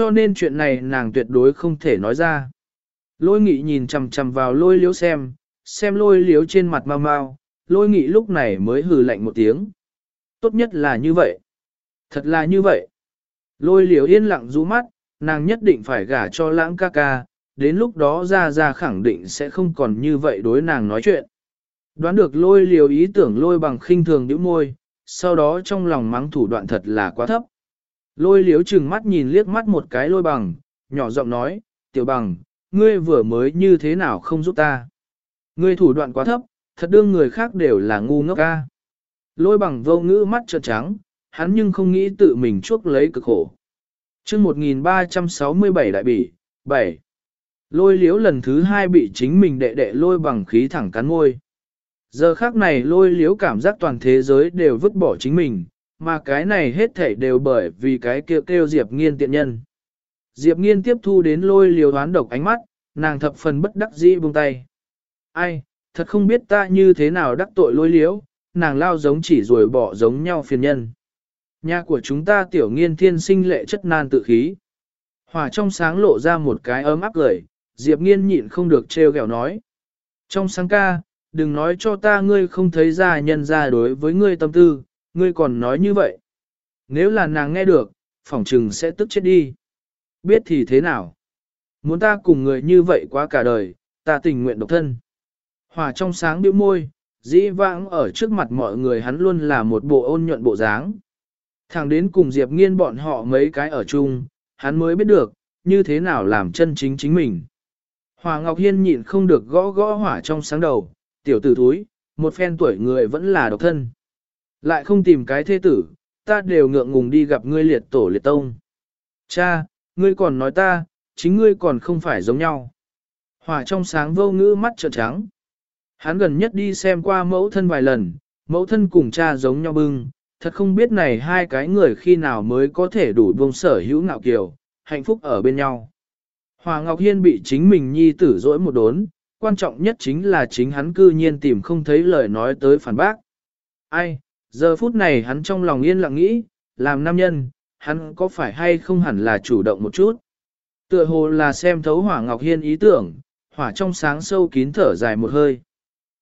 Cho nên chuyện này nàng tuyệt đối không thể nói ra. Lôi nghị nhìn chằm chằm vào lôi liếu xem, xem lôi liếu trên mặt mau mau, lôi nghị lúc này mới hừ lạnh một tiếng. Tốt nhất là như vậy. Thật là như vậy. Lôi liếu yên lặng rũ mắt, nàng nhất định phải gả cho lãng ca ca, đến lúc đó ra ra khẳng định sẽ không còn như vậy đối nàng nói chuyện. Đoán được lôi liều ý tưởng lôi bằng khinh thường nhíu môi, sau đó trong lòng mắng thủ đoạn thật là quá thấp. Lôi liếu chừng mắt nhìn liếc mắt một cái lôi bằng, nhỏ giọng nói, tiểu bằng, ngươi vừa mới như thế nào không giúp ta. Ngươi thủ đoạn quá thấp, thật đương người khác đều là ngu ngốc ca. Lôi bằng vô ngữ mắt trợn trắng, hắn nhưng không nghĩ tự mình chuốc lấy cực khổ. chương 1367 đại bỉ, 7. Lôi liếu lần thứ hai bị chính mình đệ đệ lôi bằng khí thẳng cắn môi. Giờ khác này lôi liếu cảm giác toàn thế giới đều vứt bỏ chính mình, mà cái này hết thảy đều bởi vì cái kêu kêu Diệp Nghiên tiện nhân. Diệp Nghiên tiếp thu đến lôi liều đoán độc ánh mắt, nàng thập phần bất đắc dĩ buông tay. Ai, thật không biết ta như thế nào đắc tội lôi liếu, nàng lao giống chỉ rồi bỏ giống nhau phiền nhân. Nhà của chúng ta tiểu nghiên thiên sinh lệ chất nan tự khí. Hỏa trong sáng lộ ra một cái ấm áp gửi, Diệp nghiên nhịn không được trêu ghẹo nói. Trong sáng ca, đừng nói cho ta ngươi không thấy ra nhân ra đối với ngươi tâm tư, ngươi còn nói như vậy. Nếu là nàng nghe được, phỏng trừng sẽ tức chết đi. Biết thì thế nào? Muốn ta cùng người như vậy quá cả đời, ta tình nguyện độc thân. Hòa trong sáng bĩu môi, dĩ vãng ở trước mặt mọi người hắn luôn là một bộ ôn nhuận bộ dáng. Thẳng đến cùng Diệp nghiên bọn họ mấy cái ở chung, hắn mới biết được, như thế nào làm chân chính chính mình. Hòa Ngọc Hiên nhịn không được gõ gõ hỏa trong sáng đầu, tiểu tử thúi, một phen tuổi người vẫn là độc thân. Lại không tìm cái thế tử, ta đều ngượng ngùng đi gặp ngươi liệt tổ liệt tông. Cha, ngươi còn nói ta, chính ngươi còn không phải giống nhau. Hỏa trong sáng vô ngữ mắt trợn trắng. Hắn gần nhất đi xem qua mẫu thân vài lần, mẫu thân cùng cha giống nhau bưng, thật không biết này hai cái người khi nào mới có thể đủ buông sở hữu ngạo kiều, hạnh phúc ở bên nhau. Hòa Ngọc Hiên bị chính mình nhi tử dỗi một đốn, quan trọng nhất chính là chính hắn cư nhiên tìm không thấy lời nói tới phản bác. Ai, giờ phút này hắn trong lòng yên lặng nghĩ, làm nam nhân, hắn có phải hay không hẳn là chủ động một chút. Tựa hồ là xem thấu Hỏa Ngọc Hiên ý tưởng, hỏa trong sáng sâu kín thở dài một hơi.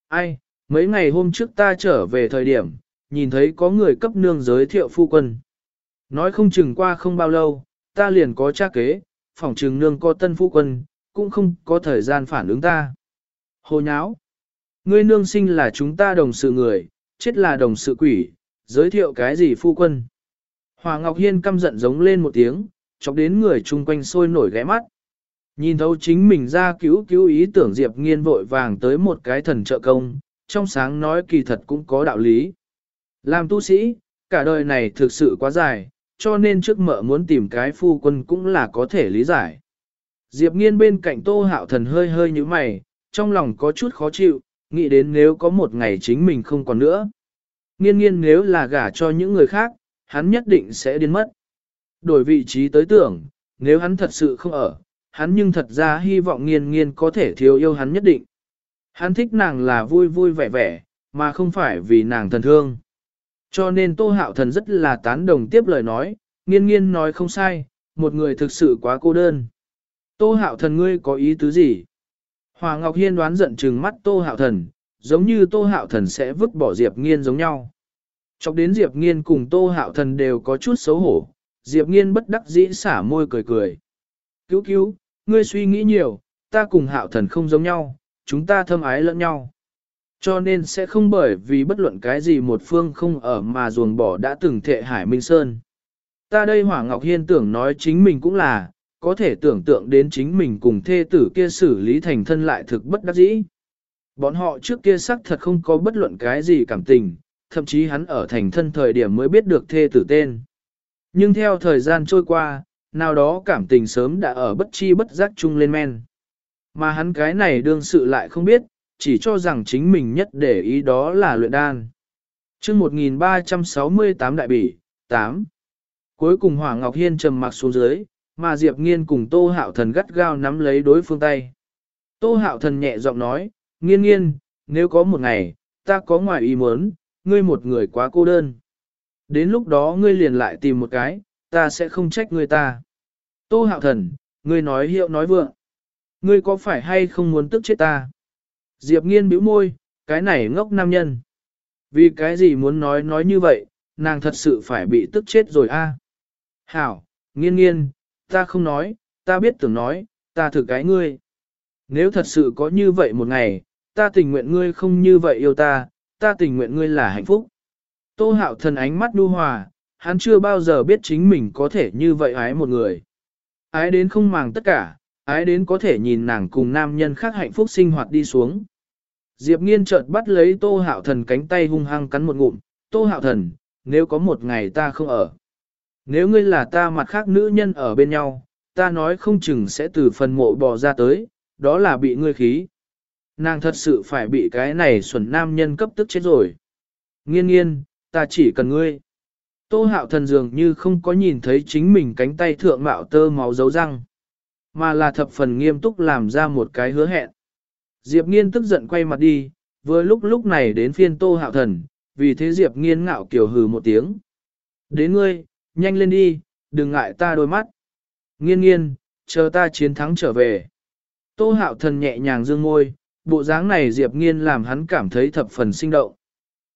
Ai, mấy ngày hôm trước ta trở về thời điểm, nhìn thấy có người cấp nương giới thiệu phu quân. Nói không chừng qua không bao lâu, ta liền có tra kế, phỏng chừng nương có tân phu quân, cũng không có thời gian phản ứng ta. Hồ nháo! Ngươi nương sinh là chúng ta đồng sự người, chết là đồng sự quỷ, giới thiệu cái gì phu quân. Hòa Ngọc Hiên căm giận giống lên một tiếng, chọc đến người chung quanh sôi nổi ghé mắt. Nhìn thấu chính mình ra cứu cứu ý tưởng Diệp Nghiên vội vàng tới một cái thần trợ công, trong sáng nói kỳ thật cũng có đạo lý. Làm tu sĩ, cả đời này thực sự quá dài, cho nên trước mợ muốn tìm cái phu quân cũng là có thể lý giải. Diệp nghiên bên cạnh tô hạo thần hơi hơi như mày, trong lòng có chút khó chịu, nghĩ đến nếu có một ngày chính mình không còn nữa. Nghiên nghiên nếu là gả cho những người khác, hắn nhất định sẽ điên mất. Đổi vị trí tới tưởng, nếu hắn thật sự không ở, hắn nhưng thật ra hy vọng nghiên nghiên có thể thiếu yêu hắn nhất định. Hắn thích nàng là vui vui vẻ vẻ, mà không phải vì nàng thần thương. Cho nên Tô Hạo Thần rất là tán đồng tiếp lời nói, nghiên nghiên nói không sai, một người thực sự quá cô đơn. Tô Hạo Thần ngươi có ý tứ gì? Hòa Ngọc Hiên đoán giận trừng mắt Tô Hạo Thần, giống như Tô Hạo Thần sẽ vứt bỏ Diệp Nghiên giống nhau. Chọc đến Diệp Nghiên cùng Tô Hạo Thần đều có chút xấu hổ, Diệp Nghiên bất đắc dĩ xả môi cười cười. Cứu cứu, ngươi suy nghĩ nhiều, ta cùng Hạo Thần không giống nhau, chúng ta thâm ái lẫn nhau. Cho nên sẽ không bởi vì bất luận cái gì một phương không ở mà ruồng bỏ đã từng thệ Hải Minh Sơn. Ta đây Hỏa Ngọc Hiên tưởng nói chính mình cũng là, có thể tưởng tượng đến chính mình cùng thê tử kia xử lý thành thân lại thực bất đắc dĩ. Bọn họ trước kia xác thật không có bất luận cái gì cảm tình, thậm chí hắn ở thành thân thời điểm mới biết được thê tử tên. Nhưng theo thời gian trôi qua, nào đó cảm tình sớm đã ở bất chi bất giác chung lên men. Mà hắn cái này đương sự lại không biết, chỉ cho rằng chính mình nhất để ý đó là luyện đan. chương 1368 đại bỉ, 8. Cuối cùng Hỏa Ngọc Hiên trầm mặc xuống dưới, mà Diệp Nghiên cùng Tô Hạo Thần gắt gao nắm lấy đối phương tay. Tô Hạo Thần nhẹ giọng nói, nghiên nghiên, nếu có một ngày, ta có ngoài ý muốn, ngươi một người quá cô đơn. Đến lúc đó ngươi liền lại tìm một cái, ta sẽ không trách ngươi ta. Tô hạo thần, ngươi nói hiệu nói vượng. Ngươi có phải hay không muốn tức chết ta? Diệp nghiên bĩu môi, cái này ngốc nam nhân. Vì cái gì muốn nói nói như vậy, nàng thật sự phải bị tức chết rồi a. Hảo, nghiên nghiên, ta không nói, ta biết tưởng nói, ta thử cái ngươi. Nếu thật sự có như vậy một ngày, ta tình nguyện ngươi không như vậy yêu ta, ta tình nguyện ngươi là hạnh phúc. Tô hạo thần ánh mắt đu hòa, hắn chưa bao giờ biết chính mình có thể như vậy ái một người. Ái đến không màng tất cả, ái đến có thể nhìn nàng cùng nam nhân khác hạnh phúc sinh hoạt đi xuống. Diệp nghiên chợt bắt lấy tô hạo thần cánh tay hung hăng cắn một ngụm, tô hạo thần, nếu có một ngày ta không ở. Nếu ngươi là ta mặt khác nữ nhân ở bên nhau, ta nói không chừng sẽ từ phần mộ bò ra tới, đó là bị ngươi khí. Nàng thật sự phải bị cái này xuẩn nam nhân cấp tức chết rồi. Nghiên nghiên, ta chỉ cần ngươi. Tô hạo thần dường như không có nhìn thấy chính mình cánh tay thượng mạo tơ máu dấu răng, mà là thập phần nghiêm túc làm ra một cái hứa hẹn. Diệp nghiên tức giận quay mặt đi, vừa lúc lúc này đến phiên tô hạo thần, vì thế Diệp nghiên ngạo kiểu hừ một tiếng. Đến ngươi, nhanh lên đi, đừng ngại ta đôi mắt. Nghiên nghiên, chờ ta chiến thắng trở về. Tô hạo thần nhẹ nhàng dương môi, bộ dáng này Diệp nghiên làm hắn cảm thấy thập phần sinh động.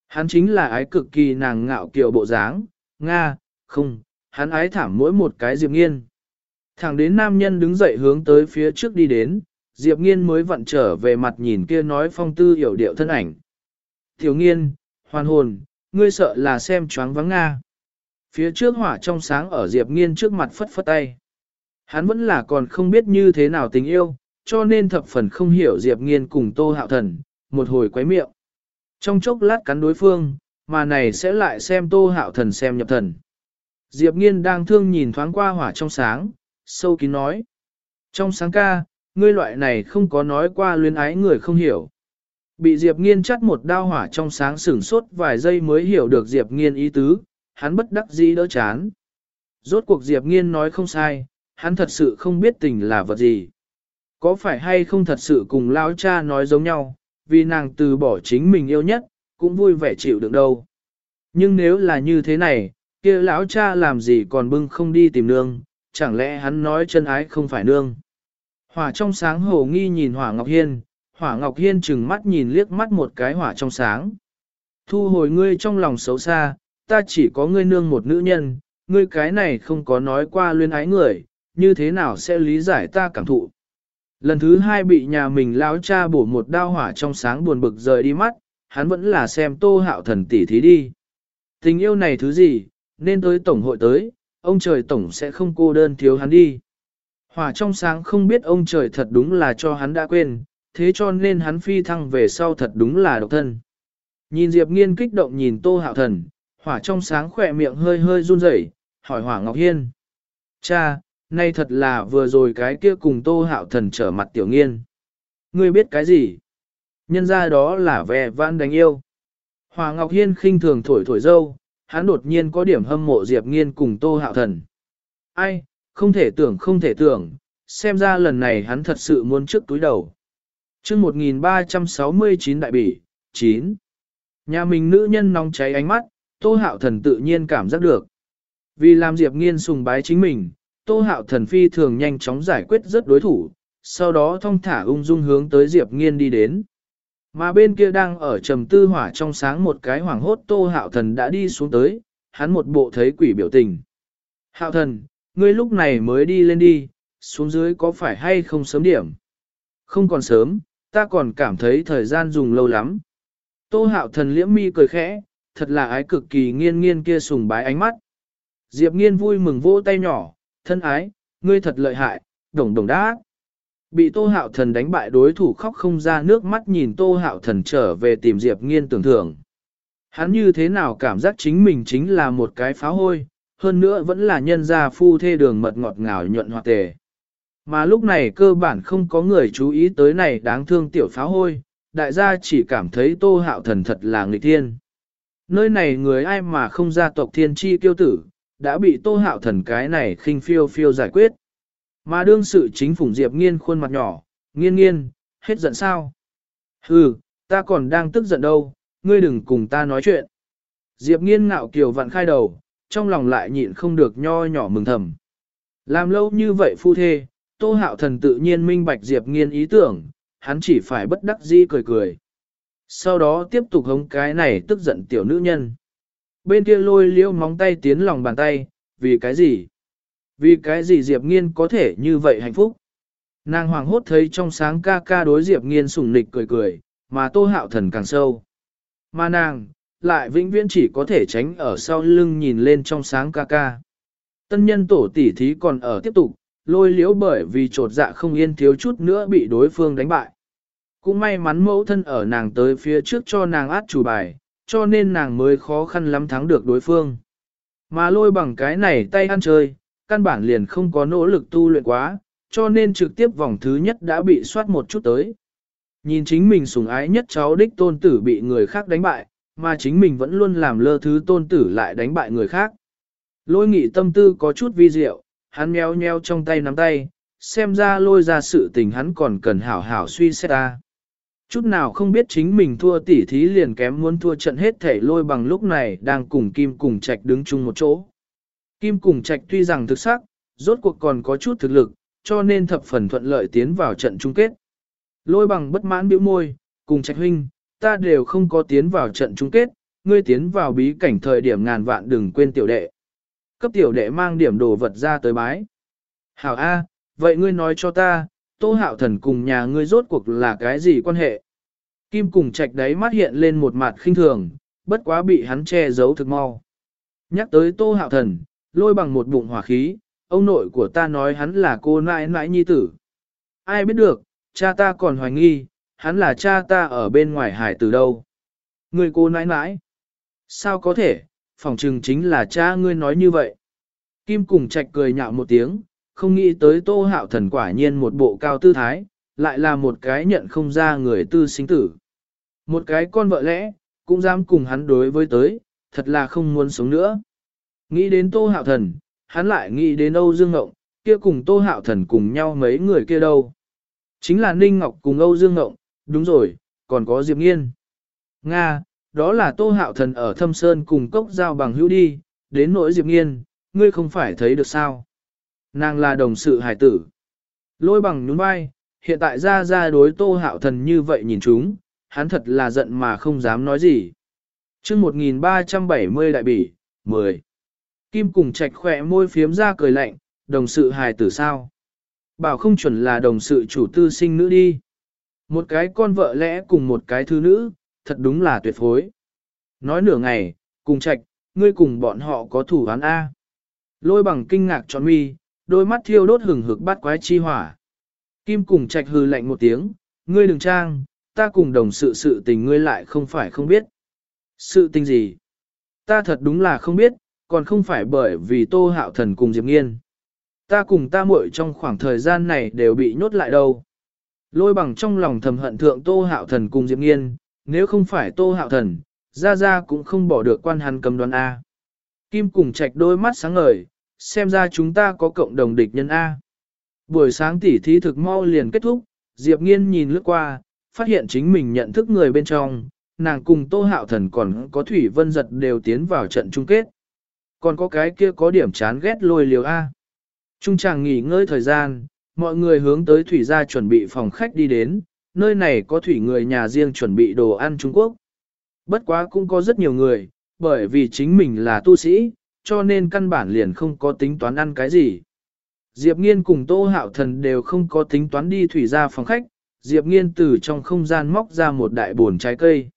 Hắn chính là ái cực kỳ nàng ngạo kiều bộ dáng, Nga, không, hắn ái thảm mỗi một cái Diệp nghiên. Thẳng đến nam nhân đứng dậy hướng tới phía trước đi đến, Diệp nghiên mới vặn trở về mặt nhìn kia nói phong tư hiểu điệu thân ảnh. Tiểu nghiên, hoàn hồn, ngươi sợ là xem choáng vắng Nga. Phía trước hỏa trong sáng ở Diệp nghiên trước mặt phất phất tay. Hắn vẫn là còn không biết như thế nào tình yêu, cho nên thập phần không hiểu Diệp nghiên cùng tô hạo thần, một hồi quấy miệng. Trong chốc lát cắn đối phương, mà này sẽ lại xem tô hạo thần xem nhập thần. Diệp nghiên đang thương nhìn thoáng qua hỏa trong sáng, sâu kín nói. Trong sáng ca, ngươi loại này không có nói qua luyến ái người không hiểu. Bị Diệp nghiên chắt một đao hỏa trong sáng sửng sốt vài giây mới hiểu được Diệp nghiên ý tứ, hắn bất đắc dĩ đỡ chán. Rốt cuộc Diệp nghiên nói không sai, hắn thật sự không biết tình là vật gì. Có phải hay không thật sự cùng lão cha nói giống nhau, vì nàng từ bỏ chính mình yêu nhất, cũng vui vẻ chịu đựng đâu. Nhưng nếu là như thế này, kia lão cha làm gì còn bưng không đi tìm nương, chẳng lẽ hắn nói chân ái không phải nương. Hỏa trong sáng hồ nghi nhìn Hỏa Ngọc Hiên, Hỏa Ngọc Hiên chừng mắt nhìn liếc mắt một cái hỏa trong sáng. Thu hồi ngươi trong lòng xấu xa, ta chỉ có ngươi nương một nữ nhân, ngươi cái này không có nói qua luyên ái người, như thế nào sẽ lý giải ta cảm thụ. Lần thứ hai bị nhà mình lão cha bổ một đao hỏa trong sáng buồn bực rời đi mắt, hắn vẫn là xem tô hạo thần tỷ thí đi. Tình yêu này thứ gì, nên tới tổng hội tới, ông trời tổng sẽ không cô đơn thiếu hắn đi. Hỏa trong sáng không biết ông trời thật đúng là cho hắn đã quên, thế cho nên hắn phi thăng về sau thật đúng là độc thân. Nhìn Diệp Nghiên kích động nhìn Tô Hạo Thần, hỏa trong sáng khỏe miệng hơi hơi run rẩy, hỏi Hỏa Ngọc Hiên. Cha, nay thật là vừa rồi cái kia cùng Tô Hạo Thần trở mặt tiểu nghiên. Ngươi biết cái gì? Nhân ra đó là vẻ vãn đánh yêu. Hỏa Ngọc Hiên khinh thường thổi thổi dâu, hắn đột nhiên có điểm hâm mộ Diệp Nghiên cùng Tô Hạo Thần. Ai, không thể tưởng không thể tưởng, xem ra lần này hắn thật sự muốn trước túi đầu. chương 1369 đại bỉ, 9. Nhà mình nữ nhân nóng cháy ánh mắt, Tô Hạo Thần tự nhiên cảm giác được. Vì làm Diệp Nghiên sùng bái chính mình, Tô Hạo Thần phi thường nhanh chóng giải quyết rất đối thủ, sau đó thong thả ung dung hướng tới Diệp Nghiên đi đến. Mà bên kia đang ở trầm tư hỏa trong sáng một cái hoảng hốt Tô Hạo Thần đã đi xuống tới, hắn một bộ thấy quỷ biểu tình. Hạo Thần, ngươi lúc này mới đi lên đi, xuống dưới có phải hay không sớm điểm? Không còn sớm, ta còn cảm thấy thời gian dùng lâu lắm. Tô hạo thần liễm mi cười khẽ, thật là ái cực kỳ nghiên nghiên kia sùng bái ánh mắt. Diệp nghiên vui mừng vỗ tay nhỏ, thân ái, ngươi thật lợi hại, đồng đồng đá. Bị tô hạo thần đánh bại đối thủ khóc không ra nước mắt nhìn tô hạo thần trở về tìm Diệp nghiên tưởng thưởng. Hắn như thế nào cảm giác chính mình chính là một cái pháo hôi, hơn nữa vẫn là nhân gia phu thê đường mật ngọt ngào nhuận hoạt tề. Mà lúc này cơ bản không có người chú ý tới này đáng thương tiểu pháo hôi, đại gia chỉ cảm thấy tô hạo thần thật là nghịch thiên. Nơi này người ai mà không gia tộc thiên chi kiêu tử, đã bị tô hạo thần cái này khinh phiêu phiêu giải quyết. Mà đương sự chính phủng Diệp nghiên khuôn mặt nhỏ, nghiên nghiên, hết giận sao? Hừ, ta còn đang tức giận đâu, ngươi đừng cùng ta nói chuyện. Diệp nghiên ngạo kiều vặn khai đầu, trong lòng lại nhịn không được nho nhỏ mừng thầm. Làm lâu như vậy phu thê, Tô Hạo Thần tự nhiên minh bạch Diệp Nghiên ý tưởng, hắn chỉ phải bất đắc dĩ cười cười. Sau đó tiếp tục hống cái này tức giận tiểu nữ nhân. Bên kia lôi liễu móng tay tiến lòng bàn tay, vì cái gì? Vì cái gì Diệp Nghiên có thể như vậy hạnh phúc? Nàng hoàng hốt thấy trong sáng ca ca đối Diệp Nghiên sủng nịch cười cười, mà Tô Hạo Thần càng sâu. Mà nàng, lại vĩnh viễn chỉ có thể tránh ở sau lưng nhìn lên trong sáng ca ca. Tân nhân tổ tỷ thí còn ở tiếp tục, lôi liễu bởi vì trột dạ không yên thiếu chút nữa bị đối phương đánh bại. Cũng may mắn mẫu thân ở nàng tới phía trước cho nàng át chủ bài, cho nên nàng mới khó khăn lắm thắng được đối phương. Mà lôi bằng cái này tay ăn chơi, căn bản liền không có nỗ lực tu luyện quá, cho nên trực tiếp vòng thứ nhất đã bị soát một chút tới. Nhìn chính mình sủng ái nhất cháu đích tôn tử bị người khác đánh bại, mà chính mình vẫn luôn làm lơ thứ tôn tử lại đánh bại người khác. Lôi nghị tâm tư có chút vi diệu, hắn nheo nheo trong tay nắm tay, xem ra lôi ra sự tình hắn còn cần hảo hảo suy xét ta. Chút nào không biết chính mình thua tỉ thí liền kém muốn thua trận hết thể lôi bằng lúc này đang cùng Kim cùng Trạch đứng chung một chỗ. Kim cùng Trạch tuy rằng thực sắc, rốt cuộc còn có chút thực lực, cho nên thập phần thuận lợi tiến vào trận chung kết. Lôi bằng bất mãn biểu môi, cùng Trạch huynh, ta đều không có tiến vào trận chung kết, ngươi tiến vào bí cảnh thời điểm ngàn vạn đừng quên tiểu đệ. Cấp tiểu đệ mang điểm đồ vật ra tới bái. Hảo A, vậy ngươi nói cho ta, tô hạo thần cùng nhà ngươi rốt cuộc là cái gì quan hệ? Kim cùng trạch đấy mắt hiện lên một mặt khinh thường, bất quá bị hắn che giấu thực mau. Nhắc tới tô hạo thần, lôi bằng một bụng hỏa khí, ông nội của ta nói hắn là cô nãi nãi nhi tử. Ai biết được, cha ta còn hoài nghi, hắn là cha ta ở bên ngoài hải từ đâu. Người cô nãi nãi. Sao có thể, phỏng chừng chính là cha ngươi nói như vậy. Kim cùng trạch cười nhạo một tiếng, không nghĩ tới tô hạo thần quả nhiên một bộ cao tư thái, lại là một cái nhận không ra người tư sinh tử. Một cái con vợ lẽ, cũng dám cùng hắn đối với tới, thật là không muốn sống nữa. Nghĩ đến tô hạo thần, hắn lại nghĩ đến Âu Dương Ngộng, kia cùng tô hạo thần cùng nhau mấy người kia đâu. Chính là Ninh Ngọc cùng Âu Dương Ngộng, đúng rồi, còn có Diệp Nghiên. Nga, đó là Tô Hạo Thần ở Thâm Sơn cùng cốc giao bằng hữu đi, đến nỗi Diệp Nghiên, ngươi không phải thấy được sao. Nàng là đồng sự hải tử. Lôi bằng nhún vai, hiện tại ra ra đối Tô Hạo Thần như vậy nhìn chúng, hắn thật là giận mà không dám nói gì. chương 1370 đại bỉ, 10. Kim cùng trạch khỏe môi phiếm ra cười lạnh, đồng sự hài tử sao? Bảo không chuẩn là đồng sự chủ tư sinh nữ đi. Một cái con vợ lẽ cùng một cái thứ nữ, thật đúng là tuyệt phối. Nói nửa ngày, cùng trạch, ngươi cùng bọn họ có thủ án A. Lôi bằng kinh ngạc tròn mi, đôi mắt thiêu đốt hừng hực bắt quái chi hỏa. Kim cùng trạch hư lạnh một tiếng, ngươi đừng trang, ta cùng đồng sự sự tình ngươi lại không phải không biết. Sự tình gì? Ta thật đúng là không biết, còn không phải bởi vì tô hạo thần cùng Diệp Nghiên. Ta cùng ta muội trong khoảng thời gian này đều bị nhốt lại đâu. Lôi bằng trong lòng thầm hận thượng Tô Hạo Thần cùng Diệp Nghiên, nếu không phải Tô Hạo Thần, ra ra cũng không bỏ được quan hắn cầm đoán A. Kim cùng trạch đôi mắt sáng ngời, xem ra chúng ta có cộng đồng địch nhân A. Buổi sáng tỉ thí thực mau liền kết thúc, Diệp Nghiên nhìn lướt qua, phát hiện chính mình nhận thức người bên trong, nàng cùng Tô Hạo Thần còn có Thủy Vân Giật đều tiến vào trận chung kết. Còn có cái kia có điểm chán ghét lôi liều A. Trung chàng nghỉ ngơi thời gian, mọi người hướng tới thủy gia chuẩn bị phòng khách đi đến, nơi này có thủy người nhà riêng chuẩn bị đồ ăn Trung Quốc. Bất quá cũng có rất nhiều người, bởi vì chính mình là tu sĩ, cho nên căn bản liền không có tính toán ăn cái gì. Diệp Nghiên cùng Tô Hạo Thần đều không có tính toán đi thủy gia phòng khách, Diệp Nghiên từ trong không gian móc ra một đại bồn trái cây.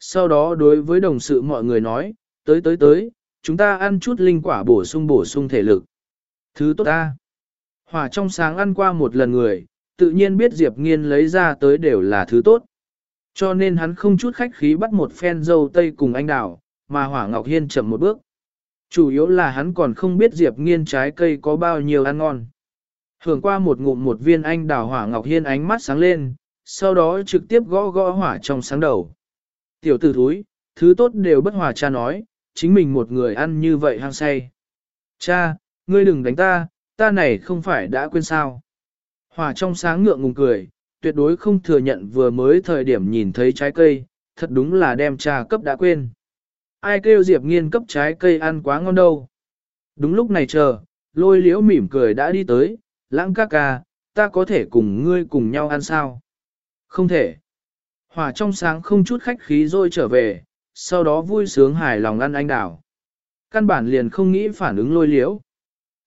Sau đó đối với đồng sự mọi người nói, tới tới tới, chúng ta ăn chút linh quả bổ sung bổ sung thể lực. Thứ tốt ta. Hỏa trong sáng ăn qua một lần người, tự nhiên biết Diệp Nghiên lấy ra tới đều là thứ tốt. Cho nên hắn không chút khách khí bắt một phen dâu tây cùng anh đào, mà Hỏa Ngọc Hiên chậm một bước. Chủ yếu là hắn còn không biết Diệp Nghiên trái cây có bao nhiêu ăn ngon. Hưởng qua một ngụm một viên anh đào Hỏa Ngọc Hiên ánh mắt sáng lên, sau đó trực tiếp gõ gõ hỏa trong sáng đầu. Tiểu tử thúi, thứ tốt đều bất hòa cha nói, chính mình một người ăn như vậy hăng say. Cha, ngươi đừng đánh ta, ta này không phải đã quên sao. Hỏa trong sáng ngượng ngùng cười, tuyệt đối không thừa nhận vừa mới thời điểm nhìn thấy trái cây, thật đúng là đem cha cấp đã quên. Ai kêu Diệp Nghiên cấp trái cây ăn quá ngon đâu. Đúng lúc này chờ, lôi liễu mỉm cười đã đi tới, lãng ca ca, ta có thể cùng ngươi cùng nhau ăn sao? Không thể. Hỏa trong sáng không chút khách khí rồi trở về, sau đó vui sướng hài lòng ăn anh đào. Căn bản liền không nghĩ phản ứng lôi liễu.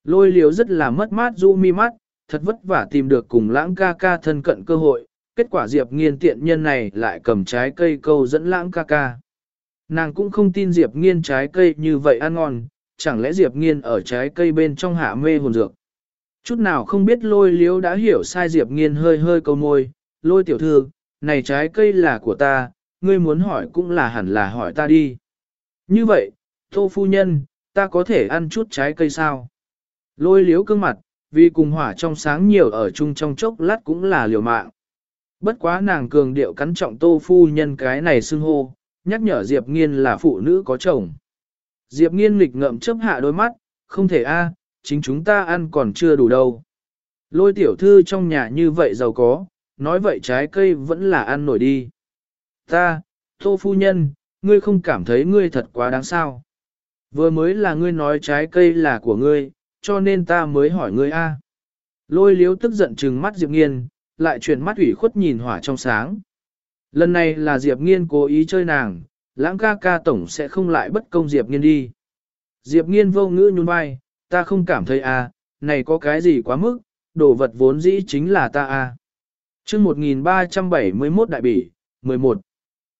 Lôi liễu rất là mất mát du mi mắt, thật vất vả tìm được cùng lãng ca ca thân cận cơ hội, kết quả Diệp nghiên tiện nhân này lại cầm trái cây câu dẫn lãng ca ca. Nàng cũng không tin Diệp nghiên trái cây như vậy ăn ngon, chẳng lẽ Diệp nghiên ở trái cây bên trong hạ mê hồn dược. Chút nào không biết lôi liếu đã hiểu sai Diệp nghiên hơi hơi câu môi, lôi tiểu thư, này trái cây là của ta, ngươi muốn hỏi cũng là hẳn là hỏi ta đi. Như vậy, tô phu nhân, ta có thể ăn chút trái cây sao? Lôi liếu cương mặt, vì cùng hỏa trong sáng nhiều ở chung trong chốc lát cũng là liều mạng. Bất quá nàng cường điệu cắn trọng tô phu nhân cái này xưng hô, nhắc nhở Diệp Nghiên là phụ nữ có chồng. Diệp Nghiên nghịch ngậm chấp hạ đôi mắt, không thể a, chính chúng ta ăn còn chưa đủ đâu. Lôi tiểu thư trong nhà như vậy giàu có, nói vậy trái cây vẫn là ăn nổi đi. Ta, tô phu nhân, ngươi không cảm thấy ngươi thật quá đáng sao. Vừa mới là ngươi nói trái cây là của ngươi, cho nên ta mới hỏi ngươi a. Lôi liếu tức giận trừng mắt Diệp Nghiên, lại chuyển mắt ủy khuất nhìn hỏa trong sáng. Lần này là Diệp Nghiên cố ý chơi nàng, lãng ca ca tổng sẽ không lại bất công Diệp Nghiên đi. Diệp Nghiên vô ngữ nhún vai, ta không cảm thấy a, này có cái gì quá mức, đồ vật vốn dĩ chính là ta a. À. Chương 1371 đại bỉ, 11.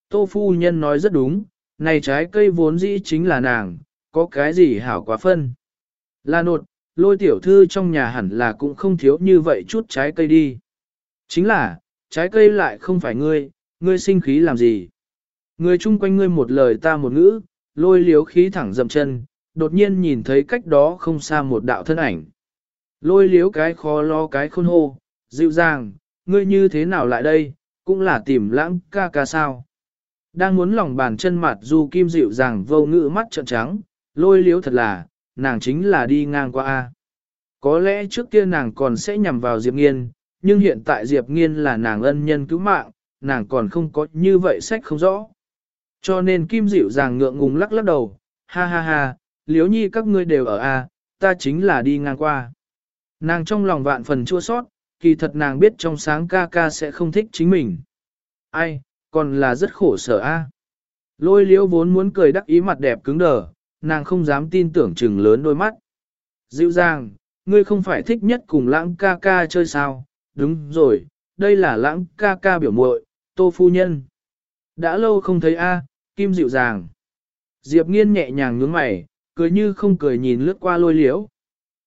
Tô phu nhân nói rất đúng, này trái cây vốn dĩ chính là nàng, có cái gì hảo quá phân. Là nột, lôi tiểu thư trong nhà hẳn là cũng không thiếu như vậy chút trái cây đi. Chính là, trái cây lại không phải ngươi, ngươi sinh khí làm gì. Người chung quanh ngươi một lời ta một ngữ, lôi liếu khí thẳng dậm chân, đột nhiên nhìn thấy cách đó không xa một đạo thân ảnh. Lôi liếu cái khó lo cái khôn hô, dịu dàng, ngươi như thế nào lại đây, cũng là tìm lãng ca ca sao. Đang muốn lòng bàn chân mặt du kim dịu dàng vô ngữ mắt trợn trắng, lôi liếu thật là, nàng chính là đi ngang qua A. Có lẽ trước kia nàng còn sẽ nhằm vào Diệp Nghiên, nhưng hiện tại Diệp Nghiên là nàng ân nhân cứu mạng, nàng còn không có như vậy sách không rõ. Cho nên Kim dịu dàng ngượng ngùng lắc lắc đầu, ha ha ha, liếu nhi các ngươi đều ở A, ta chính là đi ngang qua. Nàng trong lòng vạn phần chua sót, kỳ thật nàng biết trong sáng ca ca sẽ không thích chính mình. Ai, còn là rất khổ sở A. Lôi liễu vốn muốn cười đắc ý mặt đẹp cứng đờ, nàng không dám tin tưởng chừng lớn đôi mắt. Dịu dàng, ngươi không phải thích nhất cùng lãng ca ca chơi sao, đúng rồi, đây là lãng ca ca biểu muội, tô phu nhân. Đã lâu không thấy A, Kim dịu dàng. Diệp nghiên nhẹ nhàng nhướng mày, cười như không cười nhìn lướt qua lôi liếu.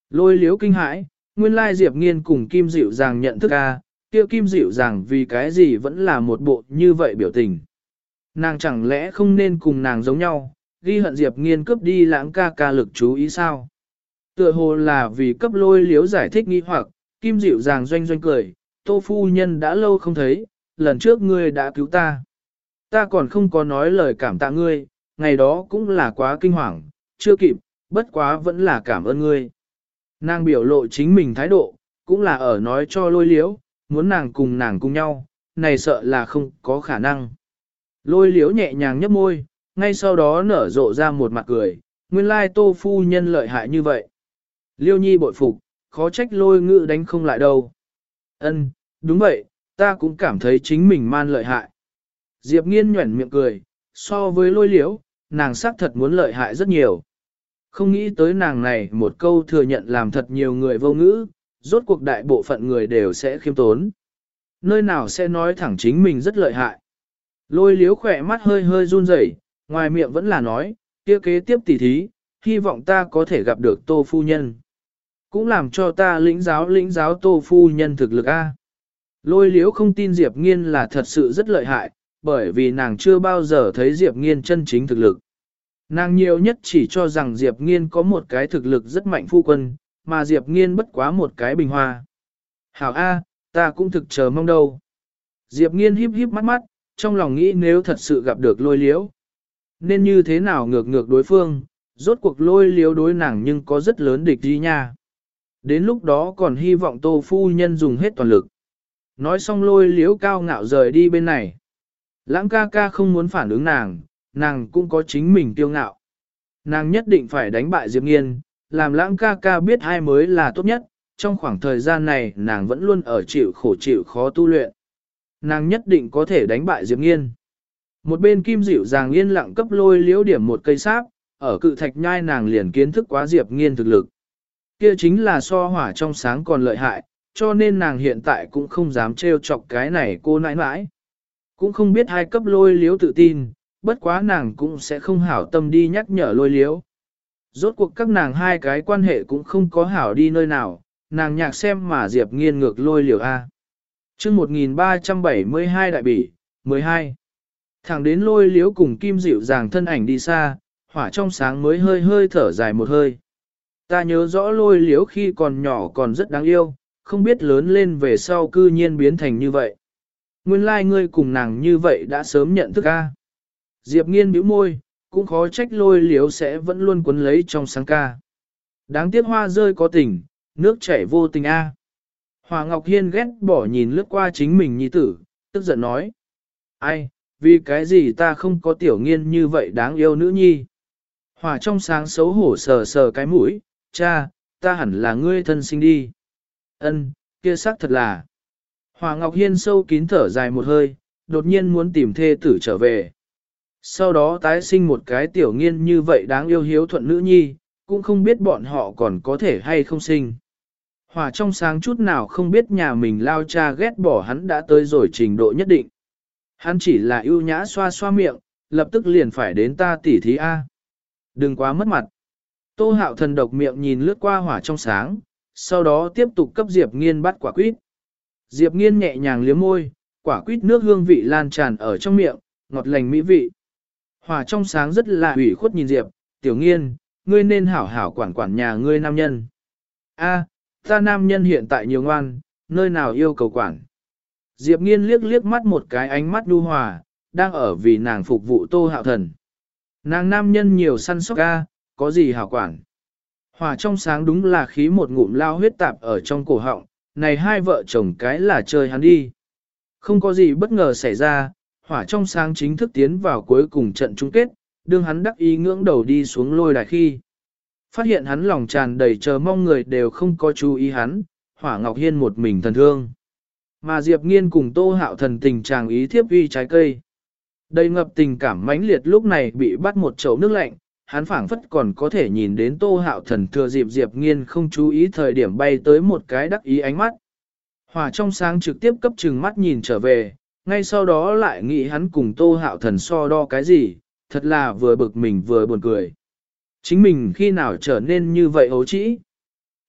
Lôi liếu kinh hãi, nguyên lai Diệp nghiên cùng Kim dịu dàng nhận thức A, kia Kim dịu dàng vì cái gì vẫn là một bộ như vậy biểu tình. Nàng chẳng lẽ không nên cùng nàng giống nhau, ghi hận Diệp nghiên cướp đi lãng ca ca lực chú ý sao? Tựa hồ là vì cấp lôi liếu giải thích nghi hoặc, Kim dịu dàng doanh doanh cười, tô phu nhân đã lâu không thấy, lần trước ngươi đã cứu ta. Ta còn không có nói lời cảm tạ ngươi, ngày đó cũng là quá kinh hoàng, chưa kịp, bất quá vẫn là cảm ơn ngươi. Nàng biểu lộ chính mình thái độ, cũng là ở nói cho lôi liếu, muốn nàng cùng nàng cùng nhau, này sợ là không có khả năng. Lôi liếu nhẹ nhàng nhấp môi, ngay sau đó nở rộ ra một mặt cười, nguyên lai tô phu nhân lợi hại như vậy. Liêu nhi bội phục, khó trách lôi ngự đánh không lại đâu. Ân, đúng vậy, ta cũng cảm thấy chính mình man lợi hại. Diệp nghiên nhuẩn miệng cười, so với lôi liễu, nàng xác thật muốn lợi hại rất nhiều. Không nghĩ tới nàng này một câu thừa nhận làm thật nhiều người vô ngữ, rốt cuộc đại bộ phận người đều sẽ khiêm tốn. Nơi nào sẽ nói thẳng chính mình rất lợi hại. Lôi liếu khỏe mắt hơi hơi run rẩy, ngoài miệng vẫn là nói, kia kế tiếp tỉ thí, hy vọng ta có thể gặp được tô phu nhân. Cũng làm cho ta lĩnh giáo lĩnh giáo tô phu nhân thực lực A. Lôi Liễu không tin Diệp Nghiên là thật sự rất lợi hại, bởi vì nàng chưa bao giờ thấy Diệp Nghiên chân chính thực lực. Nàng nhiều nhất chỉ cho rằng Diệp Nghiên có một cái thực lực rất mạnh phu quân, mà Diệp Nghiên bất quá một cái bình hoa. Hảo A, ta cũng thực chờ mong đâu. Diệp Nghiên híp híp mắt mắt, trong lòng nghĩ nếu thật sự gặp được lôi Liễu, Nên như thế nào ngược ngược đối phương, rốt cuộc lôi Liễu đối nàng nhưng có rất lớn địch đi nha. Đến lúc đó còn hy vọng tô phu nhân dùng hết toàn lực. Nói xong lôi liếu cao ngạo rời đi bên này. Lãng ca ca không muốn phản ứng nàng, nàng cũng có chính mình tiêu ngạo. Nàng nhất định phải đánh bại Diệp Nghiên, làm lãng ca ca biết ai mới là tốt nhất, trong khoảng thời gian này nàng vẫn luôn ở chịu khổ chịu khó tu luyện. Nàng nhất định có thể đánh bại Diệp Nghiên. Một bên kim dịu dàng yên lặng cấp lôi liễu điểm một cây sáp, ở cự thạch nhai nàng liền kiến thức quá Diệp Nghiên thực lực. Kia chính là so hỏa trong sáng còn lợi hại, cho nên nàng hiện tại cũng không dám trêu chọc cái này cô nãi nãi. Cũng không biết hai cấp lôi liếu tự tin, bất quá nàng cũng sẽ không hảo tâm đi nhắc nhở lôi liếu. Rốt cuộc các nàng hai cái quan hệ cũng không có hảo đi nơi nào, nàng nhạc xem mà Diệp nghiên ngược lôi liều A. chương 1372 đại bỉ, 12. Thẳng đến lôi liếu cùng kim dịu dàng thân ảnh đi xa, hỏa trong sáng mới hơi hơi thở dài một hơi. Ta nhớ rõ lôi liếu khi còn nhỏ còn rất đáng yêu, không biết lớn lên về sau cư nhiên biến thành như vậy. Nguyên lai like ngươi cùng nàng như vậy đã sớm nhận thức a. Diệp nghiên bĩu môi, cũng khó trách lôi liếu sẽ vẫn luôn quấn lấy trong sáng ca. Đáng tiếc hoa rơi có tình, nước chảy vô tình a. À. Hòa Ngọc Hiên ghét bỏ nhìn lướt qua chính mình nhi tử, tức giận nói. Ai, vì cái gì ta không có tiểu nghiên như vậy đáng yêu nữ nhi. Hòa trong sáng xấu hổ sờ sờ cái mũi, cha, ta hẳn là ngươi thân sinh đi. Ân, kia xác thật là. Hòa Ngọc Hiên sâu kín thở dài một hơi, đột nhiên muốn tìm thê tử trở về. Sau đó tái sinh một cái tiểu nghiên như vậy đáng yêu hiếu thuận nữ nhi, cũng không biết bọn họ còn có thể hay không sinh. Hòa trong sáng chút nào không biết nhà mình lao cha ghét bỏ hắn đã tới rồi trình độ nhất định. Hắn chỉ là ưu nhã xoa xoa miệng, lập tức liền phải đến ta tỉ thí A. Đừng quá mất mặt. Tô hạo thần độc miệng nhìn lướt qua hỏa trong sáng, sau đó tiếp tục cấp Diệp Nghiên bắt quả quýt. Diệp Nghiên nhẹ nhàng liếm môi, quả quýt nước hương vị lan tràn ở trong miệng, ngọt lành mỹ vị. Hòa trong sáng rất là ủy khuất nhìn Diệp, tiểu nghiên, ngươi nên hảo hảo quản quản nhà ngươi nam nhân. A, ta nam nhân hiện tại nhiều ngoan, nơi nào yêu cầu quản. Diệp nghiên liếc liếc mắt một cái ánh mắt đu hòa, đang ở vì nàng phục vụ tô hạo thần. Nàng nam nhân nhiều săn sóc ga, có gì hảo quản. Hòa trong sáng đúng là khí một ngụm lao huyết tạp ở trong cổ họng, này hai vợ chồng cái là chơi hắn đi. Không có gì bất ngờ xảy ra, hỏa trong sáng chính thức tiến vào cuối cùng trận chung kết, đương hắn đắc ý ngưỡng đầu đi xuống lôi đài khi. Phát hiện hắn lòng tràn đầy chờ mong người đều không có chú ý hắn, hỏa ngọc hiên một mình thần thương. Mà Diệp Nghiên cùng Tô Hạo Thần tình chàng ý thiếp uy trái cây. Đầy ngập tình cảm mãnh liệt lúc này bị bắt một chậu nước lạnh, hắn phảng phất còn có thể nhìn đến Tô Hạo Thần thừa dịp Diệp Nghiên không chú ý thời điểm bay tới một cái đắc ý ánh mắt. Hỏa trong sáng trực tiếp cấp trừng mắt nhìn trở về, ngay sau đó lại nghĩ hắn cùng Tô Hạo Thần so đo cái gì, thật là vừa bực mình vừa buồn cười. Chính mình khi nào trở nên như vậy hấu trĩ?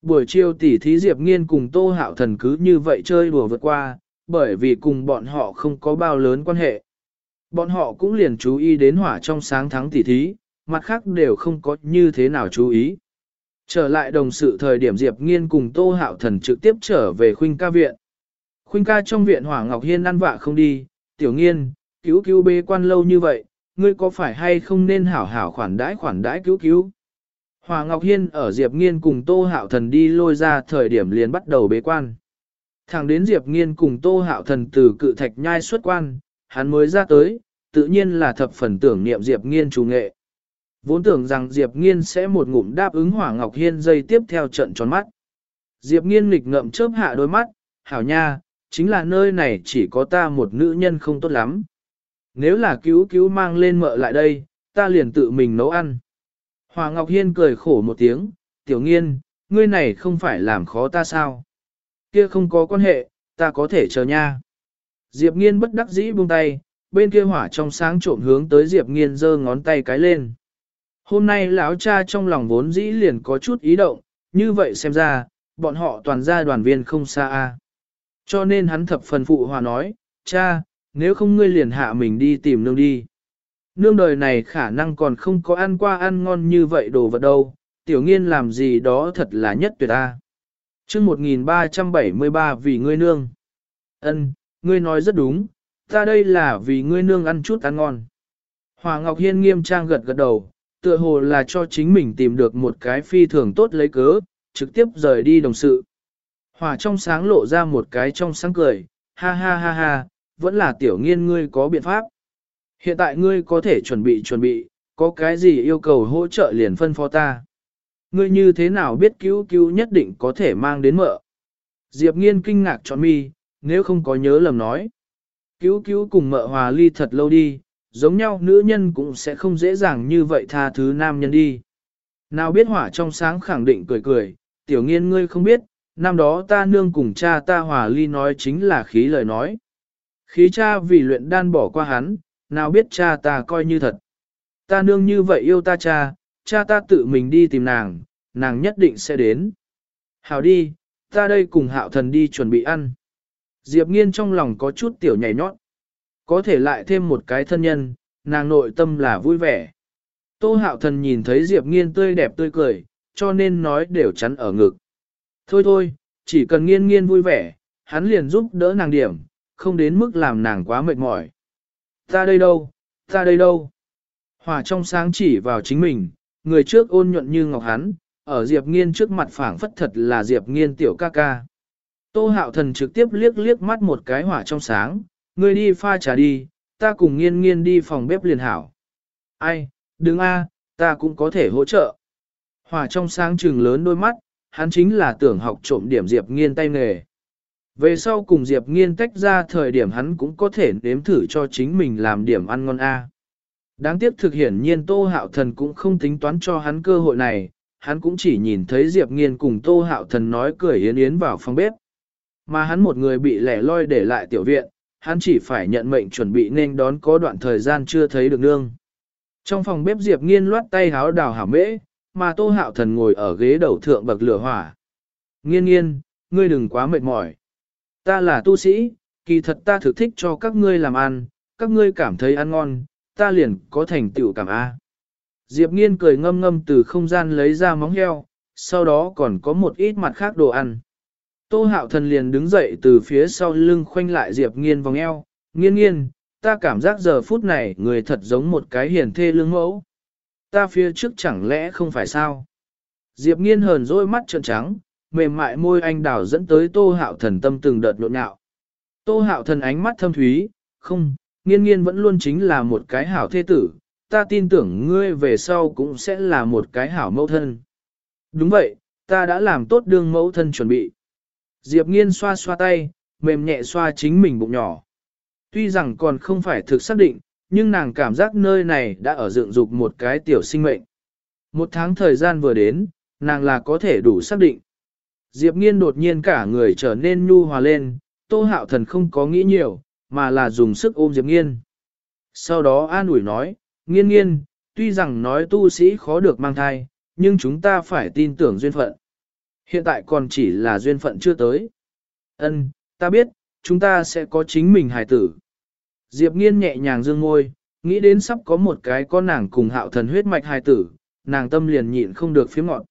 Buổi chiều tỷ thí Diệp Nghiên cùng Tô Hạo Thần cứ như vậy chơi đùa vượt qua, bởi vì cùng bọn họ không có bao lớn quan hệ. Bọn họ cũng liền chú ý đến hỏa trong sáng thắng tỷ thí, mặt khác đều không có như thế nào chú ý. Trở lại đồng sự thời điểm Diệp Nghiên cùng Tô Hạo Thần trực tiếp trở về khuynh ca viện. Khuynh ca trong viện Hỏa Ngọc Hiên ăn vạ không đi, tiểu nghiên, cứu cứu bê quan lâu như vậy, ngươi có phải hay không nên hảo hảo khoản đãi khoản đãi cứu cứu. Hỏa Ngọc Hiên ở Diệp Nghiên cùng Tô Hạo Thần đi lôi ra thời điểm liền bắt đầu bế quan. Thẳng đến Diệp Nghiên cùng Tô Hạo Thần từ cự thạch nhai xuất quan, hắn mới ra tới, tự nhiên là thập phần tưởng niệm Diệp Nghiên chủ nghệ. Vốn tưởng rằng Diệp Nghiên sẽ một ngụm đáp ứng Hỏa Ngọc Hiên dây tiếp theo trận tròn mắt. Diệp Nghiên nghịch ngậm chớp hạ đôi mắt, hảo nha, chính là nơi này chỉ có ta một nữ nhân không tốt lắm. Nếu là cứu cứu mang lên mợ lại đây, ta liền tự mình nấu ăn. Hòa Ngọc Hiên cười khổ một tiếng, tiểu nghiên, ngươi này không phải làm khó ta sao? Kia không có quan hệ, ta có thể chờ nha. Diệp nghiên bất đắc dĩ buông tay, bên kia hỏa trong sáng trộm hướng tới Diệp nghiên giơ ngón tay cái lên. Hôm nay lão cha trong lòng vốn dĩ liền có chút ý động, như vậy xem ra, bọn họ toàn gia đoàn viên không xa a. Cho nên hắn thập phần phụ hòa nói, cha, nếu không ngươi liền hạ mình đi tìm nương đi. Nương đời này khả năng còn không có ăn qua ăn ngon như vậy đồ vật đâu, tiểu nghiên làm gì đó thật là nhất tuyệt ta. chương 1373 vì ngươi nương. ân ngươi nói rất đúng, ta đây là vì ngươi nương ăn chút ăn ngon. Hòa Ngọc Hiên nghiêm trang gật gật đầu, tựa hồ là cho chính mình tìm được một cái phi thường tốt lấy cớ, trực tiếp rời đi đồng sự. Hòa trong sáng lộ ra một cái trong sáng cười, ha ha ha ha, vẫn là tiểu nghiên ngươi có biện pháp. Hiện tại ngươi có thể chuẩn bị chuẩn bị, có cái gì yêu cầu hỗ trợ liền phân phó ta. Ngươi như thế nào biết cứu cứu nhất định có thể mang đến mợ? Diệp nghiên kinh ngạc tròn mi, nếu không có nhớ lầm nói. Cứu cứu cùng mợ hòa ly thật lâu đi, giống nhau nữ nhân cũng sẽ không dễ dàng như vậy tha thứ nam nhân đi. Nào biết hỏa trong sáng khẳng định cười cười, tiểu nghiên ngươi không biết, năm đó ta nương cùng cha ta hòa ly nói chính là khí lời nói. Khí cha vì luyện đan bỏ qua hắn, nào biết cha ta coi như thật. Ta nương như vậy yêu ta cha, cha ta tự mình đi tìm nàng, nàng nhất định sẽ đến. Hảo đi, ta đây cùng hạo thần đi chuẩn bị ăn. Diệp nghiên trong lòng có chút tiểu nhảy nhót. Có thể lại thêm một cái thân nhân, nàng nội tâm là vui vẻ. Tô hạo thần nhìn thấy Diệp nghiên tươi đẹp tươi cười, cho nên nói đều chắn ở ngực. Thôi thôi, chỉ cần nghiên nghiên vui vẻ, hắn liền giúp đỡ nàng điểm, không đến mức làm nàng quá mệt mỏi. Ta đây đâu, ta đây đâu. Hòa trong sáng chỉ vào chính mình, người trước ôn nhuận như ngọc hắn, ở Diệp Nghiên trước mặt phảng phất thật là Diệp Nghiên tiểu ca ca. Tô hạo thần trực tiếp liếc liếc mắt một cái hỏa trong sáng, Ngươi đi pha trà đi, ta cùng nghiên nghiên đi phòng bếp liền hảo. Ai, đứng a, ta cũng có thể hỗ trợ. Hòa trong sáng trừng lớn đôi mắt, hắn chính là tưởng học trộm điểm Diệp Nghiên tay nghề. Về sau cùng Diệp Nghiên tách ra thời điểm hắn cũng có thể nếm thử cho chính mình làm điểm ăn ngon A. Đáng tiếc thực hiển nhiên Tô Hạo Thần cũng không tính toán cho hắn cơ hội này, hắn cũng chỉ nhìn thấy Diệp Nghiên cùng Tô Hạo Thần nói cười yến yến vào phòng bếp. Mà hắn một người bị lẻ loi để lại tiểu viện, hắn chỉ phải nhận mệnh chuẩn bị nên đón có đoạn thời gian chưa thấy được nương. Trong phòng bếp Diệp Nghiên loát tay háo đào hảo mễ, mà Tô Hạo Thần ngồi ở ghế đầu thượng bậc lửa hỏa. Nghiên nghiên, ngươi đừng quá mệt mỏi. Ta là tu sĩ, kỳ thật ta thực thích cho các ngươi làm ăn, các ngươi cảm thấy ăn ngon, ta liền có thành tựu cảm A. Diệp nghiên cười ngâm ngâm từ không gian lấy ra móng heo, sau đó còn có một ít mặt khác đồ ăn. Tô hạo thần liền đứng dậy từ phía sau lưng khoanh lại Diệp nghiên vòng eo, nghiên nghiên, ta cảm giác giờ phút này người thật giống một cái hiền thê lương mẫu. Ta phía trước chẳng lẽ không phải sao? Diệp nghiên hờn dỗi mắt trợn trắng, mềm mại môi anh đào dẫn tới tô hạo thần tâm từng đợt nhộn nhạo. Tô hạo thần ánh mắt thâm thúy, không, nghiên nghiên vẫn luôn chính là một cái hảo thế tử, ta tin tưởng ngươi về sau cũng sẽ là một cái hảo mẫu thân. Đúng vậy, ta đã làm tốt đương mẫu thân chuẩn bị. Diệp nghiên xoa xoa tay, mềm nhẹ xoa chính mình bụng nhỏ. Tuy rằng còn không phải thực xác định, nhưng nàng cảm giác nơi này đã ở dựng dục một cái tiểu sinh mệnh. Một tháng thời gian vừa đến, nàng là có thể đủ xác định. Diệp nghiên đột nhiên cả người trở nên nhu hòa lên, tô hạo thần không có nghĩ nhiều, mà là dùng sức ôm Diệp nghiên. Sau đó an ủi nói, nghiên nghiên, tuy rằng nói tu sĩ khó được mang thai, nhưng chúng ta phải tin tưởng duyên phận. Hiện tại còn chỉ là duyên phận chưa tới. Ân, ta biết, chúng ta sẽ có chính mình hài tử. Diệp nghiên nhẹ nhàng dương ngôi, nghĩ đến sắp có một cái con nàng cùng hạo thần huyết mạch hài tử, nàng tâm liền nhịn không được phía ngọn.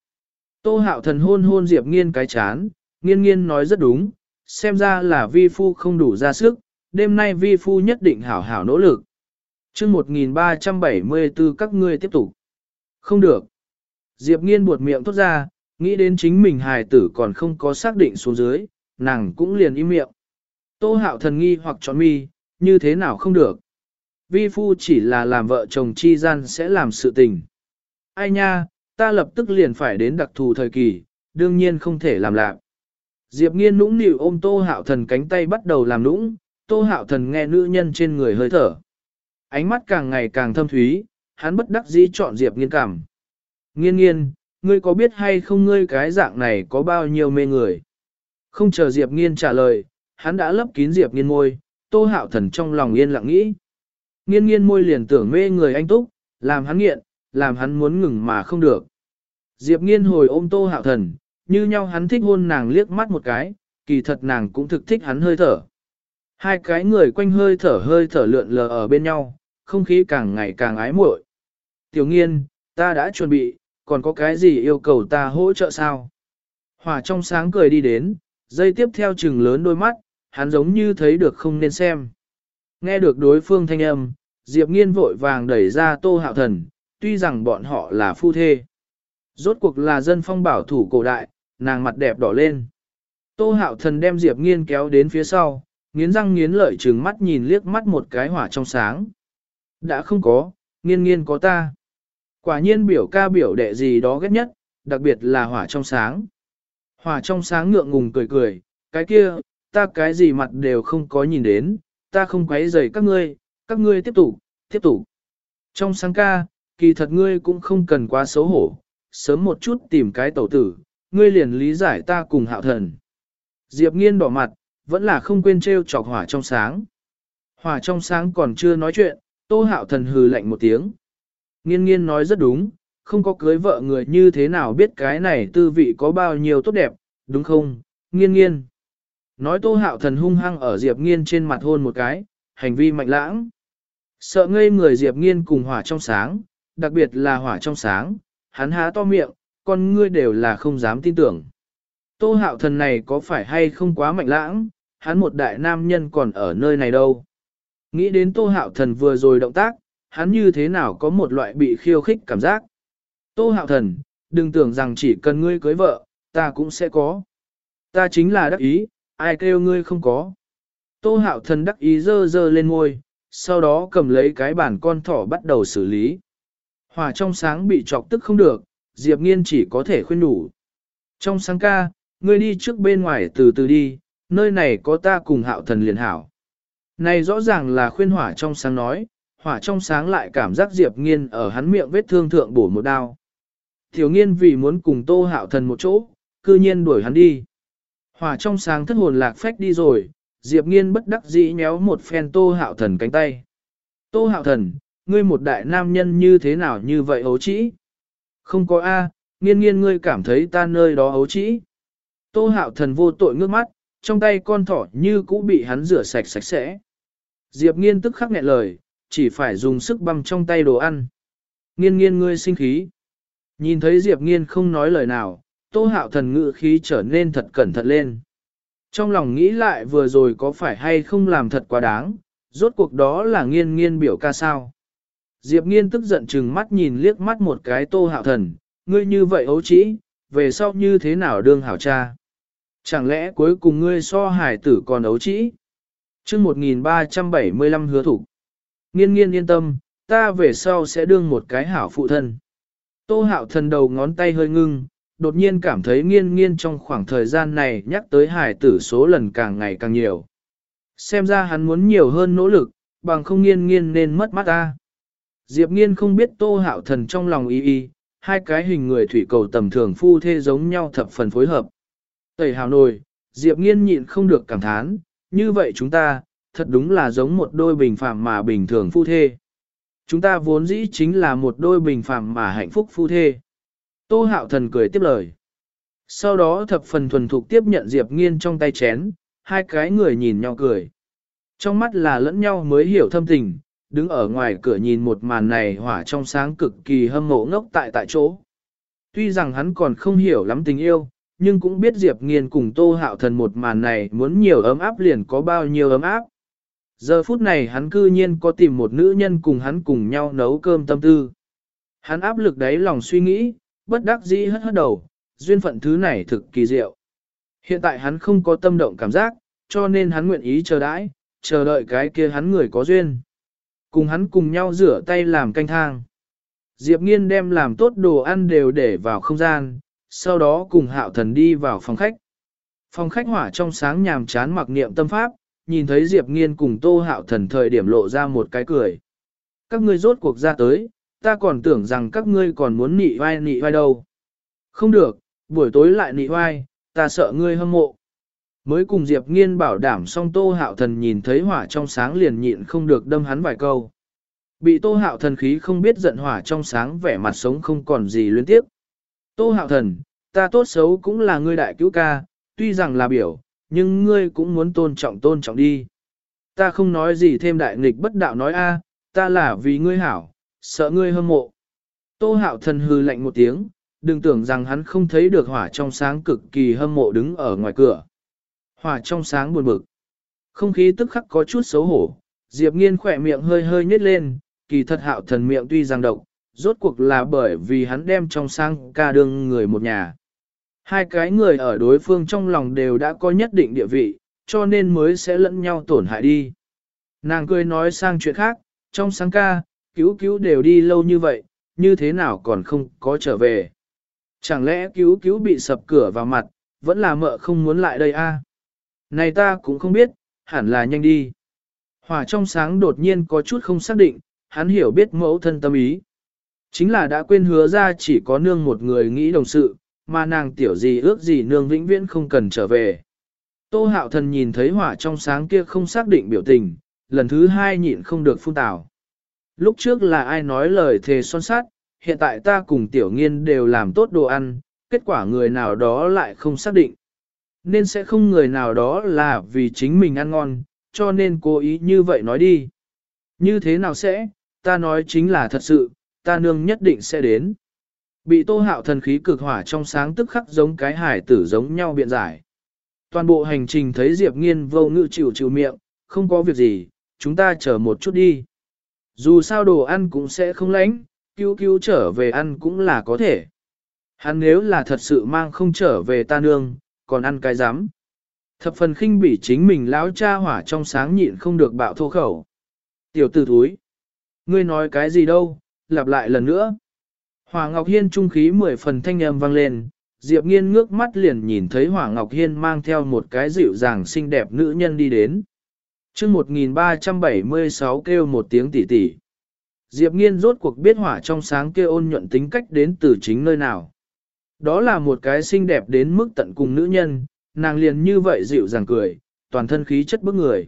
Tô hạo thần hôn hôn Diệp nghiên cái chán, nghiên nghiên nói rất đúng, xem ra là vi phu không đủ ra sức, đêm nay vi phu nhất định hảo hảo nỗ lực. chương 1374 các ngươi tiếp tục. Không được. Diệp nghiên buột miệng thốt ra, nghĩ đến chính mình hài tử còn không có xác định xuống dưới, nàng cũng liền im miệng. Tô hạo thần nghi hoặc trọn mi, như thế nào không được. Vi phu chỉ là làm vợ chồng chi gian sẽ làm sự tình. Ai nha, ta lập tức liền phải đến đặc thù thời kỳ, đương nhiên không thể làm lạc. Diệp nghiên nũng nịu ôm tô hạo thần cánh tay bắt đầu làm nũng, tô hạo thần nghe nữ nhân trên người hơi thở. Ánh mắt càng ngày càng thâm thúy, hắn bất đắc dĩ chọn Diệp nghiên cảm. Nghiên nghiên, ngươi có biết hay không ngươi cái dạng này có bao nhiêu mê người? Không chờ Diệp nghiên trả lời, hắn đã lấp kín Diệp nghiên môi, tô hạo thần trong lòng yên lặng nghĩ. Nghiên nghiên môi liền tưởng mê người anh túc, làm hắn nghiện, làm hắn muốn ngừng mà không được. Diệp nghiên hồi ôm tô hạo thần, như nhau hắn thích hôn nàng liếc mắt một cái, kỳ thật nàng cũng thực thích hắn hơi thở. Hai cái người quanh hơi thở hơi thở lượn lờ ở bên nhau, không khí càng ngày càng ái muội. Tiểu nghiên, ta đã chuẩn bị, còn có cái gì yêu cầu ta hỗ trợ sao? hỏa trong sáng cười đi đến, dây tiếp theo chừng lớn đôi mắt, hắn giống như thấy được không nên xem. Nghe được đối phương thanh âm, Diệp nghiên vội vàng đẩy ra tô hạo thần, tuy rằng bọn họ là phu thê. Rốt cuộc là dân phong bảo thủ cổ đại, nàng mặt đẹp đỏ lên. Tô hạo thần đem Diệp nghiên kéo đến phía sau, nghiến răng nghiến lợi trừng mắt nhìn liếc mắt một cái hỏa trong sáng. Đã không có, nghiên nghiên có ta. Quả nhiên biểu ca biểu đệ gì đó ghét nhất, đặc biệt là hỏa trong sáng. Hỏa trong sáng ngượng ngùng cười cười, cái kia, ta cái gì mặt đều không có nhìn đến, ta không quấy rầy các ngươi, các ngươi tiếp tục, tiếp tục. Trong sáng ca, kỳ thật ngươi cũng không cần quá xấu hổ, sớm một chút tìm cái tẩu tử, ngươi liền lý giải ta cùng hạo thần. Diệp nghiên đỏ mặt, vẫn là không quên treo chọc hỏa trong sáng. Hỏa trong sáng còn chưa nói chuyện, tô hạo thần hừ lạnh một tiếng. Nghiên nghiên nói rất đúng, không có cưới vợ người như thế nào biết cái này tư vị có bao nhiêu tốt đẹp, đúng không, nghiên nghiên. Nói tô hạo thần hung hăng ở Diệp nghiên trên mặt hôn một cái, hành vi mạnh lãng. Sợ ngây người Diệp nghiên cùng hỏa trong sáng, đặc biệt là hỏa trong sáng, hắn há to miệng, con ngươi đều là không dám tin tưởng. Tô hạo thần này có phải hay không quá mạnh lãng, hắn một đại nam nhân còn ở nơi này đâu. Nghĩ đến tô hạo thần vừa rồi động tác, hắn như thế nào có một loại bị khiêu khích cảm giác. Tô hạo thần, đừng tưởng rằng chỉ cần ngươi cưới vợ, ta cũng sẽ có. Ta chính là đắc ý, ai kêu ngươi không có. Tô hạo thần đắc ý dơ dơ lên ngôi, sau đó cầm lấy cái bản con thỏ bắt đầu xử lý. Hỏa trong sáng bị chọc tức không được, Diệp Nghiên chỉ có thể khuyên đủ. Trong sáng ca, ngươi đi trước bên ngoài từ từ đi, nơi này có ta cùng hạo thần liền hảo. Này rõ ràng là khuyên hỏa trong sáng nói, hỏa trong sáng lại cảm giác Diệp Nghiên ở hắn miệng vết thương thượng bổ một đao. Thiếu nghiên vì muốn cùng tô hạo thần một chỗ, cư nhiên đuổi hắn đi. Hỏa trong sáng thất hồn lạc phách đi rồi, Diệp nghiên bất đắc dĩ nhéo một phen tô hạo thần cánh tay. Tô hạo thần, ngươi một đại nam nhân như thế nào như vậy hấu trĩ? Không có A, nghiên nghiên ngươi cảm thấy ta nơi đó hấu trĩ. Tô hạo thần vô tội ngước mắt, trong tay con thỏ như cũ bị hắn rửa sạch sạch sẽ. Diệp nghiên tức khắc nghẹn lời, chỉ phải dùng sức băm trong tay đồ ăn. Nghiên nghiên ngươi sinh khí. Nhìn thấy Diệp nghiên không nói lời nào, tô hạo thần ngự khí trở nên thật cẩn thận lên. Trong lòng nghĩ lại vừa rồi có phải hay không làm thật quá đáng, rốt cuộc đó là nghiên nghiên biểu ca sao. Diệp nghiên tức giận chừng mắt nhìn liếc mắt một cái tô hạo thần, ngươi như vậy ấu trĩ, về sau như thế nào đương hảo cha. Chẳng lẽ cuối cùng ngươi so hải tử còn ấu trĩ? chương 1375 hứa thủ. Nghiên nghiên yên tâm, ta về sau sẽ đương một cái hảo phụ thân. Tô hạo thần đầu ngón tay hơi ngưng, đột nhiên cảm thấy nghiên nghiên trong khoảng thời gian này nhắc tới hải tử số lần càng ngày càng nhiều. Xem ra hắn muốn nhiều hơn nỗ lực, bằng không nghiên nghiên nên mất mắt ta. Diệp nghiên không biết tô hạo thần trong lòng y y, hai cái hình người thủy cầu tầm thường phu thê giống nhau thập phần phối hợp. Tẩy hào nồi, Diệp nghiên nhịn không được cảm thán, như vậy chúng ta, thật đúng là giống một đôi bình phạm mà bình thường phu thê. Chúng ta vốn dĩ chính là một đôi bình phạm mà hạnh phúc phu thê. Tô hạo thần cười tiếp lời. Sau đó thập phần thuần thục tiếp nhận Diệp nghiên trong tay chén, hai cái người nhìn nhau cười. Trong mắt là lẫn nhau mới hiểu thâm tình, đứng ở ngoài cửa nhìn một màn này hỏa trong sáng cực kỳ hâm mộ ngốc tại tại chỗ. Tuy rằng hắn còn không hiểu lắm tình yêu, nhưng cũng biết Diệp nghiên cùng tô hạo thần một màn này muốn nhiều ấm áp liền có bao nhiêu ấm áp. Giờ phút này hắn cư nhiên có tìm một nữ nhân cùng hắn cùng nhau nấu cơm tâm tư. Hắn áp lực đấy lòng suy nghĩ, bất đắc dĩ hất hất đầu, duyên phận thứ này thực kỳ diệu. Hiện tại hắn không có tâm động cảm giác, cho nên hắn nguyện ý chờ đãi, chờ đợi cái kia hắn người có duyên. Cùng hắn cùng nhau rửa tay làm canh thang. Diệp nghiên đem làm tốt đồ ăn đều để vào không gian, sau đó cùng hạo thần đi vào phòng khách. Phòng khách hỏa trong sáng nhàm chán mặc niệm tâm pháp, nhìn thấy Diệp nghiên cùng tô hạo thần thời điểm lộ ra một cái cười. Các ngươi rốt cuộc ra tới, ta còn tưởng rằng các ngươi còn muốn nị vai nị vai đâu. Không được, buổi tối lại nị vai, ta sợ ngươi hâm mộ. Mới cùng Diệp Nghiên bảo đảm xong Tô Hạo Thần nhìn thấy hỏa trong sáng liền nhịn không được đâm hắn vài câu. Bị Tô Hạo Thần khí không biết giận hỏa trong sáng vẻ mặt sống không còn gì luyến tiếp. Tô Hạo Thần, ta tốt xấu cũng là ngươi đại cứu ca, tuy rằng là biểu, nhưng ngươi cũng muốn tôn trọng tôn trọng đi. Ta không nói gì thêm đại nghịch bất đạo nói a, ta là vì ngươi hảo, sợ ngươi hâm mộ. Tô hạo thần hư lạnh một tiếng, đừng tưởng rằng hắn không thấy được hỏa trong sáng cực kỳ hâm mộ đứng ở ngoài cửa. Hỏa trong sáng buồn bực. Không khí tức khắc có chút xấu hổ, Diệp nghiên khỏe miệng hơi hơi nhếch lên, kỳ thật hạo thần miệng tuy rằng độc, rốt cuộc là bởi vì hắn đem trong sáng ca đương người một nhà. Hai cái người ở đối phương trong lòng đều đã có nhất định địa vị, cho nên mới sẽ lẫn nhau tổn hại đi. Nàng cười nói sang chuyện khác, trong sáng ca, cứu cứu đều đi lâu như vậy, như thế nào còn không có trở về. Chẳng lẽ cứu cứu bị sập cửa vào mặt, vẫn là mợ không muốn lại đây a? Này ta cũng không biết, hẳn là nhanh đi. Hỏa trong sáng đột nhiên có chút không xác định, hắn hiểu biết mẫu thân tâm ý. Chính là đã quên hứa ra chỉ có nương một người nghĩ đồng sự, mà nàng tiểu gì ước gì nương vĩnh viễn không cần trở về. Tô hạo thần nhìn thấy hỏa trong sáng kia không xác định biểu tình, lần thứ hai nhịn không được phun tào. Lúc trước là ai nói lời thề son sát, hiện tại ta cùng tiểu nghiên đều làm tốt đồ ăn, kết quả người nào đó lại không xác định. Nên sẽ không người nào đó là vì chính mình ăn ngon, cho nên cố ý như vậy nói đi. Như thế nào sẽ, ta nói chính là thật sự, ta nương nhất định sẽ đến. Bị tô hạo thần khí cực hỏa trong sáng tức khắc giống cái hải tử giống nhau biện giải. Toàn bộ hành trình thấy Diệp Nghiên vô ngự chịu chịu miệng, không có việc gì, chúng ta chờ một chút đi. Dù sao đồ ăn cũng sẽ không lánh, cứu cứu trở về ăn cũng là có thể. Hắn nếu là thật sự mang không trở về ta nương, còn ăn cái rắm Thập phần khinh bỉ chính mình lão cha hỏa trong sáng nhịn không được bạo thô khẩu. Tiểu tử thúi. Ngươi nói cái gì đâu, lặp lại lần nữa. Hỏa Ngọc Hiên trung khí mười phần thanh âm vang lên, Diệp Nghiên ngước mắt liền nhìn thấy Hỏa Ngọc Hiên mang theo một cái dịu dàng xinh đẹp nữ nhân đi đến. chương 1376 kêu một tiếng tỉ tỉ. Diệp Nghiên rốt cuộc biết hỏa trong sáng kêu ôn nhuận tính cách đến từ chính nơi nào. Đó là một cái xinh đẹp đến mức tận cùng nữ nhân, nàng liền như vậy dịu dàng cười, toàn thân khí chất bức người.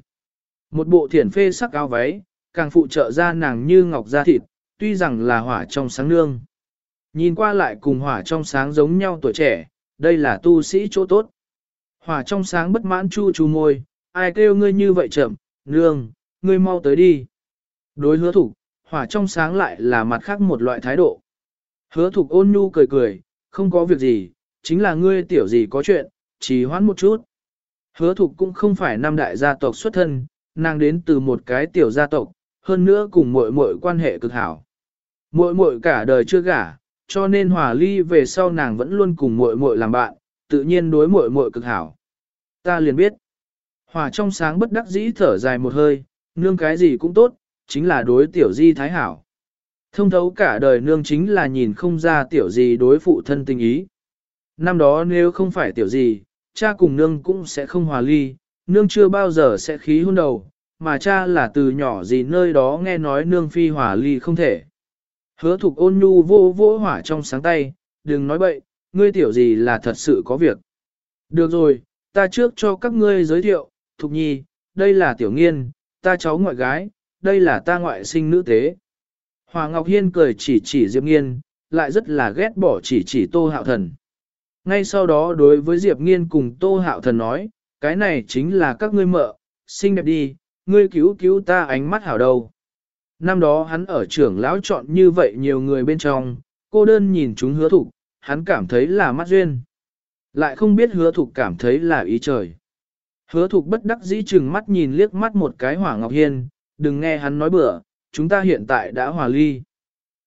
Một bộ thiển phê sắc áo váy, càng phụ trợ ra nàng như ngọc da thịt, tuy rằng là hỏa trong sáng nương. Nhìn qua lại cùng hỏa trong sáng giống nhau tuổi trẻ, đây là tu sĩ chỗ tốt. Hỏa trong sáng bất mãn chu chu môi, ai kêu ngươi như vậy chậm, nương, ngươi mau tới đi. Đối hứa thủ, hỏa trong sáng lại là mặt khác một loại thái độ. Hứa thục ôn nhu cười cười, không có việc gì, chính là ngươi tiểu gì có chuyện, chỉ hoãn một chút. Hứa thục cũng không phải năm đại gia tộc xuất thân, nàng đến từ một cái tiểu gia tộc, hơn nữa cùng muội muội quan hệ cực hảo. Muội muội cả đời chưa gả, cho nên hòa ly về sau nàng vẫn luôn cùng muội muội làm bạn, tự nhiên đối muội muội cực hảo. Ta liền biết. Hòa trong sáng bất đắc dĩ thở dài một hơi, nương cái gì cũng tốt, chính là đối tiểu di thái hảo. Thông thấu cả đời nương chính là nhìn không ra tiểu gì đối phụ thân tình ý. Năm đó nếu không phải tiểu gì, cha cùng nương cũng sẽ không hòa ly, nương chưa bao giờ sẽ khí hôn đầu, mà cha là từ nhỏ gì nơi đó nghe nói nương phi hòa ly không thể. Hứa thục ôn nhu vô vô hỏa trong sáng tay, đừng nói bậy, ngươi tiểu gì là thật sự có việc. Được rồi, ta trước cho các ngươi giới thiệu, thục nhi, đây là tiểu nghiên, ta cháu ngoại gái, đây là ta ngoại sinh nữ tế. Hòa Ngọc Hiên cười chỉ chỉ Diệp Nghiên, lại rất là ghét bỏ chỉ chỉ Tô Hạo Thần. Ngay sau đó đối với Diệp Nghiên cùng Tô Hạo Thần nói, cái này chính là các ngươi mợ, xinh đẹp đi, ngươi cứu cứu ta ánh mắt hảo đầu. Năm đó hắn ở trưởng lão chọn như vậy nhiều người bên trong, cô đơn nhìn chúng hứa thục, hắn cảm thấy là mắt duyên. Lại không biết hứa thục cảm thấy là ý trời. Hứa thục bất đắc dĩ chừng mắt nhìn liếc mắt một cái hỏa ngọc hiên, đừng nghe hắn nói bừa, chúng ta hiện tại đã hòa ly.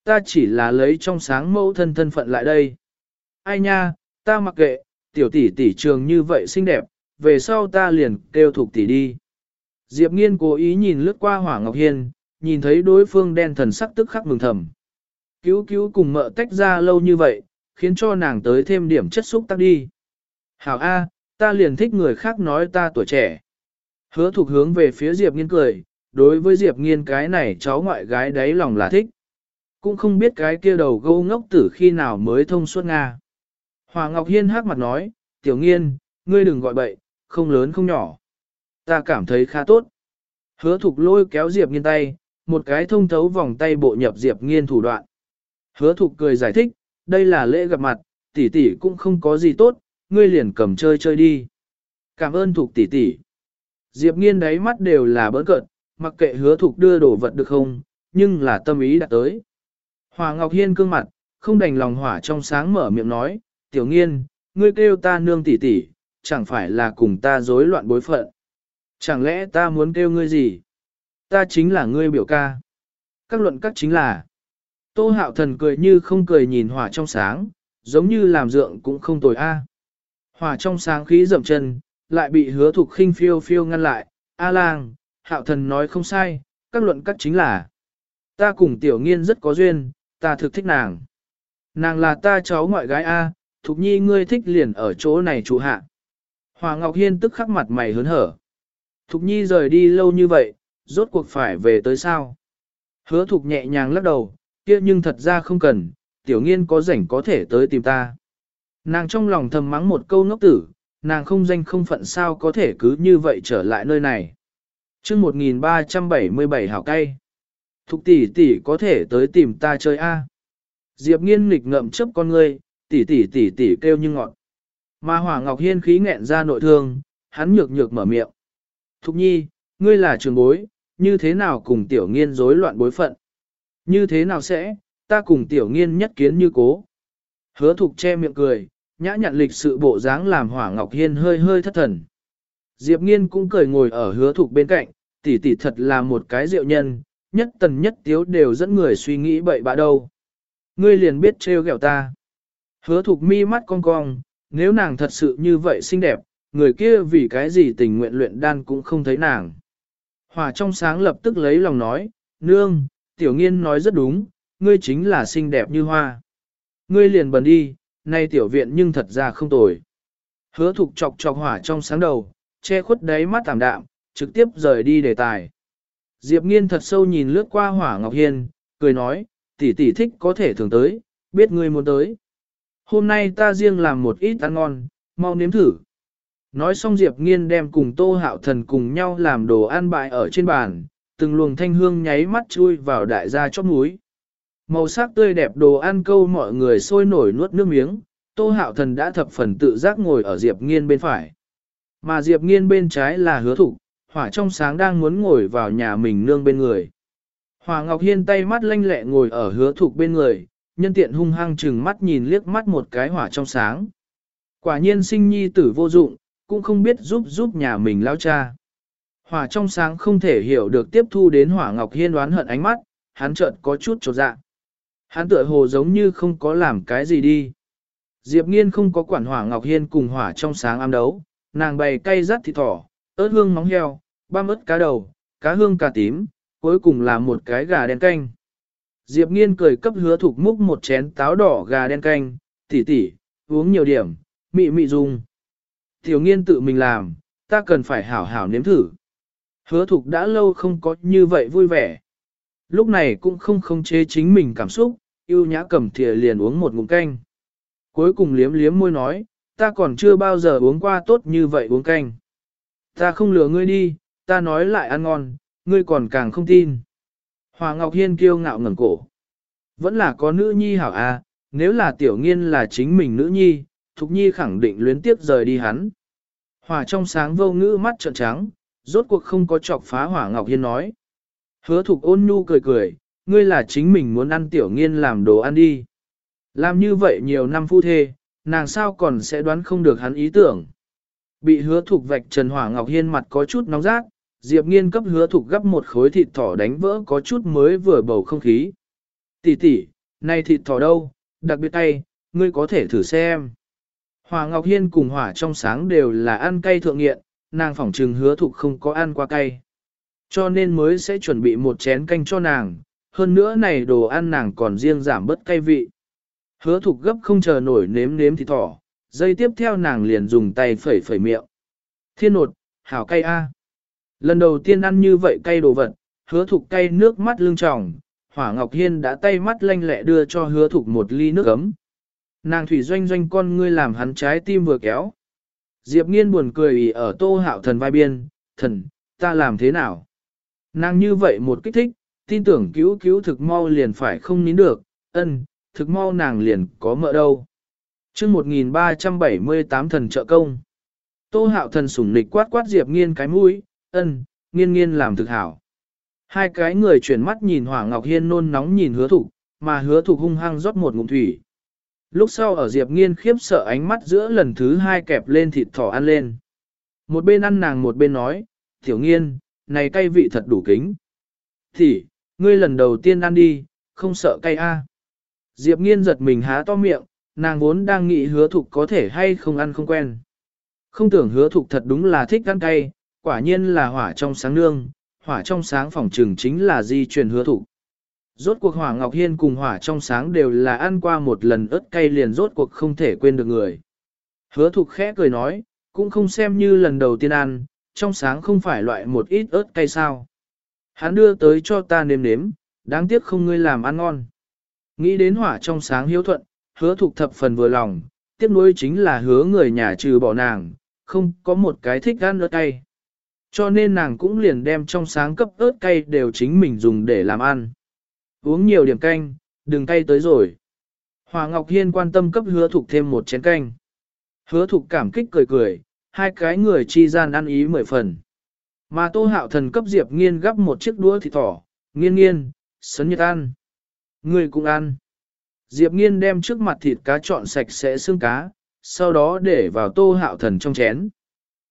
Ta chỉ là lấy trong sáng mẫu thân thân phận lại đây. Ai nha, ta mặc kệ, tiểu tỷ tỷ trường như vậy xinh đẹp, về sau ta liền kêu thục tỷ đi. Diệp nghiên cố ý nhìn lướt qua hỏa ngọc hiên, nhìn thấy đối phương đen thần sắc tức khắc mừng thầm. Cứu cứu cùng mợ tách ra lâu như vậy, khiến cho nàng tới thêm điểm chất xúc tác đi. Hảo A, ta liền thích người khác nói ta tuổi trẻ. Hứa thuộc hướng về phía Diệp nghiên cười, đối với Diệp nghiên cái này cháu ngoại gái đấy lòng là thích. Cũng không biết cái kia đầu gâu ngốc tử khi nào mới thông suốt Nga. Hòa Ngọc Hiên hát mặt nói, tiểu nghiên, ngươi đừng gọi bậy, không lớn không nhỏ. Ta cảm thấy khá tốt. Hứa thục lôi kéo Diệp nghiên tay, một cái thông thấu vòng tay bộ nhập Diệp nghiên thủ đoạn. Hứa thục cười giải thích, đây là lễ gặp mặt, tỷ tỷ cũng không có gì tốt, ngươi liền cầm chơi chơi đi. Cảm ơn thục tỷ tỷ. Diệp nghiên đáy mắt đều là bỡn cợt, mặc kệ hứa thục đưa đồ vật được không, nhưng là tâm ý đã tới. Hòa Ngọc Hiên cương mặt, không đành lòng hỏa trong sáng mở miệng nói, tiểu nghiên, ngươi kêu ta nương tỷ tỷ, chẳng phải là cùng ta rối loạn bối phận. Chẳng lẽ ta muốn kêu ngươi gì? Ta chính là ngươi biểu ca. Các luận các chính là. Tô hạo thần cười như không cười nhìn hỏa trong sáng, giống như làm dượng cũng không tồi a. Hỏa trong sáng khí dậm chân, lại bị hứa thục khinh phiêu phiêu ngăn lại. A lang, hạo thần nói không sai, các luận các chính là. Ta cùng tiểu nghiên rất có duyên, ta thực thích nàng. Nàng là ta cháu ngoại gái A, Thục Nhi ngươi thích liền ở chỗ này trụ hạ. Hòa Ngọc Hiên tức khắc mặt mày hớn hở. Thục Nhi rời đi lâu như vậy, rốt cuộc phải về tới sao? Hứa Thục nhẹ nhàng lắc đầu, kia nhưng thật ra không cần, tiểu nghiên có rảnh có thể tới tìm ta. Nàng trong lòng thầm mắng một câu ngốc tử, nàng không danh không phận sao có thể cứ như vậy trở lại nơi này. chương 1377 hảo cay. Thục tỷ tỷ có thể tới tìm ta chơi A. Diệp nghiên nghịch ngậm chấp con ngươi, tỷ tỷ tỷ tỷ kêu như ngọn. Mà Hỏa Ngọc Hiên khí nghẹn ra nội thương, hắn nhược nhược mở miệng. Thục nhi, ngươi là trường bối, như thế nào cùng tiểu nghiên rối loạn bối phận? Như thế nào sẽ, ta cùng tiểu nghiên nhất kiến như cố. Hứa thục che miệng cười, nhã nhặn lịch sự bộ dáng làm Hỏa Ngọc Hiên hơi hơi thất thần. Diệp nghiên cũng cười ngồi ở hứa thục bên cạnh, tỷ tỷ thật là một cái diệu nhân, nhất tần nhất tiếu đều dẫn người suy nghĩ bậy bạ đâu. Ngươi liền biết trêu ghẹo ta. Hứa thục mi mắt cong cong, nếu nàng thật sự như vậy xinh đẹp, người kia vì cái gì tình nguyện luyện đan cũng không thấy nàng. Hòa trong sáng lập tức lấy lòng nói, nương, tiểu nghiên nói rất đúng, ngươi chính là xinh đẹp như hoa. Ngươi liền bần đi, nay tiểu viện nhưng thật ra không tồi. Hứa thục chọc chọc hỏa trong sáng đầu, che khuất đáy mắt tạm đạm, trực tiếp rời đi đề tài. Diệp nghiên thật sâu nhìn lướt qua hỏa ngọc hiên, cười nói, tỷ tỷ thích có thể thường tới, biết ngươi muốn tới. Hôm nay ta riêng làm một ít ăn ngon, mau nếm thử. Nói xong Diệp Nghiên đem cùng Tô Hạo Thần cùng nhau làm đồ ăn bại ở trên bàn, từng luồng thanh hương nháy mắt chui vào đại gia chóp núi. Màu sắc tươi đẹp đồ ăn câu mọi người sôi nổi nuốt nước miếng, Tô Hạo Thần đã thập phần tự giác ngồi ở Diệp Nghiên bên phải. Mà Diệp Nghiên bên trái là hứa thục, hỏa trong sáng đang muốn ngồi vào nhà mình nương bên người. Hòa Ngọc Hiên tay mắt lanh lẹ ngồi ở hứa thục bên người, nhân tiện hung hăng chừng mắt nhìn liếc mắt một cái hỏa trong sáng. Quả nhiên sinh nhi tử vô dụng, cũng không biết giúp giúp nhà mình lao cha. Hỏa trong sáng không thể hiểu được tiếp thu đến hỏa ngọc hiên đoán hận ánh mắt, hắn chợt có chút trột dạ. Hắn tựa hồ giống như không có làm cái gì đi. Diệp nghiên không có quản hỏa ngọc hiên cùng hỏa trong sáng ám đấu, nàng bày cay rắt thịt thỏ, ớt hương móng heo, ba ớt cá đầu, cá hương cà tím, cuối cùng là một cái gà đen canh. Diệp nghiên cười cấp hứa thục múc một chén táo đỏ gà đen canh, tỉ tỉ, uống nhiều điểm, mị mị dùng. Tiểu nghiên tự mình làm, ta cần phải hảo hảo nếm thử. Hứa thục đã lâu không có như vậy vui vẻ. Lúc này cũng không không chế chính mình cảm xúc, yêu nhã cầm thìa liền uống một ngụm canh. Cuối cùng liếm liếm môi nói, ta còn chưa bao giờ uống qua tốt như vậy uống canh. Ta không lừa ngươi đi, ta nói lại ăn ngon, ngươi còn càng không tin. Hòa Ngọc Hiên kiêu ngạo ngẩng cổ. Vẫn là có nữ nhi hảo à, nếu là tiểu nghiên là chính mình nữ nhi, Thục Nhi khẳng định luyến tiếp rời đi hắn. Hòa trong sáng vô ngữ mắt trợn trắng, rốt cuộc không có chọc phá Hỏa Ngọc Hiên nói. Hứa Thục ôn nhu cười cười, ngươi là chính mình muốn ăn tiểu nghiên làm đồ ăn đi. Làm như vậy nhiều năm phu thê, nàng sao còn sẽ đoán không được hắn ý tưởng. Bị hứa thục vạch Trần Hỏa Ngọc Hiên mặt có chút nóng rát, Diệp Nghiên cấp hứa thục gấp một khối thịt thỏ đánh vỡ có chút mới vừa bầu không khí. Tỷ tỷ, này thịt thỏ đâu, đặc biệt tay, ngươi có thể thử xem. Hòa Ngọc Hiên cùng hỏa trong sáng đều là ăn cay thượng nghiện, nàng phỏng trừng hứa thục không có ăn qua cay. Cho nên mới sẽ chuẩn bị một chén canh cho nàng, hơn nữa này đồ ăn nàng còn riêng giảm bớt cay vị. Hứa thục gấp không chờ nổi nếm nếm thì thỏ, dây tiếp theo nàng liền dùng tay phẩy phẩy miệng. Thiên nột, hảo cay a. Lần đầu tiên ăn như vậy cay đồ vật, hứa thục cay nước mắt lưng tròng, hỏa ngọc hiên đã tay mắt lanh lẹ đưa cho hứa thục một ly nước ấm. Nàng thủy doanh doanh con ngươi làm hắn trái tim vừa kéo. Diệp nghiên buồn cười ý ở tô hạo thần vai biên, thần, ta làm thế nào? Nàng như vậy một kích thích, tin tưởng cứu cứu thực mau liền phải không nín được, ân, thực mau nàng liền có mợ đâu. chương 1378 thần trợ công. Tô hạo thần sủng nịch quát quát Diệp nghiên cái mũi, ân, nghiên nghiên làm thực hảo. Hai cái người chuyển mắt nhìn Hỏa Ngọc Hiên nôn nóng nhìn hứa thục, mà hứa thục hung hăng rót một ngụm thủy. Lúc sau ở Diệp Nghiên khiếp sợ ánh mắt giữa lần thứ hai kẹp lên thịt thỏ ăn lên. Một bên ăn nàng một bên nói, Tiểu Nghiên, này cay vị thật đủ kính. Thì, ngươi lần đầu tiên ăn đi, không sợ cay a? Diệp Nghiên giật mình há to miệng, nàng vốn đang nghĩ hứa thục có thể hay không ăn không quen. Không tưởng hứa thục thật đúng là thích ăn cay, quả nhiên là hỏa trong sáng nương, hỏa trong sáng phòng trừng chính là di truyền hứa thục. Rốt cuộc Hỏa Ngọc Hiên cùng Hỏa trong sáng đều là ăn qua một lần ớt cay liền rốt cuộc không thể quên được người. Hứa thục khẽ cười nói, cũng không xem như lần đầu tiên ăn, trong sáng không phải loại một ít ớt cay sao. Hắn đưa tới cho ta nếm nếm, đáng tiếc không ngươi làm ăn ngon. Nghĩ đến hỏa trong sáng hiếu thuận, hứa thục thập phần vừa lòng, tiếc nuối chính là hứa người nhà trừ bỏ nàng, không có một cái thích ăn ớt cay. Cho nên nàng cũng liền đem trong sáng cấp ớt cay đều chính mình dùng để làm ăn. Uống nhiều điểm canh, đừng cay tới rồi. Hòa Ngọc Hiên quan tâm cấp hứa thục thêm một chén canh. Hứa thục cảm kích cười cười, hai cái người chi gian ăn ý mười phần. Mà tô hạo thần cấp Diệp nghiên gắp một chiếc đũa thịt thỏ, nghiên nghiên, sấn nhật ăn. Người cũng ăn. Diệp nghiên đem trước mặt thịt cá trọn sạch sẽ xương cá, sau đó để vào tô hạo thần trong chén.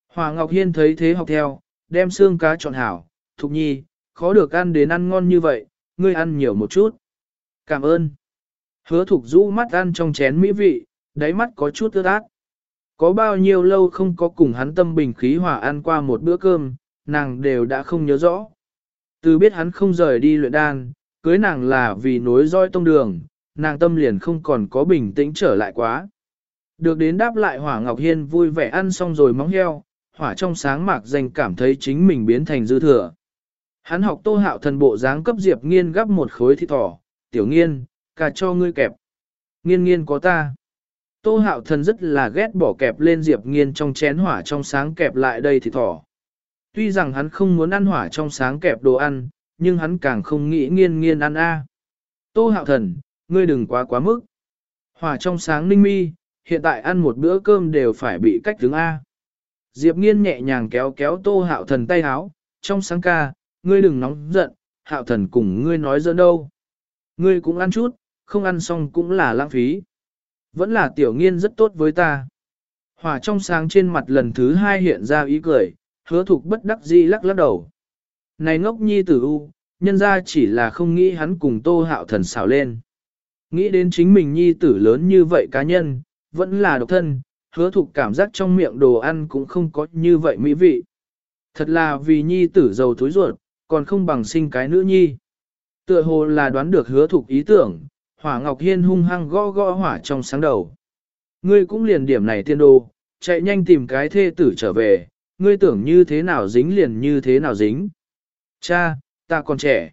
Hòa Ngọc Hiên thấy thế học theo, đem xương cá chọn hảo, thục nhi, khó được ăn đến ăn ngon như vậy, ngươi ăn nhiều một chút. Cảm ơn. Hứa thục rũ mắt ăn trong chén mỹ vị, đáy mắt có chút ướt át. Có bao nhiêu lâu không có cùng hắn tâm bình khí hòa ăn qua một bữa cơm, nàng đều đã không nhớ rõ. Từ biết hắn không rời đi luyện đan, cưới nàng là vì nối roi tông đường, nàng tâm liền không còn có bình tĩnh trở lại quá. Được đến đáp lại Hỏa Ngọc Hiên vui vẻ ăn xong rồi móng heo, Hỏa trong sáng mạc danh cảm thấy chính mình biến thành dư thừa. Hắn học tô hạo thần bộ dáng cấp Diệp nghiên gấp một khối thịt thỏ, tiểu nghiên, cả cho ngươi kẹp. Nghiên nghiên có ta. Tô hạo thần rất là ghét bỏ kẹp lên Diệp nghiên trong chén hỏa trong sáng kẹp lại đây thịt thỏ. Tuy rằng hắn không muốn ăn hỏa trong sáng kẹp đồ ăn, nhưng hắn càng không nghĩ nghiên nghiên ăn a. Tô hạo thần, ngươi đừng quá quá mức. Hỏa trong sáng ninh mi, hiện tại ăn một bữa cơm đều phải bị cách đứng A. Diệp nghiên nhẹ nhàng kéo kéo tô hạo thần tay háo, trong sáng ca, ngươi đừng nóng giận, hạo thần cùng ngươi nói giỡn đâu. Ngươi cũng ăn chút, không ăn xong cũng là lãng phí. Vẫn là tiểu nghiên rất tốt với ta. Hỏa trong sáng trên mặt lần thứ hai hiện ra ý cười, hứa thục bất đắc dĩ lắc lắc đầu. Này ngốc nhi tử u, nhân ra chỉ là không nghĩ hắn cùng tô hạo thần xảo lên. Nghĩ đến chính mình nhi tử lớn như vậy cá nhân, vẫn là độc thân, hứa thục cảm giác trong miệng đồ ăn cũng không có như vậy mỹ vị. Thật là vì nhi tử giàu thối ruột, còn không bằng sinh cái nữ nhi. Tựa hồ là đoán được hứa thục ý tưởng, hỏa ngọc hiên hung hăng gõ gõ hỏa trong sáng đầu. Ngươi cũng liền điểm này tiên đồ, chạy nhanh tìm cái thê tử trở về, ngươi tưởng như thế nào dính liền như thế nào dính. Cha, ta còn trẻ.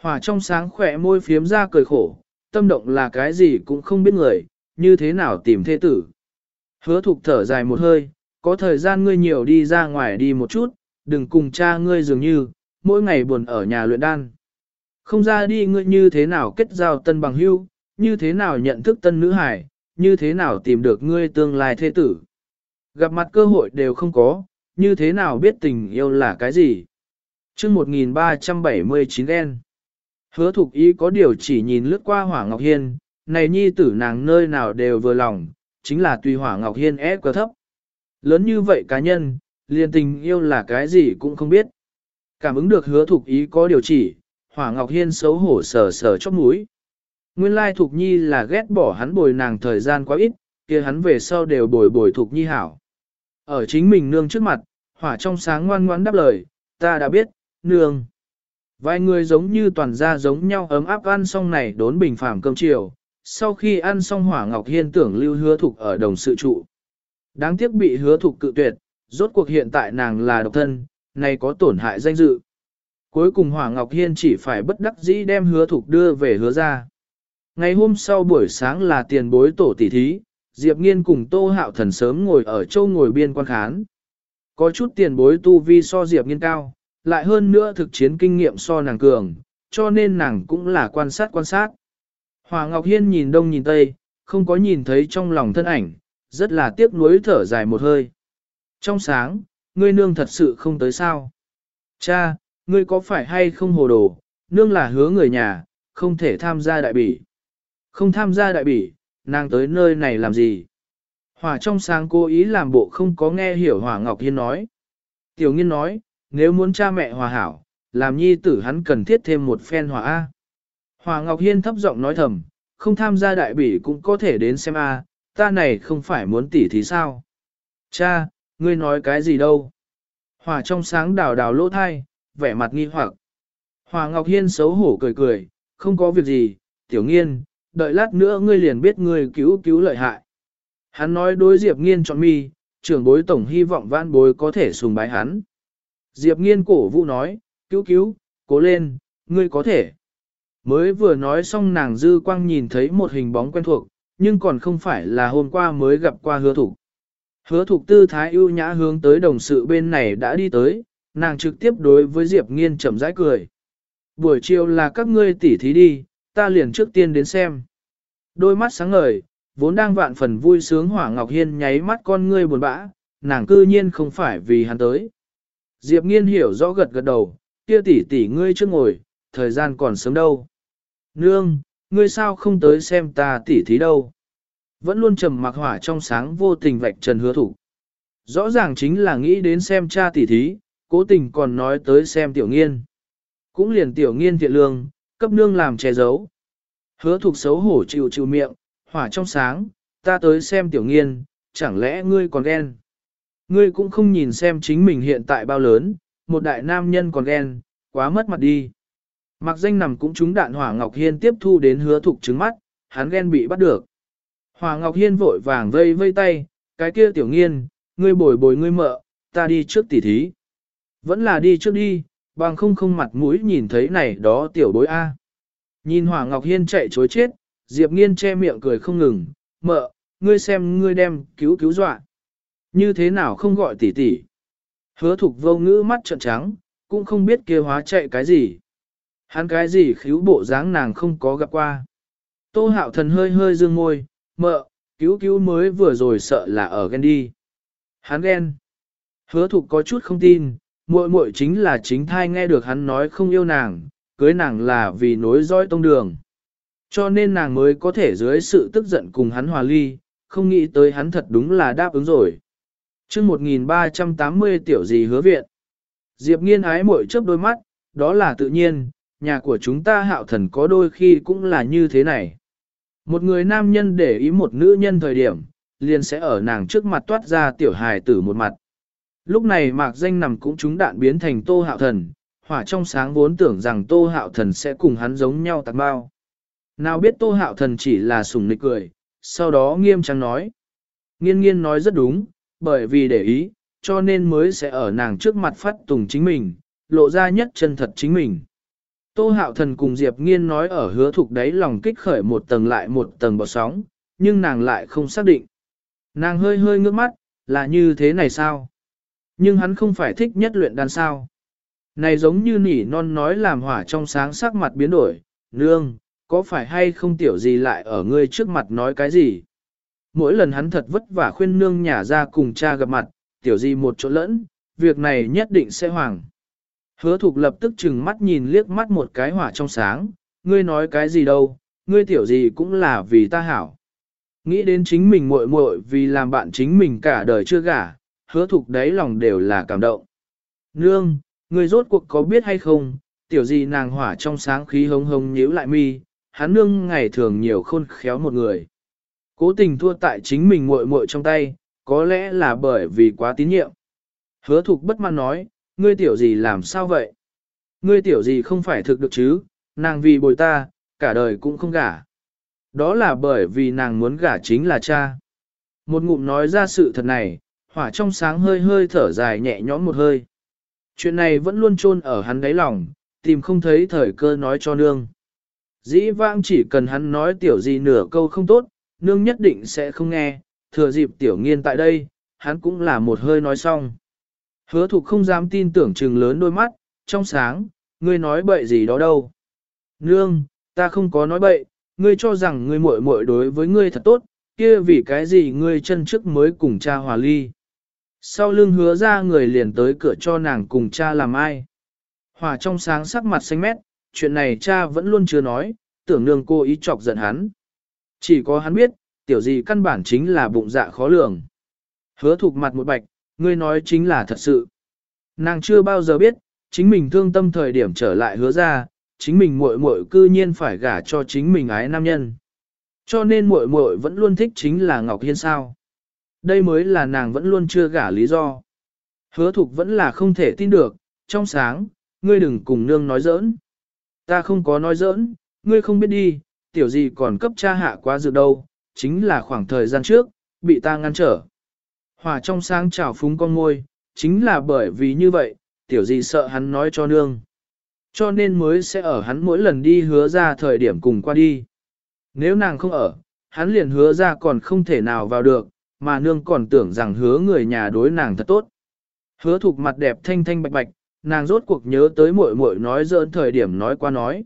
Hỏa trong sáng khỏe môi phiếm ra cười khổ, tâm động là cái gì cũng không biết người, như thế nào tìm thê tử. Hứa thục thở dài một hơi, có thời gian ngươi nhiều đi ra ngoài đi một chút, đừng cùng cha ngươi dường như, mỗi ngày buồn ở nhà luyện đan. Không ra đi ngươi như thế nào kết giao tân bằng hưu, như thế nào nhận thức tân nữ hải, như thế nào tìm được ngươi tương lai thế tử. Gặp mặt cơ hội đều không có, như thế nào biết tình yêu là cái gì. chương 1379 đen. Hứa thục ý có điều chỉ nhìn lướt qua hỏa ngọc hiên, này nhi tử nàng nơi nào đều vừa lòng, chính là tùy hỏa ngọc hiên e ép quá thấp. Lớn như vậy cá nhân, liền tình yêu là cái gì cũng không biết. Cảm ứng được hứa thục ý có điều chỉ, hỏa ngọc hiên xấu hổ sờ sờ chóp mũi. Nguyên lai thục nhi là ghét bỏ hắn bồi nàng thời gian quá ít, kia hắn về sau đều bồi bồi thục nhi hảo. Ở chính mình nương trước mặt, hỏa trong sáng ngoan ngoãn đáp lời, ta đã biết, nương. Vài người giống như toàn gia giống nhau ấm áp ăn xong này đốn bình phàm cơm chiều, sau khi ăn xong hỏa ngọc hiên tưởng lưu hứa thục ở đồng sự trụ. Đáng tiếc bị hứa thục cự tuyệt, rốt cuộc hiện tại nàng là độc thân, này có tổn hại danh dự. Cuối cùng hỏa ngọc hiên chỉ phải bất đắc dĩ đem hứa thục đưa về hứa ra. Ngày hôm sau buổi sáng là tiền bối tổ tỷ thí, Diệp Nghiên cùng Tô Hạo Thần sớm ngồi ở châu ngồi biên quan khán. Có chút tiền bối tu vi so Diệp Nghiên cao, lại hơn nữa thực chiến kinh nghiệm so nàng cường, cho nên nàng cũng là quan sát quan sát. Hòa Ngọc Hiên nhìn đông nhìn tây, không có nhìn thấy trong lòng thân ảnh, rất là tiếc nuối thở dài một hơi. Trong sáng, ngươi nương thật sự không tới sao? Cha, ngươi có phải hay không hồ đồ, nương là hứa người nhà, không thể tham gia đại bỉ. Không tham gia đại bỉ, nàng tới nơi này làm gì? Hỏa trong sáng cố ý làm bộ không có nghe hiểu Hỏa Ngọc Hiên nói. Tiểu Nghiên nói, nếu muốn cha mẹ hòa hảo, làm nhi tử hắn cần thiết thêm một phen hòa A. Hỏa Ngọc Hiên thấp giọng nói thầm, không tham gia đại bỉ cũng có thể đến xem A, ta này không phải muốn tỉ thì sao? Cha, ngươi nói cái gì đâu? Hòa trong sáng đào đào lỗ thai, vẻ mặt nghi hoặc. Hòa Ngọc Hiên xấu hổ cười cười, không có việc gì, tiểu nghiên, đợi lát nữa ngươi liền biết ngươi cứu cứu lợi hại. Hắn nói đối Diệp nghiên chọn mi, trưởng bối tổng hy vọng vãn bối có thể sùng bái hắn. Diệp nghiên cổ vũ nói, cứu cứu, cố lên, ngươi có thể. Mới vừa nói xong nàng dư quang nhìn thấy một hình bóng quen thuộc, nhưng còn không phải là hôm qua mới gặp qua hứa thủ. Hứa thục tư thái ưu nhã hướng tới đồng sự bên này đã đi tới, nàng trực tiếp đối với Diệp nghiên chậm rãi cười. Buổi chiều là các ngươi tỉ thí đi, ta liền trước tiên đến xem. Đôi mắt sáng ngời, vốn đang vạn phần vui sướng Hỏa Ngọc Hiên nháy mắt con ngươi buồn bã, nàng cư nhiên không phải vì hắn tới. Diệp nghiên hiểu rõ gật gật đầu, kia tỷ tỷ ngươi trước ngồi, thời gian còn sớm đâu. Nương, ngươi sao không tới xem ta tỷ thí đâu. Vẫn luôn trầm mặc hỏa trong sáng vô tình vạch trần hứa thủ. Rõ ràng chính là nghĩ đến xem cha tỷ thí, cố tình còn nói tới xem tiểu nghiên. Cũng liền tiểu nghiên thiện lương, cấp nương làm che giấu. Hứa thục xấu hổ chịu chịu miệng, hỏa trong sáng, ta tới xem tiểu nghiên, chẳng lẽ ngươi còn ghen. Ngươi cũng không nhìn xem chính mình hiện tại bao lớn, một đại nam nhân còn ghen, quá mất mặt đi. Mặc danh nằm cũng trúng đạn Hỏa Ngọc Hiên tiếp thu đến hứa thục trứng mắt, hắn ghen bị bắt được. Hòa Ngọc Hiên vội vàng vây vây tay, cái kia tiểu nghiên, ngươi bồi bồi ngươi mợ, ta đi trước tỉ thí. Vẫn là đi trước đi, bằng không không mặt mũi nhìn thấy này đó tiểu bối A. Nhìn Hòa Ngọc Hiên chạy chối chết, Diệp Nghiên che miệng cười không ngừng, mợ, ngươi xem ngươi đem cứu cứu dọa. Như thế nào không gọi tỷ tỷ. Hứa thục vô ngữ mắt trợn trắng, cũng không biết kia hóa chạy cái gì. Hắn cái gì khíu bộ dáng nàng không có gặp qua. Tô hạo thần hơi hơi dương môi, mợ, cứu cứu mới vừa rồi sợ là ở ghen đi. Hắn ghen. Hứa thục có chút không tin, muội muội chính là chính thai nghe được hắn nói không yêu nàng, cưới nàng là vì nối dõi tông đường. Cho nên nàng mới có thể dưới sự tức giận cùng hắn hòa ly, không nghĩ tới hắn thật đúng là đáp ứng rồi. chương 1380 tiểu gì hứa viện. Diệp nghiên ái muội chớp đôi mắt, đó là tự nhiên, nhà của chúng ta hạo thần có đôi khi cũng là như thế này. Một người nam nhân để ý một nữ nhân thời điểm, liền sẽ ở nàng trước mặt toát ra tiểu hài tử một mặt. Lúc này mạc danh nằm cũng trúng đạn biến thành tô hạo thần, hỏa trong sáng vốn tưởng rằng tô hạo thần sẽ cùng hắn giống nhau tạc bao. Nào biết tô hạo thần chỉ là sùng nịch cười, sau đó nghiêm trang nói. Nghiên nghiên nói rất đúng, bởi vì để ý, cho nên mới sẽ ở nàng trước mặt phát tùng chính mình, lộ ra nhất chân thật chính mình. Tô hạo thần cùng Diệp nghiên nói ở hứa thục đấy lòng kích khởi một tầng lại một tầng bọt sóng, nhưng nàng lại không xác định. Nàng hơi hơi ngước mắt, là như thế này sao? Nhưng hắn không phải thích nhất luyện đan sao. Này giống như nỉ non nói làm hỏa trong sáng sắc mặt biến đổi, nương, có phải hay không tiểu gì lại ở ngươi trước mặt nói cái gì? Mỗi lần hắn thật vất vả khuyên nương nhả ra cùng cha gặp mặt, tiểu gì một chỗ lẫn, việc này nhất định sẽ hoàng. Hứa thục lập tức chừng mắt nhìn liếc mắt một cái hỏa trong sáng, ngươi nói cái gì đâu, ngươi tiểu gì cũng là vì ta hảo. Nghĩ đến chính mình muội muội vì làm bạn chính mình cả đời chưa gả, hứa thục đáy lòng đều là cảm động. Nương, ngươi rốt cuộc có biết hay không, tiểu gì nàng hỏa trong sáng khí hống hống nhíu lại mi, hắn nương ngày thường nhiều khôn khéo một người. Cố tình thua tại chính mình muội muội trong tay, có lẽ là bởi vì quá tín nhiệm. Hứa thục bất mãn nói, ngươi tiểu gì làm sao vậy? Ngươi tiểu gì không phải thực được chứ, nàng vì bồi ta, cả đời cũng không gả. Đó là bởi vì nàng muốn gả chính là cha. Một ngụm nói ra sự thật này, hỏa trong sáng hơi hơi thở dài nhẹ nhõm một hơi. Chuyện này vẫn luôn chôn ở hắn đáy lòng, tìm không thấy thời cơ nói cho nương. Dĩ vãng chỉ cần hắn nói tiểu gì nửa câu không tốt, nương nhất định sẽ không nghe, thừa dịp tiểu nghiên tại đây, hắn cũng là một hơi nói xong. Hứa thục không dám tin tưởng trừng lớn đôi mắt, trong sáng, ngươi nói bậy gì đó đâu. Nương, ta không có nói bậy, ngươi cho rằng ngươi muội muội đối với ngươi thật tốt, kia vì cái gì ngươi chân trước mới cùng cha hòa ly. Sau lưng hứa ra người liền tới cửa cho nàng cùng cha làm ai. Hòa trong sáng sắc mặt xanh mét, chuyện này cha vẫn luôn chưa nói, tưởng nương cô ý chọc giận hắn. Chỉ có hắn biết, tiểu gì căn bản chính là bụng dạ khó lường. Hứa thục mặt một bạch, ngươi nói chính là thật sự. Nàng chưa bao giờ biết, chính mình thương tâm thời điểm trở lại hứa ra, chính mình muội muội cư nhiên phải gả cho chính mình ái nam nhân. Cho nên muội muội vẫn luôn thích chính là Ngọc Hiên sao. Đây mới là nàng vẫn luôn chưa gả lý do. Hứa thục vẫn là không thể tin được, trong sáng, ngươi đừng cùng nương nói giỡn. Ta không có nói giỡn, ngươi không biết đi, tiểu gì còn cấp cha hạ quá dự đâu, chính là khoảng thời gian trước, bị ta ngăn trở. Hòa trong sáng trào phúng con ngôi, chính là bởi vì như vậy, tiểu gì sợ hắn nói cho nương. Cho nên mới sẽ ở hắn mỗi lần đi hứa ra thời điểm cùng qua đi. Nếu nàng không ở, hắn liền hứa ra còn không thể nào vào được, mà nương còn tưởng rằng hứa người nhà đối nàng thật tốt. Hứa thục mặt đẹp thanh thanh bạch bạch, nàng rốt cuộc nhớ tới muội muội nói dỡn thời điểm nói qua nói.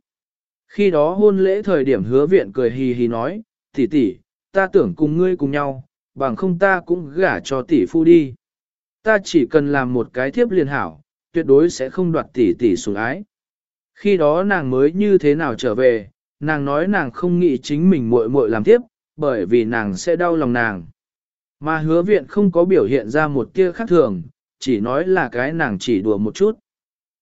Khi đó hôn lễ thời điểm hứa viện cười hì hì nói, tỷ tỷ, ta tưởng cùng ngươi cùng nhau, bằng không ta cũng gả cho tỷ phu đi. Ta chỉ cần làm một cái thiếp liền hảo, tuyệt đối sẽ không đoạt tỷ tỷ sủng ái. Khi đó nàng mới như thế nào trở về, nàng nói nàng không nghĩ chính mình muội muội làm tiếp, bởi vì nàng sẽ đau lòng nàng. Mà hứa viện không có biểu hiện ra một tia khác thường, chỉ nói là cái nàng chỉ đùa một chút.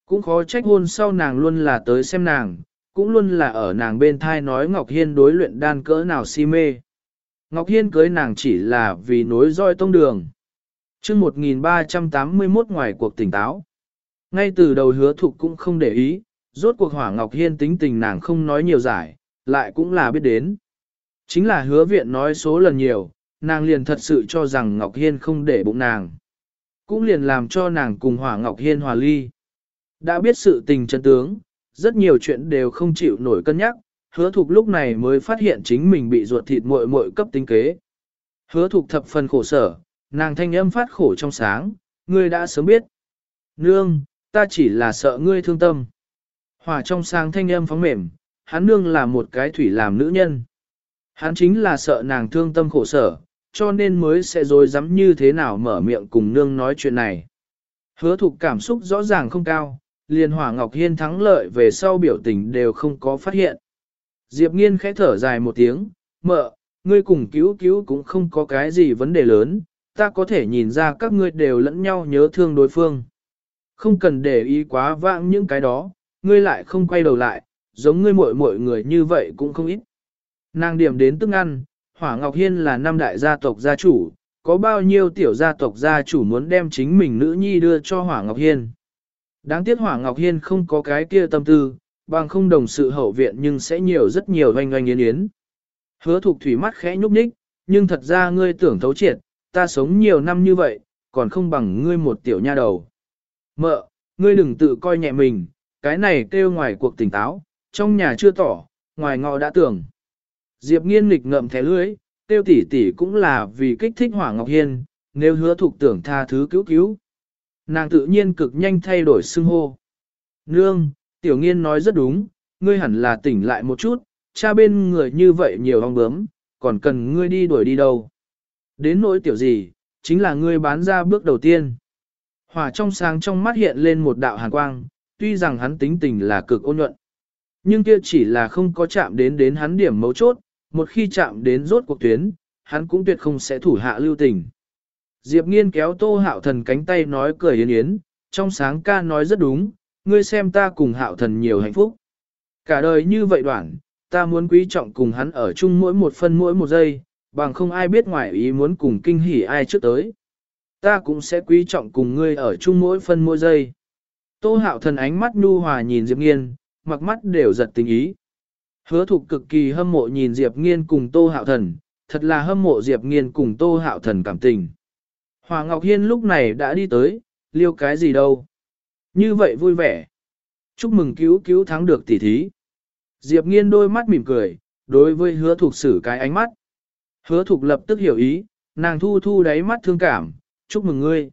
Cũng khó trách hôn sau nàng luôn là tới xem nàng, cũng luôn là ở nàng bên thai nói Ngọc Hiên đối luyện đan cỡ nào si mê. Ngọc Hiên cưới nàng chỉ là vì nối roi tông đường. chương 1381 ngoài cuộc tỉnh táo. Ngay từ đầu hứa thục cũng không để ý, rốt cuộc hỏa Ngọc Hiên tính tình nàng không nói nhiều giải, lại cũng là biết đến. Chính là hứa viện nói số lần nhiều, nàng liền thật sự cho rằng Ngọc Hiên không để bụng nàng. Cũng liền làm cho nàng cùng hỏa Ngọc Hiên hòa ly. Đã biết sự tình chân tướng, rất nhiều chuyện đều không chịu nổi cân nhắc, hứa thục lúc này mới phát hiện chính mình bị ruột thịt muội muội cấp tính kế. Hứa thục thập phần khổ sở, nàng thanh âm phát khổ trong sáng, ngươi đã sớm biết. Nương, ta chỉ là sợ ngươi thương tâm. Hòa trong sáng thanh âm phóng mềm, hắn nương là một cái thủy làm nữ nhân. Hắn chính là sợ nàng thương tâm khổ sở, cho nên mới sẽ dối dám như thế nào mở miệng cùng nương nói chuyện này. Hứa thục cảm xúc rõ ràng không cao, liền hỏa Ngọc Hiên thắng lợi về sau biểu tình đều không có phát hiện. Diệp nghiên khẽ thở dài một tiếng, mợ, ngươi cùng cứu cứu cũng không có cái gì vấn đề lớn, ta có thể nhìn ra các ngươi đều lẫn nhau nhớ thương đối phương. Không cần để ý quá vãng những cái đó, ngươi lại không quay đầu lại, giống ngươi muội muội người như vậy cũng không ít. Nàng điểm đến tức ăn, Hỏa Ngọc Hiên là năm đại gia tộc gia chủ, có bao nhiêu tiểu gia tộc gia chủ muốn đem chính mình nữ nhi đưa cho Hỏa Ngọc Hiên. Đáng tiếc Hỏa Ngọc Hiên không có cái kia tâm tư, bằng không đồng sự hậu viện nhưng sẽ nhiều rất nhiều oanh oanh yến yến. Hứa thục thủy mắt khẽ nhúc nhích, nhưng thật ra ngươi tưởng thấu triệt, ta sống nhiều năm như vậy, còn không bằng ngươi một tiểu nha đầu. Mợ, ngươi đừng tự coi nhẹ mình, cái này kêu ngoài cuộc tỉnh táo, trong nhà chưa tỏ, ngoài ngọ đã tưởng. Diệp nghiên nghịch ngậm thẻ lưới, tiêu tỷ tỷ cũng là vì kích thích Hỏa Ngọc Hiên, nếu hứa thục tưởng tha thứ cứu cứu. Nàng tự nhiên cực nhanh thay đổi xưng hô. Nương, tiểu nghiên nói rất đúng, ngươi hẳn là tỉnh lại một chút, cha bên người như vậy nhiều ong bướm, còn cần ngươi đi đuổi đi đâu. Đến nỗi tiểu gì, chính là ngươi bán ra bước đầu tiên. Hỏa trong sáng trong mắt hiện lên một đạo hàn quang, tuy rằng hắn tính tình là cực ôn nhuận. Nhưng kia chỉ là không có chạm đến đến hắn điểm mấu chốt, một khi chạm đến rốt cuộc tuyến, hắn cũng tuyệt không sẽ thủ hạ lưu tình. Diệp nghiên kéo tô hạo thần cánh tay nói cười yến yến, trong sáng ca nói rất đúng, ngươi xem ta cùng hạo thần nhiều hạnh phúc. Cả đời như vậy đoạn, ta muốn quý trọng cùng hắn ở chung mỗi một phân mỗi một giây, bằng không ai biết ngoài ý muốn cùng kinh hỉ ai trước tới. Ta cũng sẽ quý trọng cùng ngươi ở chung mỗi phân mỗi giây. Tô hạo thần ánh mắt nhu hòa nhìn Diệp nghiên, mặc mắt đều giật tình ý. Hứa thục cực kỳ hâm mộ nhìn Diệp nghiên cùng Tô hạo thần, thật là hâm mộ Diệp nghiên cùng Tô hạo thần cảm tình. Hòa Ngọc Hiên lúc này đã đi tới, liêu cái gì đâu. Như vậy vui vẻ. Chúc mừng cứu cứu thắng được tỷ thí. Diệp nghiên đôi mắt mỉm cười, đối với hứa thục xử cái ánh mắt. Hứa thục lập tức hiểu ý, nàng thu thu đáy mắt thương cảm, chúc mừng ngươi.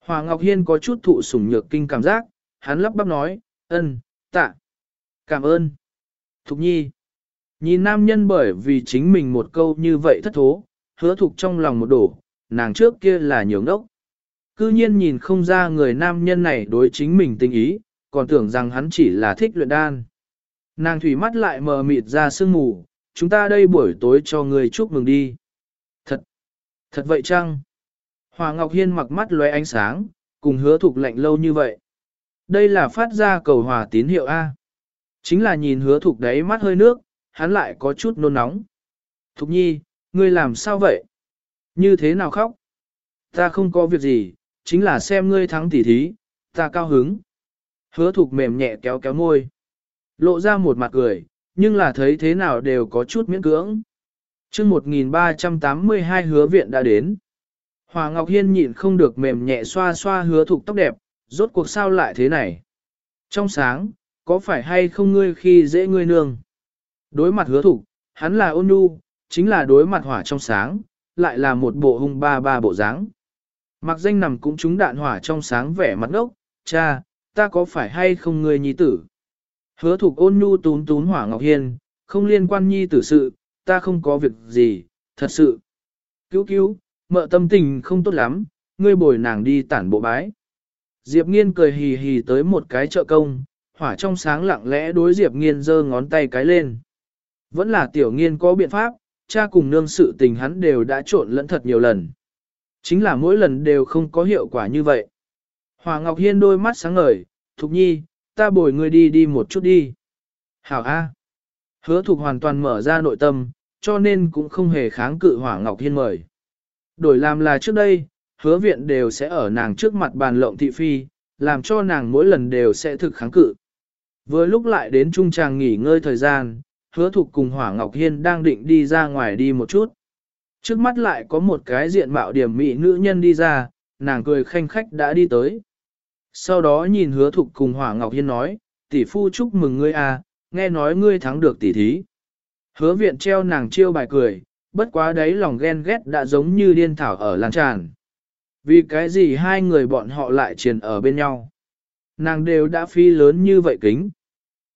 Hòa Ngọc Hiên có chút thụ sủng nhược kinh cảm giác, hắn lắp bắp nói, ân, tạ, cảm ơn. Thục nhi. Nhìn nam nhân bởi vì chính mình một câu như vậy thất thố, hứa thục trong lòng một đổ, nàng trước kia là nhường đốc. Cư nhiên nhìn không ra người nam nhân này đối chính mình tình ý, còn tưởng rằng hắn chỉ là thích luyện đan. Nàng thủy mắt lại mờ mịt ra sương mù, chúng ta đây buổi tối cho người chúc mừng đi. Thật, thật vậy chăng? Hòa Ngọc Hiên mặc mắt lóe ánh sáng, cùng hứa thục lạnh lâu như vậy. Đây là phát ra cầu hòa tín hiệu A. Chính là nhìn hứa thục đấy mắt hơi nước, hắn lại có chút nôn nóng. Thục nhi, ngươi làm sao vậy? Như thế nào khóc? Ta không có việc gì, chính là xem ngươi thắng tỉ thí, ta cao hứng. Hứa thục mềm nhẹ kéo kéo môi. Lộ ra một mặt cười, nhưng là thấy thế nào đều có chút miễn cưỡng. chương 1382 hứa viện đã đến. Hòa Ngọc Hiên nhịn không được mềm nhẹ xoa xoa hứa thục tóc đẹp, rốt cuộc sao lại thế này. Trong sáng, có phải hay không ngươi khi dễ ngươi nương? Đối mặt hứa thục, hắn là ôn nhu, chính là đối mặt hỏa trong sáng, lại là một bộ hung ba ba bộ dáng. Mặc danh nằm cũng trúng đạn hỏa trong sáng vẻ mặt ngốc, cha, ta có phải hay không người nhi tử? Hứa thục ôn nhu tún tún hỏa ngọc hiên, không liên quan nhi tử sự, ta không có việc gì, thật sự. Cứu cứu, mợ tâm tình không tốt lắm, ngươi bồi nàng đi tản bộ bái. Diệp nghiên cười hì hì tới một cái chợ công, hỏa trong sáng lặng lẽ đối Diệp nghiên giơ ngón tay cái lên. Vẫn là tiểu nghiên có biện pháp, cha cùng nương sự tình hắn đều đã trộn lẫn thật nhiều lần. Chính là mỗi lần đều không có hiệu quả như vậy. Hòa Ngọc Hiên đôi mắt sáng ngời, Thục Nhi, ta bồi ngươi đi đi một chút đi. Hảo A. Hứa Thục hoàn toàn mở ra nội tâm, cho nên cũng không hề kháng cự Hỏa Ngọc Hiên mời. Đổi làm là trước đây, hứa viện đều sẽ ở nàng trước mặt bàn lộng thị phi, làm cho nàng mỗi lần đều sẽ thực kháng cự. Với lúc lại đến trung tràng nghỉ ngơi thời gian, hứa thục cùng Hỏa Ngọc Hiên đang định đi ra ngoài đi một chút. Trước mắt lại có một cái diện mạo điểm mỹ nữ nhân đi ra, nàng cười khanh khách đã đi tới. Sau đó nhìn hứa thục cùng Hỏa Ngọc Hiên nói, tỷ phu chúc mừng ngươi à, nghe nói ngươi thắng được tỷ thí. Hứa viện treo nàng chiêu bài cười, bất quá đấy lòng ghen ghét đã giống như điên thảo ở lan tràn. Vì cái gì hai người bọn họ lại triền ở bên nhau? Nàng đều đã phi lớn như vậy kính.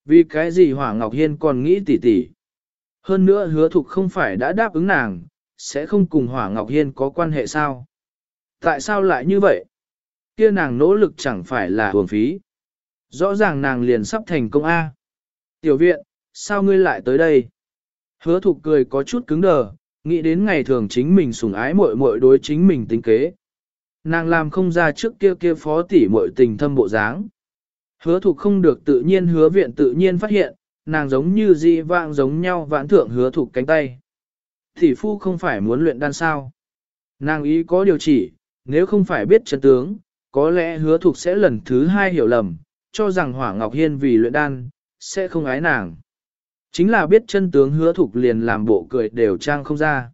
Vì cái gì Hỏa Ngọc Hiên còn nghĩ tỉ tỉ. Hơn nữa hứa thục không phải đã đáp ứng nàng, sẽ không cùng Hỏa Ngọc Hiên có quan hệ sao? Tại sao lại như vậy? Kia nàng nỗ lực chẳng phải là hưởng phí. Rõ ràng nàng liền sắp thành công A. Tiểu viện, sao ngươi lại tới đây? Hứa thục cười có chút cứng đờ, nghĩ đến ngày thường chính mình sủng ái muội muội đối chính mình tính kế. Nàng làm không ra trước kia kia phó tỷ muội tình thâm bộ dáng. Hứa thục không được tự nhiên hứa viện tự nhiên phát hiện, nàng giống như dị vạng giống nhau vãn thượng hứa thục cánh tay. Thì phu không phải muốn luyện đan sao. Nàng ý có điều chỉ, nếu không phải biết chân tướng, có lẽ hứa thục sẽ lần thứ hai hiểu lầm, cho rằng Hỏa Ngọc Hiên vì luyện đan, sẽ không ái nàng. Chính là biết chân tướng hứa thục liền làm bộ cười đều trang không ra.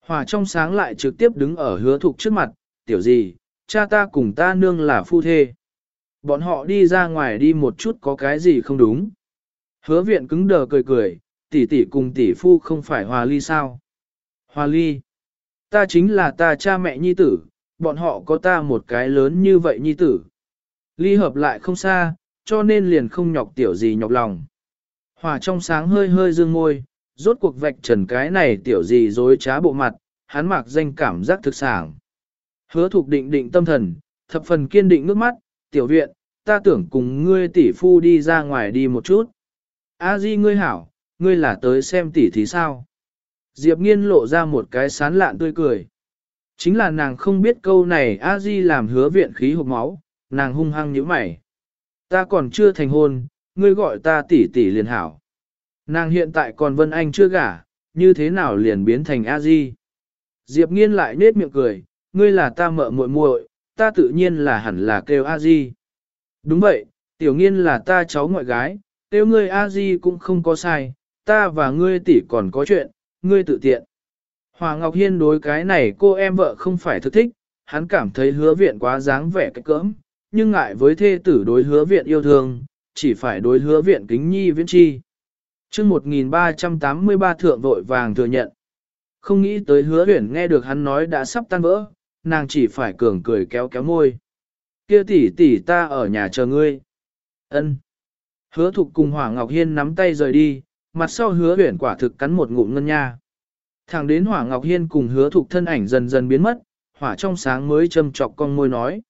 Hỏa trong sáng lại trực tiếp đứng ở hứa thục trước mặt, tiểu gì, cha ta cùng ta nương là phu thê. Bọn họ đi ra ngoài đi một chút có cái gì không đúng. Hứa viện cứng đờ cười cười, tỷ tỷ cùng tỷ phu không phải hòa ly sao. Hoa ly, ta chính là ta cha mẹ nhi tử, bọn họ có ta một cái lớn như vậy nhi tử. Ly hợp lại không xa, cho nên liền không nhọc tiểu gì nhọc lòng. Hòa trong sáng hơi hơi dương môi, rốt cuộc vạch trần cái này tiểu gì dối trá bộ mặt, hắn mặc danh cảm giác thực sảng. Hứa thục định định tâm thần, thập phần kiên định nước mắt, tiểu viện, ta tưởng cùng ngươi tỷ phu đi ra ngoài đi một chút. A di ngươi hảo, ngươi là tới xem tỷ thì sao? Diệp nghiên lộ ra một cái sán lạn tươi cười. Chính là nàng không biết câu này A di làm hứa viện khí hộp máu, nàng hung hăng nhíu mày. Ta còn chưa thành hôn, ngươi gọi ta tỷ tỷ liền hảo. Nàng hiện tại còn Vân Anh chưa gả, như thế nào liền biến thành A di? Diệp nghiên lại nết miệng cười, ngươi là ta mợ muội muội, ta tự nhiên là hẳn là kêu a di. Đúng vậy, tiểu nghiên là ta cháu ngoại gái, kêu ngươi a di cũng không có sai, ta và ngươi tỷ còn có chuyện, ngươi tự tiện. Hòa Ngọc Hiên đối cái này cô em vợ không phải thực thích, hắn cảm thấy hứa viện quá dáng vẻ cái cỡm, nhưng ngại với thê tử đối hứa viện yêu thương, chỉ phải đối hứa viện kính nhi viễn chi. chương 1383 thượng vội vàng thừa nhận. Không nghĩ tới hứa viện nghe được hắn nói đã sắp tan vỡ, nàng chỉ phải cường cười kéo kéo môi. Kia tỷ tỷ ta ở nhà chờ ngươi. Ân. Hứa thục cùng Hỏa Ngọc Hiên nắm tay rời đi, mặt sau hứa huyển quả thực cắn một ngụm ngân nha. Thẳng đến Hỏa Ngọc Hiên cùng hứa thục thân ảnh dần dần biến mất, hỏa trong sáng mới châm chọc con môi nói.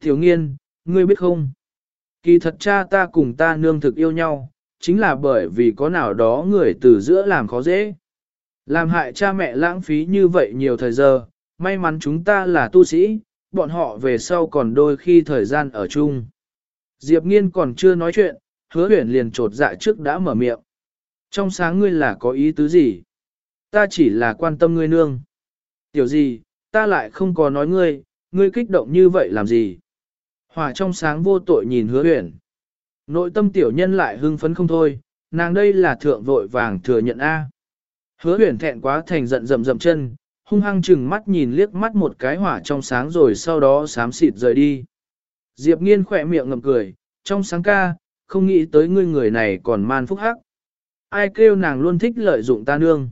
Tiểu nghiên, ngươi biết không? Kỳ thật cha ta cùng ta nương thực yêu nhau, chính là bởi vì có nào đó người từ giữa làm khó dễ. Làm hại cha mẹ lãng phí như vậy nhiều thời giờ, may mắn chúng ta là tu sĩ, bọn họ về sau còn đôi khi thời gian ở chung. Diệp nghiên còn chưa nói chuyện, hứa huyển liền trột dạ trước đã mở miệng. Trong sáng ngươi là có ý tứ gì? Ta chỉ là quan tâm ngươi nương. Tiểu gì, ta lại không có nói ngươi, ngươi kích động như vậy làm gì? Hòa trong sáng vô tội nhìn hứa huyển. Nội tâm tiểu nhân lại hưng phấn không thôi, nàng đây là thượng vội vàng thừa nhận A. Hứa huyền thẹn quá thành giận rầm rầm chân, hung hăng chừng mắt nhìn liếc mắt một cái hỏa trong sáng rồi sau đó sám xịt rời đi. Diệp nghiên khỏe miệng ngầm cười, trong sáng ca, không nghĩ tới ngươi người này còn man phúc hắc. Ai kêu nàng luôn thích lợi dụng ta nương.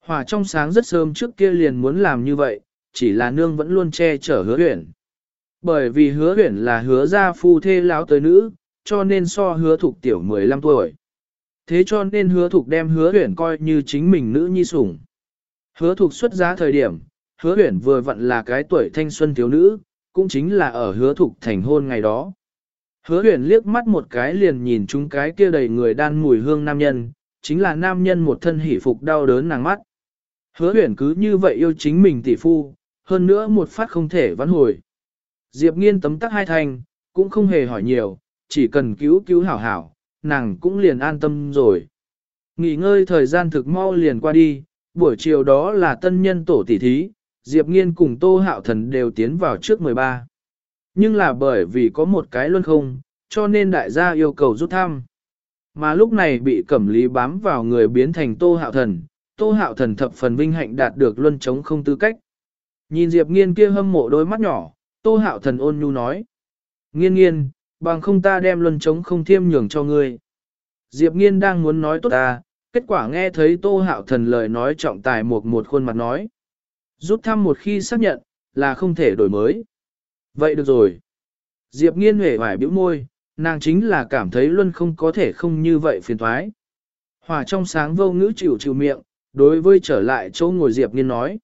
Hỏa trong sáng rất sớm trước kia liền muốn làm như vậy, chỉ là nương vẫn luôn che chở hứa huyển. Bởi vì hứa huyển là hứa gia phu thê lão tới nữ, cho nên so hứa thục tiểu 15 tuổi. Thế cho nên hứa thục đem hứa huyển coi như chính mình nữ nhi sủng. Hứa thục xuất giá thời điểm, hứa huyển vừa vặn là cái tuổi thanh xuân thiếu nữ, cũng chính là ở hứa thục thành hôn ngày đó. Hứa Huyền liếc mắt một cái liền nhìn chúng cái kia đầy người đan mùi hương nam nhân, chính là nam nhân một thân hỷ phục đau đớn nàng mắt. Hứa Huyền cứ như vậy yêu chính mình tỷ phu, hơn nữa một phát không thể vãn hồi. Diệp nghiên tấm tắc hai thành, cũng không hề hỏi nhiều, chỉ cần cứu cứu hảo hảo, nàng cũng liền an tâm rồi. Nghỉ ngơi thời gian thực mau liền qua đi, buổi chiều đó là tân nhân tổ tỷ thí, Diệp Nghiên cùng Tô Hạo Thần đều tiến vào trước 13. Nhưng là bởi vì có một cái luân không, cho nên đại gia yêu cầu rút thăm. Mà lúc này bị cẩm lý bám vào người biến thành Tô Hạo Thần, Tô Hạo Thần thập phần vinh hạnh đạt được luân chống không tư cách. Nhìn Diệp Nghiên kia hâm mộ đôi mắt nhỏ, Tô Hạo Thần ôn nhu nói. Nghiên nghiên, bằng không ta đem luân chống không thiêm nhường cho ngươi. Diệp Nghiên đang muốn nói tốt ta, kết quả nghe thấy Tô Hạo Thần lời nói trọng tài một một khuôn mặt nói. Rút thăm một khi xác nhận, là không thể đổi mới. Vậy được rồi. Diệp nghiên hề vải bĩu môi, nàng chính là cảm thấy luân không có thể không như vậy phiền thoái. Hòa trong sáng vô ngữ chịu chịu miệng, đối với trở lại chỗ ngồi Diệp nghiên nói.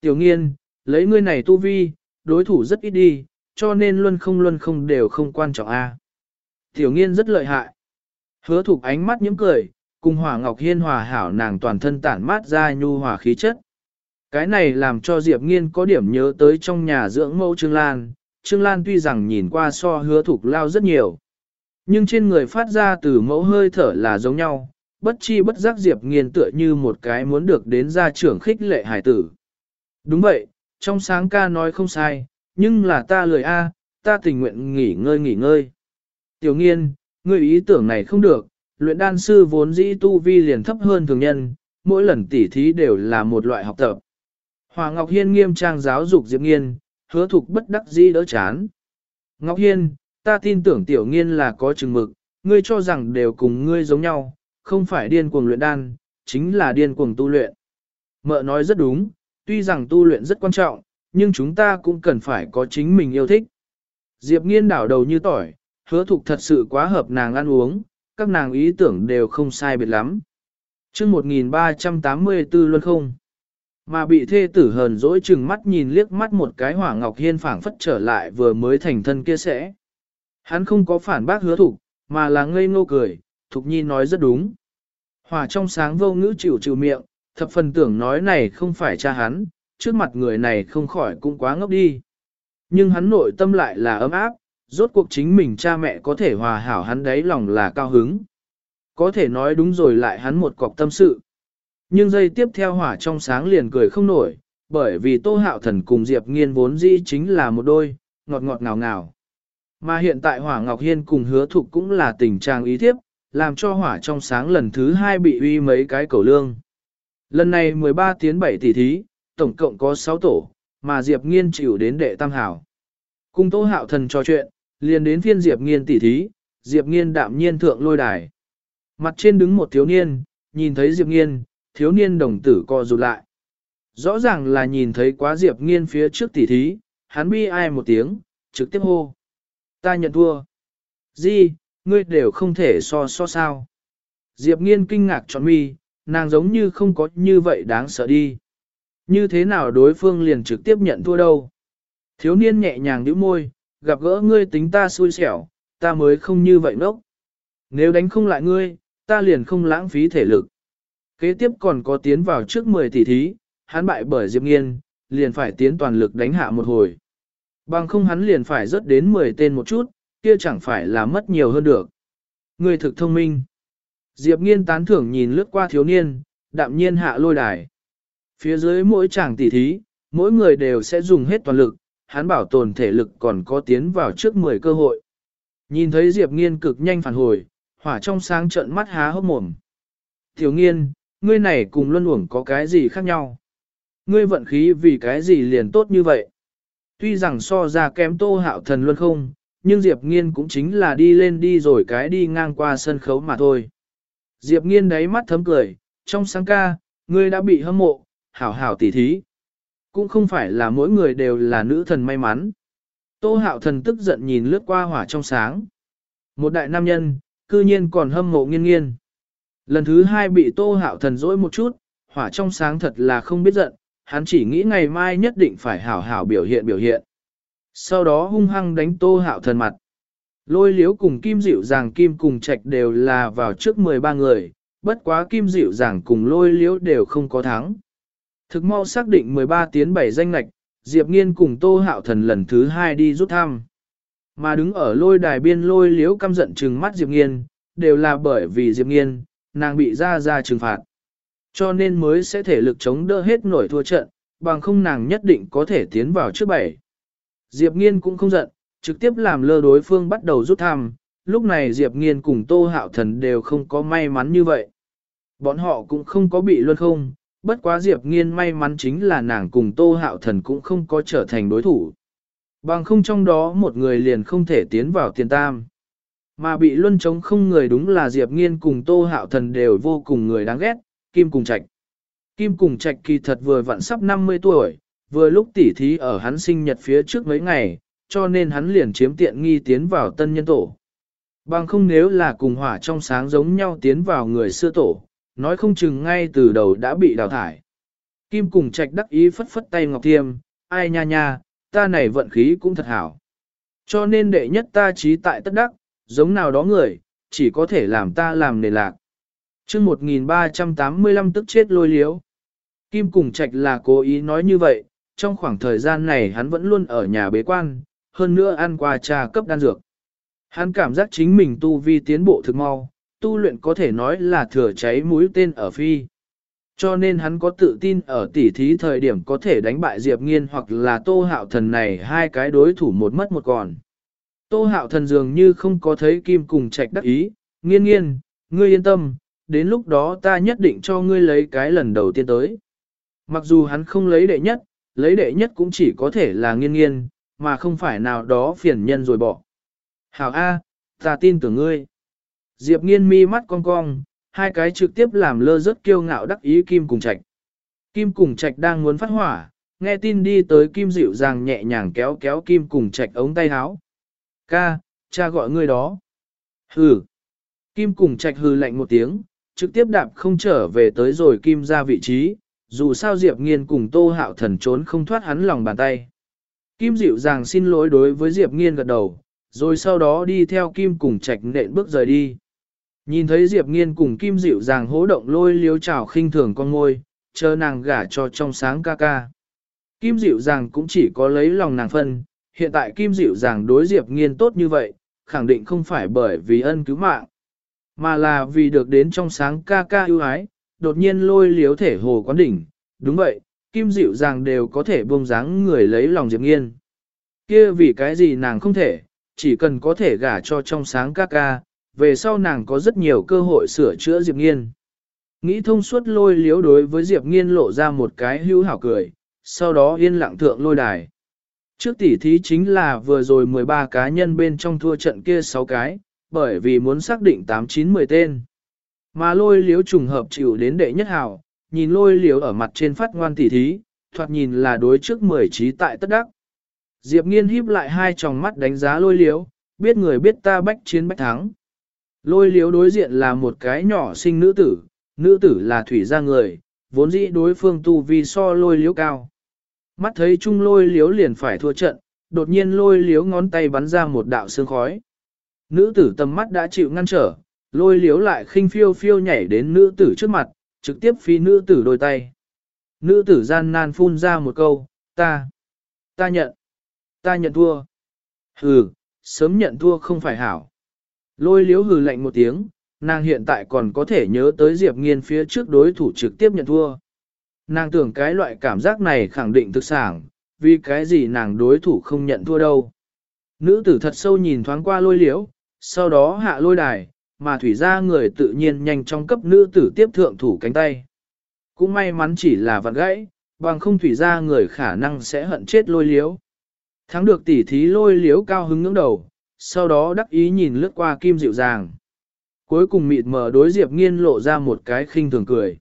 Tiểu nghiên, lấy ngươi này tu vi, đối thủ rất ít đi, cho nên luân không luân không đều không quan trọng a. Tiểu nghiên rất lợi hại. Hứa thục ánh mắt nhiễm cười, cùng hỏa ngọc hiên hòa hảo nàng toàn thân tản mát ra nhu hòa khí chất. Cái này làm cho Diệp Nghiên có điểm nhớ tới trong nhà dưỡng mẫu Trương Lan. Trương Lan tuy rằng nhìn qua so hứa thục lao rất nhiều, nhưng trên người phát ra từ mẫu hơi thở là giống nhau, bất chi bất giác Diệp Nghiên tựa như một cái muốn được đến gia trưởng khích lệ hải tử. Đúng vậy, trong sáng ca nói không sai, nhưng là ta lười a, ta tình nguyện nghỉ ngơi nghỉ ngơi. Tiểu Nghiên, ngươi ý tưởng này không được, luyện đan sư vốn dĩ tu vi liền thấp hơn thường nhân, mỗi lần tỉ thí đều là một loại học tập. Hòa Ngọc Hiên nghiêm trang giáo dục Diệp Nghiên, hứa thục bất đắc dĩ đỡ chán. Ngọc Hiên, ta tin tưởng tiểu nghiên là có chừng mực, ngươi cho rằng đều cùng ngươi giống nhau, không phải điên cuồng luyện đan, chính là điên cuồng tu luyện. Mợ nói rất đúng, tuy rằng tu luyện rất quan trọng, nhưng chúng ta cũng cần phải có chính mình yêu thích. Diệp nghiên đảo đầu như tỏi, hứa thục thật sự quá hợp nàng ăn uống, các nàng ý tưởng đều không sai biệt lắm. chương 1384 luôn không. Mà bị thê tử hờn dỗi chừng mắt nhìn liếc mắt một cái hỏa ngọc hiên phảng phất trở lại vừa mới thành thân kia sẽ. Hắn không có phản bác hứa thục, mà là ngây ngô cười, thục nhi nói rất đúng. Hỏa trong sáng vô ngữ chịu chịu miệng, thập phần tưởng nói này không phải cha hắn, trước mặt người này không khỏi cũng quá ngốc đi. Nhưng hắn nội tâm lại là ấm áp, rốt cuộc chính mình cha mẹ có thể hòa hảo hắn đấy lòng là cao hứng. Có thể nói đúng rồi lại hắn một cọc tâm sự. Nhưng giây tiếp theo hỏa trong sáng liền cười không nổi, bởi vì Tô Hạo Thần cùng Diệp Nghiên vốn dĩ chính là một đôi, ngọt ngọt ngào ngào. Mà hiện tại Hỏa Ngọc Hiên cùng hứa thục cũng là tình trạng ý thiếp, làm cho hỏa trong sáng lần thứ hai bị uy mấy cái cầu lương. Lần này 13 tiến 7 tỷ thí, tổng cộng có 6 tổ, mà Diệp Nghiên chịu đến đệ tam hảo. Cùng Tô Hạo Thần trò chuyện, liền đến phiên Diệp Nghiên tỷ thí, Diệp Nghiên đạm nhiên thượng lôi đài. Mặt trên đứng một thiếu niên, nhìn thấy Diệp Nghiên, thiếu niên đồng tử co rụt lại. Rõ ràng là nhìn thấy quá Diệp Nghiên phía trước tỉ thí, hắn bi ai một tiếng, trực tiếp hô. Ta nhận thua. Di, ngươi đều không thể so so sao. Diệp Nghiên kinh ngạc trọn mi, nàng giống như không có như vậy đáng sợ đi. Như thế nào đối phương liền trực tiếp nhận thua đâu. Thiếu niên nhẹ nhàng nhíu môi, gặp gỡ ngươi tính ta xui xẻo, ta mới không như vậy ngốc. Nếu đánh không lại ngươi, ta liền không lãng phí thể lực. Kế tiếp còn có tiến vào trước 10 tỷ thí, hắn bại bởi Diệp Nghiên, liền phải tiến toàn lực đánh hạ một hồi. Bằng không hắn liền phải rớt đến 10 tên một chút, kia chẳng phải là mất nhiều hơn được. Người thực thông minh. Diệp Nghiên tán thưởng nhìn lướt qua thiếu niên, đạm nhiên hạ lôi đài. Phía dưới mỗi chàng tỷ thí, mỗi người đều sẽ dùng hết toàn lực, hắn bảo tồn thể lực còn có tiến vào trước 10 cơ hội. Nhìn thấy Diệp Nghiên cực nhanh phản hồi, hỏa trong sáng trận mắt há hốc mồm. Thiếu nghiên, ngươi này cùng luân uổng có cái gì khác nhau? Ngươi vận khí vì cái gì liền tốt như vậy? Tuy rằng so ra kém tô hạo thần luân không, nhưng Diệp Nghiên cũng chính là đi lên đi rồi cái đi ngang qua sân khấu mà thôi. Diệp Nghiên đáy mắt thấm cười, trong sáng ca, ngươi đã bị hâm mộ, hảo hảo tỉ thí. Cũng không phải là mỗi người đều là nữ thần may mắn. Tô hạo thần tức giận nhìn lướt qua hỏa trong sáng. Một đại nam nhân, cư nhiên còn hâm mộ nghiên nghiên. Lần thứ hai bị tô hạo thần dỗi một chút, hỏa trong sáng thật là không biết giận, hắn chỉ nghĩ ngày mai nhất định phải hảo hảo biểu hiện biểu hiện. Sau đó hung hăng đánh tô hạo thần mặt. Lôi liếu cùng kim dịu dàng kim cùng trạch đều là vào trước 13 người, bất quá kim dịu dàng cùng lôi liếu đều không có thắng. Thực mau xác định 13 tiến 7 danh lạch, Diệp Nghiên cùng Tô Hạo Thần lần thứ hai đi rút thăm. Mà đứng ở lôi đài biên lôi liếu căm giận trừng mắt Diệp Nghiên, đều là bởi vì Diệp Nghiên, nàng bị ra ra trừng phạt. Cho nên mới sẽ thể lực chống đỡ hết nổi thua trận, bằng không nàng nhất định có thể tiến vào trước bảy. Diệp Nghiên cũng không giận, trực tiếp làm lơ đối phương bắt đầu rút thăm, lúc này Diệp Nghiên cùng Tô Hạo Thần đều không có may mắn như vậy. Bọn họ cũng không có bị luân không, bất quá Diệp Nghiên may mắn chính là nàng cùng Tô Hạo Thần cũng không có trở thành đối thủ. Bằng không trong đó một người liền không thể tiến vào tiền tam. Mà bị luân chống không người đúng là Diệp Nghiên cùng Tô Hạo Thần đều vô cùng người đáng ghét, Kim Cùng Trạch. Kim Cùng Trạch kỳ thật vừa vặn sắp 50 tuổi, vừa lúc tỉ thí ở hắn sinh nhật phía trước mấy ngày, cho nên hắn liền chiếm tiện nghi tiến vào tân nhân tổ. Bằng không nếu là cùng hỏa trong sáng giống nhau tiến vào người xưa tổ, nói không chừng ngay từ đầu đã bị đào thải. Kim cùng trạch đắc ý phất phất tay Ngọc Thiêm, ai nha nha, ta này vận khí cũng thật hảo. Cho nên đệ nhất ta trí tại tất đắc, giống nào đó người, chỉ có thể làm ta làm nề lạc. chương 1385 tức chết lôi liếu. Kim cùng trạch là cố ý nói như vậy, trong khoảng thời gian này hắn vẫn luôn ở nhà bế quan, hơn nữa ăn qua trà cấp đan dược. Hắn cảm giác chính mình tu vi tiến bộ thực mau, tu luyện có thể nói là thừa cháy mũi tên ở phi. Cho nên hắn có tự tin ở tỉ thí thời điểm có thể đánh bại Diệp Nghiên hoặc là Tô Hạo Thần này hai cái đối thủ một mất một còn. Tô Hạo Thần dường như không có thấy Kim cùng trạch đắc ý, nghiên nghiên, ngươi yên tâm, đến lúc đó ta nhất định cho ngươi lấy cái lần đầu tiên tới. Mặc dù hắn không lấy đệ nhất, lấy đệ nhất cũng chỉ có thể là nghiên nghiên, mà không phải nào đó phiền nhân rồi bỏ. Hảo A, ta tin tưởng ngươi. Diệp nghiên mi mắt cong cong, hai cái trực tiếp làm lơ rất kiêu ngạo đắc ý Kim cùng Trạch. Kim cùng Trạch đang muốn phát hỏa, nghe tin đi tới Kim dịu dàng nhẹ nhàng kéo kéo Kim cùng Trạch ống tay háo. Ca, cha gọi ngươi đó. Hừ. Kim cùng Trạch hừ lạnh một tiếng, trực tiếp đạp không trở về tới rồi Kim ra vị trí, dù sao Diệp Nghiên cùng Tô Hạo Thần trốn không thoát hắn lòng bàn tay. Kim dịu dàng xin lỗi đối với Diệp Nghiên gật đầu, rồi sau đó đi theo Kim cùng Trạch nện bước rời đi. Nhìn thấy Diệp Nghiên cùng Kim dịu dàng hố động lôi liếu trào khinh thường con ngôi, chờ nàng gả cho trong sáng ca ca. Kim dịu dàng cũng chỉ có lấy lòng nàng phân, hiện tại Kim dịu dàng đối Diệp Nghiên tốt như vậy, khẳng định không phải bởi vì ân cứu mạng, mà là vì được đến trong sáng ca ca ưu ái, đột nhiên lôi liếu thể hồ quán đỉnh. Đúng vậy, Kim dịu dàng đều có thể buông dáng người lấy lòng Diệp Nghiên. Kia vì cái gì nàng không thể, chỉ cần có thể gả cho trong sáng ca ca, về sau nàng có rất nhiều cơ hội sửa chữa Diệp Nghiên. Nghĩ thông suốt lôi liếu đối với Diệp Nghiên lộ ra một cái hữu hảo cười, sau đó yên lặng thượng lôi đài. Trước tỷ thí chính là vừa rồi 13 cá nhân bên trong thua trận kia 6 cái, bởi vì muốn xác định 8-9-10 tên. Mà lôi liếu trùng hợp chịu đến đệ nhất hảo, nhìn lôi liếu ở mặt trên phát ngoan tỷ thí, thoạt nhìn là đối trước 10 trí tại tất đắc. Diệp nghiên híp lại hai tròng mắt đánh giá lôi liếu, biết người biết ta bách chiến bách thắng. Lôi liếu đối diện là một cái nhỏ sinh nữ tử, nữ tử là thủy gia người, vốn dĩ đối phương tu vi so lôi liếu cao. Mắt thấy chung lôi liếu liền phải thua trận, đột nhiên lôi liếu ngón tay bắn ra một đạo sương khói. Nữ tử tầm mắt đã chịu ngăn trở, lôi liếu lại khinh phiêu phiêu nhảy đến nữ tử trước mặt, trực tiếp phi nữ tử đôi tay. Nữ tử gian nan phun ra một câu, ta, ta nhận, ta nhận thua. Hừ, sớm nhận thua không phải hảo. Lôi liếu hừ lạnh một tiếng, nàng hiện tại còn có thể nhớ tới Diệp Nghiên phía trước đối thủ trực tiếp nhận thua. Nàng tưởng cái loại cảm giác này khẳng định thực sản, vì cái gì nàng đối thủ không nhận thua đâu. Nữ tử thật sâu nhìn thoáng qua lôi liễu, sau đó hạ lôi đài, mà thủy gia người tự nhiên nhanh trong cấp nữ tử tiếp thượng thủ cánh tay. Cũng may mắn chỉ là vặn gãy, bằng không thủy gia người khả năng sẽ hận chết lôi liễu. Thắng được tỉ thí lôi liễu cao hứng ngưỡng đầu, sau đó đắc ý nhìn lướt qua kim dịu dàng. Cuối cùng mịt mờ đối Diệp Nghiên lộ ra một cái khinh thường cười.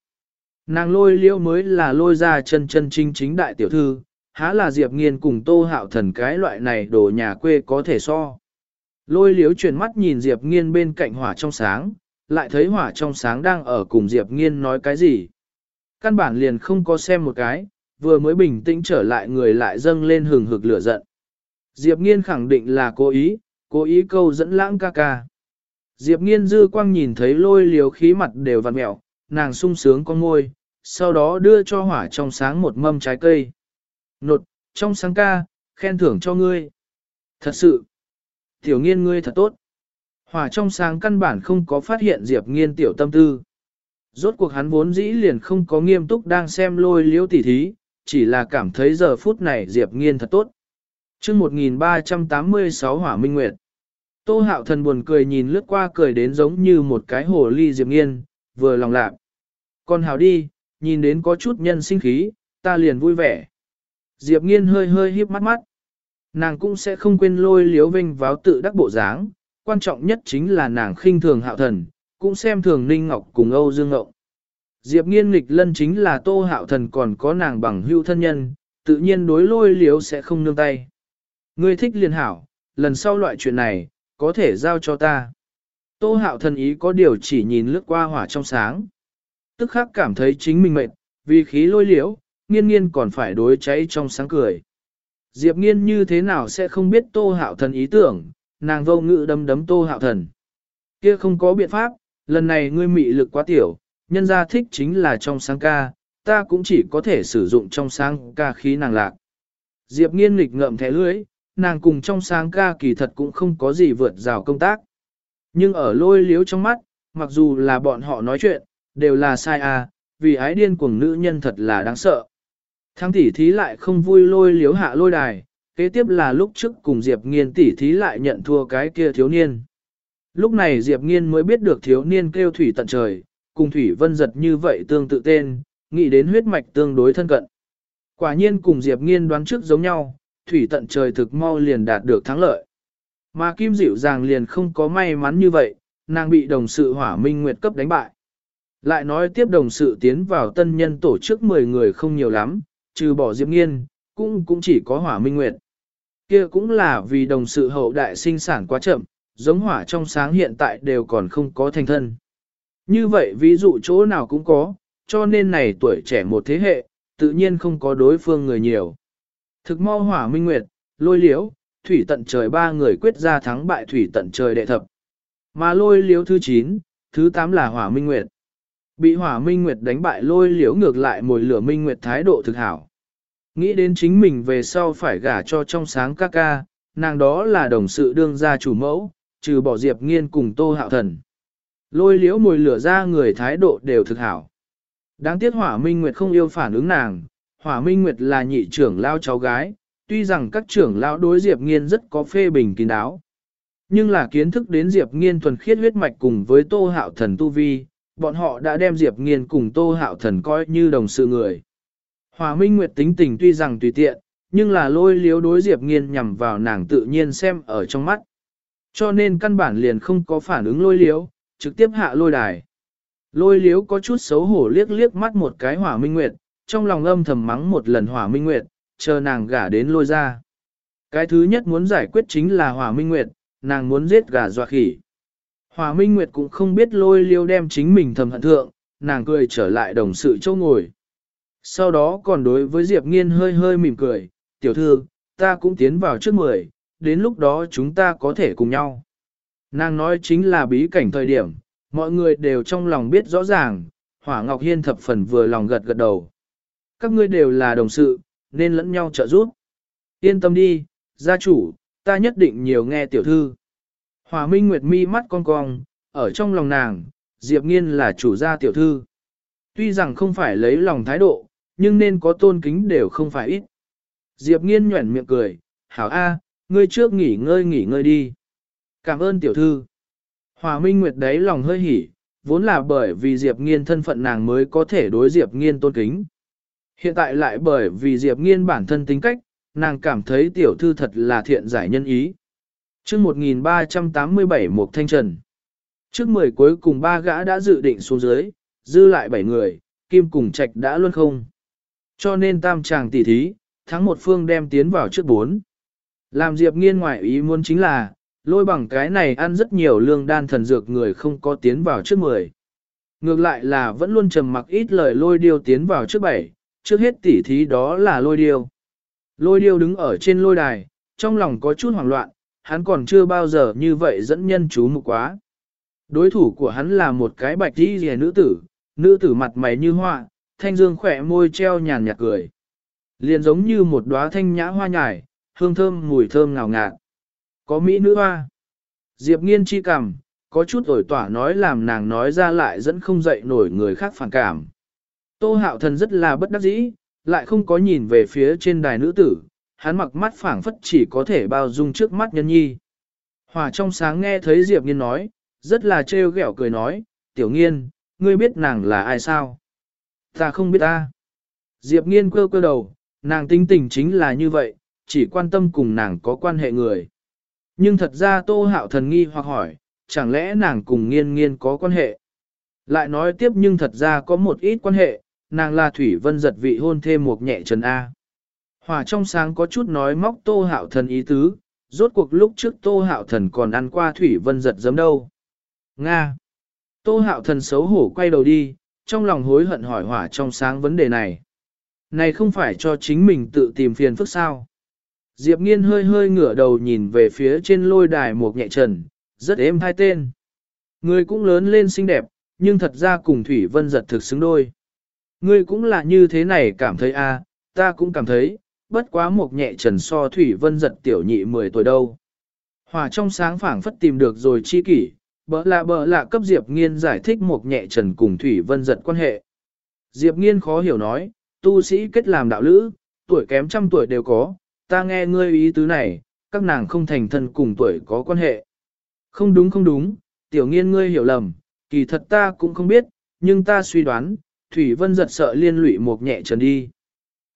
Nàng lôi liễu mới là lôi ra chân chân chính chính đại tiểu thư, há là Diệp Nghiên cùng tô hạo thần cái loại này đồ nhà quê có thể so. Lôi liễu chuyển mắt nhìn Diệp Nghiên bên cạnh hỏa trong sáng, lại thấy hỏa trong sáng đang ở cùng Diệp Nghiên nói cái gì. Căn bản liền không có xem một cái, vừa mới bình tĩnh trở lại người lại dâng lên hừng hực lửa giận. Diệp Nghiên khẳng định là cố ý, cố ý câu dẫn lãng ca ca. Diệp Nghiên dư quang nhìn thấy lôi liếu khí mặt đều vặn mẹo, nàng sung sướng con ngôi, sau đó đưa cho hỏa trong sáng một mâm trái cây. Nột, trong sáng ca, khen thưởng cho ngươi. Thật sự, tiểu nghiên ngươi thật tốt. Hỏa trong sáng căn bản không có phát hiện Diệp Nghiên tiểu tâm tư. Rốt cuộc hắn vốn dĩ liền không có nghiêm túc đang xem lôi liễu tỉ thí, chỉ là cảm thấy giờ phút này Diệp Nghiên thật tốt. chương 1386 Hỏa Minh Nguyệt. Tô hạo thần buồn cười nhìn lướt qua cười đến giống như một cái hồ ly Diệp Nghiên, vừa lòng lạc. Còn hào đi, nhìn đến có chút nhân sinh khí, ta liền vui vẻ. Diệp Nghiên hơi hơi híp mắt mắt. Nàng cũng sẽ không quên lôi liếu vinh váo tự đắc bộ dáng, quan trọng nhất chính là nàng khinh thường hạo thần, cũng xem thường Ninh Ngọc cùng Âu Dương Ngộng. Diệp nghiên nghịch lân chính là tô hạo thần còn có nàng bằng hữu thân nhân, tự nhiên đối lôi liếu sẽ không nương tay. Ngươi thích liền hảo, lần sau loại chuyện này, có thể giao cho ta. Tô hạo thần ý có điều chỉ nhìn lướt qua hỏa trong sáng. Tức khắc cảm thấy chính mình mệt, vì khí lôi liếu, nghiên nghiên còn phải đối cháy trong sáng cười. Diệp nghiên như thế nào sẽ không biết tô hạo thần ý tưởng, nàng vô ngự đấm đấm tô hạo thần. Kia không có biện pháp, lần này ngươi mị lực quá tiểu, nhân gia thích chính là trong sáng ca, ta cũng chỉ có thể sử dụng trong sáng ca khí nàng lạc. Diệp nghiên nghịch ngậm thẻ lưới, nàng cùng trong sáng ca kỳ thật cũng không có gì vượt rào công tác. Nhưng ở lôi liếu trong mắt, mặc dù là bọn họ nói chuyện, đều là sai à, vì ái điên cuồng nữ nhân thật là đáng sợ. Thăng tỷ thí lại không vui lôi liếu hạ lôi đài, kế tiếp là lúc trước cùng Diệp nghiên tỷ thí lại nhận thua cái kia thiếu niên. Lúc này Diệp nghiên mới biết được thiếu niên kêu thủy tận trời, cùng thủy vân giật như vậy tương tự tên, nghĩ đến huyết mạch tương đối thân cận. Quả nhiên cùng Diệp nghiên đoán trước giống nhau, thủy tận trời thực mau liền đạt được thắng lợi. Mà Kim Dịu dàng liền không có may mắn như vậy, nàng bị đồng sự hỏa minh nguyệt cấp đánh bại. Lại nói tiếp đồng sự tiến vào tân nhân tổ chức 10 người không nhiều lắm, trừ bỏ Diệp Nghiên, cũng cũng chỉ có hỏa minh nguyệt. Kia cũng là vì đồng sự hậu đại sinh sản quá chậm, giống hỏa trong sáng hiện tại đều còn không có thành thân. Như vậy ví dụ chỗ nào cũng có, cho nên này tuổi trẻ một thế hệ, tự nhiên không có đối phương người nhiều. Thực mau hỏa minh nguyệt, lôi liếu, thủy tận trời ba người quyết ra thắng bại thủy tận trời đệ thập. Mà lôi liếu thứ 9, thứ 8 là hỏa minh nguyệt. Bị hỏa minh nguyệt đánh bại lôi liễu ngược lại mồi lửa minh nguyệt thái độ thực hảo. Nghĩ đến chính mình về sau phải gả cho trong sáng ca ca, nàng đó là đồng sự đương gia chủ mẫu, trừ bỏ diệp nghiên cùng tô hạo thần. Lôi liễu mồi lửa ra người thái độ đều thực hảo. Đáng tiếc hỏa minh nguyệt không yêu phản ứng nàng, hỏa minh nguyệt là nhị trưởng lao cháu gái, tuy rằng các trưởng lao đối diệp nghiên rất có phê bình kín đáo. Nhưng là kiến thức đến diệp nghiên thuần khiết huyết mạch cùng với tô hạo thần tu vi, bọn họ đã đem diệp nghiên cùng tô hạo thần coi như đồng sự người. Hòa minh nguyệt tính tình tuy rằng tùy tiện, nhưng là lôi liếu đối diệp nghiên nhằm vào nàng tự nhiên xem ở trong mắt. Cho nên căn bản liền không có phản ứng lôi liếu, trực tiếp hạ lôi đài. Lôi liếu có chút xấu hổ liếc liếc mắt một cái hỏa minh nguyệt, trong lòng âm thầm mắng một lần hỏa minh nguyệt, chờ nàng gả đến lôi ra. Cái thứ nhất muốn giải quyết chính là hỏa minh nguyệt, nàng muốn giết gà dọa khỉ. Hòa minh nguyệt cũng không biết lôi liêu đem chính mình thầm hận thượng, nàng cười trở lại đồng sự châu ngồi. Sau đó còn đối với Diệp Nghiên hơi hơi mỉm cười, tiểu thư, ta cũng tiến vào trước mười, đến lúc đó chúng ta có thể cùng nhau. Nàng nói chính là bí cảnh thời điểm, mọi người đều trong lòng biết rõ ràng, Hỏa Ngọc Hiên thập phần vừa lòng gật gật đầu. Các ngươi đều là đồng sự, nên lẫn nhau trợ giúp. Yên tâm đi, gia chủ, ta nhất định nhiều nghe tiểu thư. Hòa Minh Nguyệt mi mắt cong cong, ở trong lòng nàng, Diệp Nghiên là chủ gia tiểu thư. Tuy rằng không phải lấy lòng thái độ, nhưng nên có tôn kính đều không phải ít. Diệp Nghiên nhuẩn miệng cười, hảo A, ngươi trước nghỉ ngơi nghỉ ngơi đi. Cảm ơn tiểu thư. Hòa Minh Nguyệt đấy lòng hơi hỉ, vốn là bởi vì Diệp Nghiên thân phận nàng mới có thể đối Diệp Nghiên tôn kính. Hiện tại lại bởi vì Diệp Nghiên bản thân tính cách, nàng cảm thấy tiểu thư thật là thiện giải nhân ý. Trước 1387 Mục Thanh Trần Trước 10 cuối cùng ba gã đã dự định xuống dưới, dư lại 7 người, Kim cùng Trạch đã luôn không. Cho nên tam chàng tỷ thí, thắng một phương đem tiến vào trước 4. Làm Diệp Nghiên ngoại ý muốn chính là, lôi bằng cái này ăn rất nhiều lương đan thần dược người không có tiến vào trước 10. Ngược lại là vẫn luôn trầm mặc ít lời lôi điêu tiến vào trước 7, trước hết tỉ thí đó là lôi điêu. Lôi điêu đứng ở trên lôi đài, trong lòng có chút hoảng loạn, hắn còn chưa bao giờ như vậy dẫn nhân chú mục quá. Đối thủ của hắn là một cái bạch đi rìa nữ tử, nữ tử mặt mày như hoa, thanh dương khỏe môi treo nhàn nhạt cười. Liền giống như một đóa thanh nhã hoa nhài, hương thơm mùi thơm ngào ngạt. Có mỹ nữ hoa. Diệp nghiên chi cằm, có chút ổi tỏa nói làm nàng nói ra lại dẫn không dậy nổi người khác phản cảm. Tô hạo thần rất là bất đắc dĩ, lại không có nhìn về phía trên đài nữ tử, hắn mặc mắt phảng phất chỉ có thể bao dung trước mắt nhân nhi. Hòa trong sáng nghe thấy Diệp nghiên nói, rất là trêu ghẹo cười nói, tiểu nghiên, ngươi biết nàng là ai sao? Ta không biết ta. Diệp nghiên quơ quơ đầu, nàng tinh tình chính là như vậy, chỉ quan tâm cùng nàng có quan hệ người. Nhưng thật ra tô hạo thần nghi hoặc hỏi, chẳng lẽ nàng cùng nghiên nghiên có quan hệ? Lại nói tiếp nhưng thật ra có một ít quan hệ, nàng là Thủy Vân giật vị hôn thêm một nhẹ trần A. Hòa trong sáng có chút nói móc tô hạo thần ý tứ, rốt cuộc lúc trước tô hạo thần còn ăn qua Thủy Vân giật giấm đâu. Nga. Tô hạo thần xấu hổ quay đầu đi, trong lòng hối hận hỏi hỏa trong sáng vấn đề này. Này không phải cho chính mình tự tìm phiền phức sao. Diệp nghiên hơi hơi ngửa đầu nhìn về phía trên lôi đài một nhẹ trần, rất êm hai tên. Người cũng lớn lên xinh đẹp, nhưng thật ra cùng Thủy Vân giật thực xứng đôi. Ngươi cũng là như thế này cảm thấy a, à, ta cũng cảm thấy, bất quá một nhẹ trần so Thủy Vân giật tiểu nhị 10 tuổi đâu. Hòa trong sáng phảng phất tìm được rồi chi kỷ, bỡ lạ bỡ lạ cấp Diệp Nghiên giải thích một nhẹ trần cùng Thủy Vân giật quan hệ. Diệp Nghiên khó hiểu nói, tu sĩ kết làm đạo lữ, tuổi kém trăm tuổi đều có, ta nghe ngươi ý tứ này, các nàng không thành thân cùng tuổi có quan hệ. Không đúng không đúng, tiểu nghiên ngươi hiểu lầm, kỳ thật ta cũng không biết, nhưng ta suy đoán, Thủy Vân giật sợ liên lụy một nhẹ trần đi.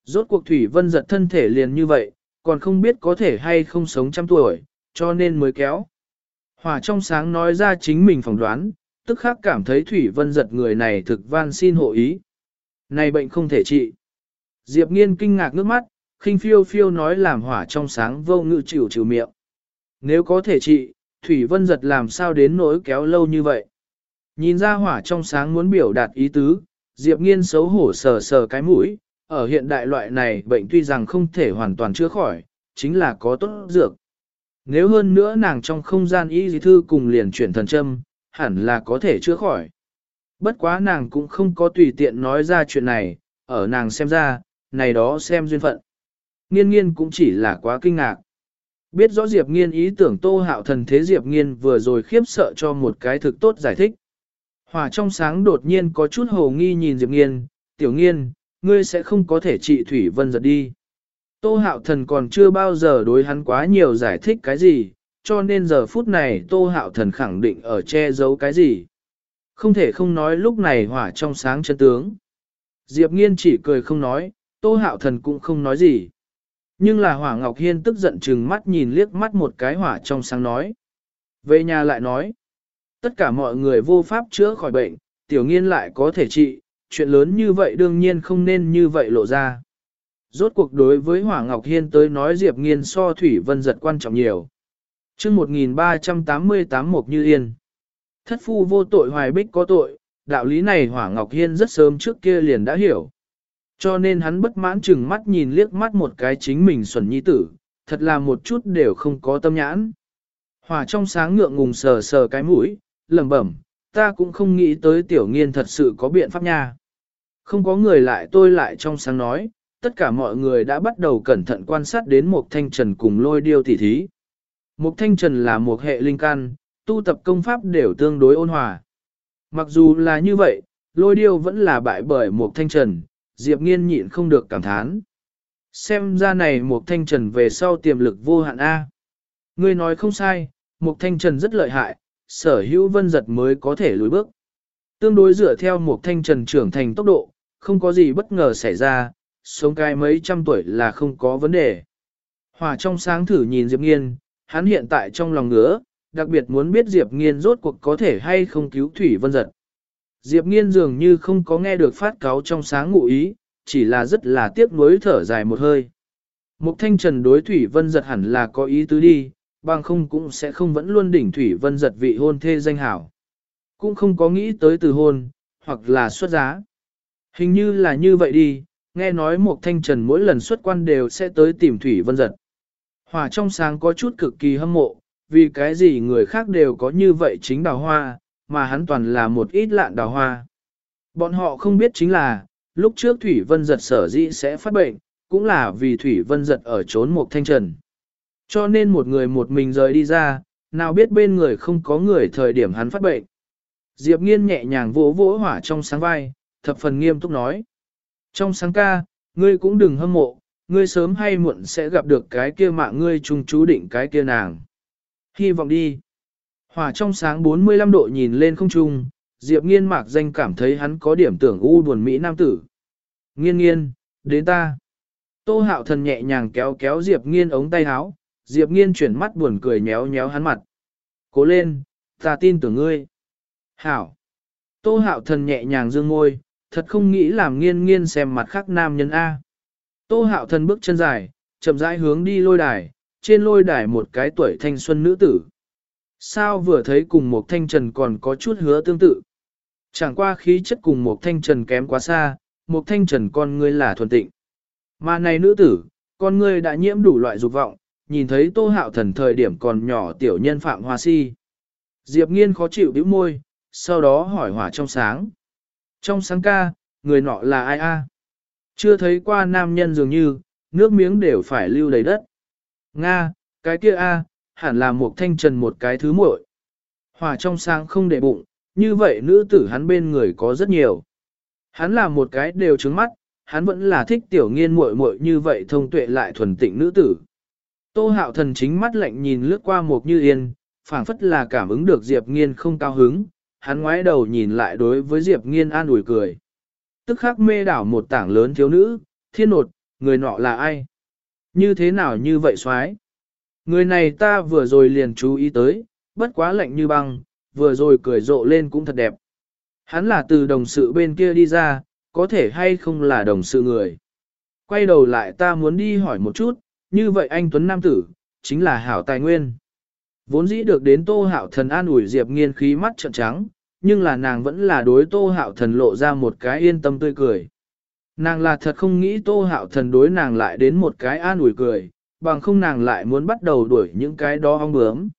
Rốt cuộc Thủy Vân giật thân thể liền như vậy, còn không biết có thể hay không sống trăm tuổi, cho nên mới kéo. Hòa trong sáng nói ra chính mình phỏng đoán, tức khắc cảm thấy Thủy Vân giật người này thực van xin hộ ý. Này bệnh không thể trị. Diệp nghiên kinh ngạc nước mắt, khinh phiêu phiêu nói làm hỏa trong sáng vô ngự chịu chịu miệng. Nếu có thể trị, Thủy Vân giật làm sao đến nỗi kéo lâu như vậy. Nhìn ra hỏa trong sáng muốn biểu đạt ý tứ, Diệp nghiên xấu hổ sờ sờ cái mũi, ở hiện đại loại này bệnh tuy rằng không thể hoàn toàn chữa khỏi, chính là có tốt dược. Nếu hơn nữa nàng trong không gian y dì thư cùng liền chuyển thần châm, hẳn là có thể chữa khỏi. Bất quá nàng cũng không có tùy tiện nói ra chuyện này, ở nàng xem ra, này đó xem duyên phận. Nghiên nghiên cũng chỉ là quá kinh ngạc. Biết rõ Diệp nghiên ý tưởng tô hạo thần thế Diệp nghiên vừa rồi khiếp sợ cho một cái thực tốt giải thích. Hòa trong sáng đột nhiên có chút hồ nghi nhìn Diệp nghiên, tiểu nghiên, ngươi sẽ không có thể trị Thủy Vân giật đi. Tô hạo thần còn chưa bao giờ đối hắn quá nhiều giải thích cái gì, cho nên giờ phút này tô hạo thần khẳng định ở che giấu cái gì. Không thể không nói lúc này hỏa trong sáng chân tướng. Diệp nghiên chỉ cười không nói, tô hạo thần cũng không nói gì. Nhưng là hỏa ngọc hiên tức giận chừng mắt nhìn liếc mắt một cái hỏa trong sáng nói. Về nhà lại nói, tất cả mọi người vô pháp chữa khỏi bệnh, tiểu nghiên lại có thể trị, chuyện lớn như vậy đương nhiên không nên như vậy lộ ra. Rốt cuộc đối với Hỏa Ngọc Hiên tới nói Diệp Nghiên so Thủy Vân giật quan trọng nhiều. chương 1388 Mộc Như Yên. Thất phu vô tội hoài bích có tội, đạo lý này Hỏa Ngọc Hiên rất sớm trước kia liền đã hiểu. Cho nên hắn bất mãn chừng mắt nhìn liếc mắt một cái chính mình xuẩn nhi tử, thật là một chút đều không có tâm nhãn. Hỏa trong sáng ngượng ngùng sờ sờ cái mũi, lẩm bẩm, ta cũng không nghĩ tới tiểu nghiên thật sự có biện pháp nha. Không có người lại tôi lại trong sáng nói, tất cả mọi người đã bắt đầu cẩn thận quan sát đến một thanh trần cùng lôi điêu tỉ thí. Một thanh trần là một hệ linh căn, tu tập công pháp đều tương đối ôn hòa. Mặc dù là như vậy, lôi điêu vẫn là bại bởi một thanh trần, Diệp nghiên nhịn không được cảm thán. Xem ra này một thanh trần về sau tiềm lực vô hạn A. Ngươi nói không sai, một thanh trần rất lợi hại, sở hữu vân giật mới có thể lùi bước. Tương đối dựa theo một thanh trần trưởng thành tốc độ, không có gì bất ngờ xảy ra, sống cái mấy trăm tuổi là không có vấn đề. Hòa trong sáng thử nhìn Diệp Nghiên, hắn hiện tại trong lòng ngứa, đặc biệt muốn biết Diệp Nghiên rốt cuộc có thể hay không cứu Thủy Vân Giật. Diệp Nghiên dường như không có nghe được phát cáo trong sáng ngụ ý, chỉ là rất là tiếc nuối thở dài một hơi. Mục Thanh Trần đối Thủy Vân Giật hẳn là có ý tứ đi, bằng không cũng sẽ không vẫn luôn đỉnh Thủy Vân Giật vị hôn thê danh hảo. Cũng không có nghĩ tới từ hôn, hoặc là xuất giá. Hình như là như vậy đi, nghe nói Mục Thanh Trần mỗi lần xuất quan đều sẽ tới tìm Thủy Vân Giật. Hòa trong sáng có chút cực kỳ hâm mộ, vì cái gì người khác đều có như vậy chính đào hoa, mà hắn toàn là một ít lạn đào hoa. Bọn họ không biết chính là, lúc trước Thủy Vân Giật sở dĩ sẽ phát bệnh, cũng là vì Thủy Vân Giật ở trốn một thanh trần. Cho nên một người một mình rời đi ra, nào biết bên người không có người thời điểm hắn phát bệnh. Diệp Nghiên nhẹ nhàng vỗ vỗ hỏa trong sáng vai, thập phần nghiêm túc nói. Trong sáng ca, ngươi cũng đừng hâm mộ, ngươi sớm hay muộn sẽ gặp được cái kia mạng ngươi chung chú định cái kia nàng. Hy vọng đi. Hỏa trong sáng 45 độ nhìn lên không trung, Diệp Nghiên mạc danh cảm thấy hắn có điểm tưởng u buồn Mỹ Nam tử. Nghiên nghiên, đến ta. Tô hạo thần nhẹ nhàng kéo kéo Diệp Nghiên ống tay áo, Diệp Nghiên chuyển mắt buồn cười nhéo nhéo hắn mặt. Cố lên, ta tin tưởng ngươi. Hảo. Tô hạo thần nhẹ nhàng dương ngôi, thật không nghĩ làm nghiên nghiên xem mặt khác nam nhân A. Tô hạo thần bước chân dài, chậm rãi hướng đi lôi đài, trên lôi đài một cái tuổi thanh xuân nữ tử. Sao vừa thấy cùng một thanh trần còn có chút hứa tương tự. Chẳng qua khí chất cùng một thanh trần kém quá xa, một thanh trần con ngươi là thuần tịnh. Mà này nữ tử, con ngươi đã nhiễm đủ loại dục vọng, nhìn thấy tô hạo thần thời điểm còn nhỏ tiểu nhân phạm hoa si. Diệp nghiên khó chịu bĩu môi, sau đó hỏi hỏa trong sáng. Trong sáng ca, người nọ là ai a? Chưa thấy qua nam nhân dường như, nước miếng đều phải lưu đầy đất. Nga, cái kia a, hẳn là một thanh trần một cái thứ muội. hòa trong sáng không để bụng, như vậy nữ tử hắn bên người có rất nhiều. Hắn là một cái đều trứng mắt, hắn vẫn là thích tiểu nghiên muội muội như vậy thông tuệ lại thuần tịnh nữ tử. Tô hạo thần chính mắt lạnh nhìn lướt qua một như yên, phảng phất là cảm ứng được Diệp nghiên không cao hứng, hắn ngoái đầu nhìn lại đối với Diệp nghiên an ủi cười. Tức khắc mê đảo một tảng lớn thiếu nữ, thiên nột, người nọ là ai? Như thế nào như vậy xoái? Người này ta vừa rồi liền chú ý tới, bất quá lạnh như băng, vừa rồi cười rộ lên cũng thật đẹp. Hắn là từ đồng sự bên kia đi ra, có thể hay không là đồng sự người. Quay đầu lại ta muốn đi hỏi một chút, như vậy anh Tuấn Nam Tử, chính là hảo tài nguyên. Vốn dĩ được đến tô hạo thần an ủi Diệp nghiên khí mắt trợn trắng, nhưng là nàng vẫn là đối tô hạo thần lộ ra một cái yên tâm tươi cười. Nàng là thật không nghĩ tô hạo thần đối nàng lại đến một cái an ủi cười, bằng không nàng lại muốn bắt đầu đuổi những cái đó ong bướm.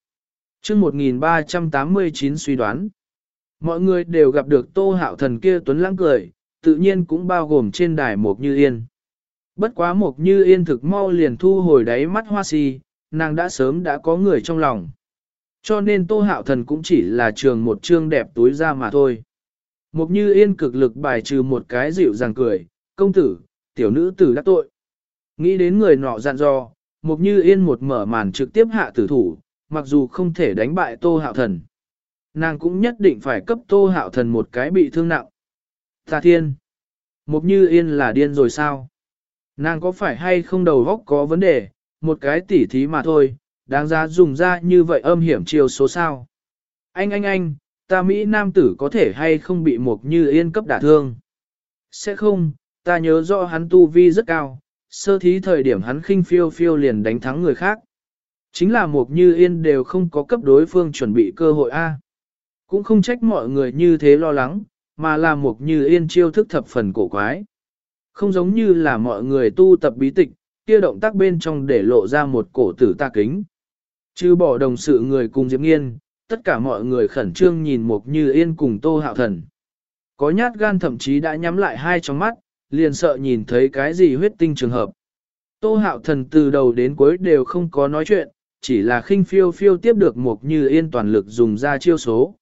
chương 1389 suy đoán, mọi người đều gặp được tô hạo thần kia tuấn lãng cười, tự nhiên cũng bao gồm trên đài Mộc Như Yên. Bất quá Mộc Như Yên thực mau liền thu hồi đáy mắt hoa si, nàng đã sớm đã có người trong lòng. Cho nên Tô Hạo Thần cũng chỉ là trường một chương đẹp túi ra mà thôi. mục Như Yên cực lực bài trừ một cái dịu dàng cười, công tử, tiểu nữ tử đắc tội. Nghĩ đến người nọ dặn dò, mục Như Yên một mở màn trực tiếp hạ tử thủ, mặc dù không thể đánh bại Tô Hạo Thần. Nàng cũng nhất định phải cấp Tô Hạo Thần một cái bị thương nặng. Tà thiên! mục Như Yên là điên rồi sao? Nàng có phải hay không đầu góc có vấn đề, một cái tỉ thí mà thôi, đáng giá dùng ra như vậy âm hiểm chiều số sao. Anh anh anh, ta Mỹ Nam tử có thể hay không bị Mộc Như Yên cấp đả thương? Sẽ không, ta nhớ rõ hắn tu vi rất cao, sơ thí thời điểm hắn khinh phiêu phiêu liền đánh thắng người khác. Chính là Mộc Như Yên đều không có cấp đối phương chuẩn bị cơ hội A. Cũng không trách mọi người như thế lo lắng, mà là Mộc Như Yên chiêu thức thập phần cổ quái. Không giống như là mọi người tu tập bí tịch, kia động tác bên trong để lộ ra một cổ tử ta kính. Chứ bỏ đồng sự người cùng Diệp Nghiên, tất cả mọi người khẩn trương nhìn mục Như Yên cùng Tô Hạo Thần. Có nhát gan thậm chí đã nhắm lại hai trong mắt, liền sợ nhìn thấy cái gì huyết tinh trường hợp. Tô Hạo Thần từ đầu đến cuối đều không có nói chuyện, chỉ là khinh phiêu phiêu tiếp được mục Như Yên toàn lực dùng ra chiêu số.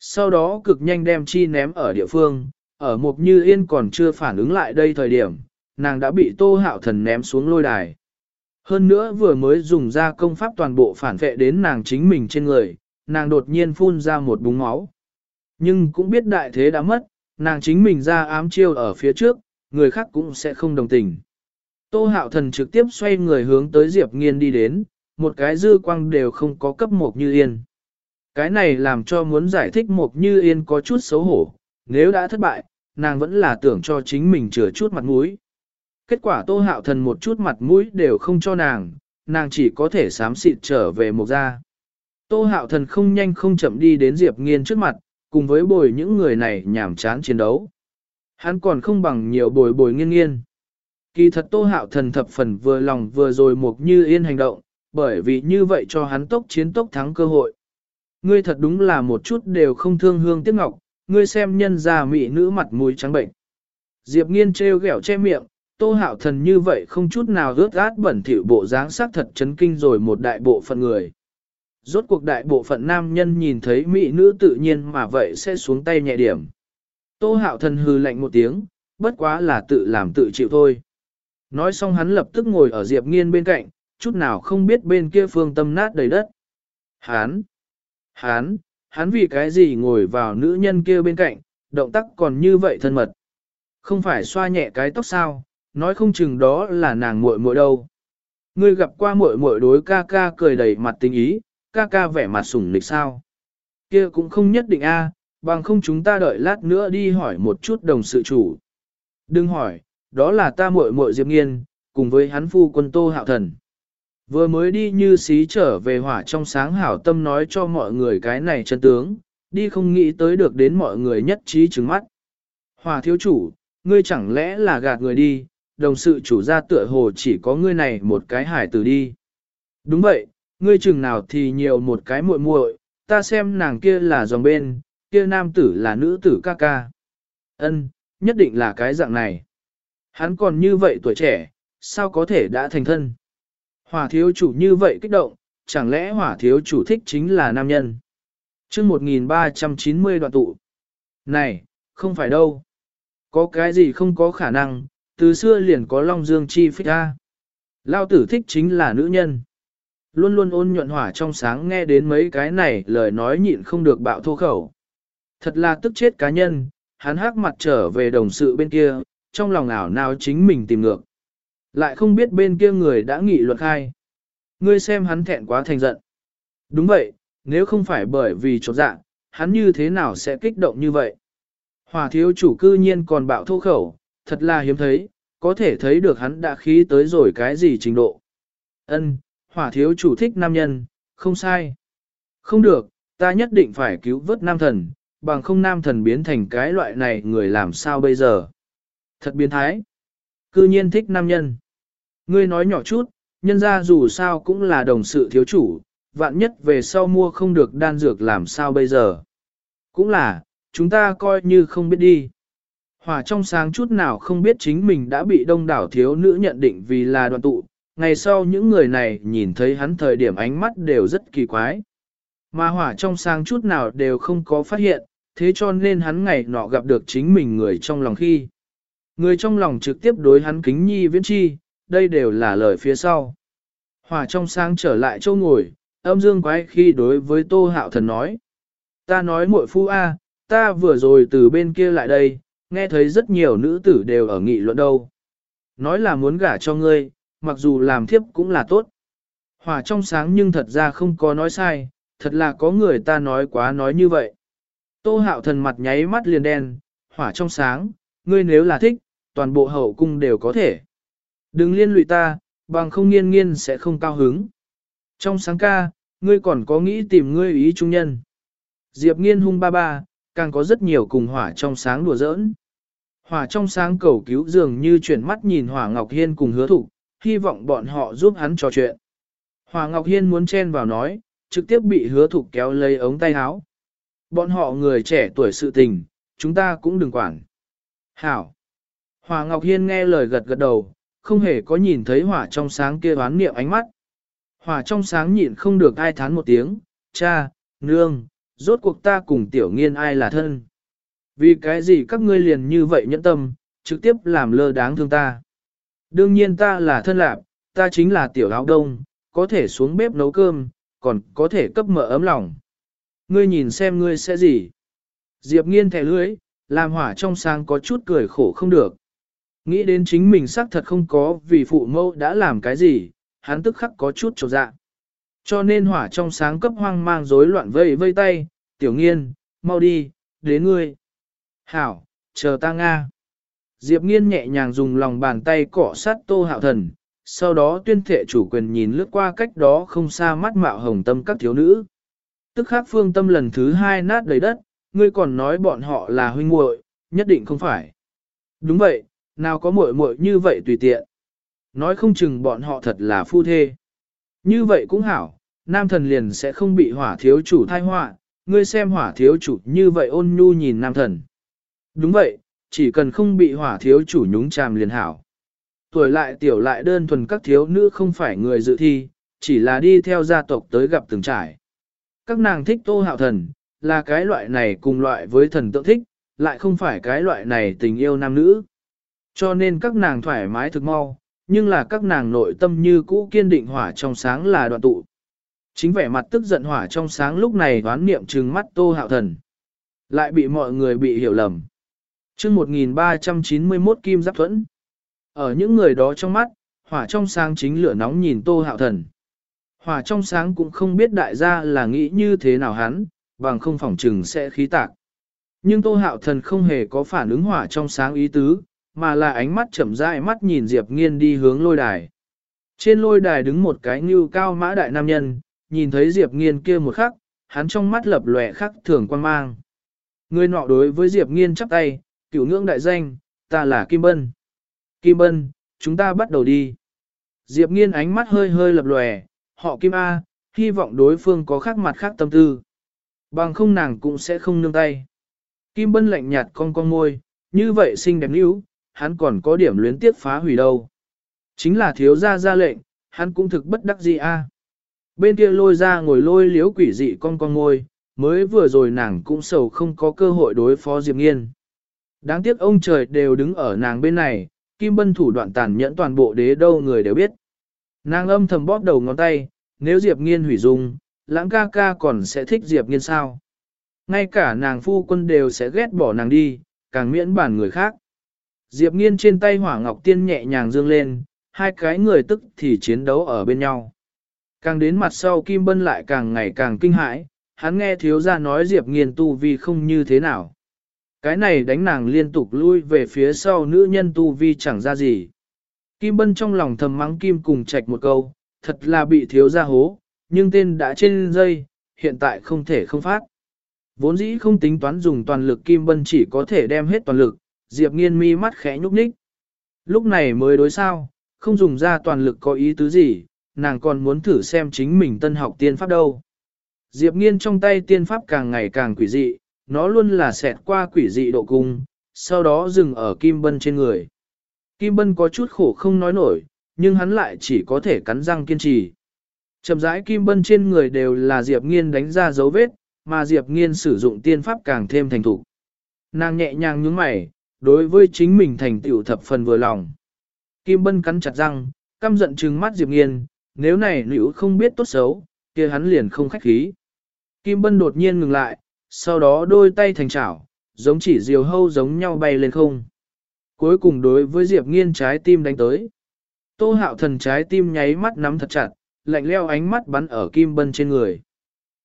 Sau đó cực nhanh đem chi ném ở địa phương, ở mục Như Yên còn chưa phản ứng lại đây thời điểm, nàng đã bị Tô Hạo Thần ném xuống lôi đài. Hơn nữa vừa mới dùng ra công pháp toàn bộ phản vệ đến nàng chính mình trên người, nàng đột nhiên phun ra một búng máu. Nhưng cũng biết đại thế đã mất, nàng chính mình ra ám chiêu ở phía trước, người khác cũng sẽ không đồng tình. Tô hạo thần trực tiếp xoay người hướng tới Diệp Nghiên đi đến, một cái dư quang đều không có cấp một như yên. Cái này làm cho muốn giải thích một như yên có chút xấu hổ, nếu đã thất bại, nàng vẫn là tưởng cho chính mình chừa chút mặt mũi. Kết quả tô hạo thần một chút mặt mũi đều không cho nàng, nàng chỉ có thể sám xịt trở về một gia. Tô hạo thần không nhanh không chậm đi đến Diệp Nghiên trước mặt, cùng với bồi những người này nhảm chán chiến đấu. Hắn còn không bằng nhiều bồi bồi nghiên nghiên. Kỳ thật tô hạo thần thập phần vừa lòng vừa rồi một như yên hành động, bởi vì như vậy cho hắn tốc chiến tốc thắng cơ hội. Ngươi thật đúng là một chút đều không thương hương tiếc ngọc, ngươi xem nhân già mị nữ mặt mũi trắng bệnh. Diệp nghiên trêu ghẹo che miệng, tô hạo thần như vậy không chút nào rớt át bẩn thỉu bộ dáng sắc thật chấn kinh rồi một đại bộ phận người. Rốt cuộc đại bộ phận nam nhân nhìn thấy mỹ nữ tự nhiên mà vậy sẽ xuống tay nhẹ điểm. Tô hạo thần hừ lạnh một tiếng, bất quá là tự làm tự chịu thôi. Nói xong hắn lập tức ngồi ở Diệp Nghiên bên cạnh, chút nào không biết bên kia phương tâm nát đầy đất. Hán! Hán! Hắn vì cái gì ngồi vào nữ nhân kia bên cạnh, động tác còn như vậy thân mật. Không phải xoa nhẹ cái tóc sao, nói không chừng đó là nàng muội muội đâu. Ngươi gặp qua muội muội đối ca ca cười đầy mặt tình ý, ca ca vẻ mặt sủng lịch sao. Kia cũng không nhất định a, bằng không chúng ta đợi lát nữa đi hỏi một chút đồng sự chủ. Đừng hỏi, đó là ta muội muội Diệp Nghiên, cùng với hắn phu quân Tô Hạo Thần. Vừa mới đi như xí trở về hỏa trong sáng hảo tâm nói cho mọi người cái này chân tướng, đi không nghĩ tới được đến mọi người nhất trí trứng mắt. hòa thiếu chủ, ngươi chẳng lẽ là gạt người đi, đồng sự chủ gia tựa hồ chỉ có ngươi này một cái hải tử đi. Đúng vậy, ngươi chừng nào thì nhiều một cái muội muội, ta xem nàng kia là dòng bên, kia nam tử là nữ tử ca ca. Ân, nhất định là cái dạng này. Hắn còn như vậy tuổi trẻ, sao có thể đã thành thân? Hỏa thiếu chủ như vậy kích động, chẳng lẽ hỏa thiếu chủ thích chính là nam nhân? chương 1390 đoạn tụ. Này, không phải đâu. Có cái gì không có khả năng, từ xưa liền có Long Dương chi phích A, Lao tử thích chính là nữ nhân. Luôn luôn ôn nhuận hỏa trong sáng nghe đến mấy cái này lời nói nhịn không được bạo thô khẩu. Thật là tức chết cá nhân, hắn hắc mặt trở về đồng sự bên kia, trong lòng ảo nào chính mình tìm ngược. Lại không biết bên kia người đã nghị luật khai. Ngươi xem hắn thẹn quá thành giận. Đúng vậy, nếu không phải bởi vì chột dạ, hắn như thế nào sẽ kích động như vậy? Hòa thiếu chủ cư nhiên còn bạo thô khẩu, thật là hiếm thấy, có thể thấy được hắn đã khí tới rồi cái gì trình độ. Ân, hỏa thiếu chủ thích nam nhân, không sai. Không được, ta nhất định phải cứu vớt nam thần, bằng không nam thần biến thành cái loại này người làm sao bây giờ. Thật biến thái. Cư nhiên thích nam nhân. Ngươi nói nhỏ chút, nhân ra dù sao cũng là đồng sự thiếu chủ, vạn nhất về sau mua không được đan dược làm sao bây giờ. Cũng là, chúng ta coi như không biết đi. Hỏa trong sáng chút nào không biết chính mình đã bị đông đảo thiếu nữ nhận định vì là đoàn tụ, ngày sau những người này nhìn thấy hắn thời điểm ánh mắt đều rất kỳ quái. Mà hỏa trong sáng chút nào đều không có phát hiện, thế cho nên hắn ngày nọ gặp được chính mình người trong lòng khi. Người trong lòng trực tiếp đối hắn kính nhi viễn chi, đây đều là lời phía sau. Hỏa trong sáng trở lại châu ngồi, âm dương quái khi đối với tô hạo thần nói. Ta nói muội phu A, ta vừa rồi từ bên kia lại đây, nghe thấy rất nhiều nữ tử đều ở nghị luận đâu. Nói là muốn gả cho ngươi, mặc dù làm thiếp cũng là tốt. Hỏa trong sáng nhưng thật ra không có nói sai, thật là có người ta nói quá nói như vậy. Tô hạo thần mặt nháy mắt liền đen, hỏa trong sáng, ngươi nếu là thích, toàn bộ hậu cung đều có thể. Đừng liên lụy ta, bằng không nghiên nghiên sẽ không cao hứng. Trong sáng ca, ngươi còn có nghĩ tìm ngươi ý trung nhân. Diệp nghiên hung ba ba, càng có rất nhiều cùng hỏa trong sáng đùa giỡn. Hỏa trong sáng cầu cứu dường như chuyển mắt nhìn hỏa Ngọc Hiên cùng hứa thủ, hy vọng bọn họ giúp hắn trò chuyện. Hỏa Ngọc Hiên muốn chen vào nói, trực tiếp bị hứa thủ kéo lấy ống tay áo. Bọn họ người trẻ tuổi sự tình, chúng ta cũng đừng quản. Hảo. Hỏa Ngọc Hiên nghe lời gật gật đầu, không hề có nhìn thấy hỏa trong sáng kia đoán niệm ánh mắt. Hỏa trong sáng nhịn không được ai thán một tiếng, cha, nương, rốt cuộc ta cùng tiểu nghiên ai là thân. Vì cái gì các ngươi liền như vậy nhẫn tâm, trực tiếp làm lơ đáng thương ta. Đương nhiên ta là thân lạc, ta chính là tiểu áo đông, có thể xuống bếp nấu cơm, còn có thể cấp mở ấm lòng. Ngươi nhìn xem ngươi sẽ gì? Diệp nghiên thẻ lưới, làm hỏa trong sáng có chút cười khổ không được. Nghĩ đến chính mình xác thật không có vì phụ mẫu đã làm cái gì, hắn tức khắc có chút trột dạ. Cho nên hỏa trong sáng cấp hoang mang rối loạn vây vây tay, tiểu nghiên, mau đi, đến ngươi. Hảo, chờ ta Nga. Diệp nghiên nhẹ nhàng dùng lòng bàn tay cọ sát tô hạo thần, sau đó tuyên thệ chủ quyền nhìn lướt qua cách đó không xa mắt mạo hồng tâm các thiếu nữ. Tức khắc phương tâm lần thứ hai nát đầy đất, ngươi còn nói bọn họ là huynh muội, nhất định không phải. Đúng vậy, nào có muội muội như vậy tùy tiện. Nói không chừng bọn họ thật là phu thê. Như vậy cũng hảo, nam thần liền sẽ không bị hỏa thiếu chủ thai họa, ngươi xem hỏa thiếu chủ như vậy ôn nhu nhìn nam thần. Đúng vậy, chỉ cần không bị hỏa thiếu chủ nhúng chàm liền hảo. Tuổi lại tiểu lại đơn thuần các thiếu nữ không phải người dự thi, chỉ là đi theo gia tộc tới gặp từng trải. Các nàng thích tô hạo thần, là cái loại này cùng loại với thần tượng thích, lại không phải cái loại này tình yêu nam nữ. Cho nên các nàng thoải mái thực mau, nhưng là các nàng nội tâm như cũ kiên định hỏa trong sáng là đoạn tụ. Chính vẻ mặt tức giận hỏa trong sáng lúc này đoán niệm trừng mắt tô hạo thần. Lại bị mọi người bị hiểu lầm. chương 1391 kim giáp thuẫn. Ở những người đó trong mắt, hỏa trong sáng chính lửa nóng nhìn tô hạo thần. Hỏa trong sáng cũng không biết đại gia là nghĩ như thế nào hắn, bằng không phỏng trừng sẽ khí tạc. Nhưng tô hạo thần không hề có phản ứng hỏa trong sáng ý tứ, mà là ánh mắt chậm rãi mắt nhìn Diệp Nghiên đi hướng lôi đài. Trên lôi đài đứng một cái như cao mã đại nam nhân, nhìn thấy Diệp Nghiên kia một khắc, hắn trong mắt lập lòe khắc thường quan mang. Người nọ đối với Diệp Nghiên chắp tay, cửu ngưỡng đại danh, ta là Kim Bân. Kim Bân, chúng ta bắt đầu đi. Diệp Nghiên ánh mắt hơi hơi lập lòe, họ Kim A, hy vọng đối phương có khác mặt khác tâm tư. Bằng không nàng cũng sẽ không nương tay. Kim Bân lạnh nhạt con con môi, như vậy xinh đẹp níu, hắn còn có điểm luyến tiếc phá hủy đâu. Chính là thiếu gia ra lệnh, hắn cũng thực bất đắc dĩ a. Bên kia lôi ra ngồi lôi liếu quỷ dị con con ngôi, mới vừa rồi nàng cũng sầu không có cơ hội đối phó Diệp Nghiên. Đáng tiếc ông trời đều đứng ở nàng bên này, Kim Bân thủ đoạn tàn nhẫn toàn bộ đế đâu người đều biết. Nàng âm thầm bóp đầu ngón tay, nếu Diệp Nghiên hủy dung, lãng ca ca còn sẽ thích Diệp Nghiên sao. Ngay cả nàng phu quân đều sẽ ghét bỏ nàng đi, càng miễn bản người khác. Diệp Nghiên trên tay hỏa ngọc tiên nhẹ nhàng dương lên, hai cái người tức thì chiến đấu ở bên nhau. Càng đến mặt sau Kim Bân lại càng ngày càng kinh hãi, hắn nghe thiếu gia nói Diệp Nghiên tu vi không như thế nào. Cái này đánh nàng liên tục lui về phía sau nữ nhân tu vi chẳng ra gì. Kim Bân trong lòng thầm mắng Kim cùng trạch một câu, thật là bị thiếu gia hố, nhưng tên đã trên dây, hiện tại không thể không phát. Vốn dĩ không tính toán dùng toàn lực Kim Bân chỉ có thể đem hết toàn lực, Diệp nghiên mi mắt khẽ nhúc nhích. Lúc này mới đối sao, không dùng ra toàn lực có ý tứ gì, nàng còn muốn thử xem chính mình tân học tiên pháp đâu. Diệp nghiên trong tay tiên pháp càng ngày càng quỷ dị, nó luôn là xẹt qua quỷ dị độ cung, sau đó dừng ở Kim Bân trên người. Kim Bân có chút khổ không nói nổi, nhưng hắn lại chỉ có thể cắn răng kiên trì. Chậm rãi Kim Bân trên người đều là Diệp Nghiên đánh ra dấu vết, mà Diệp Nghiên sử dụng tiên pháp càng thêm thành thủ. Nàng nhẹ nhàng nhướng mày, đối với chính mình thành tựu thập phần vừa lòng. Kim Bân cắn chặt răng, căm giận trừng mắt Diệp Nghiên, nếu này nữ không biết tốt xấu, kia hắn liền không khách khí. Kim Bân đột nhiên ngừng lại, sau đó đôi tay thành chảo, giống chỉ diều hâu giống nhau bay lên không. Cuối cùng đối với Diệp Nghiên trái tim đánh tới. Tô hạo thần trái tim nháy mắt nắm thật chặt, lạnh leo ánh mắt bắn ở Kim Bân trên người.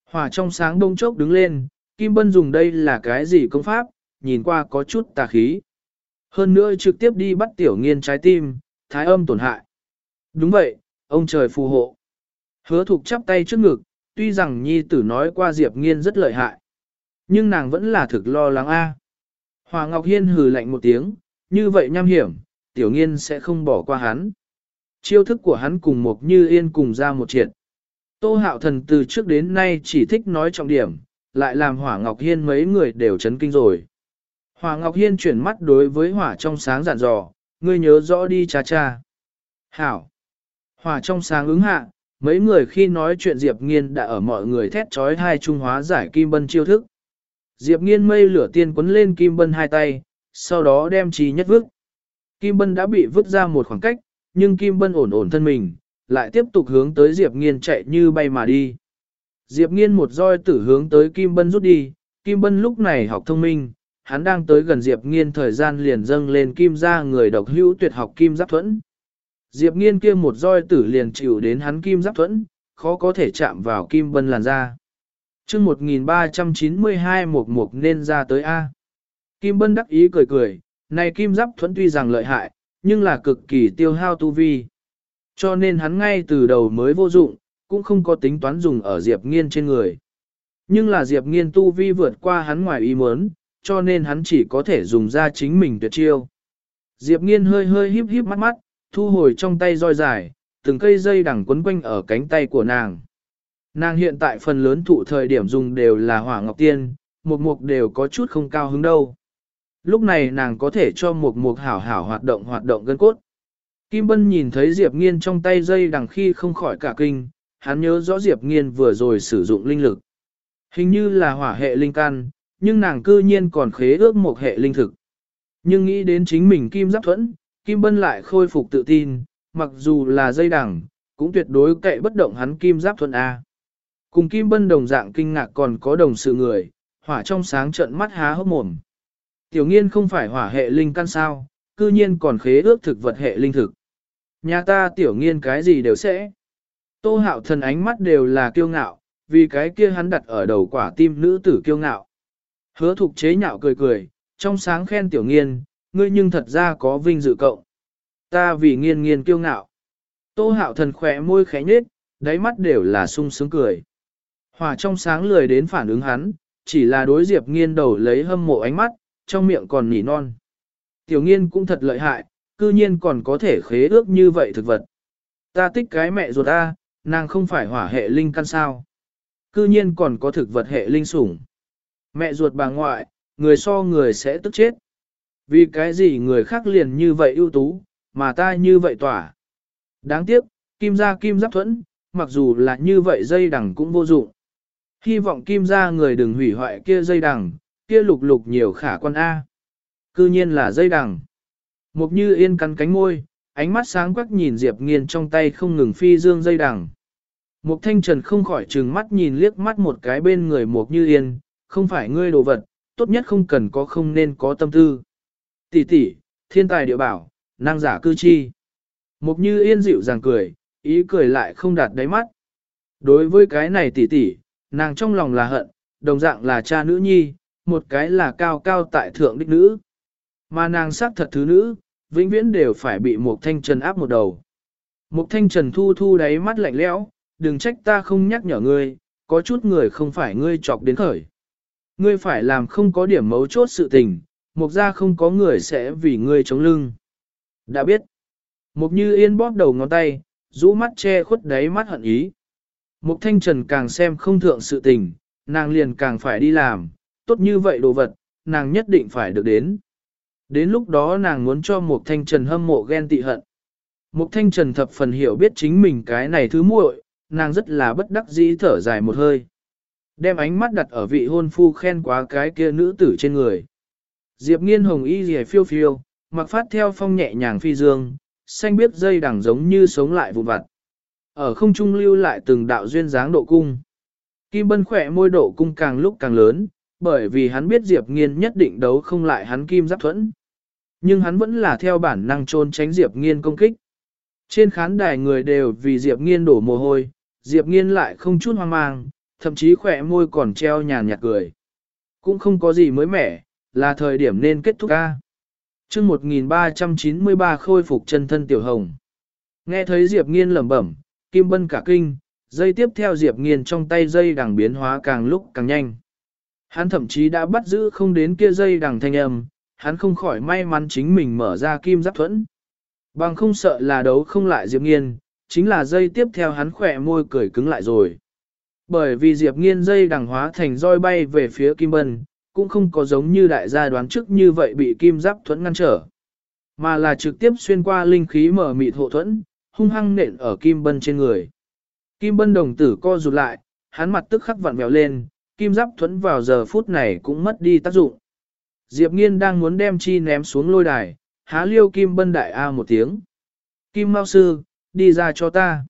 Hỏa trong sáng đông chốc đứng lên, Kim Bân dùng đây là cái gì công pháp, nhìn qua có chút tà khí. Hơn nữa trực tiếp đi bắt tiểu nghiên trái tim, thái âm tổn hại. Đúng vậy, ông trời phù hộ. Hứa thục chắp tay trước ngực, tuy rằng nhi tử nói qua Diệp nghiên rất lợi hại. Nhưng nàng vẫn là thực lo lắng a. Hòa Ngọc Hiên hừ lạnh một tiếng, như vậy nham hiểm, tiểu nghiên sẽ không bỏ qua hắn. Chiêu thức của hắn cùng một như yên cùng ra một triệt. Tô hạo thần từ trước đến nay chỉ thích nói trọng điểm, lại làm hỏa Ngọc Hiên mấy người đều chấn kinh rồi. Hỏa Ngọc Hiên chuyển mắt đối với hỏa trong sáng giản dò, ngươi nhớ rõ đi cha cha. Hảo. Hòa trong sáng ứng hạ, mấy người khi nói chuyện Diệp Nghiên đã ở mọi người thét trói hai trung hóa giải kim bân chiêu thức. Diệp Nghiên mây lửa tiên quấn lên kim bân hai tay, sau đó đem trí nhất vứt. Kim bân đã bị vứt ra một khoảng cách, nhưng kim bân ổn ổn thân mình, lại tiếp tục hướng tới Diệp Nghiên chạy như bay mà đi. Diệp nghiên một roi tử hướng tới Kim Bân rút đi, Kim Bân lúc này học thông minh, hắn đang tới gần Diệp nghiên thời gian liền dâng lên Kim ra người độc hữu tuyệt học Kim Giáp Thuẫn. Diệp nghiên kia một roi tử liền chịu đến hắn Kim Giáp Thuẫn, khó có thể chạm vào Kim Bân làn da. chương 1392 một mục nên ra tới A. Kim Bân đắc ý cười cười, này Kim Giáp Thuẫn tuy rằng lợi hại, nhưng là cực kỳ tiêu hao tu vi. Cho nên hắn ngay từ đầu mới vô dụng, cũng không có tính toán dùng ở Diệp Nghiên trên người. Nhưng là Diệp Nghiên tu vi vượt qua hắn ngoài ý muốn, cho nên hắn chỉ có thể dùng ra chính mình tuyệt chiêu. Diệp Nghiên hơi hơi híp híp mắt mắt, thu hồi trong tay roi dài, từng cây dây đằng quấn quanh ở cánh tay của nàng. Nàng hiện tại phần lớn thụ thời điểm dùng đều là hỏa ngọc tiên, một mục đều có chút không cao hứng đâu. Lúc này nàng có thể cho một mục hảo hảo hoạt động hoạt động gân cốt. Kim Bân nhìn thấy Diệp Nghiên trong tay dây đằng khi không khỏi cả kinh, hắn nhớ rõ Diệp Nghiên vừa rồi sử dụng linh lực. Hình như là hỏa hệ linh căn, nhưng nàng cư nhiên còn khế ước một hệ linh thực. Nhưng nghĩ đến chính mình Kim Giáp Thuẫn, Kim Bân lại khôi phục tự tin, mặc dù là dây đằng, cũng tuyệt đối cậy bất động hắn Kim Giáp Thuận A. Cùng Kim Bân đồng dạng kinh ngạc còn có đồng sự người, hỏa trong sáng trận mắt há hốc mồm. Tiểu nghiên không phải hỏa hệ linh căn sao, cư nhiên còn khế ước thực vật hệ linh thực. Nhà ta tiểu nghiên cái gì đều sẽ. Tô hạo thần ánh mắt đều là kiêu ngạo, vì cái kia hắn đặt ở đầu quả tim nữ tử kiêu ngạo. Hứa thục chế nhạo cười cười, trong sáng khen tiểu nghiên, ngươi nhưng thật ra có vinh dự cộng. Ta vì nghiên nghiên kiêu ngạo. Tô hạo thần khỏe môi khẽ nhết, đáy mắt đều là sung sướng cười. Hòa trong sáng lười đến phản ứng hắn, chỉ là đối diệp nghiên đầu lấy hâm mộ ánh mắt, trong miệng còn nỉ non. Tiểu nghiên cũng thật lợi hại, cư nhiên còn có thể khế ước như vậy thực vật. Ta thích cái mẹ ruột ta, nàng không phải hỏa hệ linh căn sao. Cư nhiên còn có thực vật hệ linh sủng. Mẹ ruột bà ngoại, người so người sẽ tức chết. Vì cái gì người khác liền như vậy ưu tú, mà ta như vậy tỏa. Đáng tiếc, kim gia kim giáp thuẫn, mặc dù là như vậy dây đằng cũng vô dụng. Hy vọng kim gia người đừng hủy hoại kia dây đằng, kia lục lục nhiều khả quan A. Cư nhiên là dây đằng. Mục như yên cắn cánh môi, ánh mắt sáng quắc nhìn Diệp Nghiên trong tay không ngừng phi dương dây đằng. Mục thanh trần không khỏi trừng mắt nhìn liếc mắt một cái bên người mục như yên, không phải ngươi đồ vật, tốt nhất không cần có không nên có tâm tư. Tỷ tỷ, thiên tài địa bảo, năng giả cư chi. Mục như yên dịu dàng cười, ý cười lại không đạt đáy mắt. Đối với cái này tỷ tỷ, nàng trong lòng là hận, đồng dạng là cha nữ nhi, một cái là cao cao tại thượng đích nữ. Mà nàng sắc thật thứ nữ, vĩnh viễn đều phải bị một thanh trần áp một đầu. Một thanh trần thu thu đáy mắt lạnh lẽo, đừng trách ta không nhắc nhở ngươi, có chút người không phải ngươi chọc đến khởi. Ngươi phải làm không có điểm mấu chốt sự tình, mục ra không có người sẽ vì ngươi chống lưng. Đã biết, mục như yên bóp đầu ngón tay, rũ mắt che khuất đáy mắt hận ý. Mục thanh trần càng xem không thượng sự tình, nàng liền càng phải đi làm, tốt như vậy đồ vật, nàng nhất định phải được đến. Đến lúc đó nàng muốn cho Mục Thanh Trần hâm mộ ghen tị hận. Mục Thanh Trần thập phần hiểu biết chính mình cái này thứ muội, nàng rất là bất đắc dĩ thở dài một hơi. Đem ánh mắt đặt ở vị hôn phu khen quá cái kia nữ tử trên người. Diệp nghiên hồng y rìa phiêu phiêu, mặc phát theo phong nhẹ nhàng phi dương, xanh biết dây đằng giống như sống lại vụ vặt. Ở không trung lưu lại từng đạo duyên dáng độ cung. Kim bân khỏe môi độ cung càng lúc càng lớn, bởi vì hắn biết Diệp nghiên nhất định đấu không lại hắn kim giáp thuẫn. Nhưng hắn vẫn là theo bản năng trôn tránh Diệp nghiên công kích. Trên khán đài người đều vì Diệp nghiên đổ mồ hôi, Diệp nghiên lại không chút hoang mang, thậm chí khỏe môi còn treo nhàn nhạt cười. Cũng không có gì mới mẻ, là thời điểm nên kết thúc ca. chương 1393 khôi phục chân thân tiểu hồng. Nghe thấy Diệp nghiên lẩm bẩm, Kim Bân cả kinh, dây tiếp theo Diệp nghiên trong tay dây đằng biến hóa càng lúc càng nhanh. Hắn thậm chí đã bắt giữ không đến kia dây đằng thanh âm, hắn không khỏi may mắn chính mình mở ra kim giáp thuẫn. Bằng không sợ là đấu không lại Diệp Nghiên, chính là dây tiếp theo hắn khỏe môi cười cứng lại rồi. Bởi vì Diệp Nghiên dây đằng hóa thành roi bay về phía Kim Bân, cũng không có giống như đại gia đoán trước như vậy bị kim giáp thuẫn ngăn trở, mà là trực tiếp xuyên qua linh khí mở mịt hộ thuẫn, hung hăng nện ở Kim Bân trên người. Kim Bân đồng tử co rụt lại, hắn mặt tức khắc vặn vẹo lên, kim giáp thuẫn vào giờ phút này cũng mất đi tác dụng. Diệp Nghiên đang muốn đem chi ném xuống lôi đài, há liêu kim bân đại A một tiếng. Kim Mao Sư, đi ra cho ta.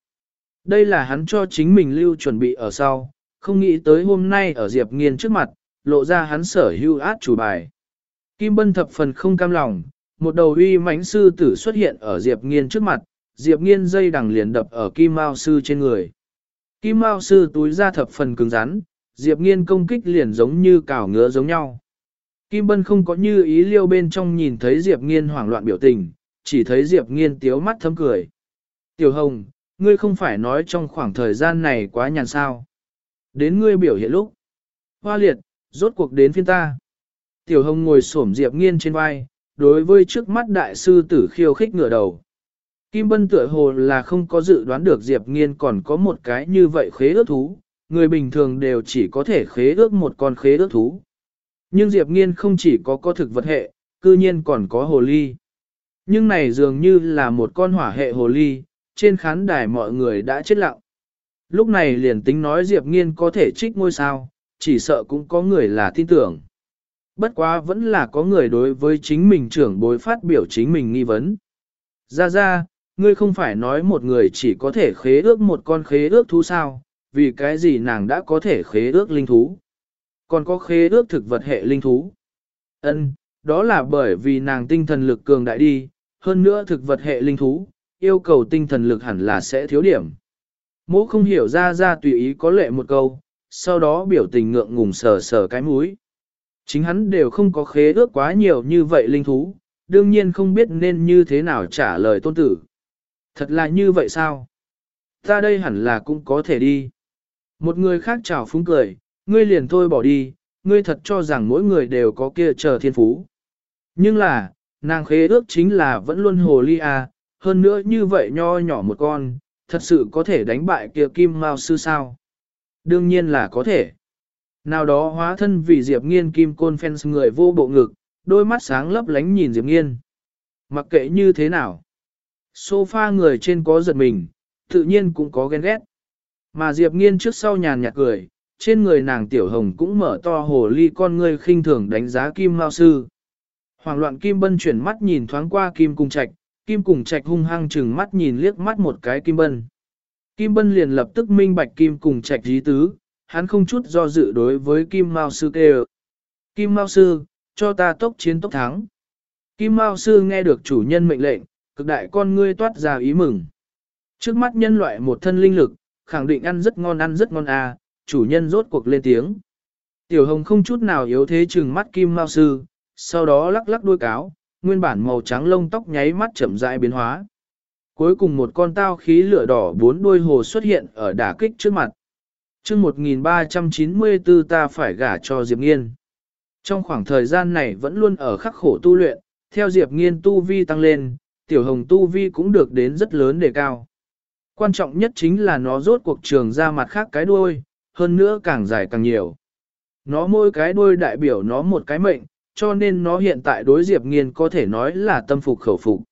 Đây là hắn cho chính mình lưu chuẩn bị ở sau, không nghĩ tới hôm nay ở Diệp Nghiên trước mặt, lộ ra hắn sở hưu át chủ bài. Kim Bân thập phần không cam lòng, một đầu uy mãnh sư tử xuất hiện ở Diệp Nghiên trước mặt, Diệp Nghiên dây đằng liền đập ở Kim Mao sư trên người. Kim Mao sư túi ra thập phần cứng rắn, Diệp Nghiên công kích liền giống như cào ngứa giống nhau. Kim Bân không có như ý liêu bên trong nhìn thấy Diệp Nghiên hoảng loạn biểu tình, chỉ thấy Diệp Nghiên tiếu mắt thấm cười. Tiểu Hồng, ngươi không phải nói trong khoảng thời gian này quá nhàn sao. Đến ngươi biểu hiện lúc. Hoa liệt, rốt cuộc đến phiên ta. Tiểu Hồng ngồi xổm Diệp Nghiên trên vai, đối với trước mắt đại sư tử khiêu khích ngửa đầu. Kim Bân tựa hồ là không có dự đoán được Diệp Nghiên còn có một cái như vậy khế ước thú, người bình thường đều chỉ có thể khế ước một con khế ước thú. Nhưng Diệp Nghiên không chỉ có có thực vật hệ, cư nhiên còn có hồ ly. Nhưng này dường như là một con hỏa hệ hồ ly, trên khán đài mọi người đã chết lặng. Lúc này liền tính nói Diệp Nghiên có thể trích ngôi sao, chỉ sợ cũng có người là tin tưởng. Bất quá vẫn là có người đối với chính mình trưởng bối phát biểu chính mình nghi vấn. Ra ra, ngươi không phải nói một người chỉ có thể khế ước một con khế ước thú sao, vì cái gì nàng đã có thể khế ước linh thú. Còn có khế ước thực vật hệ linh thú. Ân, đó là bởi vì nàng tinh thần lực cường đại đi, hơn nữa thực vật hệ linh thú, yêu cầu tinh thần lực hẳn là sẽ thiếu điểm. Mỗ không hiểu ra ra tùy ý có lệ một câu, sau đó biểu tình ngượng ngùng sờ sờ cái mũi. Chính hắn đều không có khế ước quá nhiều như vậy linh thú, đương nhiên không biết nên như thế nào trả lời tôn tử. Thật là như vậy sao? Ta đây hẳn là cũng có thể đi. Một người khác chào phúng cười, ngươi liền thôi bỏ đi, ngươi thật cho rằng mỗi người đều có kia chờ thiên phú. Nhưng là, nàng khế ước chính là vẫn luôn hồ ly à, hơn nữa như vậy nho nhỏ một con, thật sự có thể đánh bại kia kim mao sư sao? Đương nhiên là có thể. Nào đó hóa thân vì Diệp Nghiên kim côn fans người vô bộ ngực, đôi mắt sáng lấp lánh nhìn Diệp Nghiên. Mặc kệ như thế nào. Sofa người trên có giật mình, tự nhiên cũng có ghen ghét. Mà Diệp Nghiên trước sau nhàn nhạt cười, trên người nàng tiểu hồng cũng mở to hồ ly con ngươi khinh thường đánh giá kim mao sư. Hoàng loạn kim bân chuyển mắt nhìn thoáng qua kim cùng trạch, kim cùng trạch hung hăng chừng mắt nhìn liếc mắt một cái kim bân. Kim bân liền lập tức minh bạch kim cùng trạch dí tứ, hắn không chút do dự đối với kim mao sư kêu. Kim mao sư, cho ta tốc chiến tốc thắng. Kim mao sư nghe được chủ nhân mệnh lệnh, cực đại con ngươi toát ra ý mừng. Trước mắt nhân loại một thân linh lực, khẳng định ăn rất ngon ăn rất ngon à, chủ nhân rốt cuộc lên tiếng. Tiểu hồng không chút nào yếu thế chừng mắt kim mao sư, sau đó lắc lắc đuôi cáo, nguyên bản màu trắng lông tóc nháy mắt chậm rãi biến hóa. Cuối cùng một con tao khí lửa đỏ bốn đuôi hồ xuất hiện ở đả kích trước mặt. chương 1394 ta phải gả cho Diệp Nghiên. Trong khoảng thời gian này vẫn luôn ở khắc khổ tu luyện, theo Diệp Nghiên tu vi tăng lên, tiểu hồng tu vi cũng được đến rất lớn đề cao. Quan trọng nhất chính là nó rốt cuộc trường ra mặt khác cái đuôi, hơn nữa càng dài càng nhiều. Nó mỗi cái đuôi đại biểu nó một cái mệnh, cho nên nó hiện tại đối Diệp Nghiên có thể nói là tâm phục khẩu phục.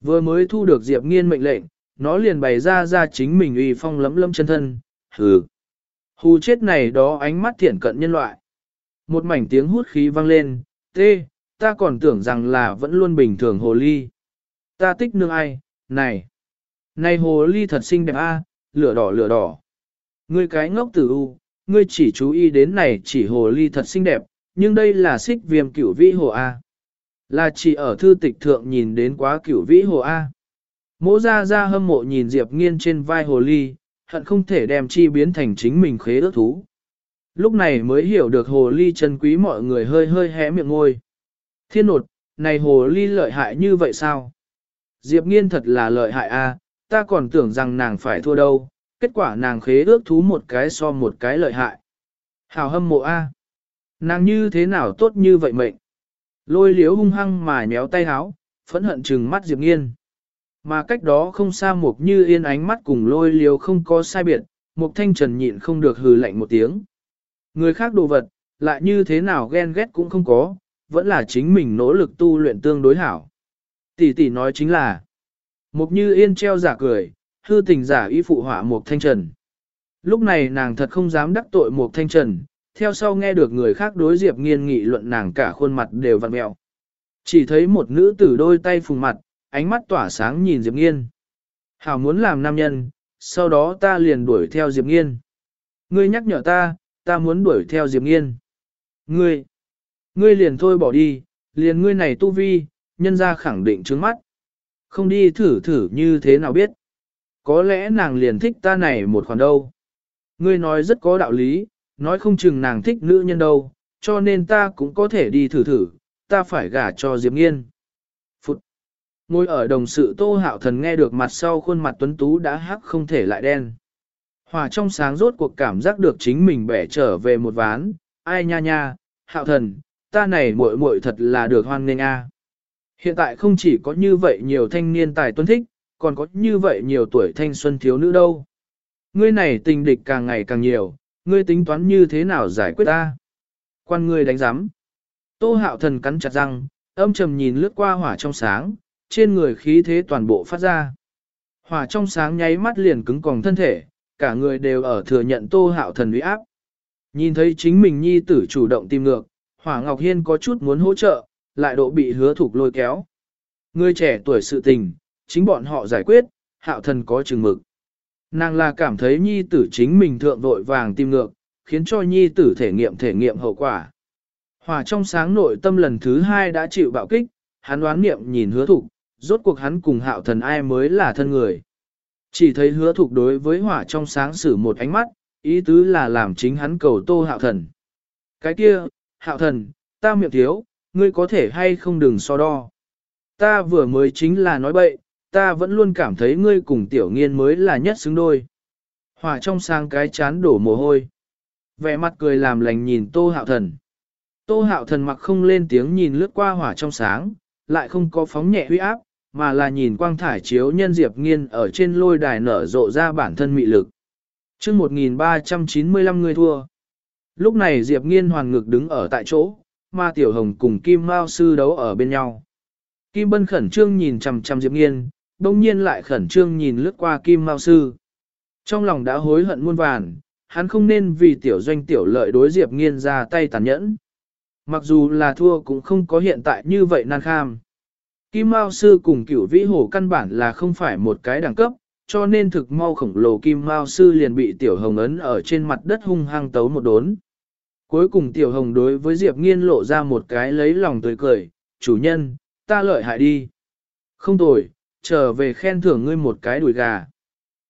Vừa mới thu được Diệp Nghiên mệnh lệnh, nó liền bày ra ra chính mình uy phong lấm lâm chân thân, hừ. Hù chết này đó ánh mắt thiện cận nhân loại. Một mảnh tiếng hút khí vang lên, tê, ta còn tưởng rằng là vẫn luôn bình thường hồ ly. Ta tích nương ai, này. Này hồ ly thật xinh đẹp a, lửa đỏ lửa đỏ. Ngươi cái ngốc tử u, ngươi chỉ chú ý đến này chỉ hồ ly thật xinh đẹp, nhưng đây là xích viêm cửu vĩ hồ A. Là chỉ ở thư tịch thượng nhìn đến quá cửu vĩ hồ A. Mỗ ra ra hâm mộ nhìn Diệp nghiên trên vai hồ ly, hận không thể đem chi biến thành chính mình khế ước thú. Lúc này mới hiểu được hồ ly chân quý mọi người hơi hơi hé miệng ngôi. Thiên nột, này hồ ly lợi hại như vậy sao? Diệp nghiên thật là lợi hại a, ta còn tưởng rằng nàng phải thua đâu, kết quả nàng khế ước thú một cái so một cái lợi hại. Hào hâm mộ a. Nàng như thế nào tốt như vậy mệnh. Lôi liếu hung hăng mà nhéo tay háo, phẫn hận trừng mắt Diệp Nghiên. Mà cách đó không xa Mục Như Yên ánh mắt cùng lôi liếu không có sai biệt, Mục Thanh Trần nhịn không được hừ lạnh một tiếng. Người khác đồ vật, lại như thế nào ghen ghét cũng không có, vẫn là chính mình nỗ lực tu luyện tương đối hảo. Tỷ tỷ nói chính là, Mục Như Yên treo giả cười, hư tình giả ý phụ họa Mục Thanh Trần. Lúc này nàng thật không dám đắc tội Mục Thanh Trần, theo sau nghe được người khác đối Diệp Nghiên nghị luận nàng cả khuôn mặt đều vặn mẹo. Chỉ thấy một nữ tử đôi tay phùng mặt, ánh mắt tỏa sáng nhìn Diệp Nghiên. Hảo muốn làm nam nhân, sau đó ta liền đuổi theo Diệp Nghiên. Ngươi nhắc nhở ta, ta muốn đuổi theo Diệp Nghiên. Ngươi, ngươi liền thôi bỏ đi, liền ngươi này tu vi, nhân ra khẳng định trước mắt. Không đi thử thử như thế nào biết. Có lẽ nàng liền thích ta này một khoản đâu. Ngươi nói rất có đạo lý, nói không chừng nàng thích nữ nhân đâu, cho nên ta cũng có thể đi thử thử, ta phải gả cho Diệp Nghiên. Phụt! Ngồi ở đồng sự tô hạo thần nghe được mặt sau khuôn mặt tuấn tú đã hắc không thể lại đen. Hòa trong sáng rốt cuộc cảm giác được chính mình bẻ trở về một ván, ai nha nha, hạo thần, ta này muội muội thật là được hoan nghênh a. Hiện tại không chỉ có như vậy nhiều thanh niên tài Tuấn thích, còn có như vậy nhiều tuổi thanh xuân thiếu nữ đâu. Ngươi này tình địch càng ngày càng nhiều, ngươi tính toán như thế nào giải quyết ta? Quan ngươi đánh giám. Tô hạo thần cắn chặt răng, âm trầm nhìn lướt qua hỏa trong sáng, trên người khí thế toàn bộ phát ra. Hỏa trong sáng nháy mắt liền cứng còng thân thể, cả người đều ở thừa nhận tô hạo thần uy áp. Nhìn thấy chính mình nhi tử chủ động tìm ngược, hỏa ngọc hiên có chút muốn hỗ trợ, lại độ bị hứa thục lôi kéo. Người trẻ tuổi sự tình, chính bọn họ giải quyết, hạo thần có chừng mực. Nàng là cảm thấy nhi tử chính mình thượng vội vàng tìm ngược, khiến cho nhi tử thể nghiệm thể nghiệm hậu quả. Hòa trong sáng nội tâm lần thứ hai đã chịu bạo kích, hắn đoán niệm nhìn hứa thục, rốt cuộc hắn cùng hạo thần ai mới là thân người. Chỉ thấy hứa thục đối với hỏa trong sáng sử một ánh mắt, ý tứ là làm chính hắn cầu tô hạo thần. Cái kia, hạo thần, ta miệng thiếu, ngươi có thể hay không đừng so đo. Ta vừa mới chính là nói bậy, ta vẫn luôn cảm thấy ngươi cùng tiểu nghiên mới là nhất xứng đôi. Hỏa trong sang cái chán đổ mồ hôi. Vẻ mặt cười làm lành nhìn tô hạo thần. Tô hạo thần mặc không lên tiếng nhìn lướt qua hỏa trong sáng, lại không có phóng nhẹ huy áp, mà là nhìn quang thải chiếu nhân diệp nghiên ở trên lôi đài nở rộ ra bản thân mị lực. chương 1395 người thua. Lúc này diệp nghiên hoàn ngực đứng ở tại chỗ, ma tiểu hồng cùng kim mao sư đấu ở bên nhau. Kim bân khẩn trương nhìn chằm chằm diệp nghiên, đông nhiên lại khẩn trương nhìn lướt qua kim mao sư. Trong lòng đã hối hận muôn vàn, hắn không nên vì tiểu doanh tiểu lợi đối diệp nghiên ra tay tàn nhẫn. Mặc dù là thua cũng không có hiện tại như vậy nan kham. Kim Mao Sư cùng cửu vĩ hổ căn bản là không phải một cái đẳng cấp, cho nên thực mau khổng lồ Kim Mao Sư liền bị Tiểu Hồng ấn ở trên mặt đất hung hăng tấu một đốn. Cuối cùng Tiểu Hồng đối với Diệp Nghiên lộ ra một cái lấy lòng tươi cười, chủ nhân, ta lợi hại đi. Không tồi, trở về khen thưởng ngươi một cái đùi gà.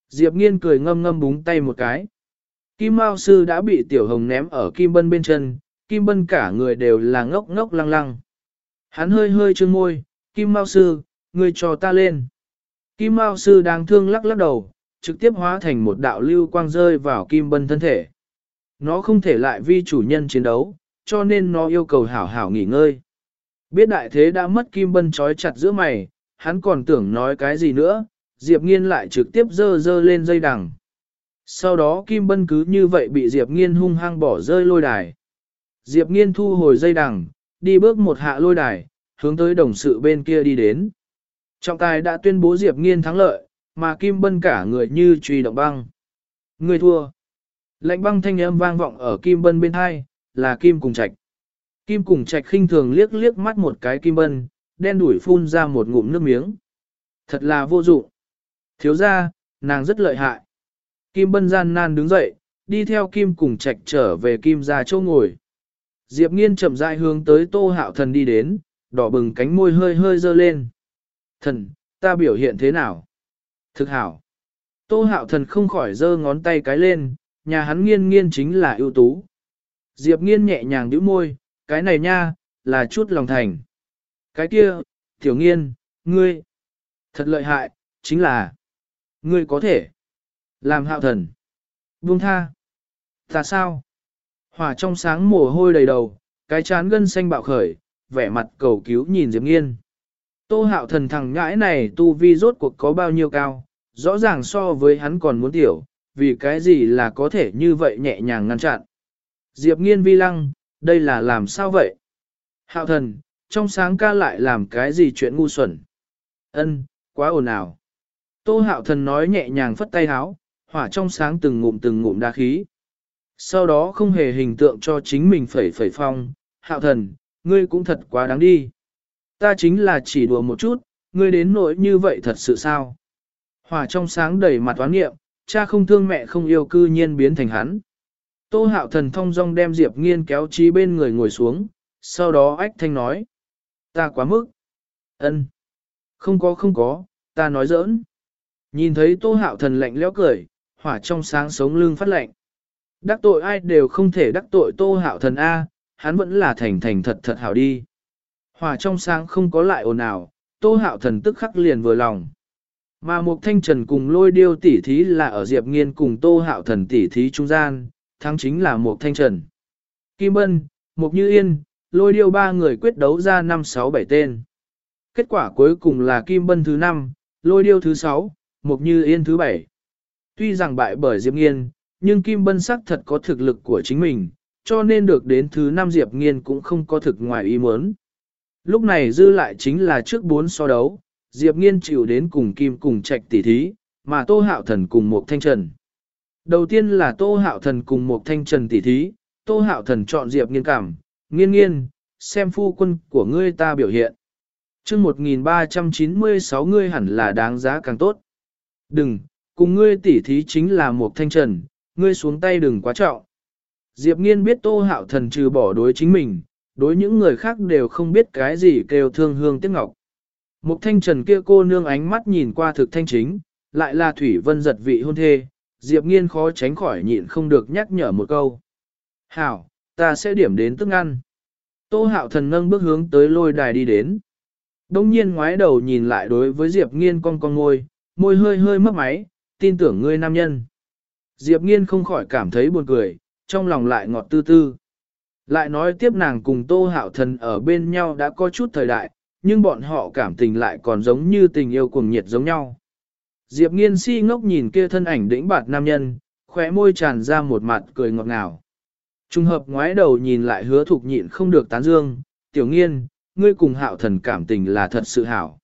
Diệp Nghiên cười ngâm ngâm búng tay một cái. Kim Mao Sư đã bị Tiểu Hồng ném ở Kim Bân bên chân, Kim Bân cả người đều là ngốc ngốc lăng lăng. Hắn hơi hơi trương môi, Kim Mao Sư, ngươi cho ta lên. Kim Mao Sư đang thương lắc lắc đầu, trực tiếp hóa thành một đạo lưu quang rơi vào Kim Bân thân thể. Nó không thể lại vi chủ nhân chiến đấu, cho nên nó yêu cầu hảo hảo nghỉ ngơi. Biết đại thế đã mất Kim Bân trói chặt giữa mày, hắn còn tưởng nói cái gì nữa, Diệp Nghiên lại trực tiếp dơ dơ lên dây đằng. Sau đó Kim Bân cứ như vậy bị Diệp Nghiên hung hăng bỏ rơi lôi đài. Diệp Nghiên thu hồi dây đằng, đi bước một hạ lôi đài, hướng tới đồng sự bên kia đi đến. Trọng tài đã tuyên bố Diệp Nghiên thắng lợi, mà Kim Bân cả người như truy động băng. Người thua. Lệnh băng thanh âm vang vọng ở Kim Bân bên hai, là Kim Cùng Trạch. Kim Cùng Trạch khinh thường liếc liếc mắt một cái Kim Bân, đen đuổi phun ra một ngụm nước miếng. Thật là vô dụng. Thiếu ra, nàng rất lợi hại. Kim Bân gian nan đứng dậy, đi theo Kim Cùng Trạch trở về Kim ra châu ngồi. Diệp Nghiên chậm rãi hướng tới Tô Hạo Thần đi đến, đỏ bừng cánh môi hơi hơi dơ lên. Thần, ta biểu hiện thế nào? Thực hảo. Tô hạo thần không khỏi dơ ngón tay cái lên, nhà hắn nghiên nghiên chính là ưu tú. Diệp nghiên nhẹ nhàng nhíu môi, cái này nha, là chút lòng thành. Cái kia, tiểu nghiên, ngươi, thật lợi hại, chính là, ngươi có thể, làm hạo thần, buông tha. Ta sao? Hỏa trong sáng mồ hôi đầy đầu, cái chán gân xanh bạo khởi, vẻ mặt cầu cứu nhìn Diệp Nghiên. Tô hạo thần thằng ngãi này tu vi rốt cuộc có bao nhiêu cao, rõ ràng so với hắn còn muốn tiểu, vì cái gì là có thể như vậy nhẹ nhàng ngăn chặn. Diệp Nghiên vi lăng, đây là làm sao vậy? Hạo thần, trong sáng ca lại làm cái gì chuyện ngu xuẩn? Ân, quá ồn ào. Tô hạo thần nói nhẹ nhàng phất tay háo, hỏa trong sáng từng ngụm từng ngụm đa khí. Sau đó không hề hình tượng cho chính mình phẩy phẩy phong, hạo thần, ngươi cũng thật quá đáng đi. Ta chính là chỉ đùa một chút, ngươi đến nỗi như vậy thật sự sao? hỏa trong sáng đầy mặt toán nghiệm, cha không thương mẹ không yêu cư nhiên biến thành hắn. Tô hạo thần thông dong đem Diệp nghiên kéo trí bên người ngồi xuống, sau đó ách thanh nói. Ta quá mức. ân Không có không có, ta nói giỡn. Nhìn thấy tô hạo thần lạnh lẽo cười, hỏa trong sáng sống lưng phát lạnh. Đắc tội ai đều không thể đắc tội tô hạo thần A, hắn vẫn là thành thành thật thật hảo đi. Hỏa trong sáng không có lại ồn ào, tô hạo thần tức khắc liền vừa lòng. Mà một thanh trần cùng lôi điêu tỉ thí là ở Diệp Nghiên cùng tô hạo thần tỉ thí trung gian, thắng chính là một thanh trần. Kim Bân, Mục Như Yên, lôi điêu ba người quyết đấu ra 5-6-7 tên. Kết quả cuối cùng là Kim Bân thứ 5, lôi điêu thứ 6, Mục Như Yên thứ 7. Tuy rằng bại bởi Diệp Nghiên, nhưng Kim Bân sắc thật có thực lực của chính mình, cho nên được đến thứ 5 Diệp Nghiên cũng không có thực ngoài ý muốn. Lúc này dư lại chính là trước 4 so đấu, Diệp Nghiên chịu đến cùng Kim cùng trạch tỷ thí, mà Tô Hạo Thần cùng Mục thanh trần. Đầu tiên là Tô Hạo Thần cùng Mục thanh trần tỷ thí, Tô Hạo Thần chọn Diệp Nghiên cảm, nghiên nghiên, xem phu quân của ngươi ta biểu hiện. chương 1396 ngươi hẳn là đáng giá càng tốt. Đừng, cùng ngươi tỉ thí chính là một thanh trần, ngươi xuống tay đừng quá trọng. Diệp nghiên biết tô hạo thần trừ bỏ đối chính mình, đối những người khác đều không biết cái gì kêu thương hương tiếc ngọc. Một thanh trần kia cô nương ánh mắt nhìn qua thực thanh chính, lại là thủy vân giật vị hôn thê, Diệp nghiên khó tránh khỏi nhịn không được nhắc nhở một câu. Hảo, ta sẽ điểm đến tức ăn. Tô hạo thần nâng bước hướng tới lôi đài đi đến. Đông nhiên ngoái đầu nhìn lại đối với Diệp nghiên con con ngôi, môi hơi hơi mất máy, tin tưởng ngươi nam nhân. Diệp nghiên không khỏi cảm thấy buồn cười, trong lòng lại ngọt tư tư. Lại nói tiếp nàng cùng Tô Hạo Thần ở bên nhau đã có chút thời đại, nhưng bọn họ cảm tình lại còn giống như tình yêu cuồng nhiệt giống nhau. Diệp nghiên si ngốc nhìn kia thân ảnh đĩnh bạt nam nhân, khóe môi tràn ra một mặt cười ngọt ngào. Trung hợp ngoái đầu nhìn lại hứa thục nhịn không được tán dương, tiểu nghiên, ngươi cùng hạo thần cảm tình là thật sự hảo.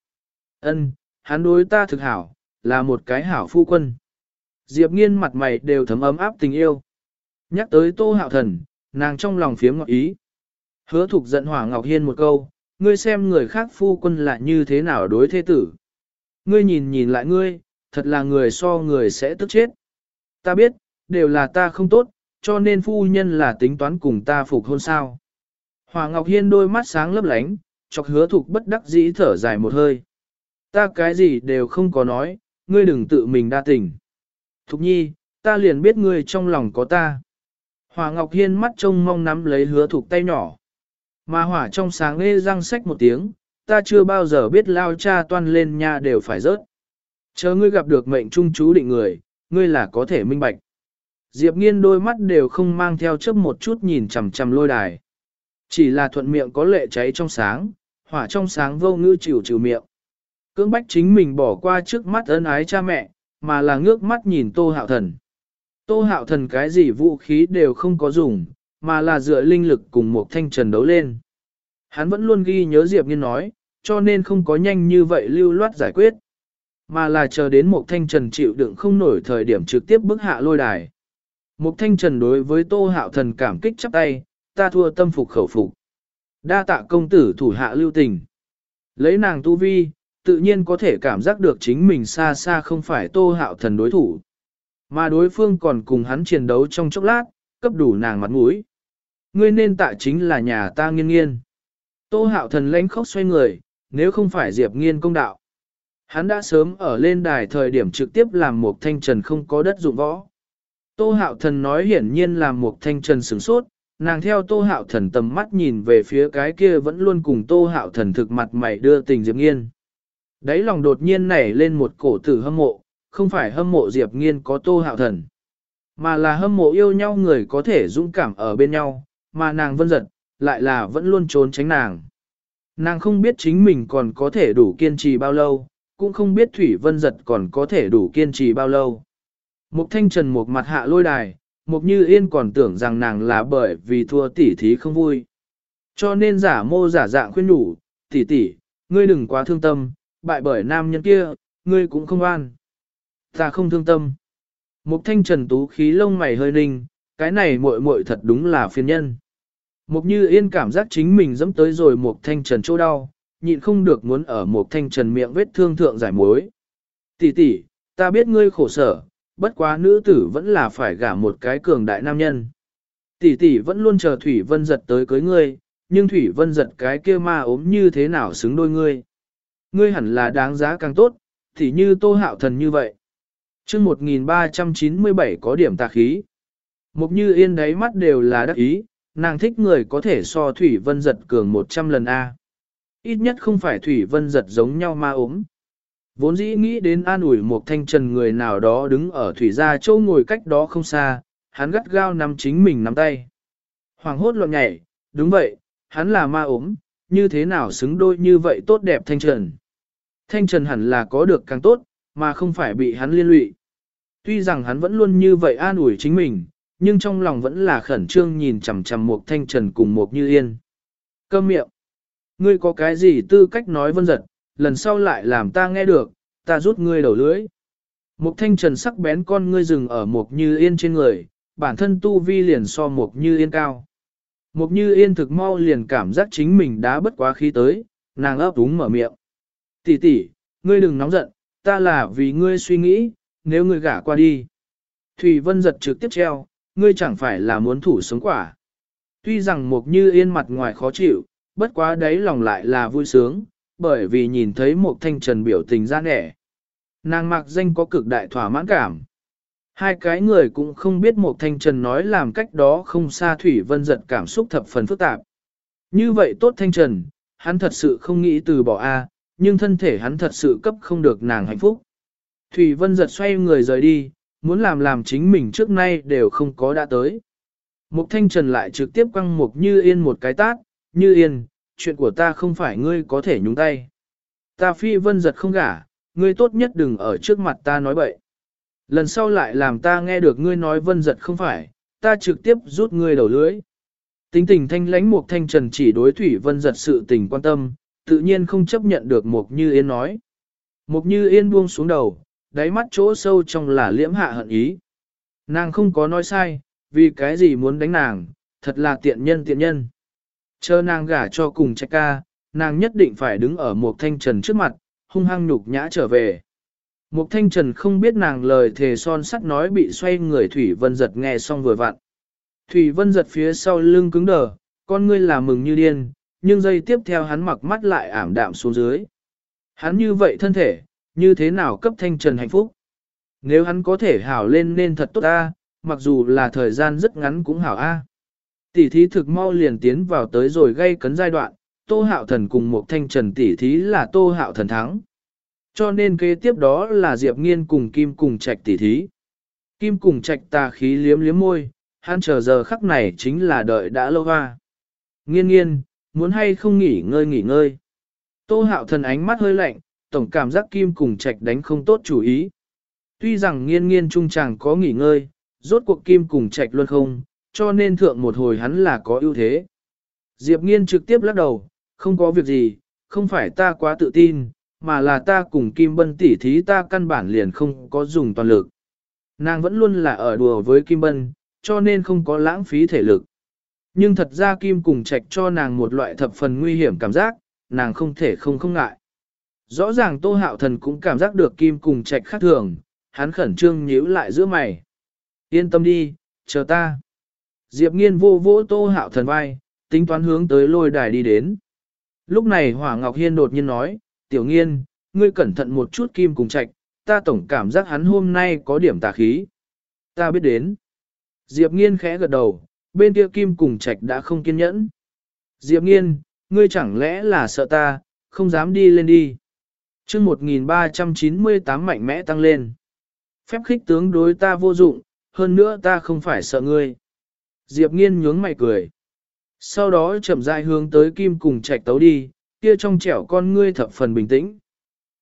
Ân, hắn đối ta thực hảo, là một cái hảo phu quân. Diệp nghiên mặt mày đều thấm ấm áp tình yêu. Nhắc tới tô hạo thần, nàng trong lòng phiếm ngọc ý. Hứa thục giận hỏa ngọc hiên một câu, ngươi xem người khác phu quân là như thế nào đối thế tử. Ngươi nhìn nhìn lại ngươi, thật là người so người sẽ tức chết. Ta biết, đều là ta không tốt, cho nên phu nhân là tính toán cùng ta phục hôn sao. Hòa Ngọc Hiên đôi mắt sáng lấp lánh, chọc hứa thục bất đắc dĩ thở dài một hơi. Ta cái gì đều không có nói, ngươi đừng tự mình đa tình. Thục nhi, ta liền biết ngươi trong lòng có ta. Hòa Ngọc Hiên mắt trông mong nắm lấy hứa thục tay nhỏ. Mà hỏa trong sáng nghe răng sách một tiếng, ta chưa bao giờ biết lao cha toan lên nha đều phải rớt. Chờ ngươi gặp được mệnh trung chú định người, ngươi là có thể minh bạch. Diệp nghiên đôi mắt đều không mang theo chớp một chút nhìn chằm chằm lôi đài. Chỉ là thuận miệng có lệ cháy trong sáng, hỏa trong sáng vô ngữ chịu chịu miệng. Cưỡng bách chính mình bỏ qua trước mắt ân ái cha mẹ, mà là ngước mắt nhìn tô hạo thần. Tô hạo thần cái gì vũ khí đều không có dùng, mà là dựa linh lực cùng một thanh trần đấu lên. Hắn vẫn luôn ghi nhớ Diệp Nghiên nói, cho nên không có nhanh như vậy lưu loát giải quyết. Mà là chờ đến một thanh trần chịu đựng không nổi thời điểm trực tiếp bức hạ lôi đài. Mục thanh trần đối với tô hạo thần cảm kích chắp tay, ta thua tâm phục khẩu phục. Đa tạ công tử thủ hạ lưu tình. Lấy nàng tu vi, tự nhiên có thể cảm giác được chính mình xa xa không phải tô hạo thần đối thủ. Mà đối phương còn cùng hắn chiến đấu trong chốc lát, cấp đủ nàng mặt mũi. Ngươi nên tạ chính là nhà ta nghiên nghiên. Tô hạo thần lãnh khóc xoay người, nếu không phải diệp nghiên công đạo. Hắn đã sớm ở lên đài thời điểm trực tiếp làm một thanh trần không có đất dụng võ. Tô hạo thần nói hiển nhiên là một thanh trần sửng sốt, nàng theo tô hạo thần tầm mắt nhìn về phía cái kia vẫn luôn cùng tô hạo thần thực mặt mày đưa tình Diệp Nghiên. Đấy lòng đột nhiên nảy lên một cổ tử hâm mộ, không phải hâm mộ Diệp Nghiên có tô hạo thần, mà là hâm mộ yêu nhau người có thể dũng cảm ở bên nhau, mà nàng vân giật, lại là vẫn luôn trốn tránh nàng. Nàng không biết chính mình còn có thể đủ kiên trì bao lâu, cũng không biết Thủy Vân Giật còn có thể đủ kiên trì bao lâu. Mục thanh trần một mặt hạ lôi đài, mục như yên còn tưởng rằng nàng là bởi vì thua tỷ thí không vui. Cho nên giả mô giả dạng khuyên nhủ, tỷ tỷ, ngươi đừng quá thương tâm, bại bởi nam nhân kia, ngươi cũng không an. Ta không thương tâm. Mục thanh trần tú khí lông mày hơi ninh, cái này muội muội thật đúng là phiền nhân. Mục như yên cảm giác chính mình dẫm tới rồi mục thanh trần chỗ đau, nhịn không được muốn ở mục thanh trần miệng vết thương thượng giải mối. Tỷ tỷ, ta biết ngươi khổ sở, bất quá nữ tử vẫn là phải gả một cái cường đại nam nhân. Tỷ tỷ vẫn luôn chờ Thủy Vân giật tới cưới ngươi, nhưng Thủy Vân giật cái kia ma ốm như thế nào xứng đôi ngươi. Ngươi hẳn là đáng giá càng tốt, thì như tô hạo thần như vậy. chương 1397 có điểm tà khí. Mục như yên đáy mắt đều là đắc ý, nàng thích người có thể so Thủy Vân giật cường 100 lần A. Ít nhất không phải Thủy Vân giật giống nhau ma ốm. Vốn dĩ nghĩ đến an ủi một thanh trần người nào đó đứng ở thủy gia châu ngồi cách đó không xa, hắn gắt gao nắm chính mình nắm tay. Hoàng hốt loạn nhảy, đúng vậy, hắn là ma ốm, như thế nào xứng đôi như vậy tốt đẹp thanh trần. Thanh trần hẳn là có được càng tốt, mà không phải bị hắn liên lụy. Tuy rằng hắn vẫn luôn như vậy an ủi chính mình, nhưng trong lòng vẫn là khẩn trương nhìn chằm chằm một thanh trần cùng một như yên. Câm miệng. Ngươi có cái gì tư cách nói vân giật, lần sau lại làm ta nghe được, ta rút ngươi đầu lưỡi. Một thanh trần sắc bén con ngươi rừng ở một như yên trên người, bản thân tu vi liền so một như yên cao. Một như yên thực mau liền cảm giác chính mình đã bất quá khí tới, nàng ấp úng mở miệng. Tỷ tỷ, ngươi đừng nóng giận, ta là vì ngươi suy nghĩ, nếu ngươi gả qua đi. Thủy Vân giật trực tiếp treo, ngươi chẳng phải là muốn thủ sống quả. Tuy rằng một như yên mặt ngoài khó chịu, bất quá đấy lòng lại là vui sướng, bởi vì nhìn thấy một thanh trần biểu tình ra nẻ. Nàng mặc danh có cực đại thỏa mãn cảm. Hai cái người cũng không biết một thanh trần nói làm cách đó không xa Thủy Vân giật cảm xúc thập phần phức tạp. Như vậy tốt thanh trần, hắn thật sự không nghĩ từ bỏ A, nhưng thân thể hắn thật sự cấp không được nàng hạnh phúc. Thủy Vân giật xoay người rời đi, muốn làm làm chính mình trước nay đều không có đã tới. Mục Thanh Trần lại trực tiếp quăng Mục Như Yên một cái tát, Như Yên, chuyện của ta không phải ngươi có thể nhúng tay. Ta phi vân giật không gả, ngươi tốt nhất đừng ở trước mặt ta nói bậy. Lần sau lại làm ta nghe được ngươi nói vân giật không phải, ta trực tiếp rút ngươi đầu lưới. Tính tình thanh lãnh Mục Thanh Trần chỉ đối Thủy Vân giật sự tình quan tâm, tự nhiên không chấp nhận được Mục Như Yên nói. Mục Như Yên buông xuống đầu, đáy mắt chỗ sâu trong là liễm hạ hận ý. Nàng không có nói sai, vì cái gì muốn đánh nàng, thật là tiện nhân tiện nhân. Chờ nàng gả cho cùng trạch ca, nàng nhất định phải đứng ở một thanh trần trước mặt, hung hăng nhục nhã trở về. Mục thanh trần không biết nàng lời thề son sắt nói bị xoay người Thủy Vân giật nghe xong vừa vặn. Thủy Vân giật phía sau lưng cứng đờ, con ngươi là mừng như điên, nhưng giây tiếp theo hắn mặc mắt lại ảm đạm xuống dưới. Hắn như vậy thân thể, như thế nào cấp thanh trần hạnh phúc? Nếu hắn có thể hảo lên nên thật tốt ta, mặc dù là thời gian rất ngắn cũng hảo a. Tỷ thí thực mau liền tiến vào tới rồi gây cấn giai đoạn, Tô Hạo Thần cùng một thanh trần tỷ thí là Tô Hạo Thần thắng. Cho nên kế tiếp đó là Diệp Nghiên cùng Kim cùng Trạch tỷ thí. Kim cùng Trạch tà khí liếm liếm môi, hắn chờ giờ khắc này chính là đợi đã lâu hoa. Nghiên nghiên, muốn hay không nghỉ ngơi nghỉ ngơi. Tô Hạo Thần ánh mắt hơi lạnh, tổng cảm giác Kim cùng Trạch đánh không tốt chủ ý. Tuy rằng nghiên nghiên trung chàng có nghỉ ngơi, rốt cuộc Kim cùng Trạch luôn không, cho nên thượng một hồi hắn là có ưu thế. Diệp nghiên trực tiếp lắc đầu, không có việc gì, không phải ta quá tự tin, mà là ta cùng Kim Bân tỉ thí ta căn bản liền không có dùng toàn lực. Nàng vẫn luôn là ở đùa với Kim Bân, cho nên không có lãng phí thể lực. Nhưng thật ra Kim cùng trạch cho nàng một loại thập phần nguy hiểm cảm giác, nàng không thể không không ngại. Rõ ràng Tô Hạo Thần cũng cảm giác được Kim cùng trạch khác thường, hắn khẩn trương nhíu lại giữa mày. Yên tâm đi, chờ ta. Diệp nghiên vô vỗ tô hạo thần vai, tính toán hướng tới lôi đài đi đến. Lúc này Hỏa Ngọc Hiên đột nhiên nói, tiểu nghiên, ngươi cẩn thận một chút kim cùng trạch, ta tổng cảm giác hắn hôm nay có điểm tà khí. Ta biết đến. Diệp nghiên khẽ gật đầu, bên kia kim cùng trạch đã không kiên nhẫn. Diệp nghiên, ngươi chẳng lẽ là sợ ta, không dám đi lên đi. chương 1398 mạnh mẽ tăng lên. Phép khích tướng đối ta vô dụng, hơn nữa ta không phải sợ ngươi. Diệp nghiên nhướng mày cười. Sau đó chậm rãi hướng tới kim cùng trạch tấu đi, kia trong trẻo con ngươi thập phần bình tĩnh.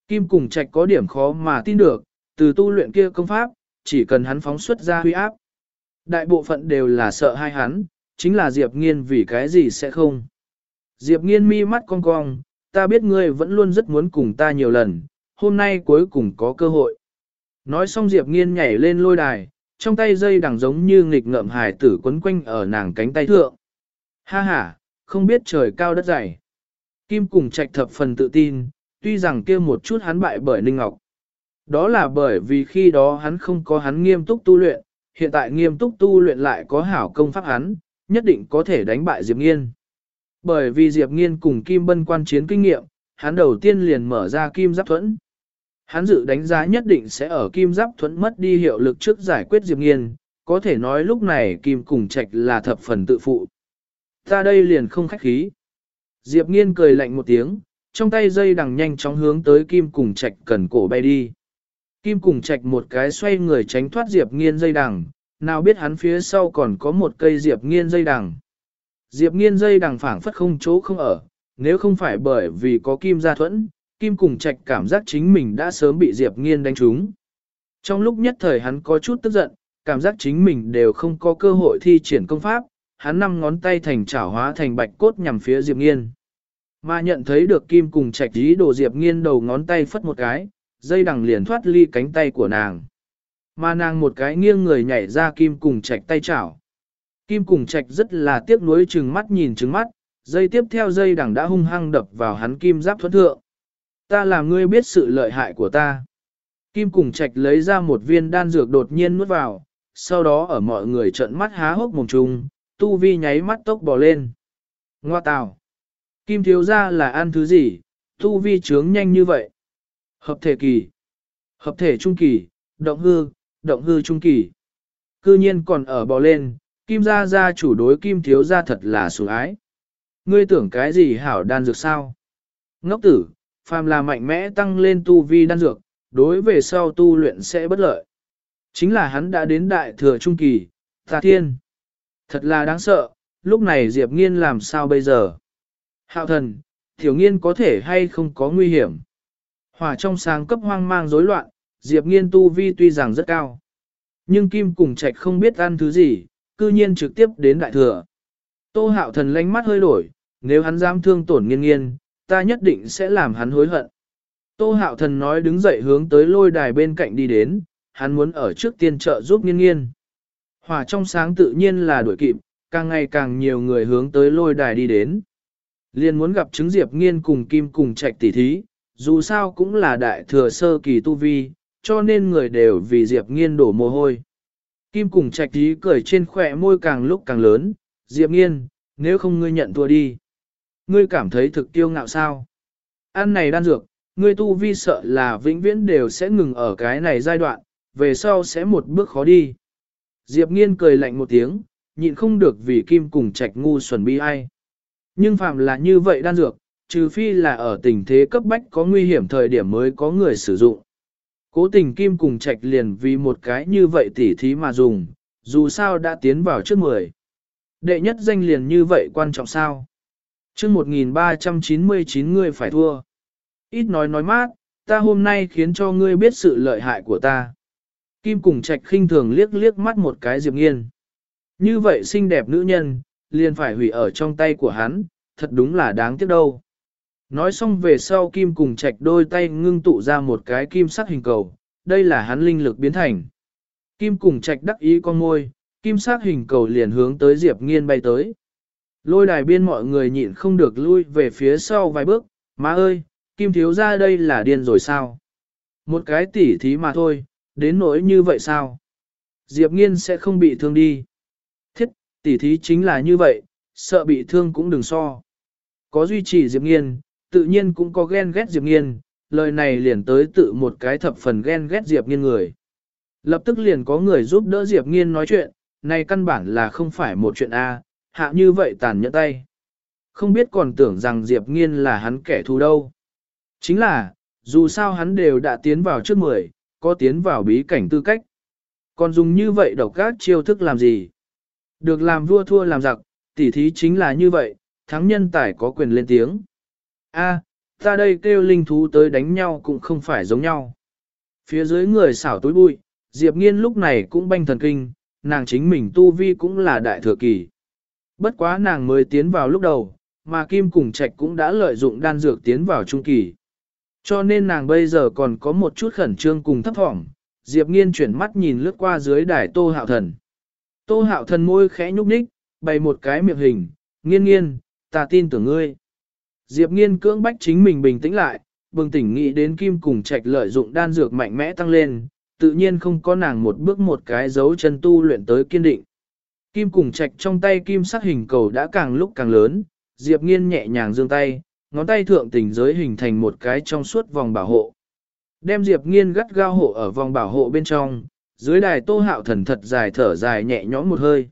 Kim cùng trạch có điểm khó mà tin được, từ tu luyện kia công pháp, chỉ cần hắn phóng xuất ra huy áp. Đại bộ phận đều là sợ hai hắn, chính là Diệp nghiên vì cái gì sẽ không. Diệp nghiên mi mắt cong cong, ta biết ngươi vẫn luôn rất muốn cùng ta nhiều lần, hôm nay cuối cùng có cơ hội. Nói xong Diệp nghiên nhảy lên lôi đài, trong tay dây đằng giống như nghịch ngợm hài tử quấn quanh ở nàng cánh tay thượng. Ha ha, không biết trời cao đất dày. Kim cùng trạch thập phần tự tin, tuy rằng kia một chút hắn bại bởi Ninh Ngọc. Đó là bởi vì khi đó hắn không có hắn nghiêm túc tu luyện, hiện tại nghiêm túc tu luyện lại có hảo công pháp hắn, nhất định có thể đánh bại Diệp Nghiên. Bởi vì Diệp Nghiên cùng Kim Bân quan chiến kinh nghiệm, hắn đầu tiên liền mở ra Kim Giáp Thuẫn. Hắn dự đánh giá nhất định sẽ ở Kim Giáp Thuẫn mất đi hiệu lực trước giải quyết Diệp Nghiên, có thể nói lúc này Kim cùng Trạch là thập phần tự phụ. Ta đây liền không khách khí. Diệp Nghiên cười lạnh một tiếng, trong tay dây đằng nhanh chóng hướng tới Kim cùng Trạch cần cổ bay đi. Kim cùng Trạch một cái xoay người tránh thoát Diệp Nghiên dây đằng, nào biết hắn phía sau còn có một cây Diệp Nghiên dây đằng. Diệp Nghiên dây đằng phảng phất không chỗ không ở, nếu không phải bởi vì có Kim gia thuẫn, Kim cùng Trạch cảm giác chính mình đã sớm bị Diệp Nghiên đánh trúng. Trong lúc nhất thời hắn có chút tức giận, cảm giác chính mình đều không có cơ hội thi triển công pháp, hắn năm ngón tay thành chảo hóa thành bạch cốt nhằm phía Diệp Nghiên. Mà nhận thấy được Kim cùng Trạch ý đồ Diệp Nghiên đầu ngón tay phất một cái, dây đằng liền thoát ly cánh tay của nàng. Mà nàng một cái nghiêng người nhảy ra Kim cùng Trạch tay chảo. Kim cùng Trạch rất là tiếc nuối chừng mắt nhìn chừng mắt, dây tiếp theo dây đằng đã hung hăng đập vào hắn kim giáp thuẫn thượng. Ta làm ngươi biết sự lợi hại của ta. Kim cùng Trạch lấy ra một viên đan dược đột nhiên nuốt vào, sau đó ở mọi người trợn mắt há hốc mồm trùng, tu vi nháy mắt tốc bò lên. Ngoa tào. Kim thiếu ra là ăn thứ gì, tu vi trướng nhanh như vậy. Hợp thể kỳ. Hợp thể trung kỳ, động hư, động hư trung kỳ. Cư nhiên còn ở bò lên, kim gia gia chủ đối kim thiếu gia thật là sủng ái. Ngươi tưởng cái gì hảo đan dược sao? Ngốc tử, phàm là mạnh mẽ tăng lên tu vi đan dược, đối về sau tu luyện sẽ bất lợi. Chính là hắn đã đến đại thừa trung kỳ, tà thiên. Thật là đáng sợ, lúc này Diệp Nghiên làm sao bây giờ? Hạo thần, tiểu nghiên có thể hay không có nguy hiểm? Hỏa trong sáng cấp hoang mang rối loạn, Diệp Nghiên tu vi tuy rằng rất cao. Nhưng Kim cùng Trạch không biết ăn thứ gì, cư nhiên trực tiếp đến đại thừa. Tô hạo thần lánh mắt hơi đổi, nếu hắn dám thương tổn nghiên nghiên, ta nhất định sẽ làm hắn hối hận. Tô hạo thần nói đứng dậy hướng tới lôi đài bên cạnh đi đến, hắn muốn ở trước tiên trợ giúp nghiên nghiên. Hỏa trong sáng tự nhiên là đuổi kịp, càng ngày càng nhiều người hướng tới lôi đài đi đến. Liên muốn gặp chứng diệp nghiên cùng kim cùng trạch tỷ thí, dù sao cũng là đại thừa sơ kỳ tu vi, cho nên người đều vì diệp nghiên đổ mồ hôi. Kim cùng trạch tí cười trên khỏe môi càng lúc càng lớn, diệp nghiên, nếu không ngươi nhận thua đi. Ngươi cảm thấy thực tiêu ngạo sao? Ăn này đan dược, ngươi tu vi sợ là vĩnh viễn đều sẽ ngừng ở cái này giai đoạn, về sau sẽ một bước khó đi. Diệp nghiên cười lạnh một tiếng, nhịn không được vì kim cùng trạch ngu xuẩn bi ai. Nhưng phạm là như vậy đan dược, trừ phi là ở tình thế cấp bách có nguy hiểm thời điểm mới có người sử dụng. Cố tình kim cùng trạch liền vì một cái như vậy tỉ thí mà dùng, dù sao đã tiến vào trước mười. Đệ nhất danh liền như vậy quan trọng sao? Chương 1399 người phải thua. Ít nói nói mát, ta hôm nay khiến cho ngươi biết sự lợi hại của ta. Kim cùng trạch khinh thường liếc liếc mắt một cái Diệp Nghiên. Như vậy xinh đẹp nữ nhân, liền phải hủy ở trong tay của hắn, thật đúng là đáng tiếc đâu. Nói xong về sau Kim cùng trạch đôi tay ngưng tụ ra một cái kim sắc hình cầu, đây là hắn linh lực biến thành. Kim cùng trạch đắc ý con môi, kim sắc hình cầu liền hướng tới Diệp Nghiên bay tới. Lôi đài biên mọi người nhịn không được lui về phía sau vài bước, má ơi, Kim thiếu ra đây là điên rồi sao? Một cái tỉ thí mà thôi, đến nỗi như vậy sao? Diệp nghiên sẽ không bị thương đi. Thiết, tỉ thí chính là như vậy, sợ bị thương cũng đừng so. Có duy trì Diệp nghiên, tự nhiên cũng có ghen ghét Diệp nghiên, lời này liền tới tự một cái thập phần ghen ghét Diệp nghiên người. Lập tức liền có người giúp đỡ Diệp nghiên nói chuyện, này căn bản là không phải một chuyện A, hạ như vậy tàn nhẫn tay. Không biết còn tưởng rằng Diệp nghiên là hắn kẻ thù đâu. Chính là, dù sao hắn đều đã tiến vào trước mười, có tiến vào bí cảnh tư cách. Còn dùng như vậy độc các chiêu thức làm gì? Được làm vua thua làm giặc, tỉ thí chính là như vậy, thắng nhân tài có quyền lên tiếng. A, ta đây kêu linh thú tới đánh nhau cũng không phải giống nhau. Phía dưới người xảo tối bụi, Diệp Nghiên lúc này cũng banh thần kinh, nàng chính mình tu vi cũng là đại thừa kỳ. Bất quá nàng mới tiến vào lúc đầu, mà Kim cùng Trạch cũng đã lợi dụng đan dược tiến vào trung kỳ. Cho nên nàng bây giờ còn có một chút khẩn trương cùng thấp thỏm, Diệp Nghiên chuyển mắt nhìn lướt qua dưới đài Tô Hạo Thần. Tô Hạo Thần môi khẽ nhúc nhích, bày một cái miệng hình, nghiên nghiên, ta tin tưởng ngươi. Diệp Nghiên cưỡng bách chính mình bình tĩnh lại, bừng tỉnh nghĩ đến kim cùng trạch lợi dụng đan dược mạnh mẽ tăng lên, tự nhiên không có nàng một bước một cái dấu chân tu luyện tới kiên định. Kim cùng trạch trong tay kim sắc hình cầu đã càng lúc càng lớn, Diệp Nghiên nhẹ nhàng giương tay, ngón tay thượng tình giới hình thành một cái trong suốt vòng bảo hộ. Đem Diệp Nghiên gắt gao hộ ở vòng bảo hộ bên trong, dưới đài tô hạo thần thật dài thở dài nhẹ nhõm một hơi.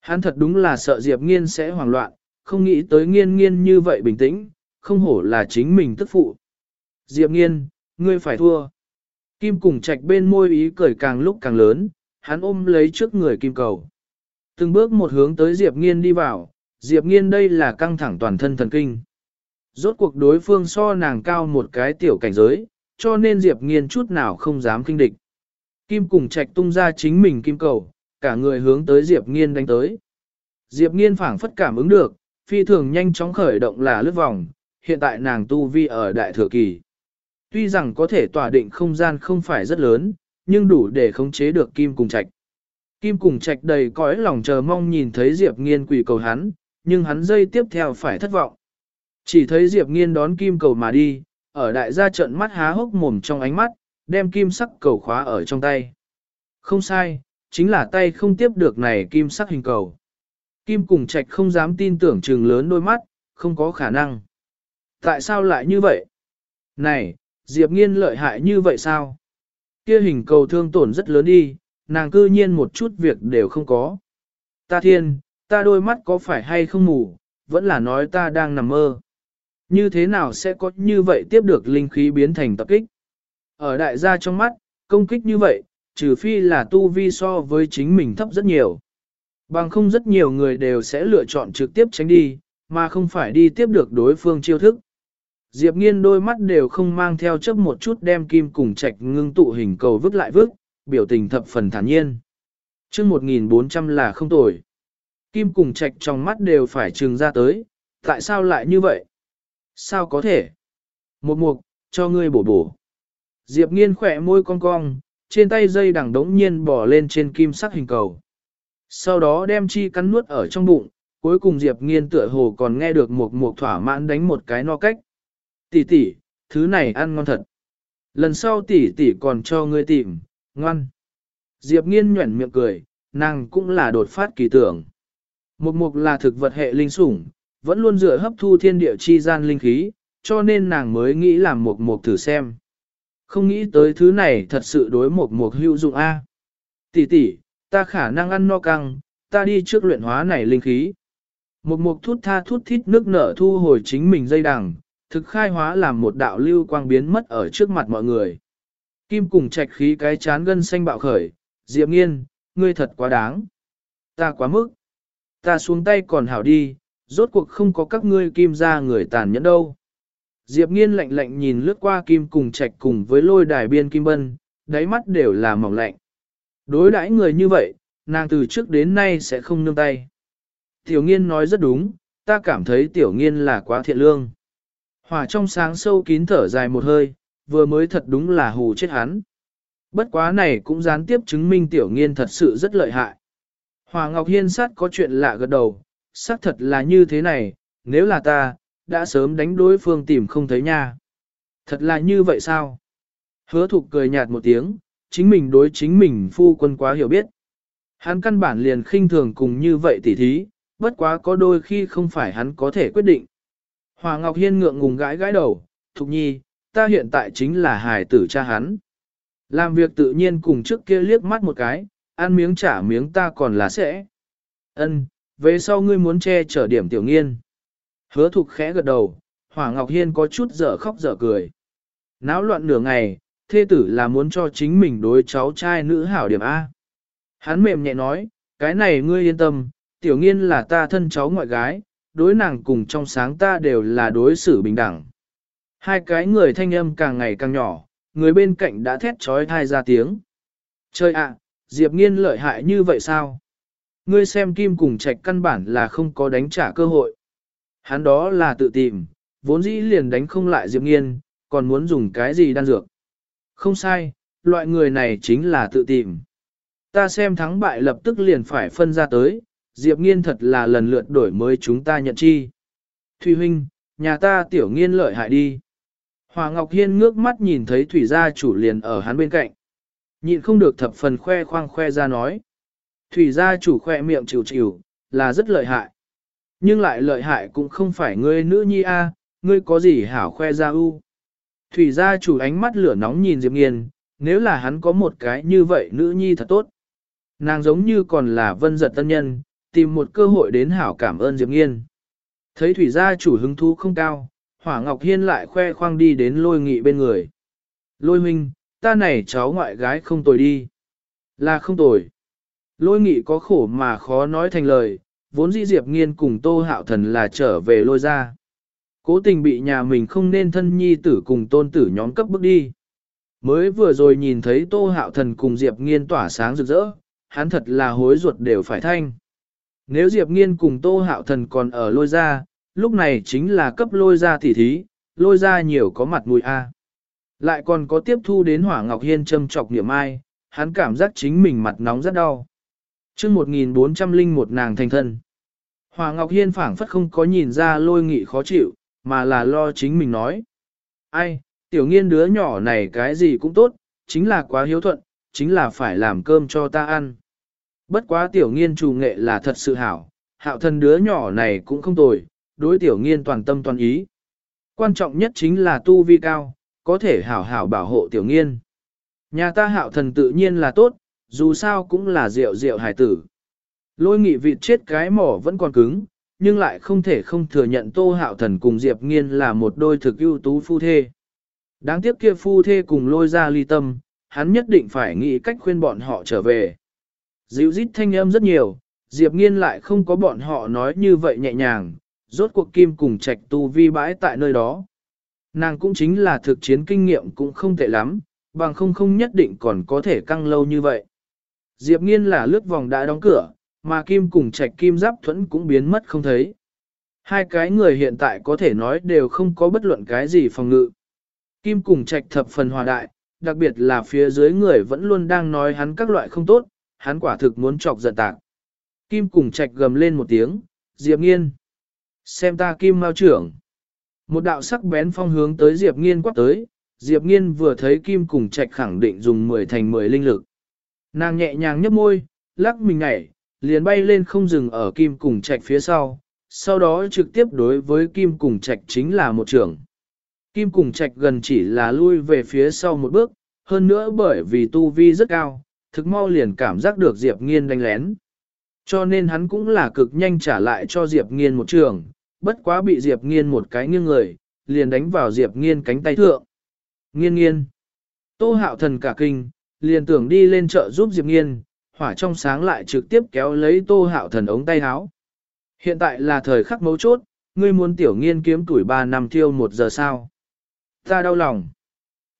Hắn thật đúng là sợ Diệp Nghiên sẽ hoảng loạn, không nghĩ tới nghiên nghiên như vậy bình tĩnh, không hổ là chính mình tức phụ. Diệp Nghiên, ngươi phải thua. Kim cùng trạch bên môi ý cười càng lúc càng lớn, hắn ôm lấy trước người kim cầu. Từng bước một hướng tới Diệp Nghiên đi vào, Diệp Nghiên đây là căng thẳng toàn thân thần kinh. Rốt cuộc đối phương so nàng cao một cái tiểu cảnh giới, cho nên Diệp Nghiên chút nào không dám kinh địch. Kim cùng trạch tung ra chính mình kim cầu, cả người hướng tới Diệp Nghiên đánh tới. Diệp Nghiên phảng phất cảm ứng được, phi thường nhanh chóng khởi động là lướt vòng, hiện tại nàng tu vi ở đại thừa kỳ. Tuy rằng có thể tỏa định không gian không phải rất lớn, nhưng đủ để khống chế được Kim cùng trạch. Kim cùng trạch đầy cõi lòng chờ mong nhìn thấy Diệp Nghiên quỳ cầu hắn, nhưng hắn dây tiếp theo phải thất vọng. Chỉ thấy Diệp Nghiên đón kim cầu mà đi, ở đại gia trận mắt há hốc mồm trong ánh mắt, đem kim sắc cầu khóa ở trong tay. Không sai, chính là tay không tiếp được này kim sắc hình cầu. Kim cùng trạch không dám tin tưởng trừng lớn đôi mắt, không có khả năng. Tại sao lại như vậy? Này, Diệp Nghiên lợi hại như vậy sao? Kia hình cầu thương tổn rất lớn đi, nàng cư nhiên một chút việc đều không có. Ta thiên, ta đôi mắt có phải hay không mù, vẫn là nói ta đang nằm mơ. Như thế nào sẽ có như vậy tiếp được linh khí biến thành tập kích? Ở đại gia trong mắt, công kích như vậy, trừ phi là tu vi so với chính mình thấp rất nhiều. Bằng không rất nhiều người đều sẽ lựa chọn trực tiếp tránh đi, mà không phải đi tiếp được đối phương chiêu thức. Diệp nghiên đôi mắt đều không mang theo chấp một chút đem kim cùng trạch ngưng tụ hình cầu vứt lại vứt, biểu tình thập phần thản nhiên. chương 1400 là không tồi. Kim cùng trạch trong mắt đều phải trừng ra tới, tại sao lại như vậy? Sao có thể? Một mục, cho ngươi bổ bổ. Diệp nghiên khỏe môi cong cong, trên tay dây đằng đống nhiên bỏ lên trên kim sắc hình cầu. Sau đó đem chi cắn nuốt ở trong bụng, cuối cùng Diệp nghiên tựa hồ còn nghe được một mục thỏa mãn đánh một cái no cách. Tỷ tỷ, thứ này ăn ngon thật. Lần sau tỷ tỷ còn cho ngươi tìm, ngoan. Diệp nghiên nhuẩn miệng cười, nàng cũng là đột phát kỳ tưởng. mục mục là thực vật hệ linh sủng, vẫn luôn dựa hấp thu thiên địa chi gian linh khí, cho nên nàng mới nghĩ làm mục mục thử xem. Không nghĩ tới thứ này thật sự đối mục mục hữu dụng A. Tỷ tỷ, ta khả năng ăn no căng, ta đi trước luyện hóa này linh khí. Mục mục thút tha thút thít nước nở thu hồi chính mình dây đằng, thực khai hóa làm một đạo lưu quang biến mất ở trước mặt mọi người. Kim cùng trạch khí cái chán gân xanh bạo khởi, Diệp nghiên, ngươi thật quá đáng. Ta quá mức. Ta xuống tay còn hảo đi, rốt cuộc không có các ngươi kim ra người tàn nhẫn đâu. Diệp nghiên lạnh lạnh nhìn lướt qua kim cùng trạch cùng với lôi đài biên kim bân, đáy mắt đều là mỏng lạnh. Đối đãi người như vậy, nàng từ trước đến nay sẽ không nương tay. Tiểu nghiên nói rất đúng, ta cảm thấy tiểu nghiên là quá thiện lương. Hòa trong sáng sâu kín thở dài một hơi, vừa mới thật đúng là hù chết hắn. Bất quá này cũng gián tiếp chứng minh tiểu nghiên thật sự rất lợi hại. Hòa Ngọc Hiên sát có chuyện lạ gật đầu, xác thật là như thế này, nếu là ta, đã sớm đánh đối phương tìm không thấy nha. Thật là như vậy sao? Hứa thục cười nhạt một tiếng, chính mình đối chính mình phu quân quá hiểu biết. Hắn căn bản liền khinh thường cùng như vậy tỉ thí, bất quá có đôi khi không phải hắn có thể quyết định. Hòa Ngọc Hiên ngượng ngùng gãi gãi đầu, Thục Nhi, ta hiện tại chính là hài tử cha hắn. Làm việc tự nhiên cùng trước kia liếc mắt một cái, ăn miếng trả miếng ta còn là sẽ. Ân, về sau ngươi muốn che chở điểm tiểu nghiên. Hứa thục khẽ gật đầu, Hỏa Ngọc Hiên có chút dở khóc dở cười. Náo loạn nửa ngày, thê tử là muốn cho chính mình đối cháu trai nữ hảo điểm A. Hắn mềm nhẹ nói, cái này ngươi yên tâm, tiểu nghiên là ta thân cháu ngoại gái, đối nàng cùng trong sáng ta đều là đối xử bình đẳng. Hai cái người thanh âm càng ngày càng nhỏ, người bên cạnh đã thét trói thai ra tiếng. trời ạ, Diệp Nghiên lợi hại như vậy sao? Ngươi xem kim cùng trạch căn bản là không có đánh trả cơ hội. Hắn đó là tự tìm, vốn dĩ liền đánh không lại Diệp Nghiên, còn muốn dùng cái gì đan dược. Không sai, loại người này chính là tự tìm. Ta xem thắng bại lập tức liền phải phân ra tới, Diệp Nghiên thật là lần lượt đổi mới chúng ta nhận chi. Thùy huynh, nhà ta tiểu nghiên lợi hại đi. Hòa Ngọc Hiên ngước mắt nhìn thấy thủy gia chủ liền ở hắn bên cạnh. Nhịn không được thập phần khoe khoang khoe ra nói. Thủy gia chủ khoe miệng chịu chịu, là rất lợi hại. Nhưng lại lợi hại cũng không phải ngươi nữ nhi a, ngươi có gì hảo khoe ra u. Thủy gia chủ ánh mắt lửa nóng nhìn Diệp Nghiên, nếu là hắn có một cái như vậy nữ nhi thật tốt. Nàng giống như còn là vân giật tân nhân, tìm một cơ hội đến hảo cảm ơn Diệp Nghiên. Thấy thủy gia chủ hứng thú không cao, Hỏa Ngọc Hiên lại khoe khoang đi đến lôi nghị bên người. Lôi huynh, ta này cháu ngoại gái không tồi đi. Là không tồi. Lôi nghị có khổ mà khó nói thành lời, vốn dĩ Diệp Nghiên cùng Tô Hạo Thần là trở về lôi ra. Cố tình bị nhà mình không nên thân nhi tử cùng tôn tử nhóm cấp bước đi. Mới vừa rồi nhìn thấy Tô Hạo Thần cùng Diệp Nghiên tỏa sáng rực rỡ, hắn thật là hối ruột đều phải thanh. Nếu Diệp Nghiên cùng Tô Hạo Thần còn ở lôi ra, lúc này chính là cấp lôi ra tỉ thí, lôi ra nhiều có mặt mũi A. À. Lại còn có tiếp thu đến Hỏa Ngọc Hiên châm trọc niệm ai, hắn cảm giác chính mình mặt nóng rất đau. chương 1401 nàng thành thân. Hỏa Ngọc Hiên phảng phất không có nhìn ra lôi nghị khó chịu, mà là lo chính mình nói. Ai, tiểu nghiên đứa nhỏ này cái gì cũng tốt, chính là quá hiếu thuận, chính là phải làm cơm cho ta ăn. Bất quá tiểu nghiên trù nghệ là thật sự hảo, hạo thân đứa nhỏ này cũng không tồi, đối tiểu nghiên toàn tâm toàn ý. Quan trọng nhất chính là tu vi cao, có thể hảo hảo bảo hộ tiểu nghiên. Nhà ta hạo thần tự nhiên là tốt, dù sao cũng là rượu rượu hải tử. Lôi nghị vịt chết cái mỏ vẫn còn cứng, nhưng lại không thể không thừa nhận tô hạo thần cùng Diệp Nghiên là một đôi thực ưu tú phu thê. Đáng tiếc kia phu thê cùng lôi ra ly tâm, hắn nhất định phải nghĩ cách khuyên bọn họ trở về. Dịu dít thanh âm rất nhiều, Diệp Nghiên lại không có bọn họ nói như vậy nhẹ nhàng, rốt cuộc kim cùng trạch tu vi bãi tại nơi đó. Nàng cũng chính là thực chiến kinh nghiệm cũng không tệ lắm, bằng không không nhất định còn có thể căng lâu như vậy. Diệp nghiên là lướt vòng đã đóng cửa, mà kim cùng trạch kim giáp thuẫn cũng biến mất không thấy. Hai cái người hiện tại có thể nói đều không có bất luận cái gì phòng ngự. Kim cùng trạch thập phần hòa đại, đặc biệt là phía dưới người vẫn luôn đang nói hắn các loại không tốt, hắn quả thực muốn chọc giận tạc. Kim cùng trạch gầm lên một tiếng, Diệp nghiên. Xem ta kim mao trưởng. Một đạo sắc bén phong hướng tới Diệp Nghiên quát tới, Diệp Nghiên vừa thấy kim cùng trạch khẳng định dùng 10 thành 10 linh lực. Nàng nhẹ nhàng nhấp môi, lắc mình nhảy, liền bay lên không dừng ở kim cùng trạch phía sau, sau đó trực tiếp đối với kim cùng trạch chính là một trưởng. Kim cùng trạch gần chỉ là lui về phía sau một bước, hơn nữa bởi vì tu vi rất cao, thực mau liền cảm giác được Diệp Nghiên đánh lén. Cho nên hắn cũng là cực nhanh trả lại cho Diệp Nghiên một trường, bất quá bị Diệp Nghiên một cái nghiêng người, liền đánh vào Diệp Nghiên cánh tay thượng. Nghiên nghiên. Tô hạo thần cả kinh, liền tưởng đi lên chợ giúp Diệp Nghiên, hỏa trong sáng lại trực tiếp kéo lấy tô hạo thần ống tay áo. Hiện tại là thời khắc mấu chốt, ngươi muốn tiểu nghiên kiếm tuổi 3 năm thiêu một giờ sao. Ta đau lòng.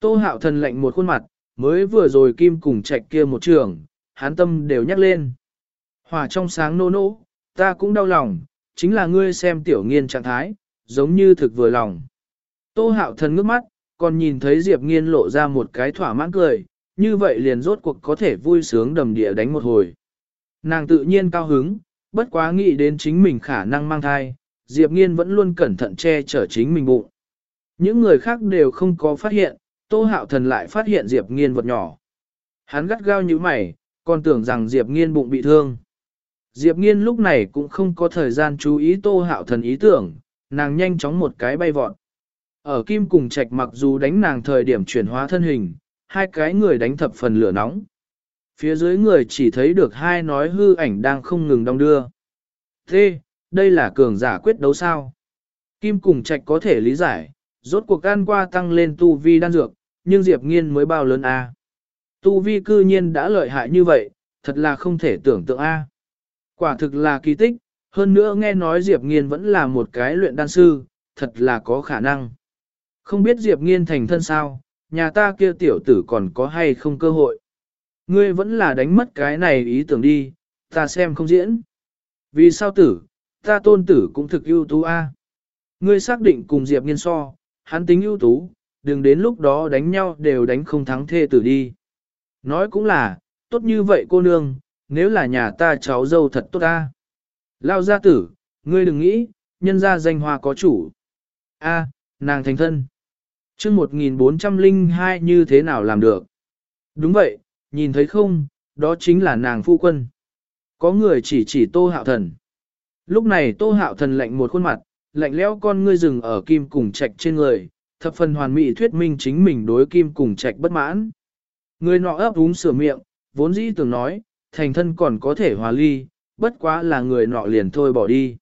Tô hạo thần lạnh một khuôn mặt, mới vừa rồi kim cùng chạy kia một trường, hán tâm đều nhắc lên. Hỏa trong sáng nô nô, ta cũng đau lòng, chính là ngươi xem tiểu nghiên trạng thái, giống như thực vừa lòng. Tô hạo thần ngước mắt, còn nhìn thấy Diệp nghiên lộ ra một cái thỏa mãn cười, như vậy liền rốt cuộc có thể vui sướng đầm địa đánh một hồi. Nàng tự nhiên cao hứng, bất quá nghĩ đến chính mình khả năng mang thai, Diệp nghiên vẫn luôn cẩn thận che chở chính mình bụng. Những người khác đều không có phát hiện, Tô Hạo Thần lại phát hiện Diệp Nghiên vật nhỏ. Hắn gắt gao như mày, còn tưởng rằng Diệp Nghiên bụng bị thương. Diệp Nghiên lúc này cũng không có thời gian chú ý Tô Hạo Thần ý tưởng, nàng nhanh chóng một cái bay vọt. Ở Kim cùng Trạch mặc dù đánh nàng thời điểm chuyển hóa thân hình, hai cái người đánh thập phần lửa nóng. Phía dưới người chỉ thấy được hai nói hư ảnh đang không ngừng đong đưa. Thế, đây là cường giả quyết đấu sao? Kim cùng Trạch có thể lý giải, rốt cuộc ăn qua tăng lên tu vi đan dược, nhưng Diệp Nghiên mới bao lớn a. Tu vi cư nhiên đã lợi hại như vậy, thật là không thể tưởng tượng a. Quả thực là kỳ tích, hơn nữa nghe nói Diệp Nghiên vẫn là một cái luyện đan sư, thật là có khả năng. Không biết Diệp Nghiên thành thân sao, nhà ta kia tiểu tử còn có hay không cơ hội. Ngươi vẫn là đánh mất cái này ý tưởng đi, ta xem không diễn. Vì sao tử, ta tôn tử cũng thực ưu tú a. Ngươi xác định cùng Diệp Nghiên so, hắn tính ưu tú, đừng đến lúc đó đánh nhau đều đánh không thắng thê tử đi. Nói cũng là, tốt như vậy cô nương, nếu là nhà ta cháu dâu thật tốt ta. Lao gia tử, ngươi đừng nghĩ, nhân gia danh hoa có chủ. A, nàng thành thân. chương 1402 như thế nào làm được? Đúng vậy, nhìn thấy không, đó chính là nàng phu quân. Có người chỉ chỉ tô hạo thần. Lúc này tô hạo thần lạnh một khuôn mặt, lạnh lẽo con ngươi rừng ở kim cùng trạch trên người, thập phần hoàn mỹ thuyết minh chính mình đối kim cùng trạch bất mãn. Người nọ ấp úng sửa miệng, vốn dĩ tưởng nói, thành thân còn có thể hòa ly, bất quá là người nọ liền thôi bỏ đi.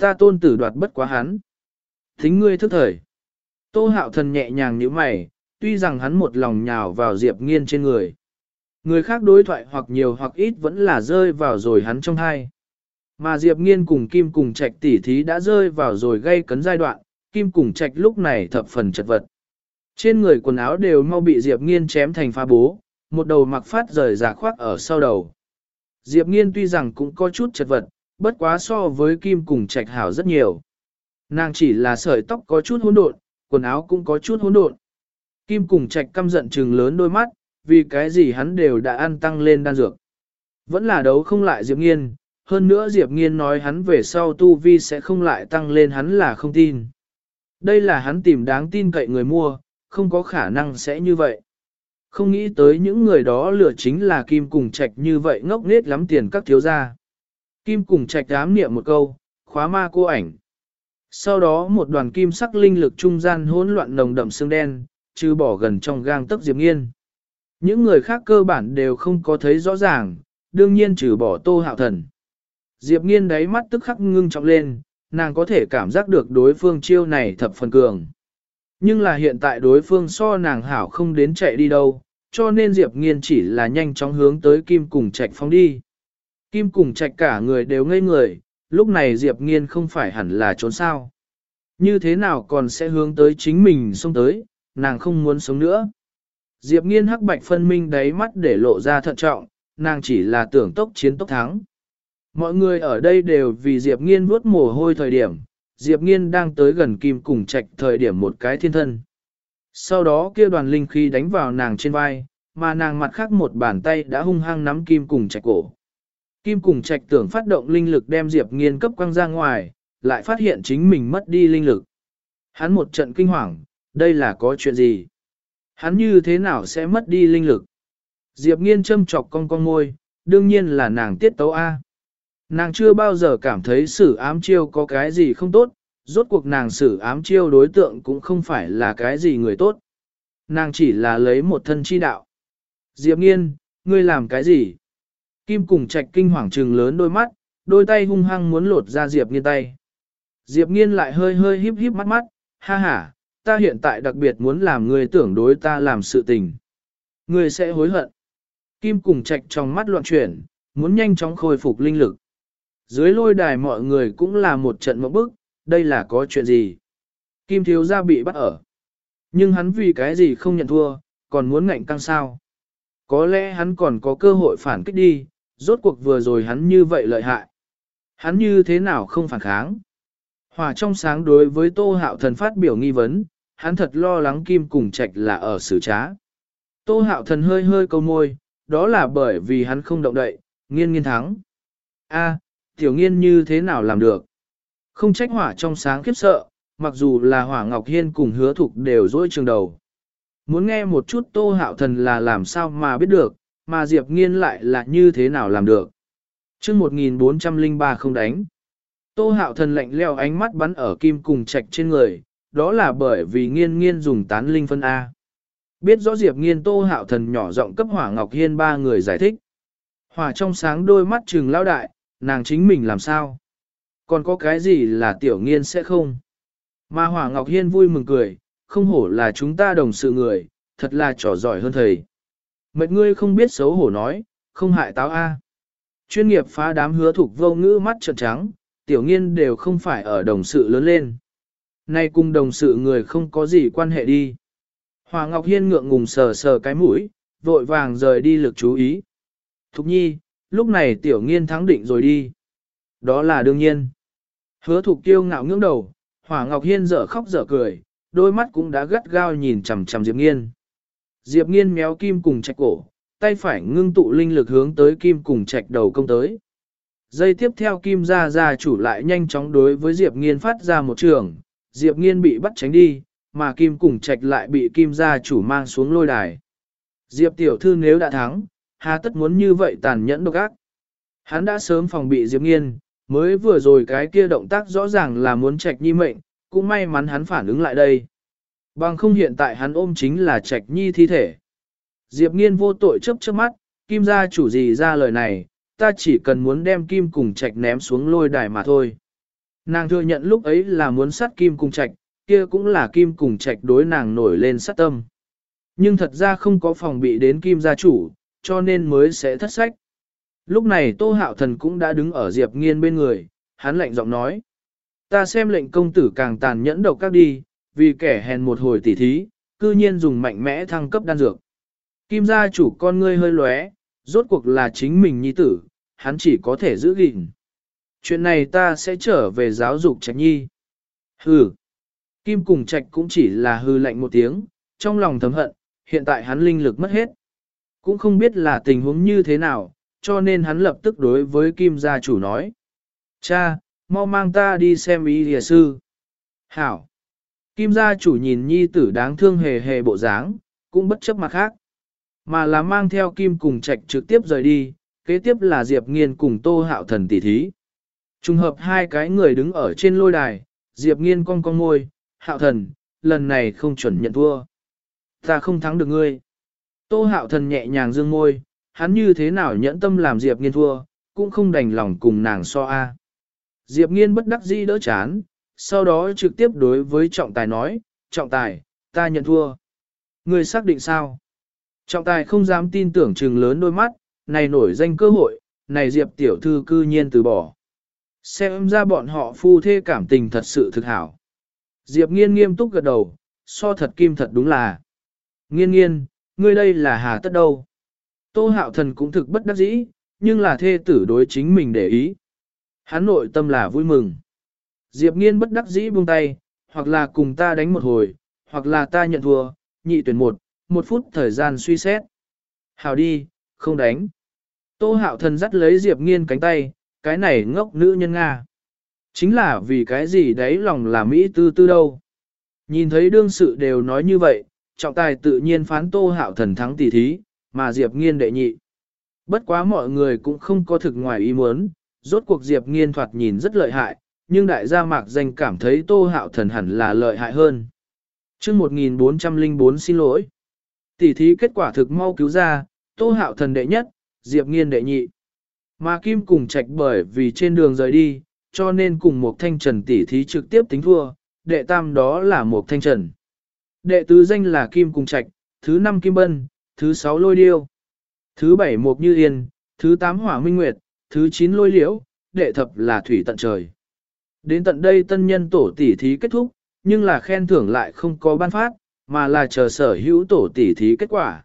Ta tôn tử đoạt bất quá hắn. Thính ngươi thức thời. Tô hạo thần nhẹ nhàng như mày, tuy rằng hắn một lòng nhào vào Diệp nghiên trên người. Người khác đối thoại hoặc nhiều hoặc ít vẫn là rơi vào rồi hắn trong hai. Mà Diệp nghiên cùng Kim cùng trạch tỉ thí đã rơi vào rồi gây cấn giai đoạn, Kim cùng trạch lúc này thập phần chật vật. Trên người quần áo đều mau bị Diệp nghiên chém thành pha bố, một đầu mặc phát rời giả khoác ở sau đầu. Diệp nghiên tuy rằng cũng có chút chật vật, bất quá so với Kim cùng trạch hảo rất nhiều. Nàng chỉ là sợi tóc có chút hỗn độn, quần áo cũng có chút hỗn độn. Kim cùng trạch căm giận trừng lớn đôi mắt, vì cái gì hắn đều đã ăn tăng lên đan dược. Vẫn là đấu không lại Diệp Nghiên, hơn nữa Diệp Nghiên nói hắn về sau tu vi sẽ không lại tăng lên hắn là không tin. Đây là hắn tìm đáng tin cậy người mua, không có khả năng sẽ như vậy. Không nghĩ tới những người đó lựa chính là Kim cùng trạch như vậy ngốc nết lắm tiền các thiếu gia. Kim cùng trạch ám niệm một câu, khóa ma cô ảnh. Sau đó một đoàn kim sắc linh lực trung gian hỗn loạn nồng đậm xương đen, trừ bỏ gần trong gang tấc Diệp Nghiên. Những người khác cơ bản đều không có thấy rõ ràng, đương nhiên trừ bỏ tô hạo thần. Diệp Nghiên đáy mắt tức khắc ngưng trọng lên, nàng có thể cảm giác được đối phương chiêu này thập phần cường. Nhưng là hiện tại đối phương so nàng hảo không đến chạy đi đâu, cho nên Diệp Nghiên chỉ là nhanh chóng hướng tới Kim cùng Trạch phóng đi. Kim cùng Trạch cả người đều ngây người, lúc này Diệp Nghiên không phải hẳn là trốn sao. Như thế nào còn sẽ hướng tới chính mình xông tới, nàng không muốn sống nữa. Diệp Nghiên hắc bạch phân minh đáy mắt để lộ ra thận trọng, nàng chỉ là tưởng tốc chiến tốc thắng. Mọi người ở đây đều vì Diệp Nghiên vuốt mồ hôi thời điểm, Diệp Nghiên đang tới gần kim cùng trạch thời điểm một cái thiên thân. Sau đó kia đoàn linh khí đánh vào nàng trên vai, mà nàng mặt khác một bàn tay đã hung hăng nắm kim cùng trạch cổ. Kim cùng trạch tưởng phát động linh lực đem Diệp Nghiên cấp quăng ra ngoài, lại phát hiện chính mình mất đi linh lực. Hắn một trận kinh hoàng, đây là có chuyện gì? Hắn như thế nào sẽ mất đi linh lực? Diệp Nghiên châm chọc con con môi, đương nhiên là nàng tiết tấu A. Nàng chưa bao giờ cảm thấy sử ám chiêu có cái gì không tốt, rốt cuộc nàng sử ám chiêu đối tượng cũng không phải là cái gì người tốt. Nàng chỉ là lấy một thân chi đạo. Diệp nghiên, ngươi làm cái gì? Kim cùng trạch kinh hoàng trừng lớn đôi mắt, đôi tay hung hăng muốn lột ra Diệp nghiên tay. Diệp nghiên lại hơi hơi híp híp mắt mắt, ha ha, ta hiện tại đặc biệt muốn làm ngươi tưởng đối ta làm sự tình. Ngươi sẽ hối hận. Kim cùng trạch trong mắt loạn chuyển, muốn nhanh chóng khôi phục linh lực. Dưới lôi đài mọi người cũng là một trận mẫu bức, đây là có chuyện gì? Kim thiếu gia bị bắt ở. Nhưng hắn vì cái gì không nhận thua, còn muốn ngạnh căng sao? Có lẽ hắn còn có cơ hội phản kích đi, rốt cuộc vừa rồi hắn như vậy lợi hại. Hắn như thế nào không phản kháng? Hòa trong sáng đối với Tô Hạo Thần phát biểu nghi vấn, hắn thật lo lắng Kim cùng Trạch là ở xử trá. Tô Hạo Thần hơi hơi câu môi, đó là bởi vì hắn không động đậy, nghiên nghiên thắng. A, tiểu nghiên như thế nào làm được? Không trách hỏa trong sáng khiếp sợ, mặc dù là hỏa ngọc hiên cùng hứa thục đều dối trường đầu. Muốn nghe một chút tô hạo thần là làm sao mà biết được, mà diệp nghiên lại là như thế nào làm được. chương 1403 không đánh. Tô hạo thần lạnh leo ánh mắt bắn ở kim cùng trạch trên người, đó là bởi vì nghiên nghiên dùng tán linh phân A. Biết rõ diệp nghiên tô hạo thần nhỏ giọng cấp hỏa ngọc hiên ba người giải thích. Hỏa trong sáng đôi mắt trừng lao đại, nàng chính mình làm sao? Còn có cái gì là tiểu nghiên sẽ không? Mà Hỏa Ngọc Hiên vui mừng cười, không hổ là chúng ta đồng sự người, thật là trò giỏi hơn thầy. Mệt ngươi không biết xấu hổ nói, không hại táo A. Chuyên nghiệp phá đám hứa thuộc vô ngữ mắt trợn trắng, tiểu nghiên đều không phải ở đồng sự lớn lên. Nay cùng đồng sự người không có gì quan hệ đi. Hòa Ngọc Hiên ngượng ngùng sờ sờ cái mũi, vội vàng rời đi lực chú ý. Thục nhi, lúc này tiểu nghiên thắng định rồi đi. Đó là đương nhiên. Hứa thục tiêu ngạo ngưỡng đầu, hỏa ngọc hiên dở khóc dở cười, đôi mắt cũng đã gắt gao nhìn chằm chằm Diệp nghiên. Diệp nghiên méo kim cùng trạch cổ, tay phải ngưng tụ linh lực hướng tới kim cùng trạch đầu công tới. Giây tiếp theo kim ra ra chủ lại nhanh chóng đối với Diệp nghiên phát ra một trường, Diệp nghiên bị bắt tránh đi, mà kim cùng trạch lại bị kim gia chủ mang xuống lôi đài. Diệp tiểu thư nếu đã thắng, hà tất muốn như vậy tàn nhẫn độc ác. Hắn đã sớm phòng bị Diệp nghiên, mới vừa rồi cái kia động tác rõ ràng là muốn trạch nhi mệnh, cũng may mắn hắn phản ứng lại đây. Bằng không hiện tại hắn ôm chính là trạch nhi thi thể. Diệp nghiên vô tội chấp trước mắt, kim gia chủ gì ra lời này, ta chỉ cần muốn đem kim cùng trạch ném xuống lôi đài mà thôi. Nàng thừa nhận lúc ấy là muốn sát kim cùng trạch, kia cũng là kim cùng trạch đối nàng nổi lên sát tâm. Nhưng thật ra không có phòng bị đến kim gia chủ, cho nên mới sẽ thất sách. Lúc này Tô Hạo Thần cũng đã đứng ở Diệp Nghiên bên người, hắn lạnh giọng nói. Ta xem lệnh công tử càng tàn nhẫn độc các đi, vì kẻ hèn một hồi tỉ thí, cư nhiên dùng mạnh mẽ thăng cấp đan dược. Kim gia chủ con ngươi hơi lóe, rốt cuộc là chính mình nhi tử, hắn chỉ có thể giữ gìn. Chuyện này ta sẽ trở về giáo dục trạch nhi. Hừ. Kim cùng trạch cũng chỉ là hư lạnh một tiếng, trong lòng thấm hận, hiện tại hắn linh lực mất hết. Cũng không biết là tình huống như thế nào, cho nên hắn lập tức đối với Kim gia chủ nói. Cha, mau mang ta đi xem ý địa sư. Hảo. Kim gia chủ nhìn nhi tử đáng thương hề hề bộ dáng, cũng bất chấp mặt khác. Mà là mang theo Kim cùng trạch trực tiếp rời đi, kế tiếp là Diệp Nghiên cùng Tô Hạo Thần tỷ thí. Trùng hợp hai cái người đứng ở trên lôi đài, Diệp Nghiên cong cong môi, Hạo Thần, lần này không chuẩn nhận thua. Ta không thắng được ngươi. Tô Hạo Thần nhẹ nhàng dương môi, hắn như thế nào nhẫn tâm làm Diệp Nghiên thua, cũng không đành lòng cùng nàng so a. Diệp Nghiên bất đắc dĩ đỡ chán, sau đó trực tiếp đối với trọng tài nói, trọng tài, ta nhận thua. Ngươi xác định sao? Trọng tài không dám tin tưởng trừng lớn đôi mắt, này nổi danh cơ hội, này Diệp tiểu thư cư nhiên từ bỏ. Xem ra bọn họ phu thê cảm tình thật sự thực hảo. Diệp nghiên nghiêm túc gật đầu, so thật kim thật đúng là. Nghiên nghiên, ngươi đây là hà tất đâu. Tô hạo thần cũng thực bất đắc dĩ, nhưng là thê tử đối chính mình để ý. Hắn nội tâm là vui mừng. Diệp nghiên bất đắc dĩ buông tay, hoặc là cùng ta đánh một hồi, hoặc là ta nhận thua, nhị tuyển một, một phút thời gian suy xét. Hào đi, không đánh. Tô hạo thần dắt lấy Diệp nghiên cánh tay, cái này ngốc nữ nhân Nga. Chính là vì cái gì đấy lòng là Mỹ tư tư đâu. Nhìn thấy đương sự đều nói như vậy, trọng tài tự nhiên phán tô hạo thần thắng tỷ thí, mà Diệp nghiên đệ nhị. Bất quá mọi người cũng không có thực ngoài ý muốn, rốt cuộc Diệp nghiên thoạt nhìn rất lợi hại, nhưng đại gia mạc danh cảm thấy tô hạo thần hẳn là lợi hại hơn. chương 1404 xin lỗi. Tỷ thí kết quả thực mau cứu ra, tô hạo thần đệ nhất, Diệp nghiên đệ nhị. Mà Kim cùng Trạch bởi vì trên đường rời đi, cho nên cùng một thanh trần tỷ thí trực tiếp tính thua, đệ tam đó là một thanh trần. Đệ tứ danh là Kim cùng Trạch, thứ năm Kim Bân, thứ sáu Lôi Điêu, thứ bảy Mục Như Yên, thứ tám Hỏa Minh Nguyệt, thứ chín Lôi Liễu, đệ thập là Thủy Tận Trời. Đến tận đây tân nhân tổ tỷ thí kết thúc, nhưng là khen thưởng lại không có ban phát, mà là chờ sở hữu tổ tỷ thí kết quả.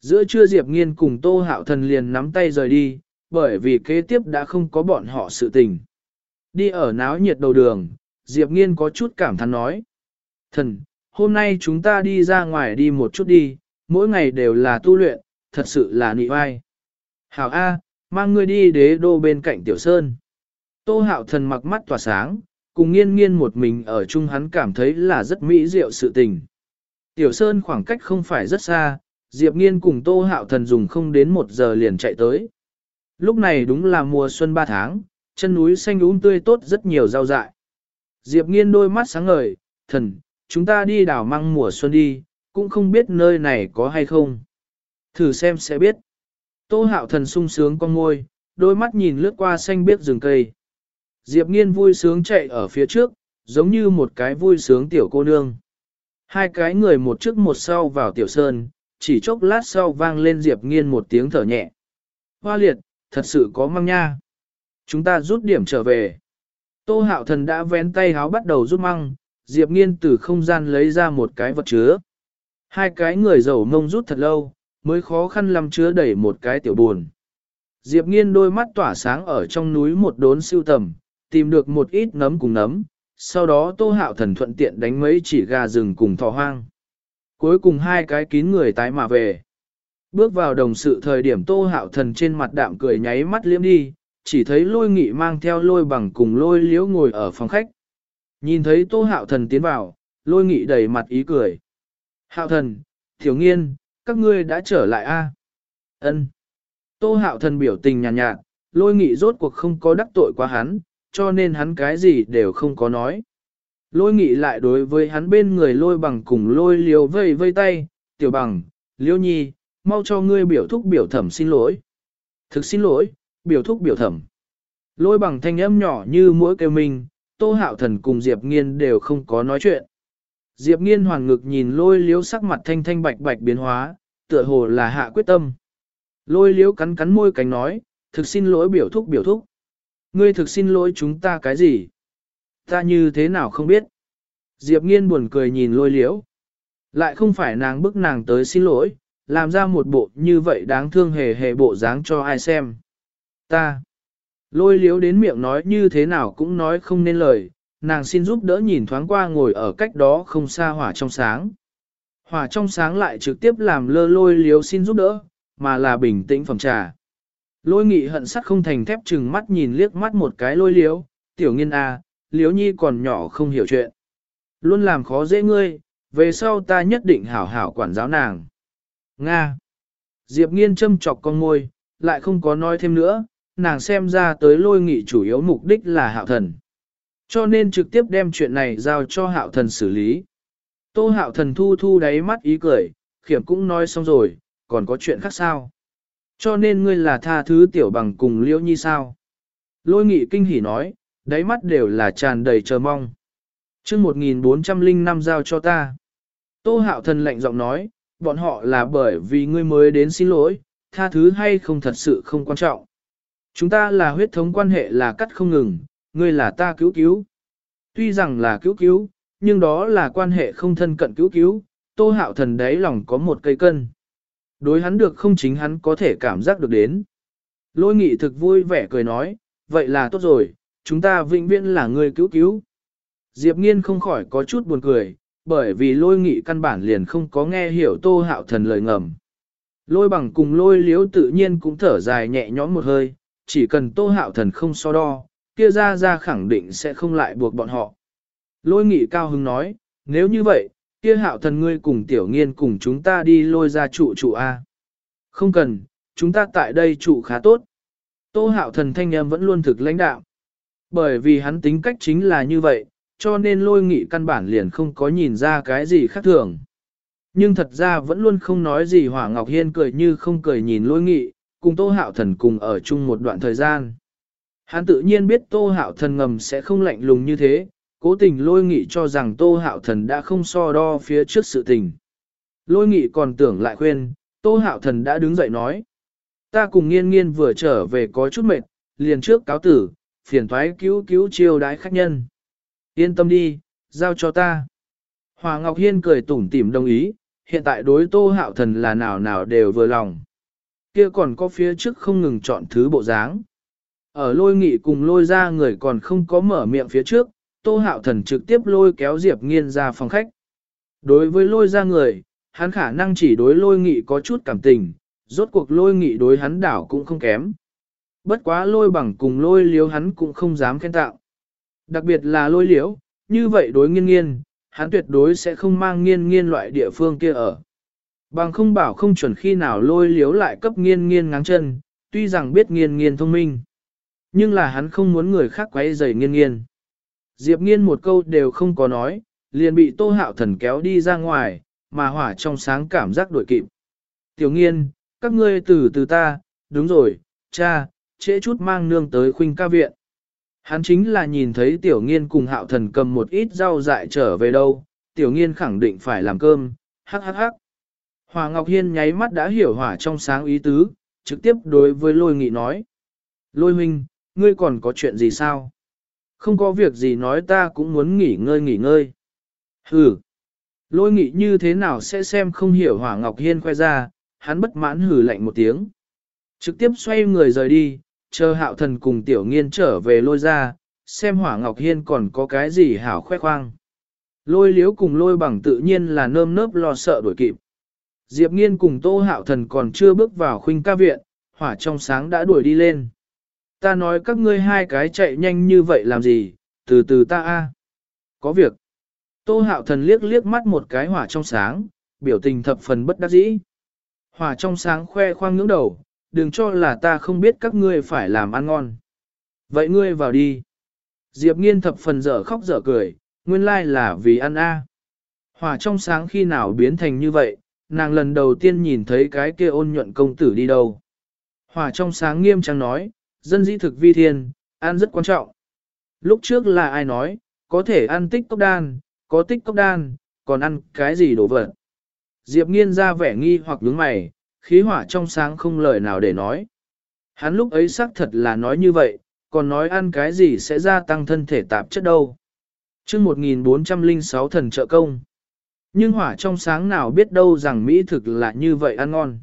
Giữa trưa Diệp Nghiên cùng Tô Hạo Thần liền nắm tay rời đi, bởi vì kế tiếp đã không có bọn họ sự tình. Đi ở náo nhiệt đầu đường, Diệp Nghiên có chút cảm thán nói. Thần, hôm nay chúng ta đi ra ngoài đi một chút đi, mỗi ngày đều là tu luyện, thật sự là nị vai. Hảo A, mang ngươi đi đế đô bên cạnh Tiểu Sơn. Tô hạo thần mặc mắt tỏa sáng, cùng nghiên nghiên một mình ở chung hắn cảm thấy là rất mỹ diệu sự tình. Tiểu Sơn khoảng cách không phải rất xa, Diệp Nghiên cùng Tô Hạo Thần dùng không đến một giờ liền chạy tới. Lúc này đúng là mùa xuân ba tháng, chân núi xanh úng tươi tốt rất nhiều rau dại. Diệp nghiên đôi mắt sáng ngời, thần, chúng ta đi đảo măng mùa xuân đi, cũng không biết nơi này có hay không. Thử xem sẽ biết. Tô hạo thần sung sướng con ngôi, đôi mắt nhìn lướt qua xanh biết rừng cây. Diệp nghiên vui sướng chạy ở phía trước, giống như một cái vui sướng tiểu cô nương. Hai cái người một trước một sau vào tiểu sơn, chỉ chốc lát sau vang lên Diệp nghiên một tiếng thở nhẹ. Hoa liệt, thật sự có măng nha. Chúng ta rút điểm trở về. Tô hạo thần đã vén tay háo bắt đầu rút măng, Diệp nghiên từ không gian lấy ra một cái vật chứa. Hai cái người giàu mông rút thật lâu, mới khó khăn lắm chứa đẩy một cái tiểu buồn. Diệp nghiên đôi mắt tỏa sáng ở trong núi một đốn siêu tầm, tìm được một ít nấm cùng nấm, sau đó tô hạo thần thuận tiện đánh mấy chỉ gà rừng cùng thỏ hoang. Cuối cùng hai cái kín người tái mà về. Bước vào đồng sự thời điểm tô hạo thần trên mặt đạm cười nháy mắt liếm đi, chỉ thấy lôi nghị mang theo lôi bằng cùng lôi liễu ngồi ở phòng khách. Nhìn thấy tô hạo thần tiến vào, lôi nghị đầy mặt ý cười. Hạo thần, thiếu nghiên, các ngươi đã trở lại a Ân. Tô hạo thần biểu tình nhàn nhạt, nhạt, lôi nghị rốt cuộc không có đắc tội quá hắn, cho nên hắn cái gì đều không có nói. Lôi nghị lại đối với hắn bên người lôi bằng cùng lôi liều vây vây tay, tiểu bằng, liêu nhi, mau cho ngươi biểu thúc biểu thẩm xin lỗi. Thực xin lỗi, biểu thúc biểu thẩm. Lôi bằng thanh âm nhỏ như mỗi kêu mình, tô hạo thần cùng Diệp nghiên đều không có nói chuyện. Diệp nghiên hoàng ngực nhìn lôi liếu sắc mặt thanh thanh bạch bạch biến hóa, tựa hồ là hạ quyết tâm. Lôi liếu cắn cắn môi cánh nói, thực xin lỗi biểu thúc biểu thúc. Ngươi thực xin lỗi chúng ta cái gì? Ta như thế nào không biết? Diệp nghiên buồn cười nhìn lôi liếu. Lại không phải nàng bức nàng tới xin lỗi, làm ra một bộ như vậy đáng thương hề hề bộ dáng cho ai xem. Ta. Lôi liếu đến miệng nói như thế nào cũng nói không nên lời, nàng xin giúp đỡ nhìn thoáng qua ngồi ở cách đó không xa hỏa trong sáng. Hỏa trong sáng lại trực tiếp làm lơ lôi liếu xin giúp đỡ, mà là bình tĩnh phẩm trà. Lôi nghị hận sắt không thành thép chừng mắt nhìn liếc mắt một cái lôi liếu, tiểu nghiên a, à, liếu nhi còn nhỏ không hiểu chuyện. Luôn làm khó dễ ngươi, về sau ta nhất định hảo hảo quản giáo nàng. Nga. Diệp nghiên châm chọc con môi, lại không có nói thêm nữa, nàng xem ra tới lôi nghị chủ yếu mục đích là hạo thần. Cho nên trực tiếp đem chuyện này giao cho hạo thần xử lý. Tô hạo thần thu thu đáy mắt ý cười, khiểm cũng nói xong rồi, còn có chuyện khác sao? Cho nên ngươi là tha thứ tiểu bằng cùng liễu nhi sao? Lôi nghị kinh hỉ nói, đáy mắt đều là tràn đầy chờ mong. chương 1405 giao cho ta. Tô hạo thần lạnh giọng nói, bọn họ là bởi vì ngươi mới đến xin lỗi, tha thứ hay không thật sự không quan trọng. Chúng ta là huyết thống quan hệ là cắt không ngừng, ngươi là ta cứu cứu. Tuy rằng là cứu cứu, nhưng đó là quan hệ không thân cận cứu cứu, tô hạo thần đấy lòng có một cây cân. Đối hắn được không chính hắn có thể cảm giác được đến. Lôi nghị thực vui vẻ cười nói, vậy là tốt rồi, chúng ta vĩnh viễn là người cứu cứu. Diệp nghiên không khỏi có chút buồn cười, bởi vì lôi nghị căn bản liền không có nghe hiểu tô hạo thần lời ngầm. Lôi bằng cùng lôi liếu tự nhiên cũng thở dài nhẹ nhõm một hơi, chỉ cần tô hạo thần không so đo, kia ra ra khẳng định sẽ không lại buộc bọn họ. Lôi nghị cao hứng nói, nếu như vậy, kia hạo thần ngươi cùng tiểu nghiên cùng chúng ta đi lôi ra trụ trụ A. Không cần, chúng ta tại đây trụ khá tốt. Tô hạo thần thanh em vẫn luôn thực lãnh đạo. Bởi vì hắn tính cách chính là như vậy, cho nên lôi nghị căn bản liền không có nhìn ra cái gì khác thường. Nhưng thật ra vẫn luôn không nói gì Hỏa Ngọc Hiên cười như không cười nhìn lôi nghị, cùng Tô Hạo Thần cùng ở chung một đoạn thời gian. Hắn tự nhiên biết Tô Hạo Thần ngầm sẽ không lạnh lùng như thế, cố tình lôi nghị cho rằng Tô Hạo Thần đã không so đo phía trước sự tình. Lôi nghị còn tưởng lại khuyên, Tô Hạo Thần đã đứng dậy nói. Ta cùng nghiên nghiên vừa trở về có chút mệt, liền trước cáo tử, phiền thoái cứu cứu chiêu đái khách nhân. Yên tâm đi, giao cho ta. Hòa Ngọc Hiên cười tủm tỉm đồng ý, hiện tại đối Tô Hạo Thần là nào nào đều vừa lòng. Kia còn có phía trước không ngừng chọn thứ bộ dáng. Ở lôi nghị cùng lôi ra người còn không có mở miệng phía trước, Tô Hạo Thần trực tiếp lôi kéo Diệp Nghiên ra phòng khách. Đối với lôi ra người, hắn khả năng chỉ đối lôi nghị có chút cảm tình, rốt cuộc lôi nghị đối hắn đảo cũng không kém. Bất quá lôi bằng cùng lôi liếu hắn cũng không dám khen tạo. Đặc biệt là lôi liếu, như vậy đối nghiên nghiên, hắn tuyệt đối sẽ không mang nghiên nghiên loại địa phương kia ở. Bằng không bảo không chuẩn khi nào lôi liếu lại cấp nghiên nghiên ngáng chân, tuy rằng biết nghiên nghiên thông minh. Nhưng là hắn không muốn người khác quấy rầy nghiên nghiên. Diệp nghiên một câu đều không có nói, liền bị tô hạo thần kéo đi ra ngoài, mà hỏa trong sáng cảm giác đuổi kịp. Tiểu nghiên, các ngươi từ từ ta, đúng rồi, cha, trễ chút mang nương tới khuynh ca viện. Hắn chính là nhìn thấy tiểu nghiên cùng hạo thần cầm một ít rau dại trở về đâu, tiểu nghiên khẳng định phải làm cơm, hắc hắc hắc. Hòa Ngọc Hiên nháy mắt đã hiểu hỏa trong sáng ý tứ, trực tiếp đối với lôi nghị nói. Lôi huynh, ngươi còn có chuyện gì sao? Không có việc gì nói ta cũng muốn nghỉ ngơi nghỉ ngơi. Hừ. Lôi nghị như thế nào sẽ xem không hiểu hỏa Ngọc Hiên khoe ra, hắn bất mãn hừ lạnh một tiếng. Trực tiếp xoay người rời đi, chờ hạo thần cùng tiểu nghiên trở về lôi ra, xem hỏa Ngọc Hiên còn có cái gì hảo khoe khoang. Lôi liếu cùng lôi bằng tự nhiên là nơm nớp lo sợ đuổi kịp. Diệp nghiên cùng tô hạo thần còn chưa bước vào khuynh ca viện, hỏa trong sáng đã đuổi đi lên. Ta nói các ngươi hai cái chạy nhanh như vậy làm gì, từ từ ta a. Có việc. Tô hạo thần liếc liếc mắt một cái hỏa trong sáng, biểu tình thập phần bất đắc dĩ. Hỏa trong sáng khoe khoang ngưỡng đầu, đừng cho là ta không biết các ngươi phải làm ăn ngon. Vậy ngươi vào đi. Diệp nghiên thập phần dở khóc dở cười, nguyên lai là vì ăn a. Hỏa trong sáng khi nào biến thành như vậy, nàng lần đầu tiên nhìn thấy cái kia ôn nhuận công tử đi đâu. Hỏa trong sáng nghiêm trang nói, dân dĩ thực vi thiên, ăn rất quan trọng. Lúc trước là ai nói, có thể ăn tích cốc đan, có tích cốc đan, còn ăn cái gì đồ vật. Diệp nghiên ra vẻ nghi hoặc nhướng mày, khí hỏa trong sáng không lời nào để nói. Hắn lúc ấy xác thật là nói như vậy, còn nói ăn cái gì sẽ gia tăng thân thể tạp chất đâu. chương 1406 thần trợ công. Nhưng hỏa trong sáng nào biết đâu rằng Mỹ thực là như vậy ăn ngon.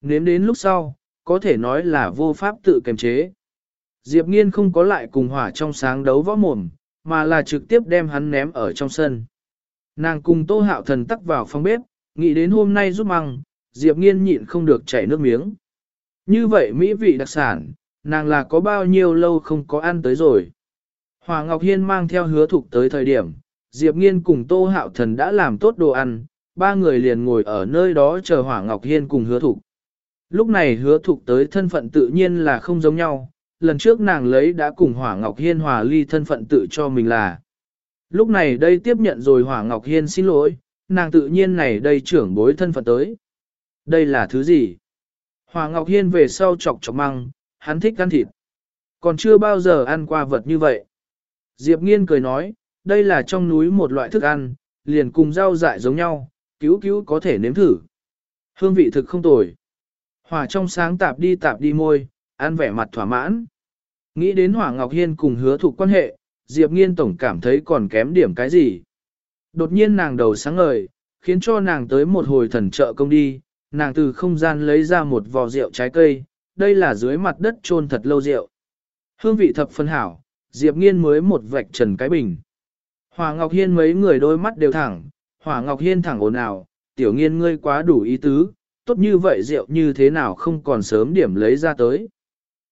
Nếm đến lúc sau, có thể nói là vô pháp tự kiềm chế. Diệp nghiên không có lại cùng hỏa trong sáng đấu võ mồm, mà là trực tiếp đem hắn ném ở trong sân. Nàng cùng tô hạo thần tắc vào phòng bếp, nghĩ đến hôm nay giúp măng, Diệp nghiên nhịn không được chảy nước miếng. Như vậy mỹ vị đặc sản, nàng là có bao nhiêu lâu không có ăn tới rồi. Hòa Ngọc Hiên mang theo hứa thục tới thời điểm, Diệp Nghiên cùng Tô Hạo Thần đã làm tốt đồ ăn, ba người liền ngồi ở nơi đó chờ Hỏa Ngọc Hiên cùng hứa thục. Lúc này hứa thục tới thân phận tự nhiên là không giống nhau, lần trước nàng lấy đã cùng Hỏa Ngọc Hiên hòa ly thân phận tự cho mình là. Lúc này đây tiếp nhận rồi Hỏa Ngọc Hiên xin lỗi, nàng tự nhiên này đây trưởng bối thân phận tới. Đây là thứ gì? Hỏa Ngọc Hiên về sau chọc chọc măng, hắn thích ăn thịt. Còn chưa bao giờ ăn qua vật như vậy. Diệp Nghiên cười nói, đây là trong núi một loại thức ăn, liền cùng rau dại giống nhau, cứu cứu có thể nếm thử. Hương vị thực không tồi. Hỏa trong sáng tạp đi tạp đi môi, ăn vẻ mặt thỏa mãn. Nghĩ đến Hỏa Ngọc Hiên cùng hứa thụ quan hệ, Diệp Nghiên tổng cảm thấy còn kém điểm cái gì. Đột nhiên nàng đầu sáng ngời, khiến cho nàng tới một hồi thần trợ công đi, nàng từ không gian lấy ra một vò rượu trái cây, đây là dưới mặt đất trôn thật lâu rượu. Hương vị thập phân hảo, Diệp Nghiên mới một vạch trần cái bình. Hòa Ngọc Hiên mấy người đôi mắt đều thẳng, Hòa Ngọc Hiên thẳng ồn ào, tiểu nghiên ngươi quá đủ ý tứ, tốt như vậy rượu như thế nào không còn sớm điểm lấy ra tới.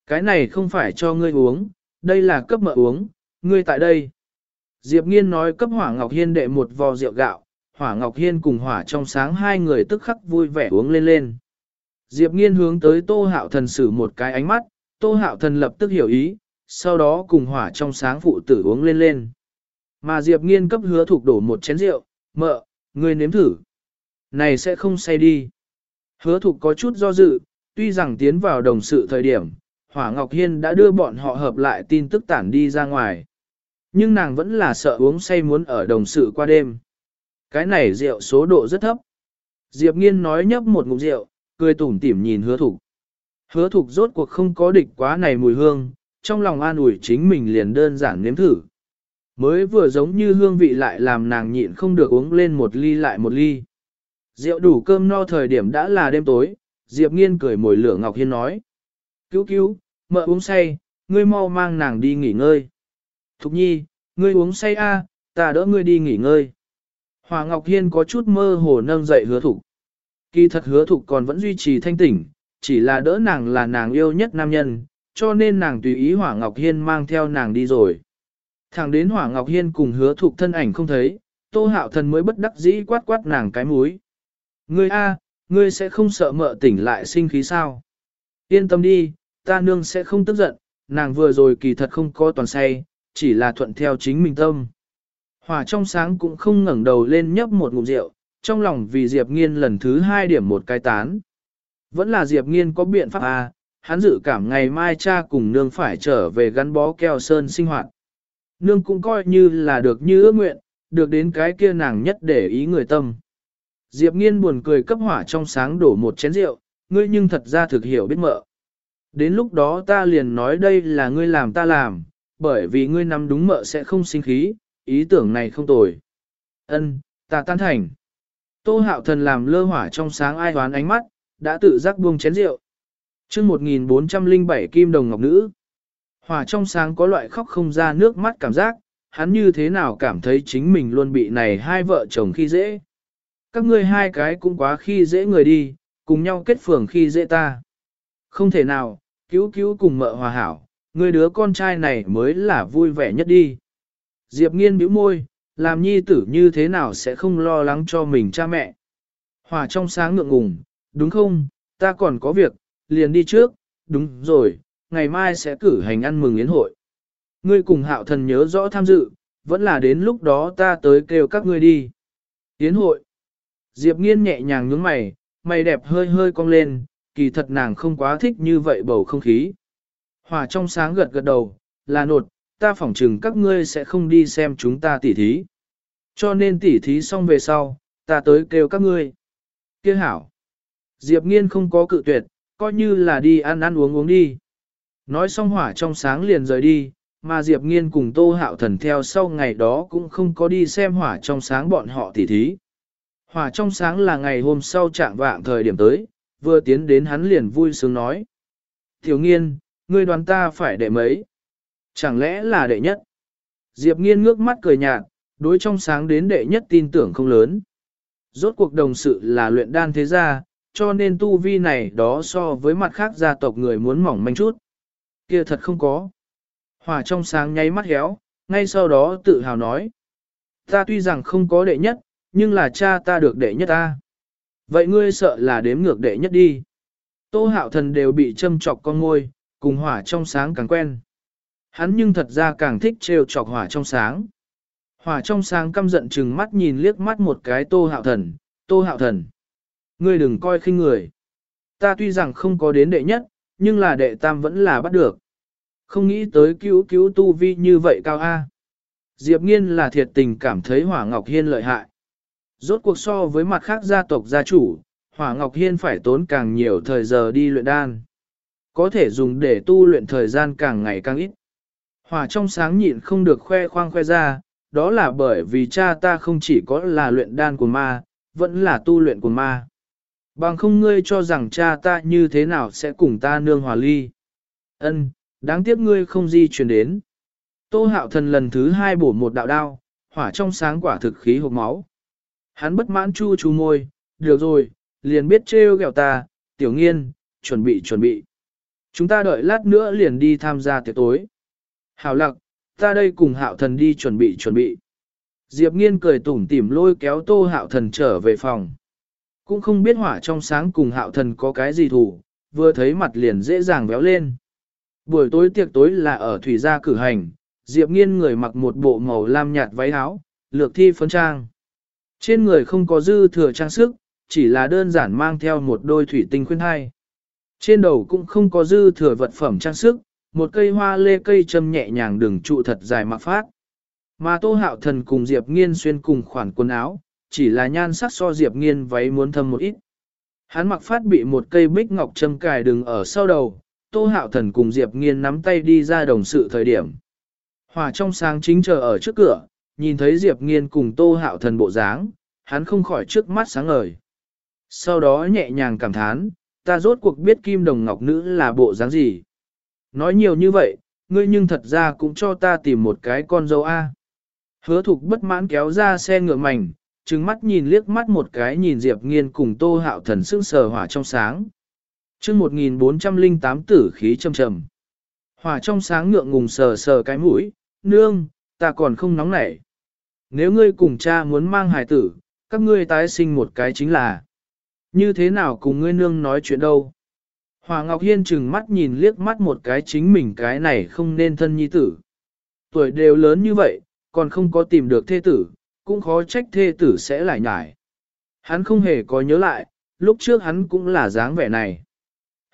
Cái này không phải cho ngươi uống, đây là cấp mợ uống, ngươi tại đây. Diệp Nghiên nói cấp Hỏa Ngọc Hiên đệ một vò rượu gạo, Hỏa Ngọc Hiên cùng Hỏa trong sáng hai người tức khắc vui vẻ uống lên lên. Diệp Nghiên hướng tới Tô Hạo Thần sử một cái ánh mắt, Tô Hạo Thần lập tức hiểu ý, sau đó cùng Hỏa trong sáng phụ tử uống lên lên. Mà Diệp Nghiên cấp hứa thuộc đổ một chén rượu, mợ, ngươi nếm thử. Này sẽ không say đi. Hứa thục có chút do dự, tuy rằng tiến vào đồng sự thời điểm, Hỏa Ngọc Hiên đã đưa bọn họ hợp lại tin tức tản đi ra ngoài. Nhưng nàng vẫn là sợ uống say muốn ở đồng sự qua đêm. Cái này rượu số độ rất thấp. Diệp Nghiên nói nhấp một ngụm rượu, cười tủm tỉm nhìn hứa thục. Hứa thục rốt cuộc không có địch quá này mùi hương, trong lòng an ủi chính mình liền đơn giản nếm thử. Mới vừa giống như hương vị lại làm nàng nhịn không được uống lên một ly lại một ly. Rượu đủ cơm no thời điểm đã là đêm tối, Diệp Nghiên cười mồi lửa Ngọc Hiên nói. Cứu cứu, mợ uống say, ngươi mau mang nàng đi nghỉ ngơi. Thục nhi, ngươi uống say a, ta đỡ ngươi đi nghỉ ngơi. Hòa Ngọc Hiên có chút mơ hồ nâng dậy hứa thục. Kỳ thật hứa thục còn vẫn duy trì thanh tỉnh, chỉ là đỡ nàng là nàng yêu nhất nam nhân, cho nên nàng tùy ý Hỏa Ngọc Hiên mang theo nàng đi rồi. Thẳng đến Hỏa Ngọc Hiên cùng hứa thục thân ảnh không thấy, Tô Hạo Thần mới bất đắc dĩ quát quát nàng cái múi. Ngươi a, ngươi sẽ không sợ mợ tỉnh lại sinh khí sao? Yên tâm đi, ta nương sẽ không tức giận, nàng vừa rồi kỳ thật không có toàn say, chỉ là thuận theo chính mình tâm. Hòa trong sáng cũng không ngẩng đầu lên nhấp một ngụm rượu, trong lòng vì Diệp Nghiên lần thứ hai điểm một cái tán. Vẫn là Diệp Nghiên có biện pháp à, hắn dự cảm ngày mai cha cùng nương phải trở về gắn bó keo sơn sinh hoạt. Nương cũng coi như là được như ước nguyện, được đến cái kia nàng nhất để ý người tâm. Diệp Nghiên buồn cười cấp hỏa trong sáng đổ một chén rượu, ngươi nhưng thật ra thực hiểu biết mợ. Đến lúc đó ta liền nói đây là ngươi làm ta làm, bởi vì ngươi nắm đúng mợ sẽ không sinh khí, ý tưởng này không tồi. Ân, ta tan thành. Tô hạo thần làm lơ hỏa trong sáng ai hoán ánh mắt, đã tự giác buông chén rượu. chương 1407 kim đồng ngọc nữ. Hỏa trong sáng có loại khóc không ra nước mắt cảm giác, hắn như thế nào cảm thấy chính mình luôn bị này hai vợ chồng khi dễ. Các ngươi hai cái cũng quá khi dễ người đi, cùng nhau kết phường khi dễ ta. Không thể nào, cứu cứu cùng mợ hòa hảo, người đứa con trai này mới là vui vẻ nhất đi. Diệp nghiên bĩu môi, làm nhi tử như thế nào sẽ không lo lắng cho mình cha mẹ. Hòa trong sáng ngượng ngùng, đúng không, ta còn có việc, liền đi trước, đúng rồi, ngày mai sẽ cử hành ăn mừng yến hội. Ngươi cùng hạo thần nhớ rõ tham dự, vẫn là đến lúc đó ta tới kêu các ngươi đi. Yến hội. Diệp nghiên nhẹ nhàng nhướng mày, mày đẹp hơi hơi cong lên, kỳ thật nàng không quá thích như vậy bầu không khí. Hòa trong sáng gật gật đầu, là nột, ta phỏng chừng các ngươi sẽ không đi xem chúng ta tỉ thí. Cho nên tỉ thí xong về sau, ta tới kêu các ngươi. Kêu hảo. Diệp nghiên không có cự tuyệt, coi như là đi ăn ăn uống uống đi. Nói xong hỏa trong sáng liền rời đi, mà Diệp nghiên cùng tô hạo thần theo sau ngày đó cũng không có đi xem hỏa trong sáng bọn họ tỉ thí. Hỏa trong sáng là ngày hôm sau trạng vạng thời điểm tới, vừa tiến đến hắn liền vui sướng nói. Thiếu nghiên, ngươi đoán ta phải đệ mấy? Chẳng lẽ là đệ nhất? Diệp nghiên ngước mắt cười nhạt, đối trong sáng đến đệ nhất tin tưởng không lớn. Rốt cuộc đồng sự là luyện đan thế gia, cho nên tu vi này đó so với mặt khác gia tộc người muốn mỏng manh chút. Kia thật không có. Hòa trong sáng nháy mắt héo, ngay sau đó tự hào nói. Ta tuy rằng không có đệ nhất, nhưng là cha ta được đệ nhất ta. Vậy ngươi sợ là đếm ngược đệ nhất đi. Tô hạo thần đều bị châm chọc con ngôi, cùng hỏa trong sáng càng quen. Hắn nhưng thật ra càng thích trêu chọc hỏa trong sáng. Hỏa trong sáng căm giận chừng mắt nhìn liếc mắt một cái tô hạo thần, tô hạo thần. Ngươi đừng coi khinh người. Ta tuy rằng không có đến đệ nhất, nhưng là đệ tam vẫn là bắt được. Không nghĩ tới cứu cứu tu vi như vậy cao A. Diệp nghiên là thiệt tình cảm thấy hỏa ngọc hiên lợi hại. Rốt cuộc so với mặt khác gia tộc gia chủ, hỏa ngọc hiên phải tốn càng nhiều thời giờ đi luyện đan. Có thể dùng để tu luyện thời gian càng ngày càng ít. Hỏa trong sáng nhịn không được khoe khoang khoe ra, đó là bởi vì cha ta không chỉ có là luyện đan của ma, vẫn là tu luyện của ma. Bằng không ngươi cho rằng cha ta như thế nào sẽ cùng ta nương hòa ly. Ân, đáng tiếc ngươi không di chuyển đến. Tô hạo thần lần thứ hai bổ một đạo đao, hỏa trong sáng quả thực khí hộp máu. Hắn bất mãn chu chu môi, được rồi, liền biết trêu ghẹo ta, tiểu nghiên, chuẩn bị chuẩn bị. Chúng ta đợi lát nữa liền đi tham gia tiệc tối. Hảo lặc, ta đây cùng hạo thần đi chuẩn bị chuẩn bị. Diệp nghiên cười tủm tỉm lôi kéo tô hạo thần trở về phòng. Cũng không biết hỏa trong sáng cùng hạo thần có cái gì thủ, vừa thấy mặt liền dễ dàng béo lên. Buổi tối tiệc tối là ở thủy gia cử hành, Diệp nghiên người mặc một bộ màu lam nhạt váy áo, lược thi phấn trang. Trên người không có dư thừa trang sức, chỉ là đơn giản mang theo một đôi thủy tinh khuyên hai. Trên đầu cũng không có dư thừa vật phẩm trang sức, một cây hoa lê cây châm nhẹ nhàng đường trụ thật dài mặc phát. Mà Tô Hạo Thần cùng Diệp Nghiên xuyên cùng khoản quần áo, chỉ là nhan sắc so Diệp Nghiên váy muốn thâm một ít. Hắn mặc phát bị một cây bích ngọc châm cài đường ở sau đầu, Tô Hạo Thần cùng Diệp Nghiên nắm tay đi ra đồng sự thời điểm. Hòa trong sáng chính chờ ở trước cửa, nhìn thấy Diệp Nghiên cùng Tô Hạo Thần bộ dáng, hắn không khỏi trước mắt sáng ngời. Sau đó nhẹ nhàng cảm thán, ta rốt cuộc biết kim đồng ngọc nữ là bộ dáng gì. Nói nhiều như vậy, ngươi nhưng thật ra cũng cho ta tìm một cái con dâu A. Hứa thục bất mãn kéo ra xe ngựa mảnh, trừng mắt nhìn liếc mắt một cái nhìn Diệp Nghiên cùng Tô Hạo Thần sững sờ hỏa trong sáng. Chương 1408 tử khí trầm trầm. Hỏa trong sáng ngượng ngùng sờ sờ cái mũi, nương, ta còn không nóng nảy. Nếu ngươi cùng cha muốn mang hài tử, các ngươi tái sinh một cái chính là. Như thế nào cùng ngươi nương nói chuyện đâu? Hòa Ngọc Hiên chừng mắt nhìn liếc mắt một cái chính mình cái này không nên thân nhi tử. Tuổi đều lớn như vậy, còn không có tìm được thê tử, cũng khó trách thê tử sẽ lại nhải. Hắn không hề có nhớ lại, lúc trước hắn cũng là dáng vẻ này.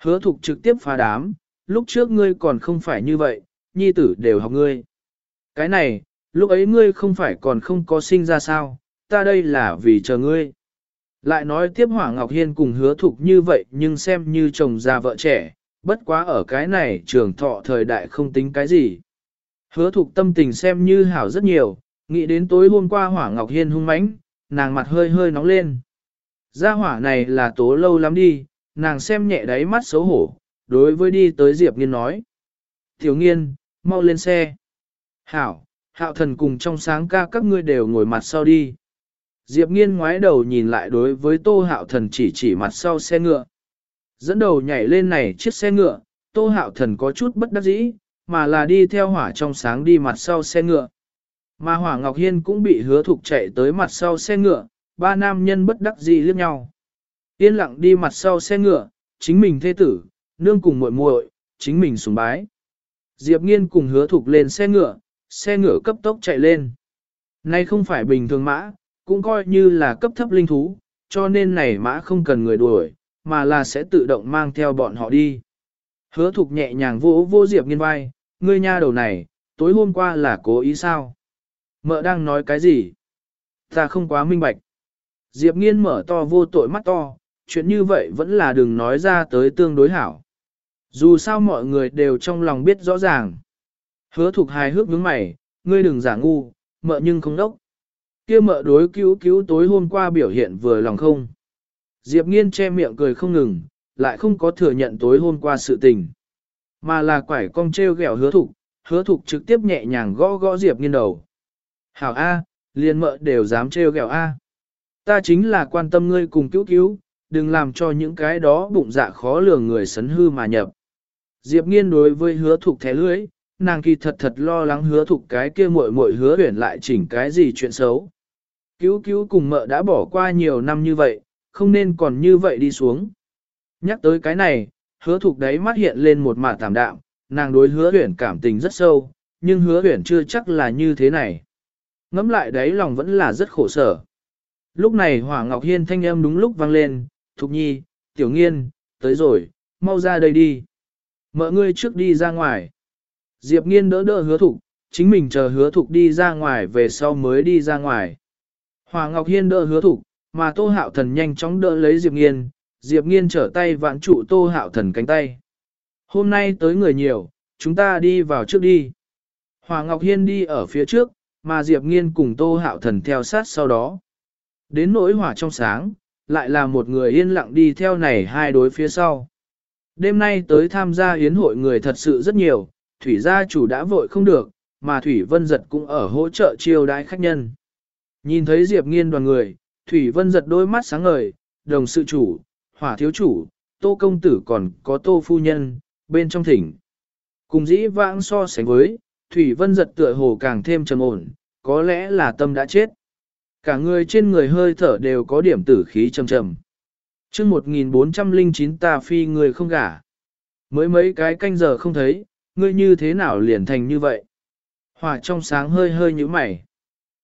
Hứa thục trực tiếp phá đám, lúc trước ngươi còn không phải như vậy, nhi tử đều học ngươi. Cái này, lúc ấy ngươi không phải còn không có sinh ra sao, ta đây là vì chờ ngươi. Lại nói tiếp Hỏa Ngọc Hiên cùng hứa thục như vậy nhưng xem như chồng già vợ trẻ, bất quá ở cái này trường thọ thời đại không tính cái gì. Hứa thục tâm tình xem như hảo rất nhiều, nghĩ đến tối hôm qua Hỏa Ngọc Hiên hung mãnh, nàng mặt hơi hơi nóng lên. Gia hỏa này là tố lâu lắm đi, nàng xem nhẹ đáy mắt xấu hổ, đối với đi tới Diệp Nghiên nói. Thiếu nghiên, mau lên xe. Hảo, hạo thần cùng trong sáng ca các ngươi đều ngồi mặt sau đi. Diệp nghiên ngoái đầu nhìn lại đối với tô hạo thần chỉ chỉ mặt sau xe ngựa. Dẫn đầu nhảy lên này chiếc xe ngựa, tô hạo thần có chút bất đắc dĩ, mà là đi theo hỏa trong sáng đi mặt sau xe ngựa. Mà hỏa Ngọc Hiên cũng bị hứa thục chạy tới mặt sau xe ngựa, ba nam nhân bất đắc dĩ liếc nhau. Yên lặng đi mặt sau xe ngựa, chính mình thê tử, nương cùng muội muội, chính mình sùng bái. Diệp Nghiên cùng hứa thục lên xe ngựa, xe ngựa cấp tốc chạy lên. Nay không phải bình thường mã, cũng coi như là cấp thấp linh thú, cho nên này mã không cần người đuổi, mà là sẽ tự động mang theo bọn họ đi. Hứa thục nhẹ nhàng vỗ vô Diệp Nghiên vai, ngươi nha đầu này, tối hôm qua là cố ý sao? Mợ đang nói cái gì? Ta không quá minh bạch. Diệp Nghiên mở to vô tội mắt to, chuyện như vậy vẫn là đừng nói ra tới tương đối hảo. Dù sao mọi người đều trong lòng biết rõ ràng. Hứa thục hài hước nhướng mày, ngươi đừng giả ngu, mợ nhưng không đốc. Kia mợ đối cứu cứu tối hôm qua biểu hiện vừa lòng không. Diệp nghiên che miệng cười không ngừng, lại không có thừa nhận tối hôm qua sự tình. Mà là quải cong treo gẹo hứa thục, hứa thục trực tiếp nhẹ nhàng gõ gõ Diệp nghiên đầu. Hảo A, liền mợ đều dám treo gẹo A. Ta chính là quan tâm ngươi cùng cứu cứu, đừng làm cho những cái đó bụng dạ khó lường người sấn hư mà nhập. Diệp nghiên đối với hứa thục thẻ lưới, nàng kỳ thật thật lo lắng hứa thục cái kia muội muội hứa huyển lại chỉnh cái gì chuyện xấu. Cứu cứu cùng mợ đã bỏ qua nhiều năm như vậy, không nên còn như vậy đi xuống. Nhắc tới cái này, hứa thục đấy mắt hiện lên một mả tạm đạm, nàng đối hứa huyển cảm tình rất sâu, nhưng hứa huyển chưa chắc là như thế này. Ngắm lại đấy lòng vẫn là rất khổ sở. Lúc này Hỏa Ngọc Hiên thanh âm đúng lúc vang lên, Thục Nhi, Tiểu Nghiên, tới rồi, mau ra đây đi. Mợ ngươi trước đi ra ngoài. Diệp Nghiên đỡ đỡ hứa thục, chính mình chờ hứa thục đi ra ngoài về sau mới đi ra ngoài. Hòa Ngọc Hiên đỡ hứa thục, mà Tô Hạo Thần nhanh chóng đỡ lấy Diệp Nghiên, Diệp Nghiên trở tay vạn trụ Tô Hạo Thần cánh tay. Hôm nay tới người nhiều, chúng ta đi vào trước đi. Hòa Ngọc Hiên đi ở phía trước, mà Diệp Nghiên cùng Tô Hạo Thần theo sát sau đó. Đến nỗi hỏa trong sáng, lại là một người yên lặng đi theo này hai đối phía sau. Đêm nay tới tham gia yến hội người thật sự rất nhiều, thủy gia chủ đã vội không được, mà thủy vân giật cũng ở hỗ trợ chiêu đãi khách nhân. Nhìn thấy Diệp nghiên đoàn người, thủy vân giật đôi mắt sáng ngời, đồng sự chủ, hỏa thiếu chủ, tô công tử còn có tô phu nhân, bên trong thỉnh. Cùng dĩ vãng so sánh với, thủy vân giật tựa hồ càng thêm trầm ổn, có lẽ là tâm đã chết. Cả người trên người hơi thở đều có điểm tử khí trầm trầm chương 1409 ta phi người không gả. Mới mấy cái canh giờ không thấy, ngươi như thế nào liền thành như vậy? Hỏa trong sáng hơi hơi như mày.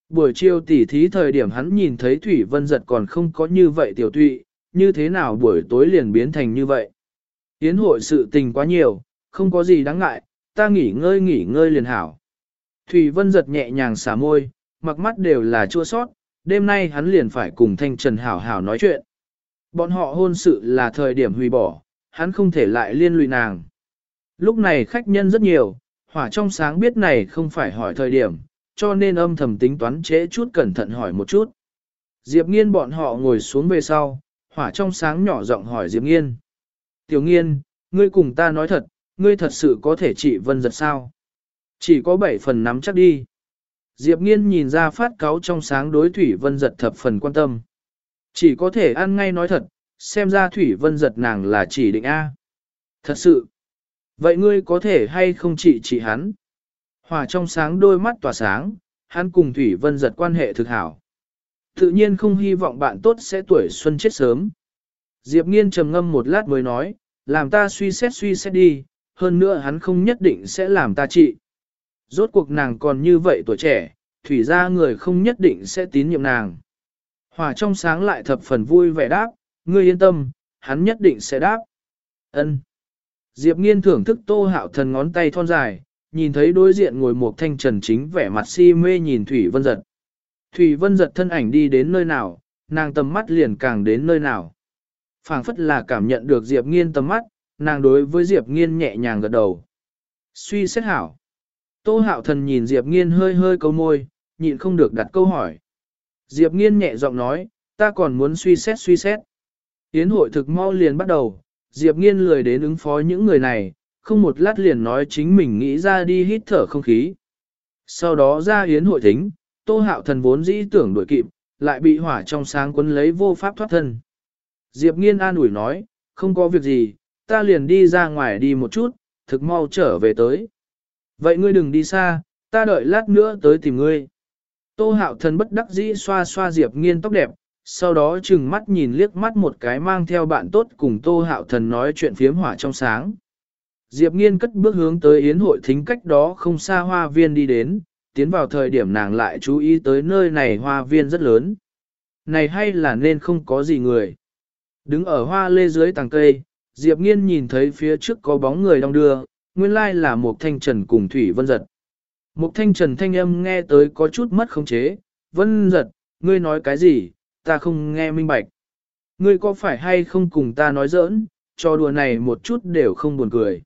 Buổi chiều tỉ thí thời điểm hắn nhìn thấy Thủy Vân giật còn không có như vậy tiểu tụy, như thế nào buổi tối liền biến thành như vậy? Yến hội sự tình quá nhiều, không có gì đáng ngại, ta nghỉ ngơi nghỉ ngơi liền hảo. Thủy Vân giật nhẹ nhàng xả môi, mặc mắt đều là chua sót, đêm nay hắn liền phải cùng Thanh Trần hảo hảo nói chuyện. Bọn họ hôn sự là thời điểm hủy bỏ, hắn không thể lại liên lụy nàng. Lúc này khách nhân rất nhiều, hỏa trong sáng biết này không phải hỏi thời điểm, cho nên âm thầm tính toán chế chút cẩn thận hỏi một chút. Diệp nghiên bọn họ ngồi xuống về sau, hỏa trong sáng nhỏ giọng hỏi Diệp nghiên. Tiểu nghiên, ngươi cùng ta nói thật, ngươi thật sự có thể trị vân giật sao? Chỉ có bảy phần nắm chắc đi. Diệp nghiên nhìn ra phát cáo trong sáng đối thủy vân giật thập phần quan tâm. Chỉ có thể ăn ngay nói thật, xem ra Thủy Vân giật nàng là chỉ định A. Thật sự. Vậy ngươi có thể hay không trị trị hắn? Hòa trong sáng đôi mắt tỏa sáng, hắn cùng Thủy Vân giật quan hệ thực hảo. Tự nhiên không hy vọng bạn tốt sẽ tuổi xuân chết sớm. Diệp nghiên trầm ngâm một lát mới nói, làm ta suy xét suy xét đi, hơn nữa hắn không nhất định sẽ làm ta trị. Rốt cuộc nàng còn như vậy tuổi trẻ, thủy ra người không nhất định sẽ tín nhiệm nàng. Hòa trong sáng lại thập phần vui vẻ đáp, ngươi yên tâm, hắn nhất định sẽ đáp. Ân. Diệp nghiên thưởng thức tô hạo thần ngón tay thon dài, nhìn thấy đối diện ngồi một thanh trần chính vẻ mặt si mê nhìn Thủy Vân Giật. Thủy Vân Giật thân ảnh đi đến nơi nào, nàng tầm mắt liền càng đến nơi nào. phảng phất là cảm nhận được Diệp nghiên tầm mắt, nàng đối với Diệp nghiên nhẹ nhàng gật đầu. Suy xét hảo. Tô hạo thần nhìn Diệp nghiên hơi hơi câu môi, nhịn không được đặt câu hỏi. Diệp nghiên nhẹ giọng nói, ta còn muốn suy xét suy xét. Yến hội thực mau liền bắt đầu, Diệp nghiên lười đến ứng phó những người này, không một lát liền nói chính mình nghĩ ra đi hít thở không khí. Sau đó ra yến hội thính, tô hạo thần vốn dĩ tưởng đuổi kịp, lại bị hỏa trong sáng quấn lấy vô pháp thoát thân. Diệp nghiên an ủi nói, không có việc gì, ta liền đi ra ngoài đi một chút, thực mau trở về tới. Vậy ngươi đừng đi xa, ta đợi lát nữa tới tìm ngươi. Tô hạo thần bất đắc dĩ xoa xoa Diệp nghiên tóc đẹp, sau đó chừng mắt nhìn liếc mắt một cái mang theo bạn tốt cùng Tô Hạo Thần nói chuyện phiếm hỏa trong sáng. Diệp Nghiên cất bước hướng tới yến hội thính cách đó không xa hoa viên đi đến, tiến vào thời điểm nàng lại chú ý tới nơi này hoa viên rất lớn. Này hay là nên không có gì người. Đứng ở hoa lê dưới tàng cây, Diệp Nghiên nhìn thấy phía trước có bóng người đong đưa, nguyên lai là một thanh trần cùng Thủy Vân Giật. Một thanh trần thanh âm nghe tới có chút mất khống chế, Vân Giật, ngươi nói cái gì, ta không nghe minh bạch. Ngươi có phải hay không cùng ta nói giỡn, cho đùa này một chút đều không buồn cười.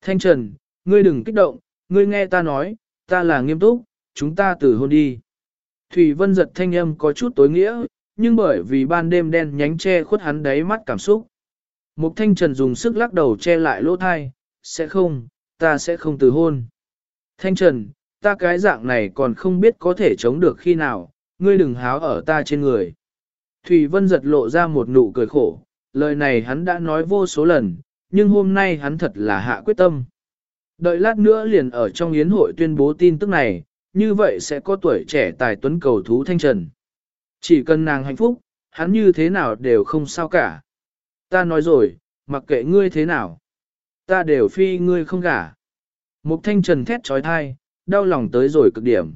Thanh Trần, ngươi đừng kích động, ngươi nghe ta nói, ta là nghiêm túc, chúng ta từ hôn đi. Thủy Vân giật thanh âm có chút tối nghĩa, nhưng bởi vì ban đêm đen nhánh che khuất hắn đáy mắt cảm xúc. Mục Thanh Trần dùng sức lắc đầu che lại lỗ thai, sẽ không, ta sẽ không từ hôn. Thanh Trần, ta cái dạng này còn không biết có thể chống được khi nào, ngươi đừng háo ở ta trên người. Thủy Vân giật lộ ra một nụ cười khổ, lời này hắn đã nói vô số lần, nhưng hôm nay hắn thật là hạ quyết tâm. Đợi lát nữa liền ở trong yến hội tuyên bố tin tức này, như vậy sẽ có tuổi trẻ tài tuấn cầu thú thanh trần. Chỉ cần nàng hạnh phúc, hắn như thế nào đều không sao cả. Ta nói rồi, mặc kệ ngươi thế nào, ta đều phi ngươi không gả. Mục thanh trần thét trói thai, đau lòng tới rồi cực điểm.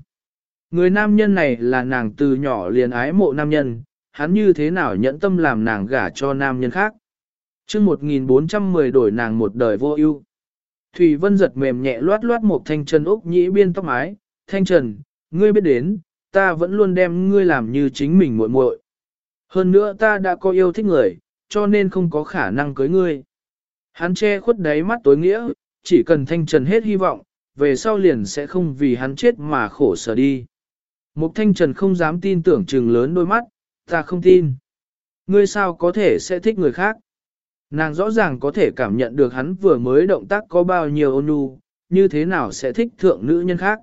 Người nam nhân này là nàng từ nhỏ liền ái mộ nam nhân, hắn như thế nào nhẫn tâm làm nàng gả cho nam nhân khác. chương 1410 đổi nàng một đời vô ưu. Thủy Vân giật mềm nhẹ loát loát một thanh trần úc nhĩ biên tóc mái, thanh trần, ngươi biết đến, ta vẫn luôn đem ngươi làm như chính mình muội muội. Hơn nữa ta đã có yêu thích người, cho nên không có khả năng cưới ngươi. Hắn che khuất đáy mắt tối nghĩa, chỉ cần thanh trần hết hy vọng, về sau liền sẽ không vì hắn chết mà khổ sở đi. Mục thanh trần không dám tin tưởng trừng lớn đôi mắt, ta không tin. Ngươi sao có thể sẽ thích người khác? Nàng rõ ràng có thể cảm nhận được hắn vừa mới động tác có bao nhiêu ôn nhu, như thế nào sẽ thích thượng nữ nhân khác.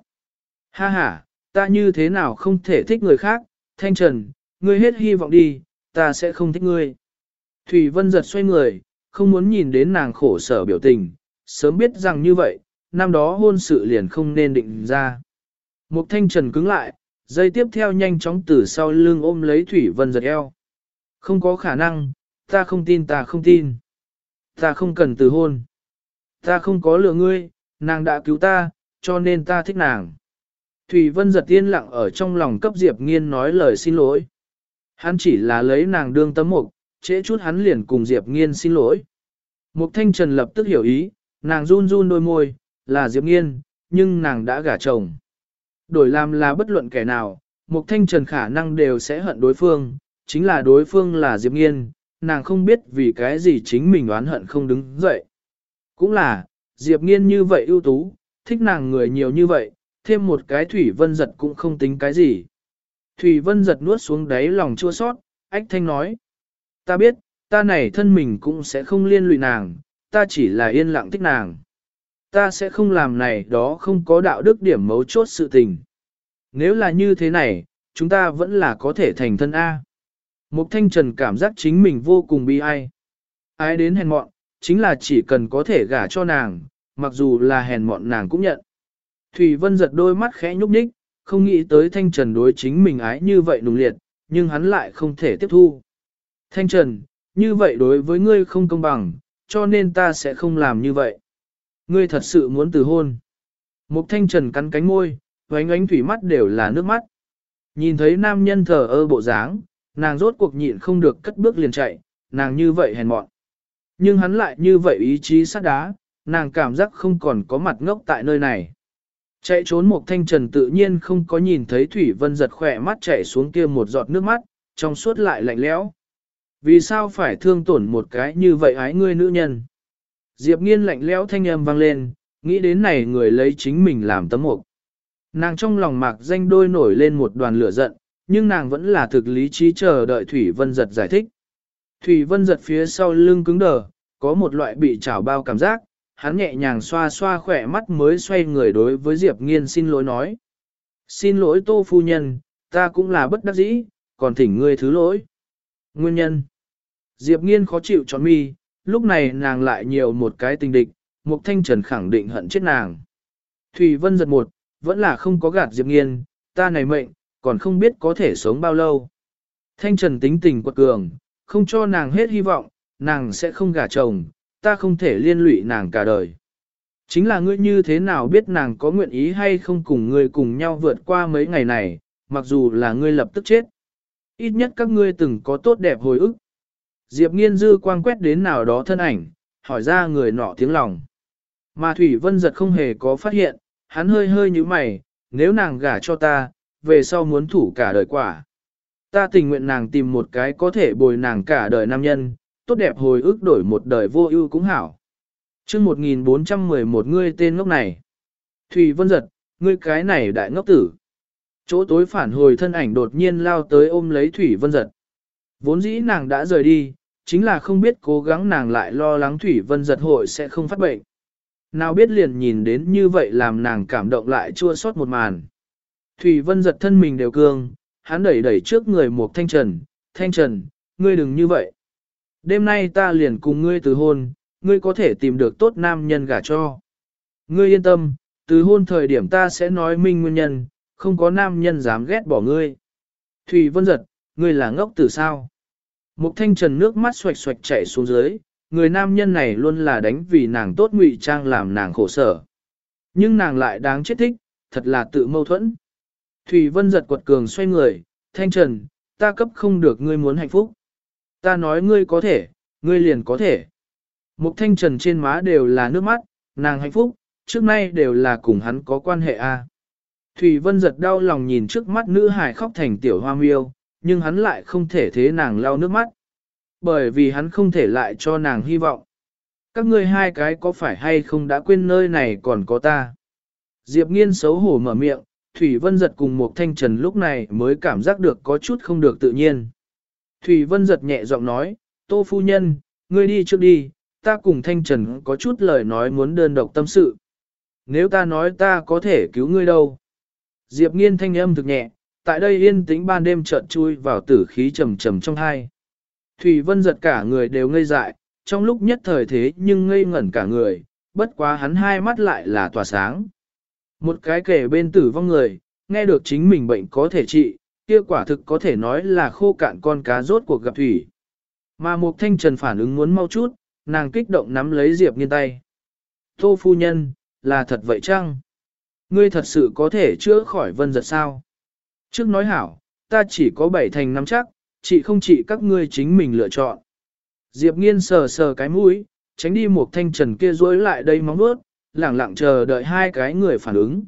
Ha ha, ta như thế nào không thể thích người khác, thanh trần, ngươi hết hy vọng đi, ta sẽ không thích ngươi. Thủy Vân giật xoay người, không muốn nhìn đến nàng khổ sở biểu tình, sớm biết rằng như vậy, năm đó hôn sự liền không nên định ra. Mục thanh trần cứng lại, dây tiếp theo nhanh chóng từ sau lưng ôm lấy Thủy Vân giật eo. Không có khả năng, ta không tin ta không tin. Ta không cần từ hôn. Ta không có lừa ngươi, nàng đã cứu ta, cho nên ta thích nàng. Thủy Vân giật tiên lặng ở trong lòng cấp Diệp Nghiên nói lời xin lỗi. Hắn chỉ là lấy nàng đương tấm mục, trễ chút hắn liền cùng Diệp Nghiên xin lỗi. Mục Thanh Trần lập tức hiểu ý, nàng run run đôi môi, là Diệp Nghiên, nhưng nàng đã gả chồng. Đổi làm là bất luận kẻ nào, Mục Thanh Trần khả năng đều sẽ hận đối phương, chính là đối phương là Diệp Nghiên, nàng không biết vì cái gì chính mình oán hận không đứng dậy. Cũng là, Diệp Nghiên như vậy ưu tú, thích nàng người nhiều như vậy, thêm một cái Thủy Vân giật cũng không tính cái gì. Thủy Vân giật nuốt xuống đáy lòng chua sót, ách thanh nói. Ta biết, ta này thân mình cũng sẽ không liên lụy nàng, ta chỉ là yên lặng thích nàng. Ta sẽ không làm này đó không có đạo đức điểm mấu chốt sự tình. Nếu là như thế này, chúng ta vẫn là có thể thành thân A. Mục Thanh Trần cảm giác chính mình vô cùng bi ai. Ai đến hèn mọn, chính là chỉ cần có thể gả cho nàng, mặc dù là hèn mọn nàng cũng nhận. Thủy Vân giật đôi mắt khẽ nhúc nhích, không nghĩ tới Thanh Trần đối chính mình ái như vậy nùng liệt, nhưng hắn lại không thể tiếp thu. Thanh Trần, như vậy đối với ngươi không công bằng, cho nên ta sẽ không làm như vậy. Ngươi thật sự muốn từ hôn. Mục Thanh Trần cắn cánh môi, vánh ánh thủy mắt đều là nước mắt. Nhìn thấy nam nhân thờ ơ bộ dáng, nàng rốt cuộc nhịn không được cất bước liền chạy, nàng như vậy hèn mọn. Nhưng hắn lại như vậy ý chí sắt đá, nàng cảm giác không còn có mặt ngốc tại nơi này. Chạy trốn một thanh trần tự nhiên không có nhìn thấy Thủy Vân giật khỏe mắt chạy xuống kia một giọt nước mắt, trong suốt lại lạnh lẽo. Vì sao phải thương tổn một cái như vậy ái ngươi nữ nhân? Diệp nghiên lạnh lẽo thanh âm vang lên, nghĩ đến này người lấy chính mình làm tấm mục. Nàng trong lòng mạc danh đôi nổi lên một đoàn lửa giận, nhưng nàng vẫn là thực lý trí chờ đợi Thủy Vân Giật giải thích. Thủy Vân Giật phía sau lưng cứng đờ, có một loại bị trảo bao cảm giác, hắn nhẹ nhàng xoa xoa khỏe mắt mới xoay người đối với Diệp Nghiên xin lỗi nói. Xin lỗi tô phu nhân, ta cũng là bất đắc dĩ, còn thỉnh ngươi thứ lỗi. Nguyên nhân Diệp Nghiên khó chịu tròn mi, lúc này nàng lại nhiều một cái tình địch, Mục Thanh Trần khẳng định hận chết nàng. Thủy Vân giật một, vẫn là không có gạt Diệp Nghiên, ta này mệnh, còn không biết có thể sống bao lâu. Thanh Trần tính tình quật cường, không cho nàng hết hy vọng, nàng sẽ không gả chồng, ta không thể liên lụy nàng cả đời. Chính là ngươi như thế nào biết nàng có nguyện ý hay không cùng ngươi cùng nhau vượt qua mấy ngày này, mặc dù là ngươi lập tức chết. Ít nhất các ngươi từng có tốt đẹp hồi ức. Diệp nghiên dư quang quét đến nào đó thân ảnh, hỏi ra người nọ tiếng lòng. Mà Thủy Vân giật không hề có phát hiện, hắn hơi hơi như mày, nếu nàng gả cho ta, về sau muốn thủ cả đời quả. Ta tình nguyện nàng tìm một cái có thể bồi nàng cả đời nam nhân, tốt đẹp hồi ức đổi một đời vô ưu cũng hảo. chương 1411 ngươi tên ngốc này. Thủy Vân giật, ngươi cái này đại ngốc tử. Chỗ tối phản hồi thân ảnh đột nhiên lao tới ôm lấy Thủy Vân giật. Vốn dĩ nàng đã rời đi, chính là không biết cố gắng nàng lại lo lắng Thủy Vân giật hội sẽ không phát bệnh. Nào biết liền nhìn đến như vậy làm nàng cảm động lại chua xót một màn. Thủy Vân giật thân mình đều cương, hắn đẩy đẩy trước người một thanh trần, thanh trần, ngươi đừng như vậy. Đêm nay ta liền cùng ngươi từ hôn, ngươi có thể tìm được tốt nam nhân gả cho. Ngươi yên tâm, từ hôn thời điểm ta sẽ nói minh nguyên nhân, không có nam nhân dám ghét bỏ ngươi. Thủy Vân giật, ngươi là ngốc tử sao? Mục thanh trần nước mắt xoạch xoạch chảy xuống dưới, người nam nhân này luôn là đánh vì nàng tốt ngụy trang làm nàng khổ sở. Nhưng nàng lại đáng chết thích, thật là tự mâu thuẫn. Thủy Vân giật quật cường xoay người, thanh trần, ta cấp không được ngươi muốn hạnh phúc. Ta nói ngươi có thể, ngươi liền có thể. Mục thanh trần trên má đều là nước mắt, nàng hạnh phúc, trước nay đều là cùng hắn có quan hệ a. Thủy Vân giật đau lòng nhìn trước mắt nữ hài khóc thành tiểu hoa miêu, nhưng hắn lại không thể thế nàng lau nước mắt. Bởi vì hắn không thể lại cho nàng hy vọng. Các ngươi hai cái có phải hay không đã quên nơi này còn có ta? Diệp nghiên xấu hổ mở miệng, Thủy Vân giật cùng một thanh trần lúc này mới cảm giác được có chút không được tự nhiên. Thủy Vân giật nhẹ giọng nói, Tô Phu Nhân, ngươi đi trước đi, ta cùng thanh trần có chút lời nói muốn đơn độc tâm sự. Nếu ta nói ta có thể cứu ngươi đâu? Diệp nghiên thanh âm thực nhẹ, tại đây yên tĩnh ban đêm chợt chui vào tử khí trầm trầm trong hai. Thủy Vân giật cả người đều ngây dại, trong lúc nhất thời thế nhưng ngây ngẩn cả người, bất quá hắn hai mắt lại là tỏa sáng. Một cái kể bên tử vong người, nghe được chính mình bệnh có thể trị, kia quả thực có thể nói là khô cạn con cá rốt cuộc gặp thủy. Mà Mục thanh trần phản ứng muốn mau chút, nàng kích động nắm lấy Diệp nghiên tay. Tô phu nhân, là thật vậy chăng? Ngươi thật sự có thể chữa khỏi vân giật sao? Trước nói hảo, ta chỉ có bảy thành nắm chắc, chị không chị các ngươi chính mình lựa chọn. Diệp nghiên sờ sờ cái mũi, tránh đi một thanh trần kia rối lại đây móng vuốt, lẳng lặng chờ đợi hai cái người phản ứng.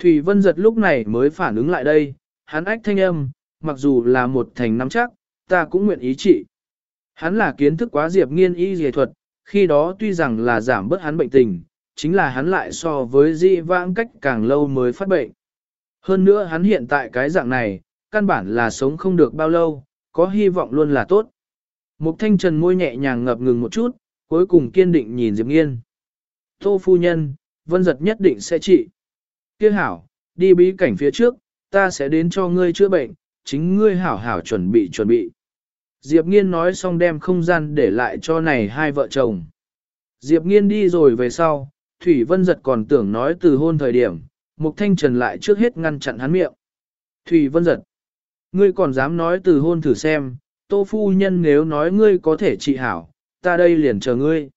Thủy Vân giật lúc này mới phản ứng lại đây, hắn ách thanh âm, mặc dù là một thành nắm chắc, ta cũng nguyện ý trị. Hắn là kiến thức quá Diệp nghiên y dề thuật, khi đó tuy rằng là giảm bớt hắn bệnh tình, chính là hắn lại so với di vãng cách càng lâu mới phát bệnh. Hơn nữa hắn hiện tại cái dạng này, căn bản là sống không được bao lâu, có hy vọng luôn là tốt. Mục thanh trần môi nhẹ nhàng ngập ngừng một chút, cuối cùng kiên định nhìn Diệp Nghiên. Tô phu nhân, vân giật nhất định sẽ trị. Kia hảo, đi bí cảnh phía trước, ta sẽ đến cho ngươi chữa bệnh, chính ngươi hảo hảo chuẩn bị chuẩn bị. Diệp Nghiên nói xong đem không gian để lại cho này hai vợ chồng. Diệp Nghiên đi rồi về sau, Thủy Vân giật còn tưởng nói từ hôn thời điểm, Mục Thanh Trần lại trước hết ngăn chặn hắn miệng. Thủy Vân giật. Ngươi còn dám nói từ hôn thử xem, tô phu nhân nếu nói ngươi có thể trị hảo, ta đây liền chờ ngươi.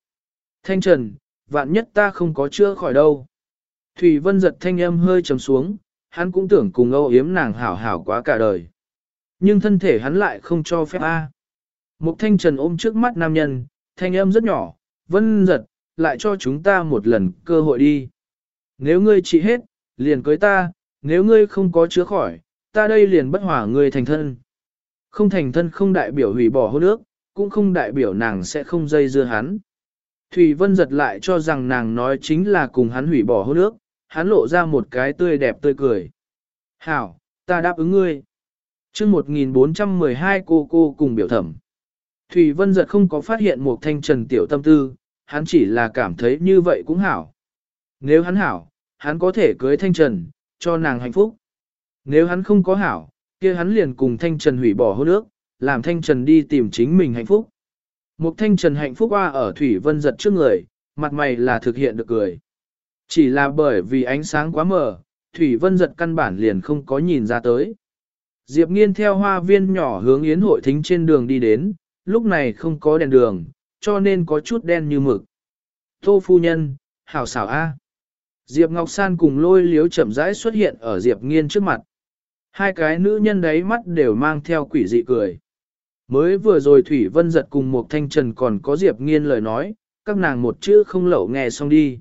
Thanh Trần, vạn nhất ta không có chữa khỏi đâu. Thủy Vân giật thanh âm hơi trầm xuống, hắn cũng tưởng cùng âu yếm nàng hảo hảo quá cả đời. Nhưng thân thể hắn lại không cho phép A. Mục Thanh Trần ôm trước mắt nam nhân, thanh âm rất nhỏ, Vân giật, lại cho chúng ta một lần cơ hội đi. Nếu ngươi trị hết, liền cưới ta, nếu ngươi không có chứa khỏi, ta đây liền bất hỏa ngươi thành thân. Không thành thân không đại biểu hủy bỏ hôn ước, cũng không đại biểu nàng sẽ không dây dưa hắn. Thủy Vân giật lại cho rằng nàng nói chính là cùng hắn hủy bỏ hôn ước, hắn lộ ra một cái tươi đẹp tươi cười. Hảo, ta đáp ứng ngươi. chương 1412 cô cô cùng biểu thẩm. Thủy Vân giật không có phát hiện một thanh trần tiểu tâm tư, hắn chỉ là cảm thấy như vậy cũng hảo. Nếu hắn hảo, hắn có thể cưới thanh trần, cho nàng hạnh phúc. Nếu hắn không có hảo, kia hắn liền cùng Thanh Trần hủy bỏ hôn ước, làm Thanh Trần đi tìm chính mình hạnh phúc. Một Thanh Trần hạnh phúc qua ở Thủy Vân giật trước người, mặt mày là thực hiện được cười. Chỉ là bởi vì ánh sáng quá mờ, Thủy Vân giật căn bản liền không có nhìn ra tới. Diệp nghiên theo hoa viên nhỏ hướng yến hội thính trên đường đi đến, lúc này không có đèn đường, cho nên có chút đen như mực. Tô phu nhân, hảo xảo A. Diệp Ngọc San cùng lôi liếu chậm rãi xuất hiện ở Diệp nghiên trước mặt. Hai cái nữ nhân đấy mắt đều mang theo quỷ dị cười. Mới vừa rồi Thủy Vân giật cùng một thanh trần còn có Diệp nghiên lời nói, các nàng một chữ không lẩu nghe xong đi.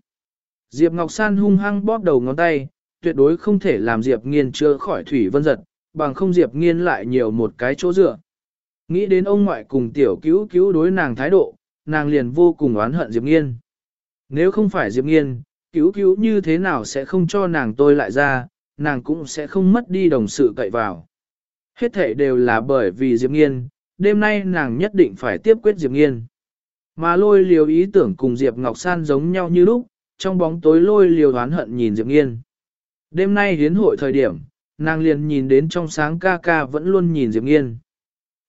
Diệp Ngọc San hung hăng bóp đầu ngón tay, tuyệt đối không thể làm Diệp nghiên chưa khỏi Thủy Vân giật, bằng không Diệp nghiên lại nhiều một cái chỗ dựa. Nghĩ đến ông ngoại cùng tiểu cứu cứu đối nàng thái độ, nàng liền vô cùng oán hận Diệp nghiên. Nếu không phải Diệp nghiên, cứu cứu như thế nào sẽ không cho nàng tôi lại ra, nàng cũng sẽ không mất đi đồng sự cậy vào. Hết thể đều là bởi vì Diệp nghiên, đêm nay nàng nhất định phải tiếp quyết Diệp nghiên. Mà lôi liều ý tưởng cùng Diệp Ngọc San giống nhau như lúc, trong bóng tối lôi liều đoán hận nhìn Diệp nghiên. Đêm nay hiến hội thời điểm, nàng liền nhìn đến trong sáng ca ca vẫn luôn nhìn Diệp Nghiên.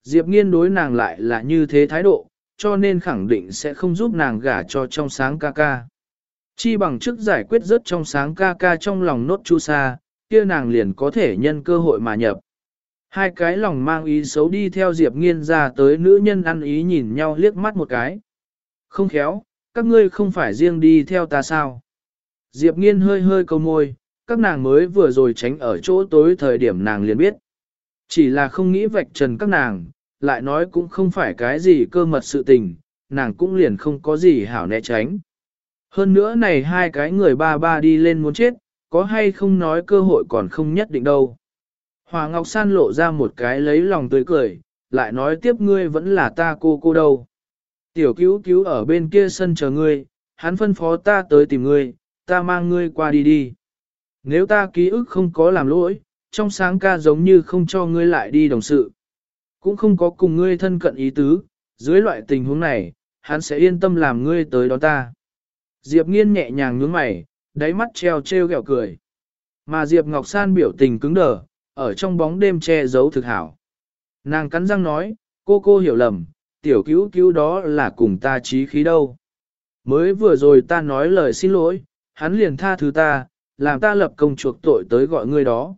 Diệp Nghiên đối nàng lại là như thế thái độ, cho nên khẳng định sẽ không giúp nàng gả cho trong sáng ca ca. Chi bằng trước giải quyết rất trong sáng ca ca trong lòng nốt chu sa, kia nàng liền có thể nhân cơ hội mà nhập. Hai cái lòng mang ý xấu đi theo Diệp Nghiên ra tới nữ nhân ăn ý nhìn nhau liếc mắt một cái. Không khéo, các ngươi không phải riêng đi theo ta sao? Diệp Nghiên hơi hơi câu môi, các nàng mới vừa rồi tránh ở chỗ tối thời điểm nàng liền biết. Chỉ là không nghĩ vạch trần các nàng, lại nói cũng không phải cái gì cơ mật sự tình, nàng cũng liền không có gì hảo né tránh. Hơn nữa này hai cái người ba ba đi lên muốn chết, có hay không nói cơ hội còn không nhất định đâu. Hòa Ngọc San lộ ra một cái lấy lòng tươi cười, lại nói tiếp ngươi vẫn là ta cô cô đâu. Tiểu cứu cứu ở bên kia sân chờ ngươi, hắn phân phó ta tới tìm ngươi, ta mang ngươi qua đi đi. Nếu ta ký ức không có làm lỗi, trong sáng ca giống như không cho ngươi lại đi đồng sự. Cũng không có cùng ngươi thân cận ý tứ, dưới loại tình huống này, hắn sẽ yên tâm làm ngươi tới đón ta. Diệp nghiên nhẹ nhàng nhướng mày, đáy mắt treo treo gẹo cười. Mà Diệp Ngọc San biểu tình cứng đờ, ở trong bóng đêm che giấu thực hảo. Nàng cắn răng nói, cô cô hiểu lầm, tiểu cứu cứu đó là cùng ta trí khí đâu. Mới vừa rồi ta nói lời xin lỗi, hắn liền tha thứ ta, làm ta lập công chuộc tội tới gọi ngươi đó.